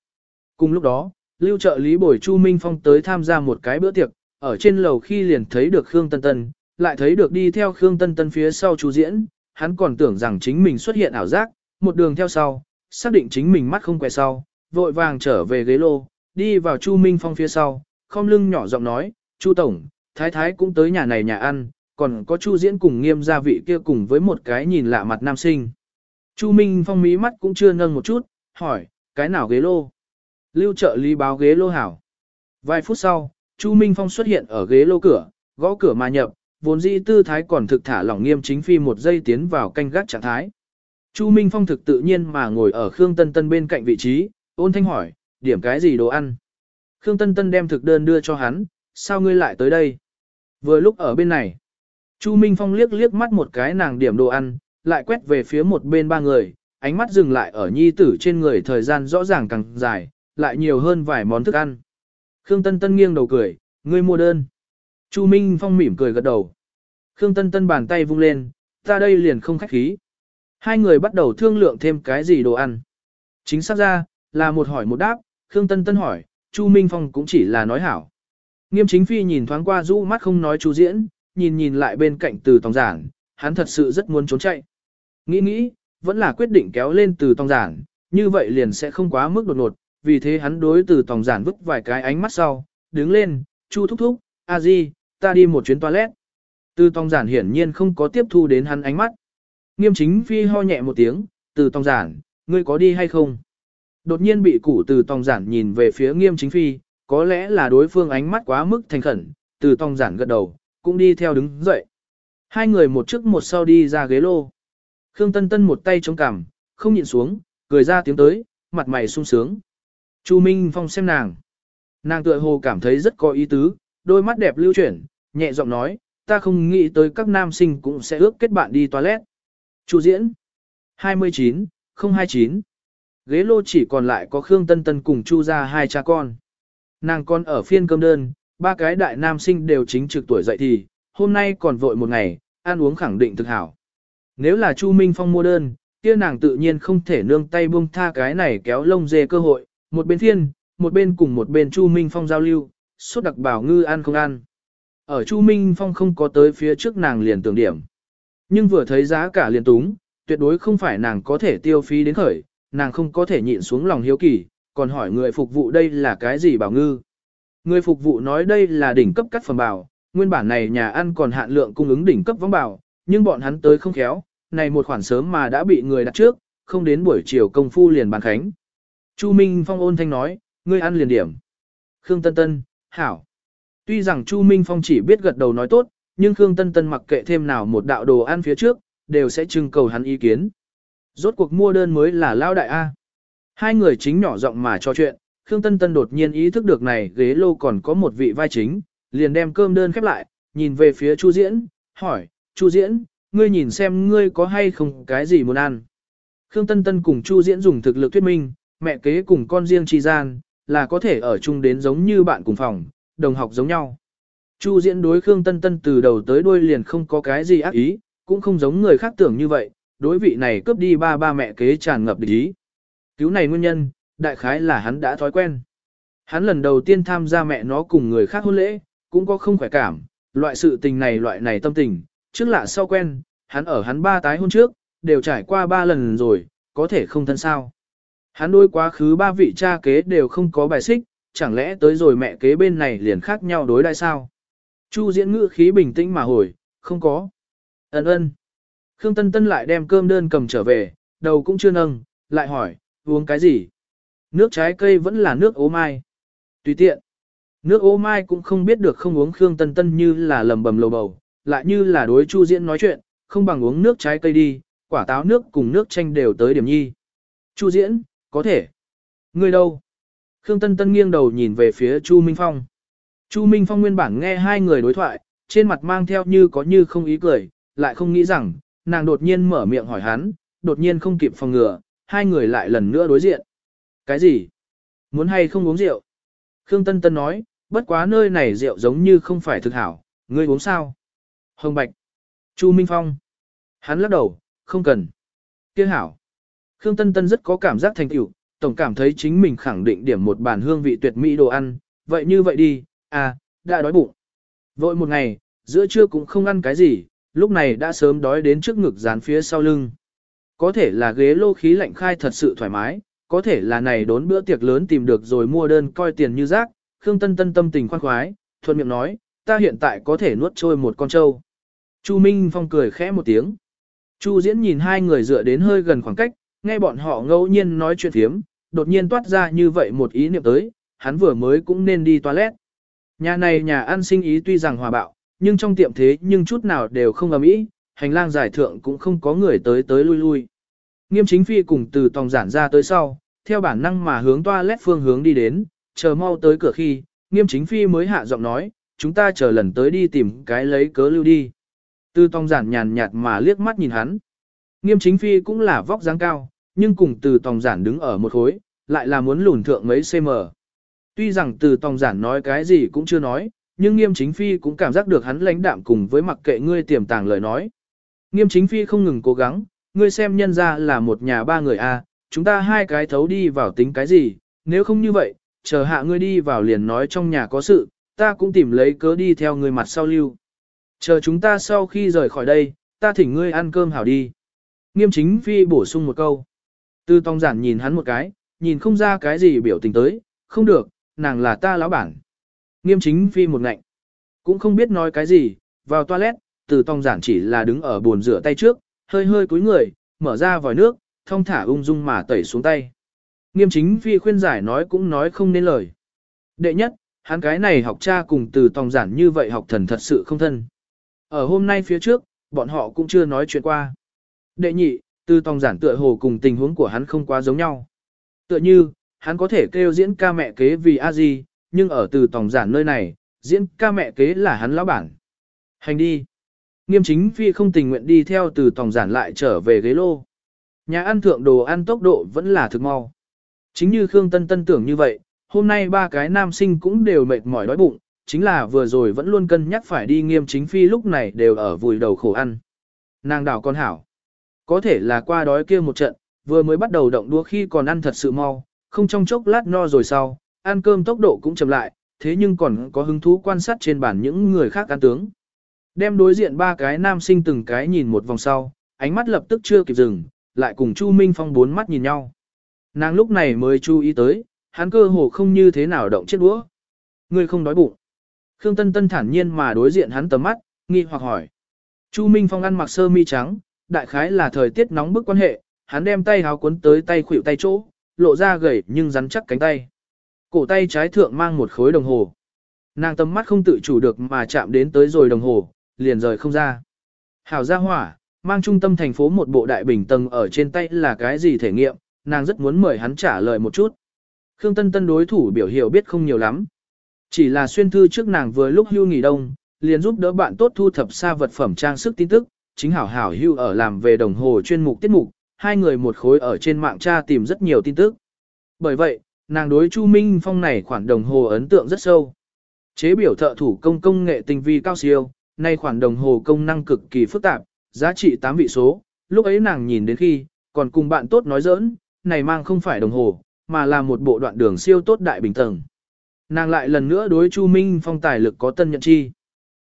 Cùng lúc đó, lưu trợ lý bồi Chu Minh Phong tới tham gia một cái bữa tiệc, ở trên lầu khi liền thấy được Khương Tân Tân, lại thấy được đi theo Khương Tân Tân phía sau chú Diễn, hắn còn tưởng rằng chính mình xuất hiện ảo giác, một đường theo sau, xác định chính mình mắt không quay sau, vội vàng trở về ghế lô, đi vào Chu Minh Phong phía sau, không lưng nhỏ giọng nói, Chu Tổng, Thái Thái cũng tới nhà này nhà ăn, còn có Chu Diễn cùng nghiêm gia vị kia cùng với một cái nhìn lạ mặt nam sinh. Chu Minh Phong mí mắt cũng chưa nâng một chút, hỏi, cái nào ghế lô? Lưu trợ lý báo ghế lô hảo. Vài phút sau, Chu Minh Phong xuất hiện ở ghế lô cửa, gõ cửa mà nhập, vốn dĩ tư thái còn thực thả lỏng nghiêm chính phi một giây tiến vào canh gác trạng thái. Chu Minh Phong thực tự nhiên mà ngồi ở Khương Tân Tân bên cạnh vị trí, ôn thanh hỏi, điểm cái gì đồ ăn? Khương Tân Tân đem thực đơn đưa cho hắn, sao ngươi lại tới đây? Vừa lúc ở bên này, Chu Minh Phong liếc liếc mắt một cái nàng điểm đồ ăn, lại quét về phía một bên ba người, ánh mắt dừng lại ở nhi tử trên người thời gian rõ ràng càng dài, lại nhiều hơn vài món thức ăn. Khương Tân Tân nghiêng đầu cười, ngươi mua đơn. Chu Minh Phong mỉm cười gật đầu. Khương Tân Tân bàn tay vung lên, ta đây liền không khách khí. Hai người bắt đầu thương lượng thêm cái gì đồ ăn. Chính xác ra, là một hỏi một đáp, Khương Tân Tân hỏi, Chu Minh Phong cũng chỉ là nói hảo. Nghiêm chính phi nhìn thoáng qua rũ mắt không nói chú diễn, nhìn nhìn lại bên cạnh từ tòng giảng, hắn thật sự rất muốn trốn chạy. Nghĩ nghĩ, vẫn là quyết định kéo lên từ tòng giảng, như vậy liền sẽ không quá mức đột ngột, vì thế hắn đối từ tòng giản vứt vài cái ánh mắt sau, đứng lên, chu thúc thúc, a di, ta đi một chuyến toilet. Từ Tông giản hiển nhiên không có tiếp thu đến hắn ánh mắt. Nghiêm chính phi ho nhẹ một tiếng, từ Tông giản, ngươi có đi hay không? Đột nhiên bị củ từ Tông giản nhìn về phía nghiêm chính phi, có lẽ là đối phương ánh mắt quá mức thành khẩn, từ Tông giản gật đầu, cũng đi theo đứng dậy. Hai người một trước một sau đi ra ghế lô. Khương Tân Tân một tay chống cằm, không nhịn xuống, cười ra tiếng tới, mặt mày sung sướng. Chu Minh Phong xem nàng. Nàng tựa hồ cảm thấy rất có ý tứ, đôi mắt đẹp lưu chuyển, nhẹ giọng nói, ta không nghĩ tới các nam sinh cũng sẽ ước kết bạn đi toilet. Chu diễn. 29, 029. Ghế lô chỉ còn lại có Khương Tân Tân cùng Chu ra hai cha con. Nàng con ở phiên cơm đơn, ba cái đại nam sinh đều chính trực tuổi dậy thì, hôm nay còn vội một ngày, ăn uống khẳng định thực hảo. Nếu là Chu Minh Phong mua đơn, kia nàng tự nhiên không thể nương tay buông tha cái này kéo lông dê cơ hội, một bên thiên, một bên cùng một bên Chu Minh Phong giao lưu, sốt đặc bảo ngư ăn không ăn. Ở Chu Minh Phong không có tới phía trước nàng liền tưởng điểm. Nhưng vừa thấy giá cả liền túng, tuyệt đối không phải nàng có thể tiêu phí đến khởi, nàng không có thể nhịn xuống lòng hiếu kỳ, còn hỏi người phục vụ đây là cái gì bảo ngư. Người phục vụ nói đây là đỉnh cấp cắt phẩm bảo, nguyên bản này nhà ăn còn hạn lượng cung ứng đỉnh cấp vong bảo, nhưng bọn hắn tới không khéo, này một khoản sớm mà đã bị người đặt trước, không đến buổi chiều công phu liền bàn khánh. Chu Minh Phong ôn thanh nói, ngươi ăn liền điểm. Khương Tân Tân, hảo. Tuy rằng Chu Minh Phong chỉ biết gật đầu nói tốt, nhưng Khương Tân Tân mặc kệ thêm nào một đạo đồ ăn phía trước, đều sẽ trưng cầu hắn ý kiến. Rốt cuộc mua đơn mới là lao đại A. Hai người chính nhỏ giọng mà trò chuyện, Khương Tân Tân đột nhiên ý thức được này ghế lô còn có một vị vai chính, liền đem cơm đơn khép lại, nhìn về phía Chu Diễn, hỏi, Chu Diễn, ngươi nhìn xem ngươi có hay không cái gì muốn ăn. Khương Tân Tân cùng Chu Diễn dùng thực lực thuyết minh, mẹ kế cùng con riêng trì gian, là có thể ở chung đến giống như bạn cùng phòng, đồng học giống nhau. Chu Diễn đối Khương Tân Tân từ đầu tới đuôi liền không có cái gì ác ý, cũng không giống người khác tưởng như vậy, đối vị này cướp đi ba ba mẹ kế tràn ngập địch ý. Cứu này nguyên nhân, đại khái là hắn đã thói quen. Hắn lần đầu tiên tham gia mẹ nó cùng người khác hôn lễ, cũng có không khỏe cảm, loại sự tình này loại này tâm tình, trước lạ sau quen, hắn ở hắn ba tái hôn trước, đều trải qua ba lần rồi, có thể không thân sao. Hắn đôi quá khứ ba vị cha kế đều không có bài xích, chẳng lẽ tới rồi mẹ kế bên này liền khác nhau đối đãi sao? Chu diễn ngữ khí bình tĩnh mà hồi, không có. Ấn ơn. Khương Tân Tân lại đem cơm đơn cầm trở về, đầu cũng chưa nâng, lại hỏi, uống cái gì? Nước trái cây vẫn là nước ô mai. Tùy tiện. Nước ô mai cũng không biết được không uống Khương Tân Tân như là lầm bầm lầu bầu, lại như là đối Chu Diễn nói chuyện, không bằng uống nước trái cây đi, quả táo nước cùng nước chanh đều tới điểm nhi. Chu Diễn, có thể. Ngươi đâu? Khương Tân Tân nghiêng đầu nhìn về phía Chu Minh Phong. Chu Minh Phong nguyên bản nghe hai người đối thoại, trên mặt mang theo như có như không ý cười, lại không nghĩ rằng, nàng đột nhiên mở miệng hỏi hắn, đột nhiên không kịp phòng ngừa, hai người lại lần nữa đối diện. Cái gì? Muốn hay không uống rượu? Khương Tân Tân nói, bất quá nơi này rượu giống như không phải thực hảo, ngươi uống sao? Hồng Bạch. Chu Minh Phong. Hắn lắc đầu, không cần. Kia hảo. Khương Tân Tân rất có cảm giác thành tựu, tổng cảm thấy chính mình khẳng định điểm một bản hương vị tuyệt mỹ đồ ăn, vậy như vậy đi, à, đã đói bụng. Vội một ngày, giữa trưa cũng không ăn cái gì, lúc này đã sớm đói đến trước ngực dán phía sau lưng. Có thể là ghế lô khí lạnh khai thật sự thoải mái, có thể là này đốn bữa tiệc lớn tìm được rồi mua đơn coi tiền như rác, Khương Tân Tân tâm tình khoan khoái, thuận miệng nói, ta hiện tại có thể nuốt trôi một con trâu. Chu Minh Phong cười khẽ một tiếng. Chu Diễn nhìn hai người dựa đến hơi gần khoảng cách, nghe bọn họ ngẫu nhiên nói chuyện thiếm, đột nhiên toát ra như vậy một ý niệm tới, hắn vừa mới cũng nên đi toilet. Nhà này nhà ăn sinh ý tuy rằng hòa bạo, nhưng trong tiệm thế nhưng chút nào đều không ầm ĩ, hành lang giải thượng cũng không có người tới tới lui lui. Nghiêm chính phi cùng từ tòng giản ra tới sau, theo bản năng mà hướng toilet phương hướng đi đến, chờ mau tới cửa khi, nghiêm chính phi mới hạ giọng nói, chúng ta chờ lần tới đi tìm cái lấy cớ lưu đi. Từ tòng giản nhàn nhạt mà liếc mắt nhìn hắn. Nghiêm chính phi cũng là vóc dáng cao, nhưng cùng từ tòng giản đứng ở một khối, lại là muốn lùn thượng mấy cm. Tuy rằng từ tòng giản nói cái gì cũng chưa nói, nhưng nghiêm chính phi cũng cảm giác được hắn lãnh đạm cùng với mặc kệ ngươi tiềm tàng lời nói. Nghiêm chính phi không ngừng cố gắng, ngươi xem nhân ra là một nhà ba người a, chúng ta hai cái thấu đi vào tính cái gì, nếu không như vậy, chờ hạ ngươi đi vào liền nói trong nhà có sự, ta cũng tìm lấy cớ đi theo ngươi mặt sau lưu. Chờ chúng ta sau khi rời khỏi đây, ta thỉnh ngươi ăn cơm hảo đi. Nghiêm chính phi bổ sung một câu. Tư tông giản nhìn hắn một cái, nhìn không ra cái gì biểu tình tới, không được, nàng là ta lão bản. Nghiêm chính phi một ngạnh. Cũng không biết nói cái gì, vào toilet, từ tông giản chỉ là đứng ở bồn rửa tay trước, hơi hơi cúi người, mở ra vòi nước, thông thả ung dung mà tẩy xuống tay. Nghiêm chính phi khuyên giải nói cũng nói không nên lời. Đệ nhất, hắn cái này học cha cùng từ tòng giản như vậy học thần thật sự không thân. Ở hôm nay phía trước, bọn họ cũng chưa nói chuyện qua. Đệ nhị, từ tòng giản tựa hồ cùng tình huống của hắn không quá giống nhau. Tựa như, hắn có thể kêu diễn ca mẹ kế vì a di, nhưng ở từ tòng giản nơi này, diễn ca mẹ kế là hắn lão bản. Hành đi. Nghiêm chính phi không tình nguyện đi theo từ tòng giản lại trở về ghế lô. Nhà ăn thượng đồ ăn tốc độ vẫn là thực mau. Chính như Khương Tân Tân tưởng như vậy, hôm nay ba cái nam sinh cũng đều mệt mỏi đói bụng, chính là vừa rồi vẫn luôn cân nhắc phải đi nghiêm chính phi lúc này đều ở vùi đầu khổ ăn. Nàng đảo con hảo. Có thể là qua đói kia một trận, vừa mới bắt đầu động đua khi còn ăn thật sự mau, không trong chốc lát no rồi sau, ăn cơm tốc độ cũng chậm lại, thế nhưng còn có hứng thú quan sát trên bàn những người khác ăn tướng. Đem đối diện ba cái nam sinh từng cái nhìn một vòng sau, ánh mắt lập tức chưa kịp dừng, lại cùng Chu Minh Phong bốn mắt nhìn nhau. Nàng lúc này mới chú ý tới, hắn cơ hồ không như thế nào động chiếc đũa. Ngươi không đói bụng. Khương Tân Tân thản nhiên mà đối diện hắn tầm mắt, nghi hoặc hỏi. Chu Minh Phong ăn mặc sơ mi trắng, đại khái là thời tiết nóng bức quan hệ, hắn đem tay háo cuốn tới tay khuỷu tay chỗ, lộ ra gầy nhưng rắn chắc cánh tay. Cổ tay trái thượng mang một khối đồng hồ. Nàng tầm mắt không tự chủ được mà chạm đến tới rồi đồng hồ, liền rời không ra. Hảo gia hỏa, mang trung tâm thành phố một bộ đại bình tầng ở trên tay là cái gì thể nghiệm, nàng rất muốn mời hắn trả lời một chút. Khương Tân Tân đối thủ biểu hiểu biết không nhiều lắm. Chỉ là xuyên thư trước nàng vừa lúc hưu nghỉ đông, liền giúp đỡ bạn tốt thu thập xa vật phẩm trang sức tin tức, chính hảo hảo hưu ở làm về đồng hồ chuyên mục tiết mục, hai người một khối ở trên mạng tra tìm rất nhiều tin tức. Bởi vậy, nàng đối Chu Minh Phong này khoản đồng hồ ấn tượng rất sâu. Chế biểu thợ thủ công công nghệ tinh vi cao siêu, nay khoản đồng hồ công năng cực kỳ phức tạp, giá trị 8 vị số, lúc ấy nàng nhìn đến khi, còn cùng bạn tốt nói giỡn, này mang không phải đồng hồ, mà là một bộ đoạn đường siêu tốt đại bình tầng. Nàng lại lần nữa đối Chu Minh Phong tài lực có tân nhận chi.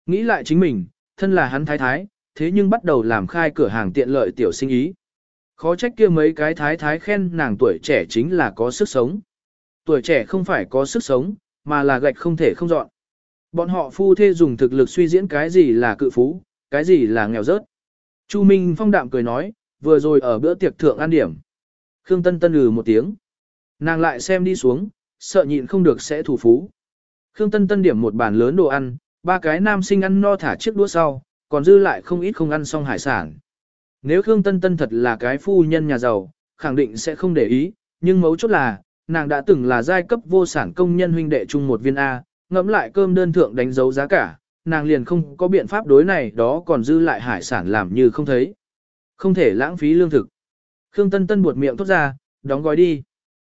Nghĩ lại chính mình, thân là hắn thái thái, thế nhưng bắt đầu làm khai cửa hàng tiện lợi tiểu sinh ý. Khó trách kia mấy cái thái thái khen nàng tuổi trẻ chính là có sức sống. Tuổi trẻ không phải có sức sống, mà là gạch không thể không dọn. Bọn họ phu thê dùng thực lực suy diễn cái gì là cự phú, cái gì là nghèo rớt. Chu Minh Phong đạm cười nói, vừa rồi ở bữa tiệc thượng ăn điểm. Khương Tân Tân lừ một tiếng. Nàng lại xem đi xuống, sợ nhịn không được sẽ thủ phú. Khương Tân Tân điểm một bàn lớn đồ ăn, ba cái nam sinh ăn no thả chiếc đũa sau, còn dư lại không ít không ăn xong hải sản. Nếu Khương Tân Tân thật là cái phu nhân nhà giàu, khẳng định sẽ không để ý, nhưng mấu chốt là, nàng đã từng là giai cấp vô sản công nhân huynh đệ chung một viên A, ngẫm lại cơm đơn thượng đánh dấu giá cả, nàng liền không có biện pháp đối này đó còn dư lại hải sản làm như không thấy. Không thể lãng phí lương thực. Khương Tân Tân buột miệng thốt ra, đóng gói đi.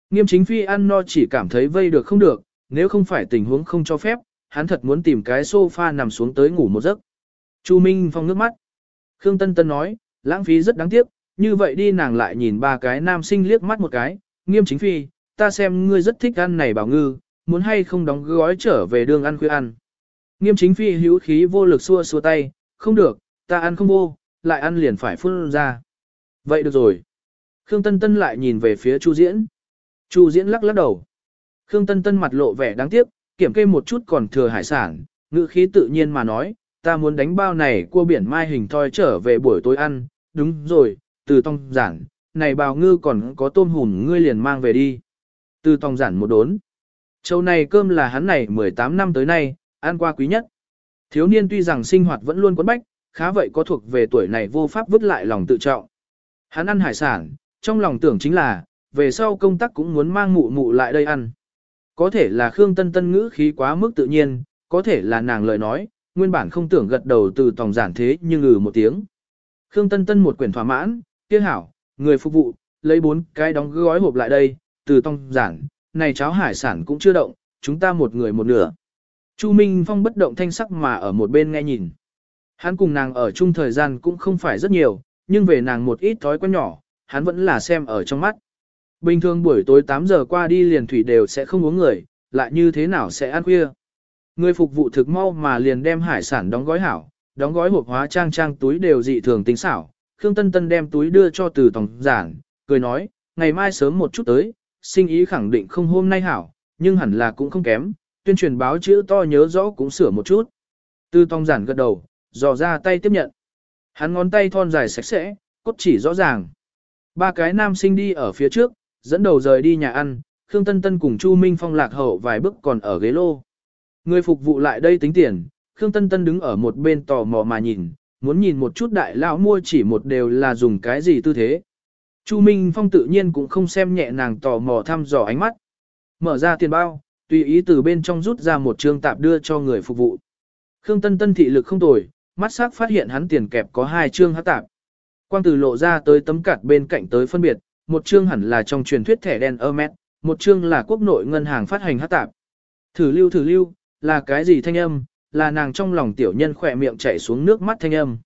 Nghiêm chính phi ăn no chỉ cảm thấy vây được không được, nếu không phải tình huống không cho phép, hắn thật muốn tìm cái sofa nằm xuống tới ngủ một giấc. Chu Minh Phong nước mắt. Khương Tân Tân nói, lãng phí rất đáng tiếc, như vậy đi nàng lại nhìn ba cái nam sinh liếc mắt một cái, nghiêm chính phi, ta xem ngươi rất thích ăn này bảo ngư, muốn hay không đóng gói trở về đường ăn khuya ăn. Nghiêm chính phi hữu khí vô lực xua xua tay, không được, ta ăn không vô, lại ăn liền phải phun ra. Vậy được rồi. Khương Tân Tân lại nhìn về phía Chu Diễn. Chu Diễn lắc lắc đầu. Khương Tân Tân mặt lộ vẻ đáng tiếc, kiểm kê một chút còn thừa hải sản, ngữ khí tự nhiên mà nói, ta muốn đánh bao này cua biển mai hình thoi trở về buổi tối ăn, đúng rồi, từ tông giản, này bào ngư còn có tôm hùm ngươi liền mang về đi. Từ tông giản một đốn. Châu này cơm là hắn này 18 năm tới nay, ăn qua quý nhất. Thiếu niên tuy rằng sinh hoạt vẫn luôn quấn bách, khá vậy có thuộc về tuổi này vô pháp vứt lại lòng tự trọng. Hắn ăn hải sản, trong lòng tưởng chính là, về sau công tác cũng muốn mang mụ mụ lại đây ăn. Có thể là Khương Tân Tân ngữ khí quá mức tự nhiên, có thể là nàng lời nói, nguyên bản không tưởng gật đầu từ tòng giản thế nhưng ngừ một tiếng. Khương Tân Tân một quyển thỏa mãn, Tiếc hảo, người phục vụ, lấy bốn cái đóng gói hộp lại đây, từ tòng giản, này cháo hải sản cũng chưa động, chúng ta một người một nửa. Chu Minh Phong bất động thanh sắc mà ở một bên nghe nhìn. Hắn cùng nàng ở chung thời gian cũng không phải rất nhiều, nhưng về nàng một ít thói quen nhỏ, hắn vẫn là xem ở trong mắt. Bình thường buổi tối 8 giờ qua đi liền thủy đều sẽ không uống người, lại như thế nào sẽ ăn khuya. Người phục vụ thực mau mà liền đem hải sản đóng gói hảo, đóng gói hộp hóa trang trang túi đều dị thường tính xảo. Khương Tân Tân đem túi đưa cho từ tổng giản, cười nói, ngày mai sớm một chút tới, sinh ý khẳng định không hôm nay hảo, nhưng hẳn là cũng không kém, tuyên truyền báo chữ to nhớ rõ cũng sửa một chút. Từ tổng giản gật đầu, dò ra tay tiếp nhận. Hắn ngón tay thon dài sạch sẽ, cốt chỉ rõ ràng. Ba cái nam sinh đi ở phía trước, dẫn đầu rời đi nhà ăn, Khương Tân Tân cùng Chu Minh Phong lạc hậu vài bước còn ở ghế lô. Người phục vụ lại đây tính tiền, Khương Tân Tân đứng ở một bên tò mò mà nhìn, muốn nhìn một chút đại lão mua chỉ một đều là dùng cái gì tư thế. Chu Minh Phong tự nhiên cũng không xem nhẹ nàng tò mò thăm dò ánh mắt. Mở ra tiền bao, tùy ý từ bên trong rút ra một trương tạp đưa cho người phục vụ. Khương Tân Tân thị lực không tồi, mắt sắc phát hiện hắn tiền kẹp có hai trương hát tạp. Quang từ lộ ra tới tấm cạt bên cạnh tới phân biệt, một trương hẳn là trong truyền thuyết thẻ đen Hermes, một trương là quốc nội ngân hàng phát hành hát tạp. Thử lưu thử lưu, là cái gì thanh âm, là nàng trong lòng tiểu nhân khỏe miệng chảy xuống nước mắt thanh âm.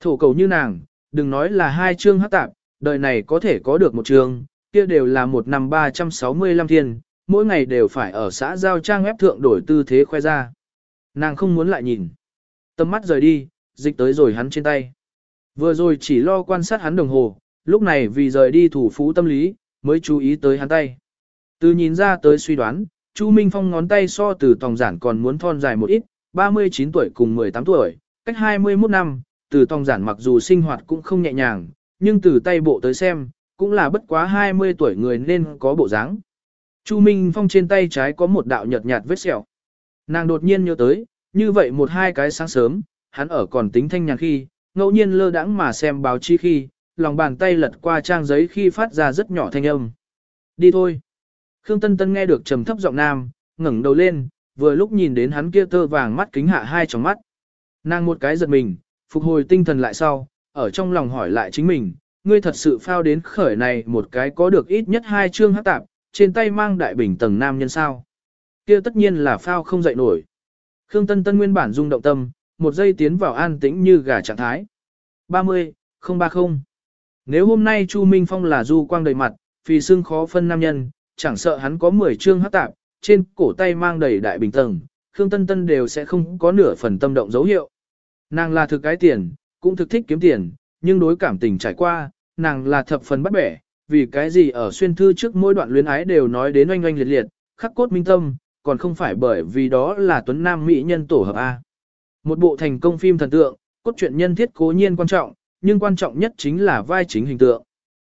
Thổ cầu như nàng, đừng nói là hai chương hát tạp, đời này có thể có được một chương, kia đều là một năm 365 thiên, mỗi ngày đều phải ở xã giao trang web thượng đổi tư thế khoe ra. Nàng không muốn lại nhìn. Tâm mắt rời đi, dịch tới rồi hắn trên tay. Vừa rồi chỉ lo quan sát hắn đồng hồ, lúc này vì rời đi thủ phú tâm lý, mới chú ý tới hắn tay. Từ nhìn ra tới suy đoán, Chu Minh Phong ngón tay so từ tòng giản còn muốn thon dài một ít, 39 tuổi cùng 18 tuổi, cách 21 năm, từ tòng giản mặc dù sinh hoạt cũng không nhẹ nhàng, nhưng từ tay bộ tới xem, cũng là bất quá 20 tuổi người nên có bộ dáng. Chu Minh Phong trên tay trái có một đạo nhợt nhạt vết sẹo. Nàng đột nhiên nhớ tới, như vậy một hai cái sáng sớm, hắn ở còn tính thanh nhàn khi, ngẫu nhiên lơ đãng mà xem báo chí khi, lòng bàn tay lật qua trang giấy khi phát ra rất nhỏ thanh âm. Đi thôi. Khương Tân Tân nghe được trầm thấp giọng nam, ngẩng đầu lên, vừa lúc nhìn đến hắn kia tơ vàng mắt kính hạ hai tròng mắt. Nàng một cái giật mình, phục hồi tinh thần lại sau, ở trong lòng hỏi lại chính mình, ngươi thật sự phao đến khởi này một cái có được ít nhất hai chương hát tạp, trên tay mang đại bình tầng nam nhân sao. Kia tất nhiên là phao không dậy nổi. Khương Tân Tân nguyên bản rung động tâm, một giây tiến vào an tĩnh như gà trạng thái. 30, 030. Nếu hôm nay Chu Minh Phong là du quang đầy mặt, vì xương khó phân nam nhân, chẳng sợ hắn có 10 chương hát tạp, trên cổ tay mang đầy đại bình tầng, Khương Tân Tân đều sẽ không có nửa phần tâm động dấu hiệu. Nàng là thực cái tiền, cũng thực thích kiếm tiền, nhưng đối cảm tình trải qua, nàng là thập phần bắt bẻ, vì cái gì ở xuyên thư trước mỗi đoạn luyến ái đều nói đến oanh oanh liệt liệt, khắc cốt minh tâm, còn không phải bởi vì đó là tuấn nam mỹ nhân tổ hợp A. Một bộ thành công phim thần tượng, cốt truyện nhân thiết cố nhiên quan trọng, nhưng quan trọng nhất chính là vai chính hình tượng.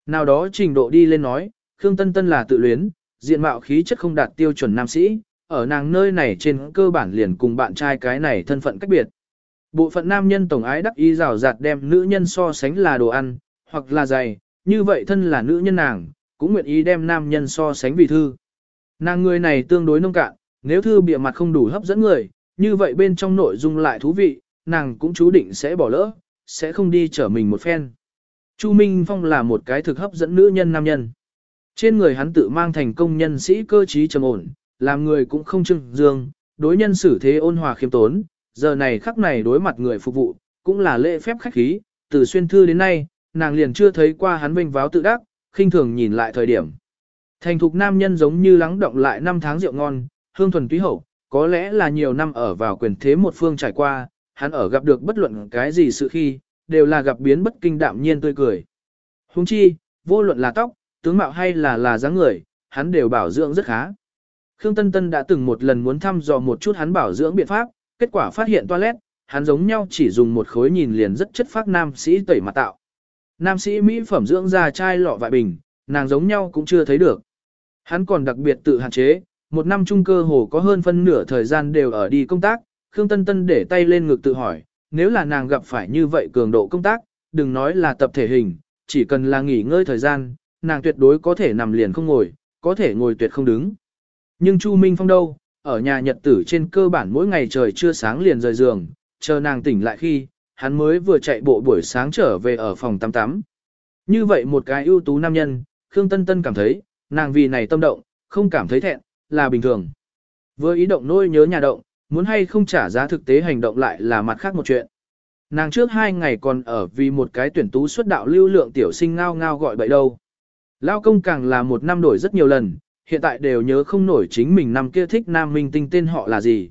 Nào đó trình độ đi lên nói, Khương Tân Tân là tự luyến, diện mạo khí chất không đạt tiêu chuẩn nam sĩ, ở nàng nơi này trên cơ bản liền cùng bạn trai cái này thân phận cách biệt. Bộ phận nam nhân tổng ái đắc ý rào rạt đem nữ nhân so sánh là đồ ăn, hoặc là giày, như vậy thân là nữ nhân nàng, cũng nguyện ý đem nam nhân so sánh vì thư. Nàng người này tương đối nông cạn, nếu thư bịa mặt không đủ hấp dẫn người, như vậy bên trong nội dung lại thú vị, nàng cũng chú định sẽ bỏ lỡ, sẽ không đi trở mình một phen. Chu Minh Phong là một cái thực hấp dẫn nữ nhân nam nhân. Trên người hắn tự mang thành công nhân sĩ cơ trí trầm ổn, làm người cũng không trưng dương, đối nhân xử thế ôn hòa khiêm tốn, giờ này khắc này đối mặt người phục vụ, cũng là lễ phép khách khí, từ xuyên thư đến nay, nàng liền chưa thấy qua hắn vinh váo tự đắc, khinh thường nhìn lại thời điểm. Thành thục nam nhân giống như lắng động lại năm tháng rượu ngon, hương thuần túy hậu, có lẽ là nhiều năm ở vào quyền thế một phương trải qua, hắn ở gặp được bất luận cái gì sự khi, đều là gặp biến bất kinh đạm nhiên tươi cười. Huống chi, vô luận là tóc, tướng mạo hay là là dáng người, hắn đều bảo dưỡng rất khá. Khương Tân Tân đã từng một lần muốn thăm dò một chút hắn bảo dưỡng biện pháp, kết quả phát hiện toilet, hắn giống nhau chỉ dùng một khối nhìn liền rất chất phác nam sĩ tẩy mặt tạo. Nam sĩ Mỹ phẩm dưỡng da chai lọ vại bình, nàng giống nhau cũng chưa thấy được. Hắn còn đặc biệt tự hạn chế, một năm trung cơ hồ có hơn phân nửa thời gian đều ở đi công tác, Khương Tân Tân để tay lên ngực tự hỏi, nếu là nàng gặp phải như vậy cường độ công tác, đừng nói là tập thể hình, chỉ cần là nghỉ ngơi thời gian, nàng tuyệt đối có thể nằm liền không ngồi, có thể ngồi tuyệt không đứng. Nhưng Chu Minh Phong đâu, ở nhà nhật tử trên cơ bản mỗi ngày trời chưa sáng liền rời giường, chờ nàng tỉnh lại khi, hắn mới vừa chạy bộ buổi sáng trở về ở phòng tắm tắm. Như vậy một cái ưu tú nam nhân, Khương Tân Tân cảm thấy, nàng vì này tâm động, không cảm thấy thẹn, là bình thường. Vừa ý động nôi nhớ nhà động, muốn hay không trả giá thực tế hành động lại là mặt khác một chuyện. Nàng trước hai ngày còn ở vì một cái tuyển tú xuất đạo lưu lượng tiểu sinh ngao ngao gọi bậy đâu. Lao công càng là một năm đổi rất nhiều lần, hiện tại đều nhớ không nổi chính mình năm kia thích nam minh tinh tên họ là gì.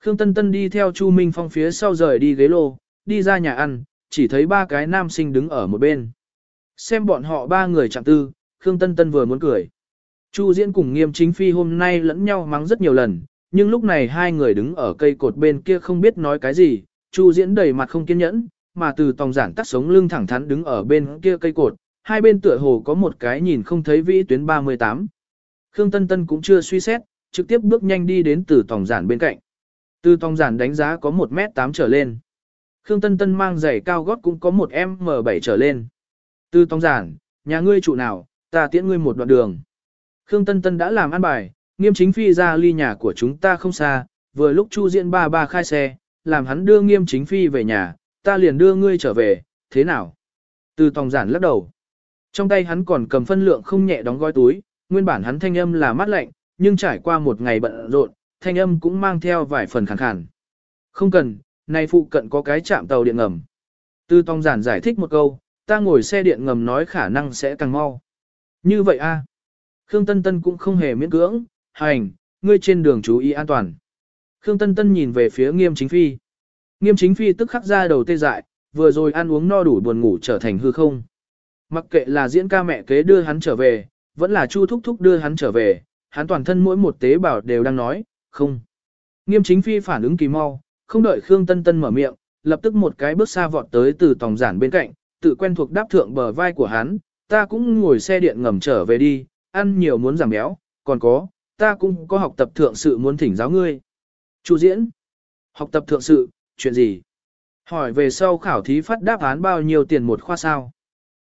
Khương Tân Tân đi theo Chu Minh Phong phía sau rời đi ghế lô, đi ra nhà ăn, chỉ thấy ba cái nam sinh đứng ở một bên. Xem bọn họ ba người chạm tư, Khương Tân Tân vừa muốn cười. Chu Diễn cùng Nghiêm Chính Phi hôm nay lẫn nhau mắng rất nhiều lần, nhưng lúc này hai người đứng ở cây cột bên kia không biết nói cái gì, Chu Diễn đầy mặt không kiên nhẫn, mà từ tòng giản tắt sống lưng thẳng thắn đứng ở bên kia cây cột, hai bên tựa hồ có một cái nhìn không thấy vĩ tuyến 38. Khương Tân Tân cũng chưa suy xét, trực tiếp bước nhanh đi đến từ tòng giản bên cạnh. Từ tòng giản đánh giá có 1m8 trở lên. Khương Tân Tân mang giày cao gót cũng có 1M7 trở lên. Từ tòng giản, nhà ngươi trụ nào, ta tiễn ngươi một đoạn đường. Khương Tân Tân đã làm ăn bài, nghiêm chính phi ra ly nhà của chúng ta không xa, vừa lúc Chu Diễn ba ba khai xe, làm hắn đưa nghiêm chính phi về nhà, ta liền đưa ngươi trở về, thế nào? Từ tòng giản lắc đầu. Trong tay hắn còn cầm phân lượng không nhẹ đóng gói túi, nguyên bản hắn thanh âm là mát lạnh, nhưng trải qua một ngày bận rộn, thanh âm cũng mang theo vài phần khàn khàn. Không cần, này phụ cận có cái trạm tàu điện ngầm. Từ Tông giản giải thích một câu, ta ngồi xe điện ngầm nói khả năng sẽ càng mau. Như vậy a Khương Tân Tân cũng không hề miễn cưỡng, hành, ngươi trên đường chú ý an toàn. Khương Tân Tân nhìn về phía nghiêm chính phi. Nghiêm chính phi tức khắc ra đầu tê dại, vừa rồi ăn uống no đủ buồn ngủ trở thành hư không. Mặc kệ là diễn ca mẹ kế đưa hắn trở về, vẫn là chu thúc thúc đưa hắn trở về, hắn toàn thân mỗi một tế bào đều đang nói, không. Nghiêm chính phi phản ứng kỳ mau, không đợi Khương Tân Tân mở miệng, lập tức một cái bước xa vọt tới từ tòng giản bên cạnh, tự quen thuộc đáp thượng bờ vai của hắn, ta cũng ngồi xe điện ngầm trở về đi, ăn nhiều muốn giảm béo, còn có, ta cũng có học tập thượng sự muốn thỉnh giáo ngươi. Chu diễn, học tập thượng sự, chuyện gì? Hỏi về sau khảo thí phát đáp án bao nhiêu tiền một khoa sao?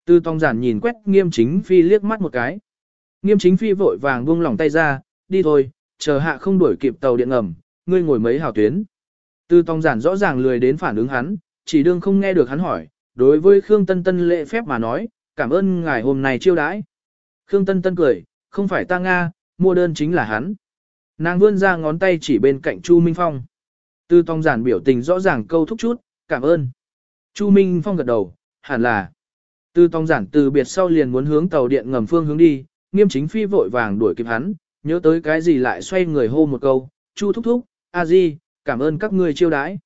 Tư Tông giản nhìn quét nghiêm chính phi liếc mắt một cái. Nghiêm chính phi vội vàng buông lỏng tay ra, đi thôi, chờ hạ không đuổi kịp tàu điện ngầm, ngươi ngồi mấy hào tuyến. Tư Tông giản rõ ràng lười đến phản ứng hắn, chỉ đương không nghe được hắn hỏi, đối với Khương Tân Tân lễ phép mà nói, cảm ơn ngài hôm nay chiêu đãi. Khương Tân Tân cười, không phải ta Nga, mua đơn chính là hắn. Nàng vươn ra ngón tay chỉ bên cạnh Chu Minh Phong. Tư Tông giản biểu tình rõ ràng câu thúc chút, cảm ơn. Chu Minh Phong gật đầu, hẳn là. Tư tòng giản từ biệt sau liền muốn hướng tàu điện ngầm phương hướng đi, nghiêm chính phi vội vàng đuổi kịp hắn, nhớ tới cái gì lại xoay người hô một câu, Chu thúc thúc, a di, cảm ơn các ngươi chiêu đãi.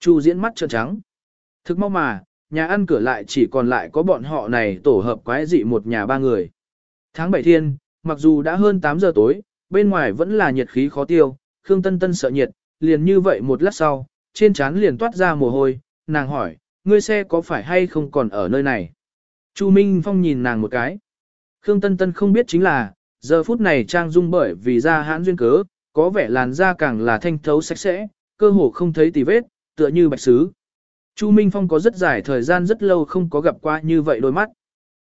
Chu diễn mắt trợn trắng. Thực mau mà, nhà ăn cửa lại chỉ còn lại có bọn họ này tổ hợp quái dị một nhà ba người. Tháng 7 thiên, mặc dù đã hơn 8 giờ tối, bên ngoài vẫn là nhiệt khí khó tiêu, Khương Tân Tân sợ nhiệt, liền như vậy một lát sau, trên trán liền toát ra mồ hôi, nàng hỏi, ngươi xe có phải hay không còn ở nơi này? Chu Minh Phong nhìn nàng một cái. Khương Tân Tân không biết chính là, giờ phút này Trang Dung bởi vì da hãn duyên cớ, có vẻ làn da càng là thanh thấu sạch sẽ, cơ hồ không thấy tì vết, tựa như bạch sứ. Chu Minh Phong có rất dài thời gian rất lâu không có gặp qua như vậy đôi mắt.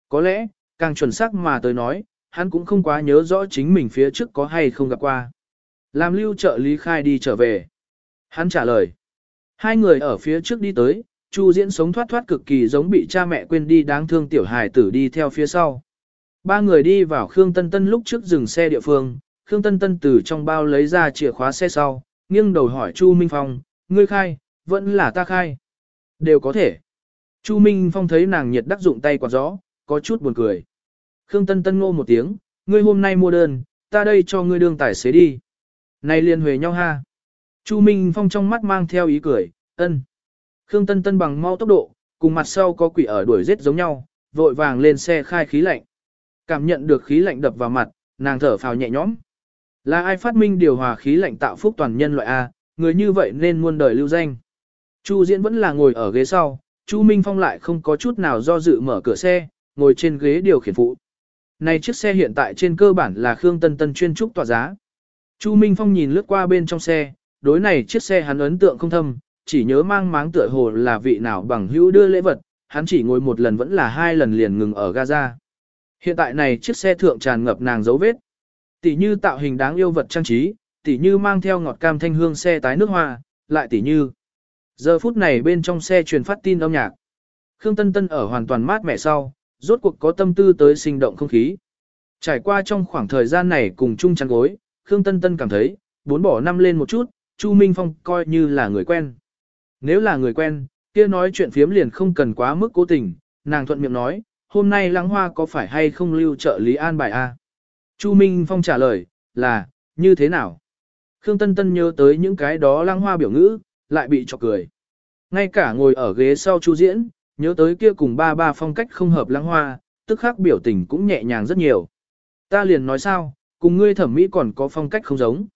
Có lẽ, càng chuẩn xác mà tới nói, hắn cũng không quá nhớ rõ chính mình phía trước có hay không gặp qua. Làm lưu trợ lý khai đi trở về. Hắn trả lời. Hai người ở phía trước đi tới, Chu diễn sống thoát thoát cực kỳ giống bị cha mẹ quên đi đáng thương tiểu hài tử đi theo phía sau. Ba người đi vào Khương Tân Tân lúc trước dừng xe địa phương, Khương Tân Tân từ trong bao lấy ra chìa khóa xe sau, nghiêng đầu hỏi Chu Minh Phong, ngươi khai, vẫn là ta khai. Đều có thể. Chu Minh Phong thấy nàng nhiệt đắc dụng tay quạt gió, có chút buồn cười. Khương Tân Tân ngô một tiếng, ngươi hôm nay mua đơn, ta đây cho ngươi đương tài xế đi. Này liên huề nhau ha. Chu Minh Phong trong mắt mang theo ý cười, ân. Khương Tân Tân bằng mau tốc độ, cùng mặt sau có quỷ ở đuổi giết giống nhau, vội vàng lên xe khai khí lạnh. Cảm nhận được khí lạnh đập vào mặt, nàng thở phào nhẹ nhõm. Là ai phát minh điều hòa khí lạnh tạo phúc toàn nhân loại A, người như vậy nên muôn đời lưu danh. Chu Diễn vẫn là ngồi ở ghế sau, Chu Minh Phong lại không có chút nào do dự mở cửa xe, ngồi trên ghế điều khiển phụ. Này chiếc xe hiện tại trên cơ bản là Khương Tân Tân chuyên trúc tỏa giá. Chu Minh Phong nhìn lướt qua bên trong xe, đối này chiếc xe hắn ấn tượng không thâm, chỉ nhớ mang máng tựa hồ là vị nào bằng hữu đưa lễ vật, hắn chỉ ngồi một lần vẫn là hai lần liền ngừng ở Gaza. Hiện tại này chiếc xe thượng tràn ngập nàng dấu vết. Tỷ như tạo hình đáng yêu vật trang trí, tỷ như mang theo ngọt cam thanh hương xe tái nước hoa, lại tỷ như. Giờ phút này bên trong xe truyền phát tin âm nhạc. Khương Tân Tân ở hoàn toàn mát mẻ sau, rốt cuộc có tâm tư tới sinh động không khí. Trải qua trong khoảng thời gian này cùng chung chăn gối, Khương Tân Tân cảm thấy, bốn bỏ năm lên một chút, Chu Minh Phong coi như là người quen. Nếu là người quen, kia nói chuyện phiếm liền không cần quá mức cố tình, nàng thuận miệng nói, hôm nay lăng hoa có phải hay không lưu trợ lý an bài a? Chu Minh Phong trả lời, là, như thế nào? Khương Tân Tân nhớ tới những cái đó lăng hoa biểu ngữ, lại bị chọc cười. Ngay cả ngồi ở ghế sau Chu Diễn, nhớ tới kia cùng ba ba phong cách không hợp lăng hoa, tức khắc biểu tình cũng nhẹ nhàng rất nhiều. Ta liền nói sao, cùng ngươi thẩm mỹ còn có phong cách không giống.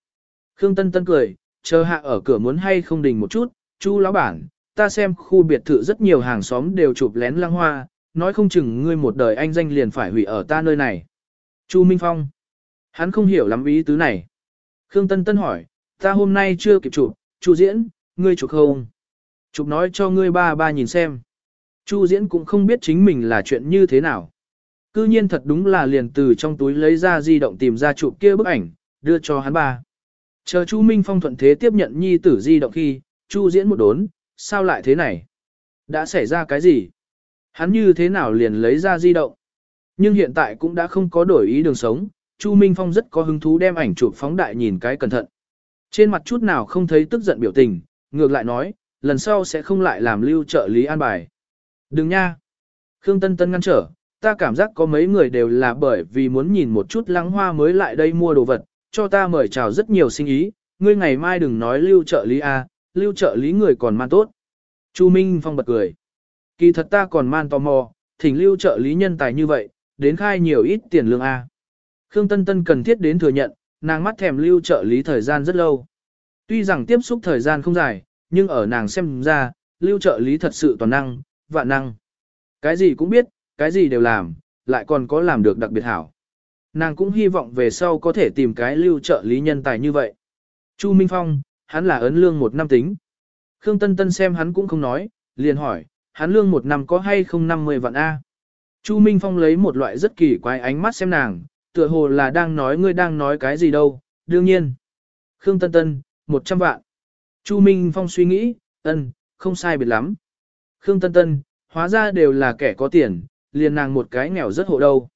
Khương Tân Tân cười, chờ hạ ở cửa muốn hay không đình một chút, Chu lão bản, ta xem khu biệt thự rất nhiều hàng xóm đều chụp lén lăng hoa, nói không chừng ngươi một đời anh danh liền phải hủy ở ta nơi này. Chu Minh Phong, hắn không hiểu lắm ý tứ này. Khương Tân Tân hỏi, ta hôm nay chưa kịp chụp, Chu Diễn, ngươi chụp không? Chụp nói cho ngươi ba ba nhìn xem. Chu Diễn cũng không biết chính mình là chuyện như thế nào. Cư nhiên thật đúng là liền từ trong túi lấy ra di động tìm ra chụp kia bức ảnh, đưa cho hắn ba. Chờ Chu Minh Phong thuận thế tiếp nhận nhi tử di động khi, Chu Diễn một đốn, sao lại thế này? Đã xảy ra cái gì? Hắn như thế nào liền lấy ra di động? Nhưng hiện tại cũng đã không có đổi ý đường sống, Chu Minh Phong rất có hứng thú đem ảnh chụp phóng đại nhìn cái cẩn thận. Trên mặt chút nào không thấy tức giận biểu tình, ngược lại nói, lần sau sẽ không lại làm lưu trợ lý an bài. Đừng nha! Khương Tân Tân ngăn trở, ta cảm giác có mấy người đều là bởi vì muốn nhìn một chút lăng hoa mới lại đây mua đồ vật, cho ta mời chào rất nhiều sinh ý, ngươi ngày mai đừng nói lưu trợ lý A, lưu trợ lý người còn man tốt. Chu Minh Phong bật cười. Kỳ thật ta còn man tò mò, thỉnh lưu trợ lý nhân tài như vậy, đến khai nhiều ít tiền lương A. Khương Tân Tân cần thiết đến thừa nhận, nàng mắt thèm lưu trợ lý thời gian rất lâu. Tuy rằng tiếp xúc thời gian không dài, nhưng ở nàng xem ra, lưu trợ lý thật sự toàn năng, vạn năng. Cái gì cũng biết, cái gì đều làm, lại còn có làm được đặc biệt hảo. Nàng cũng hy vọng về sau có thể tìm cái lưu trợ lý nhân tài như vậy. Chu Minh Phong, hắn là ấn lương một năm tính. Khương Tân Tân xem hắn cũng không nói, liền hỏi, hắn lương một năm có hay không 50 vạn A. Chu Minh Phong lấy một loại rất kỳ quái ánh mắt xem nàng, tựa hồ là đang nói ngươi đang nói cái gì đâu, đương nhiên. Khương Tân Tân, 100 vạn. Chu Minh Phong suy nghĩ, ân, không sai biệt lắm. Khương Tân Tân, hóa ra đều là kẻ có tiền, liền nàng một cái nghèo rất hộ đâu.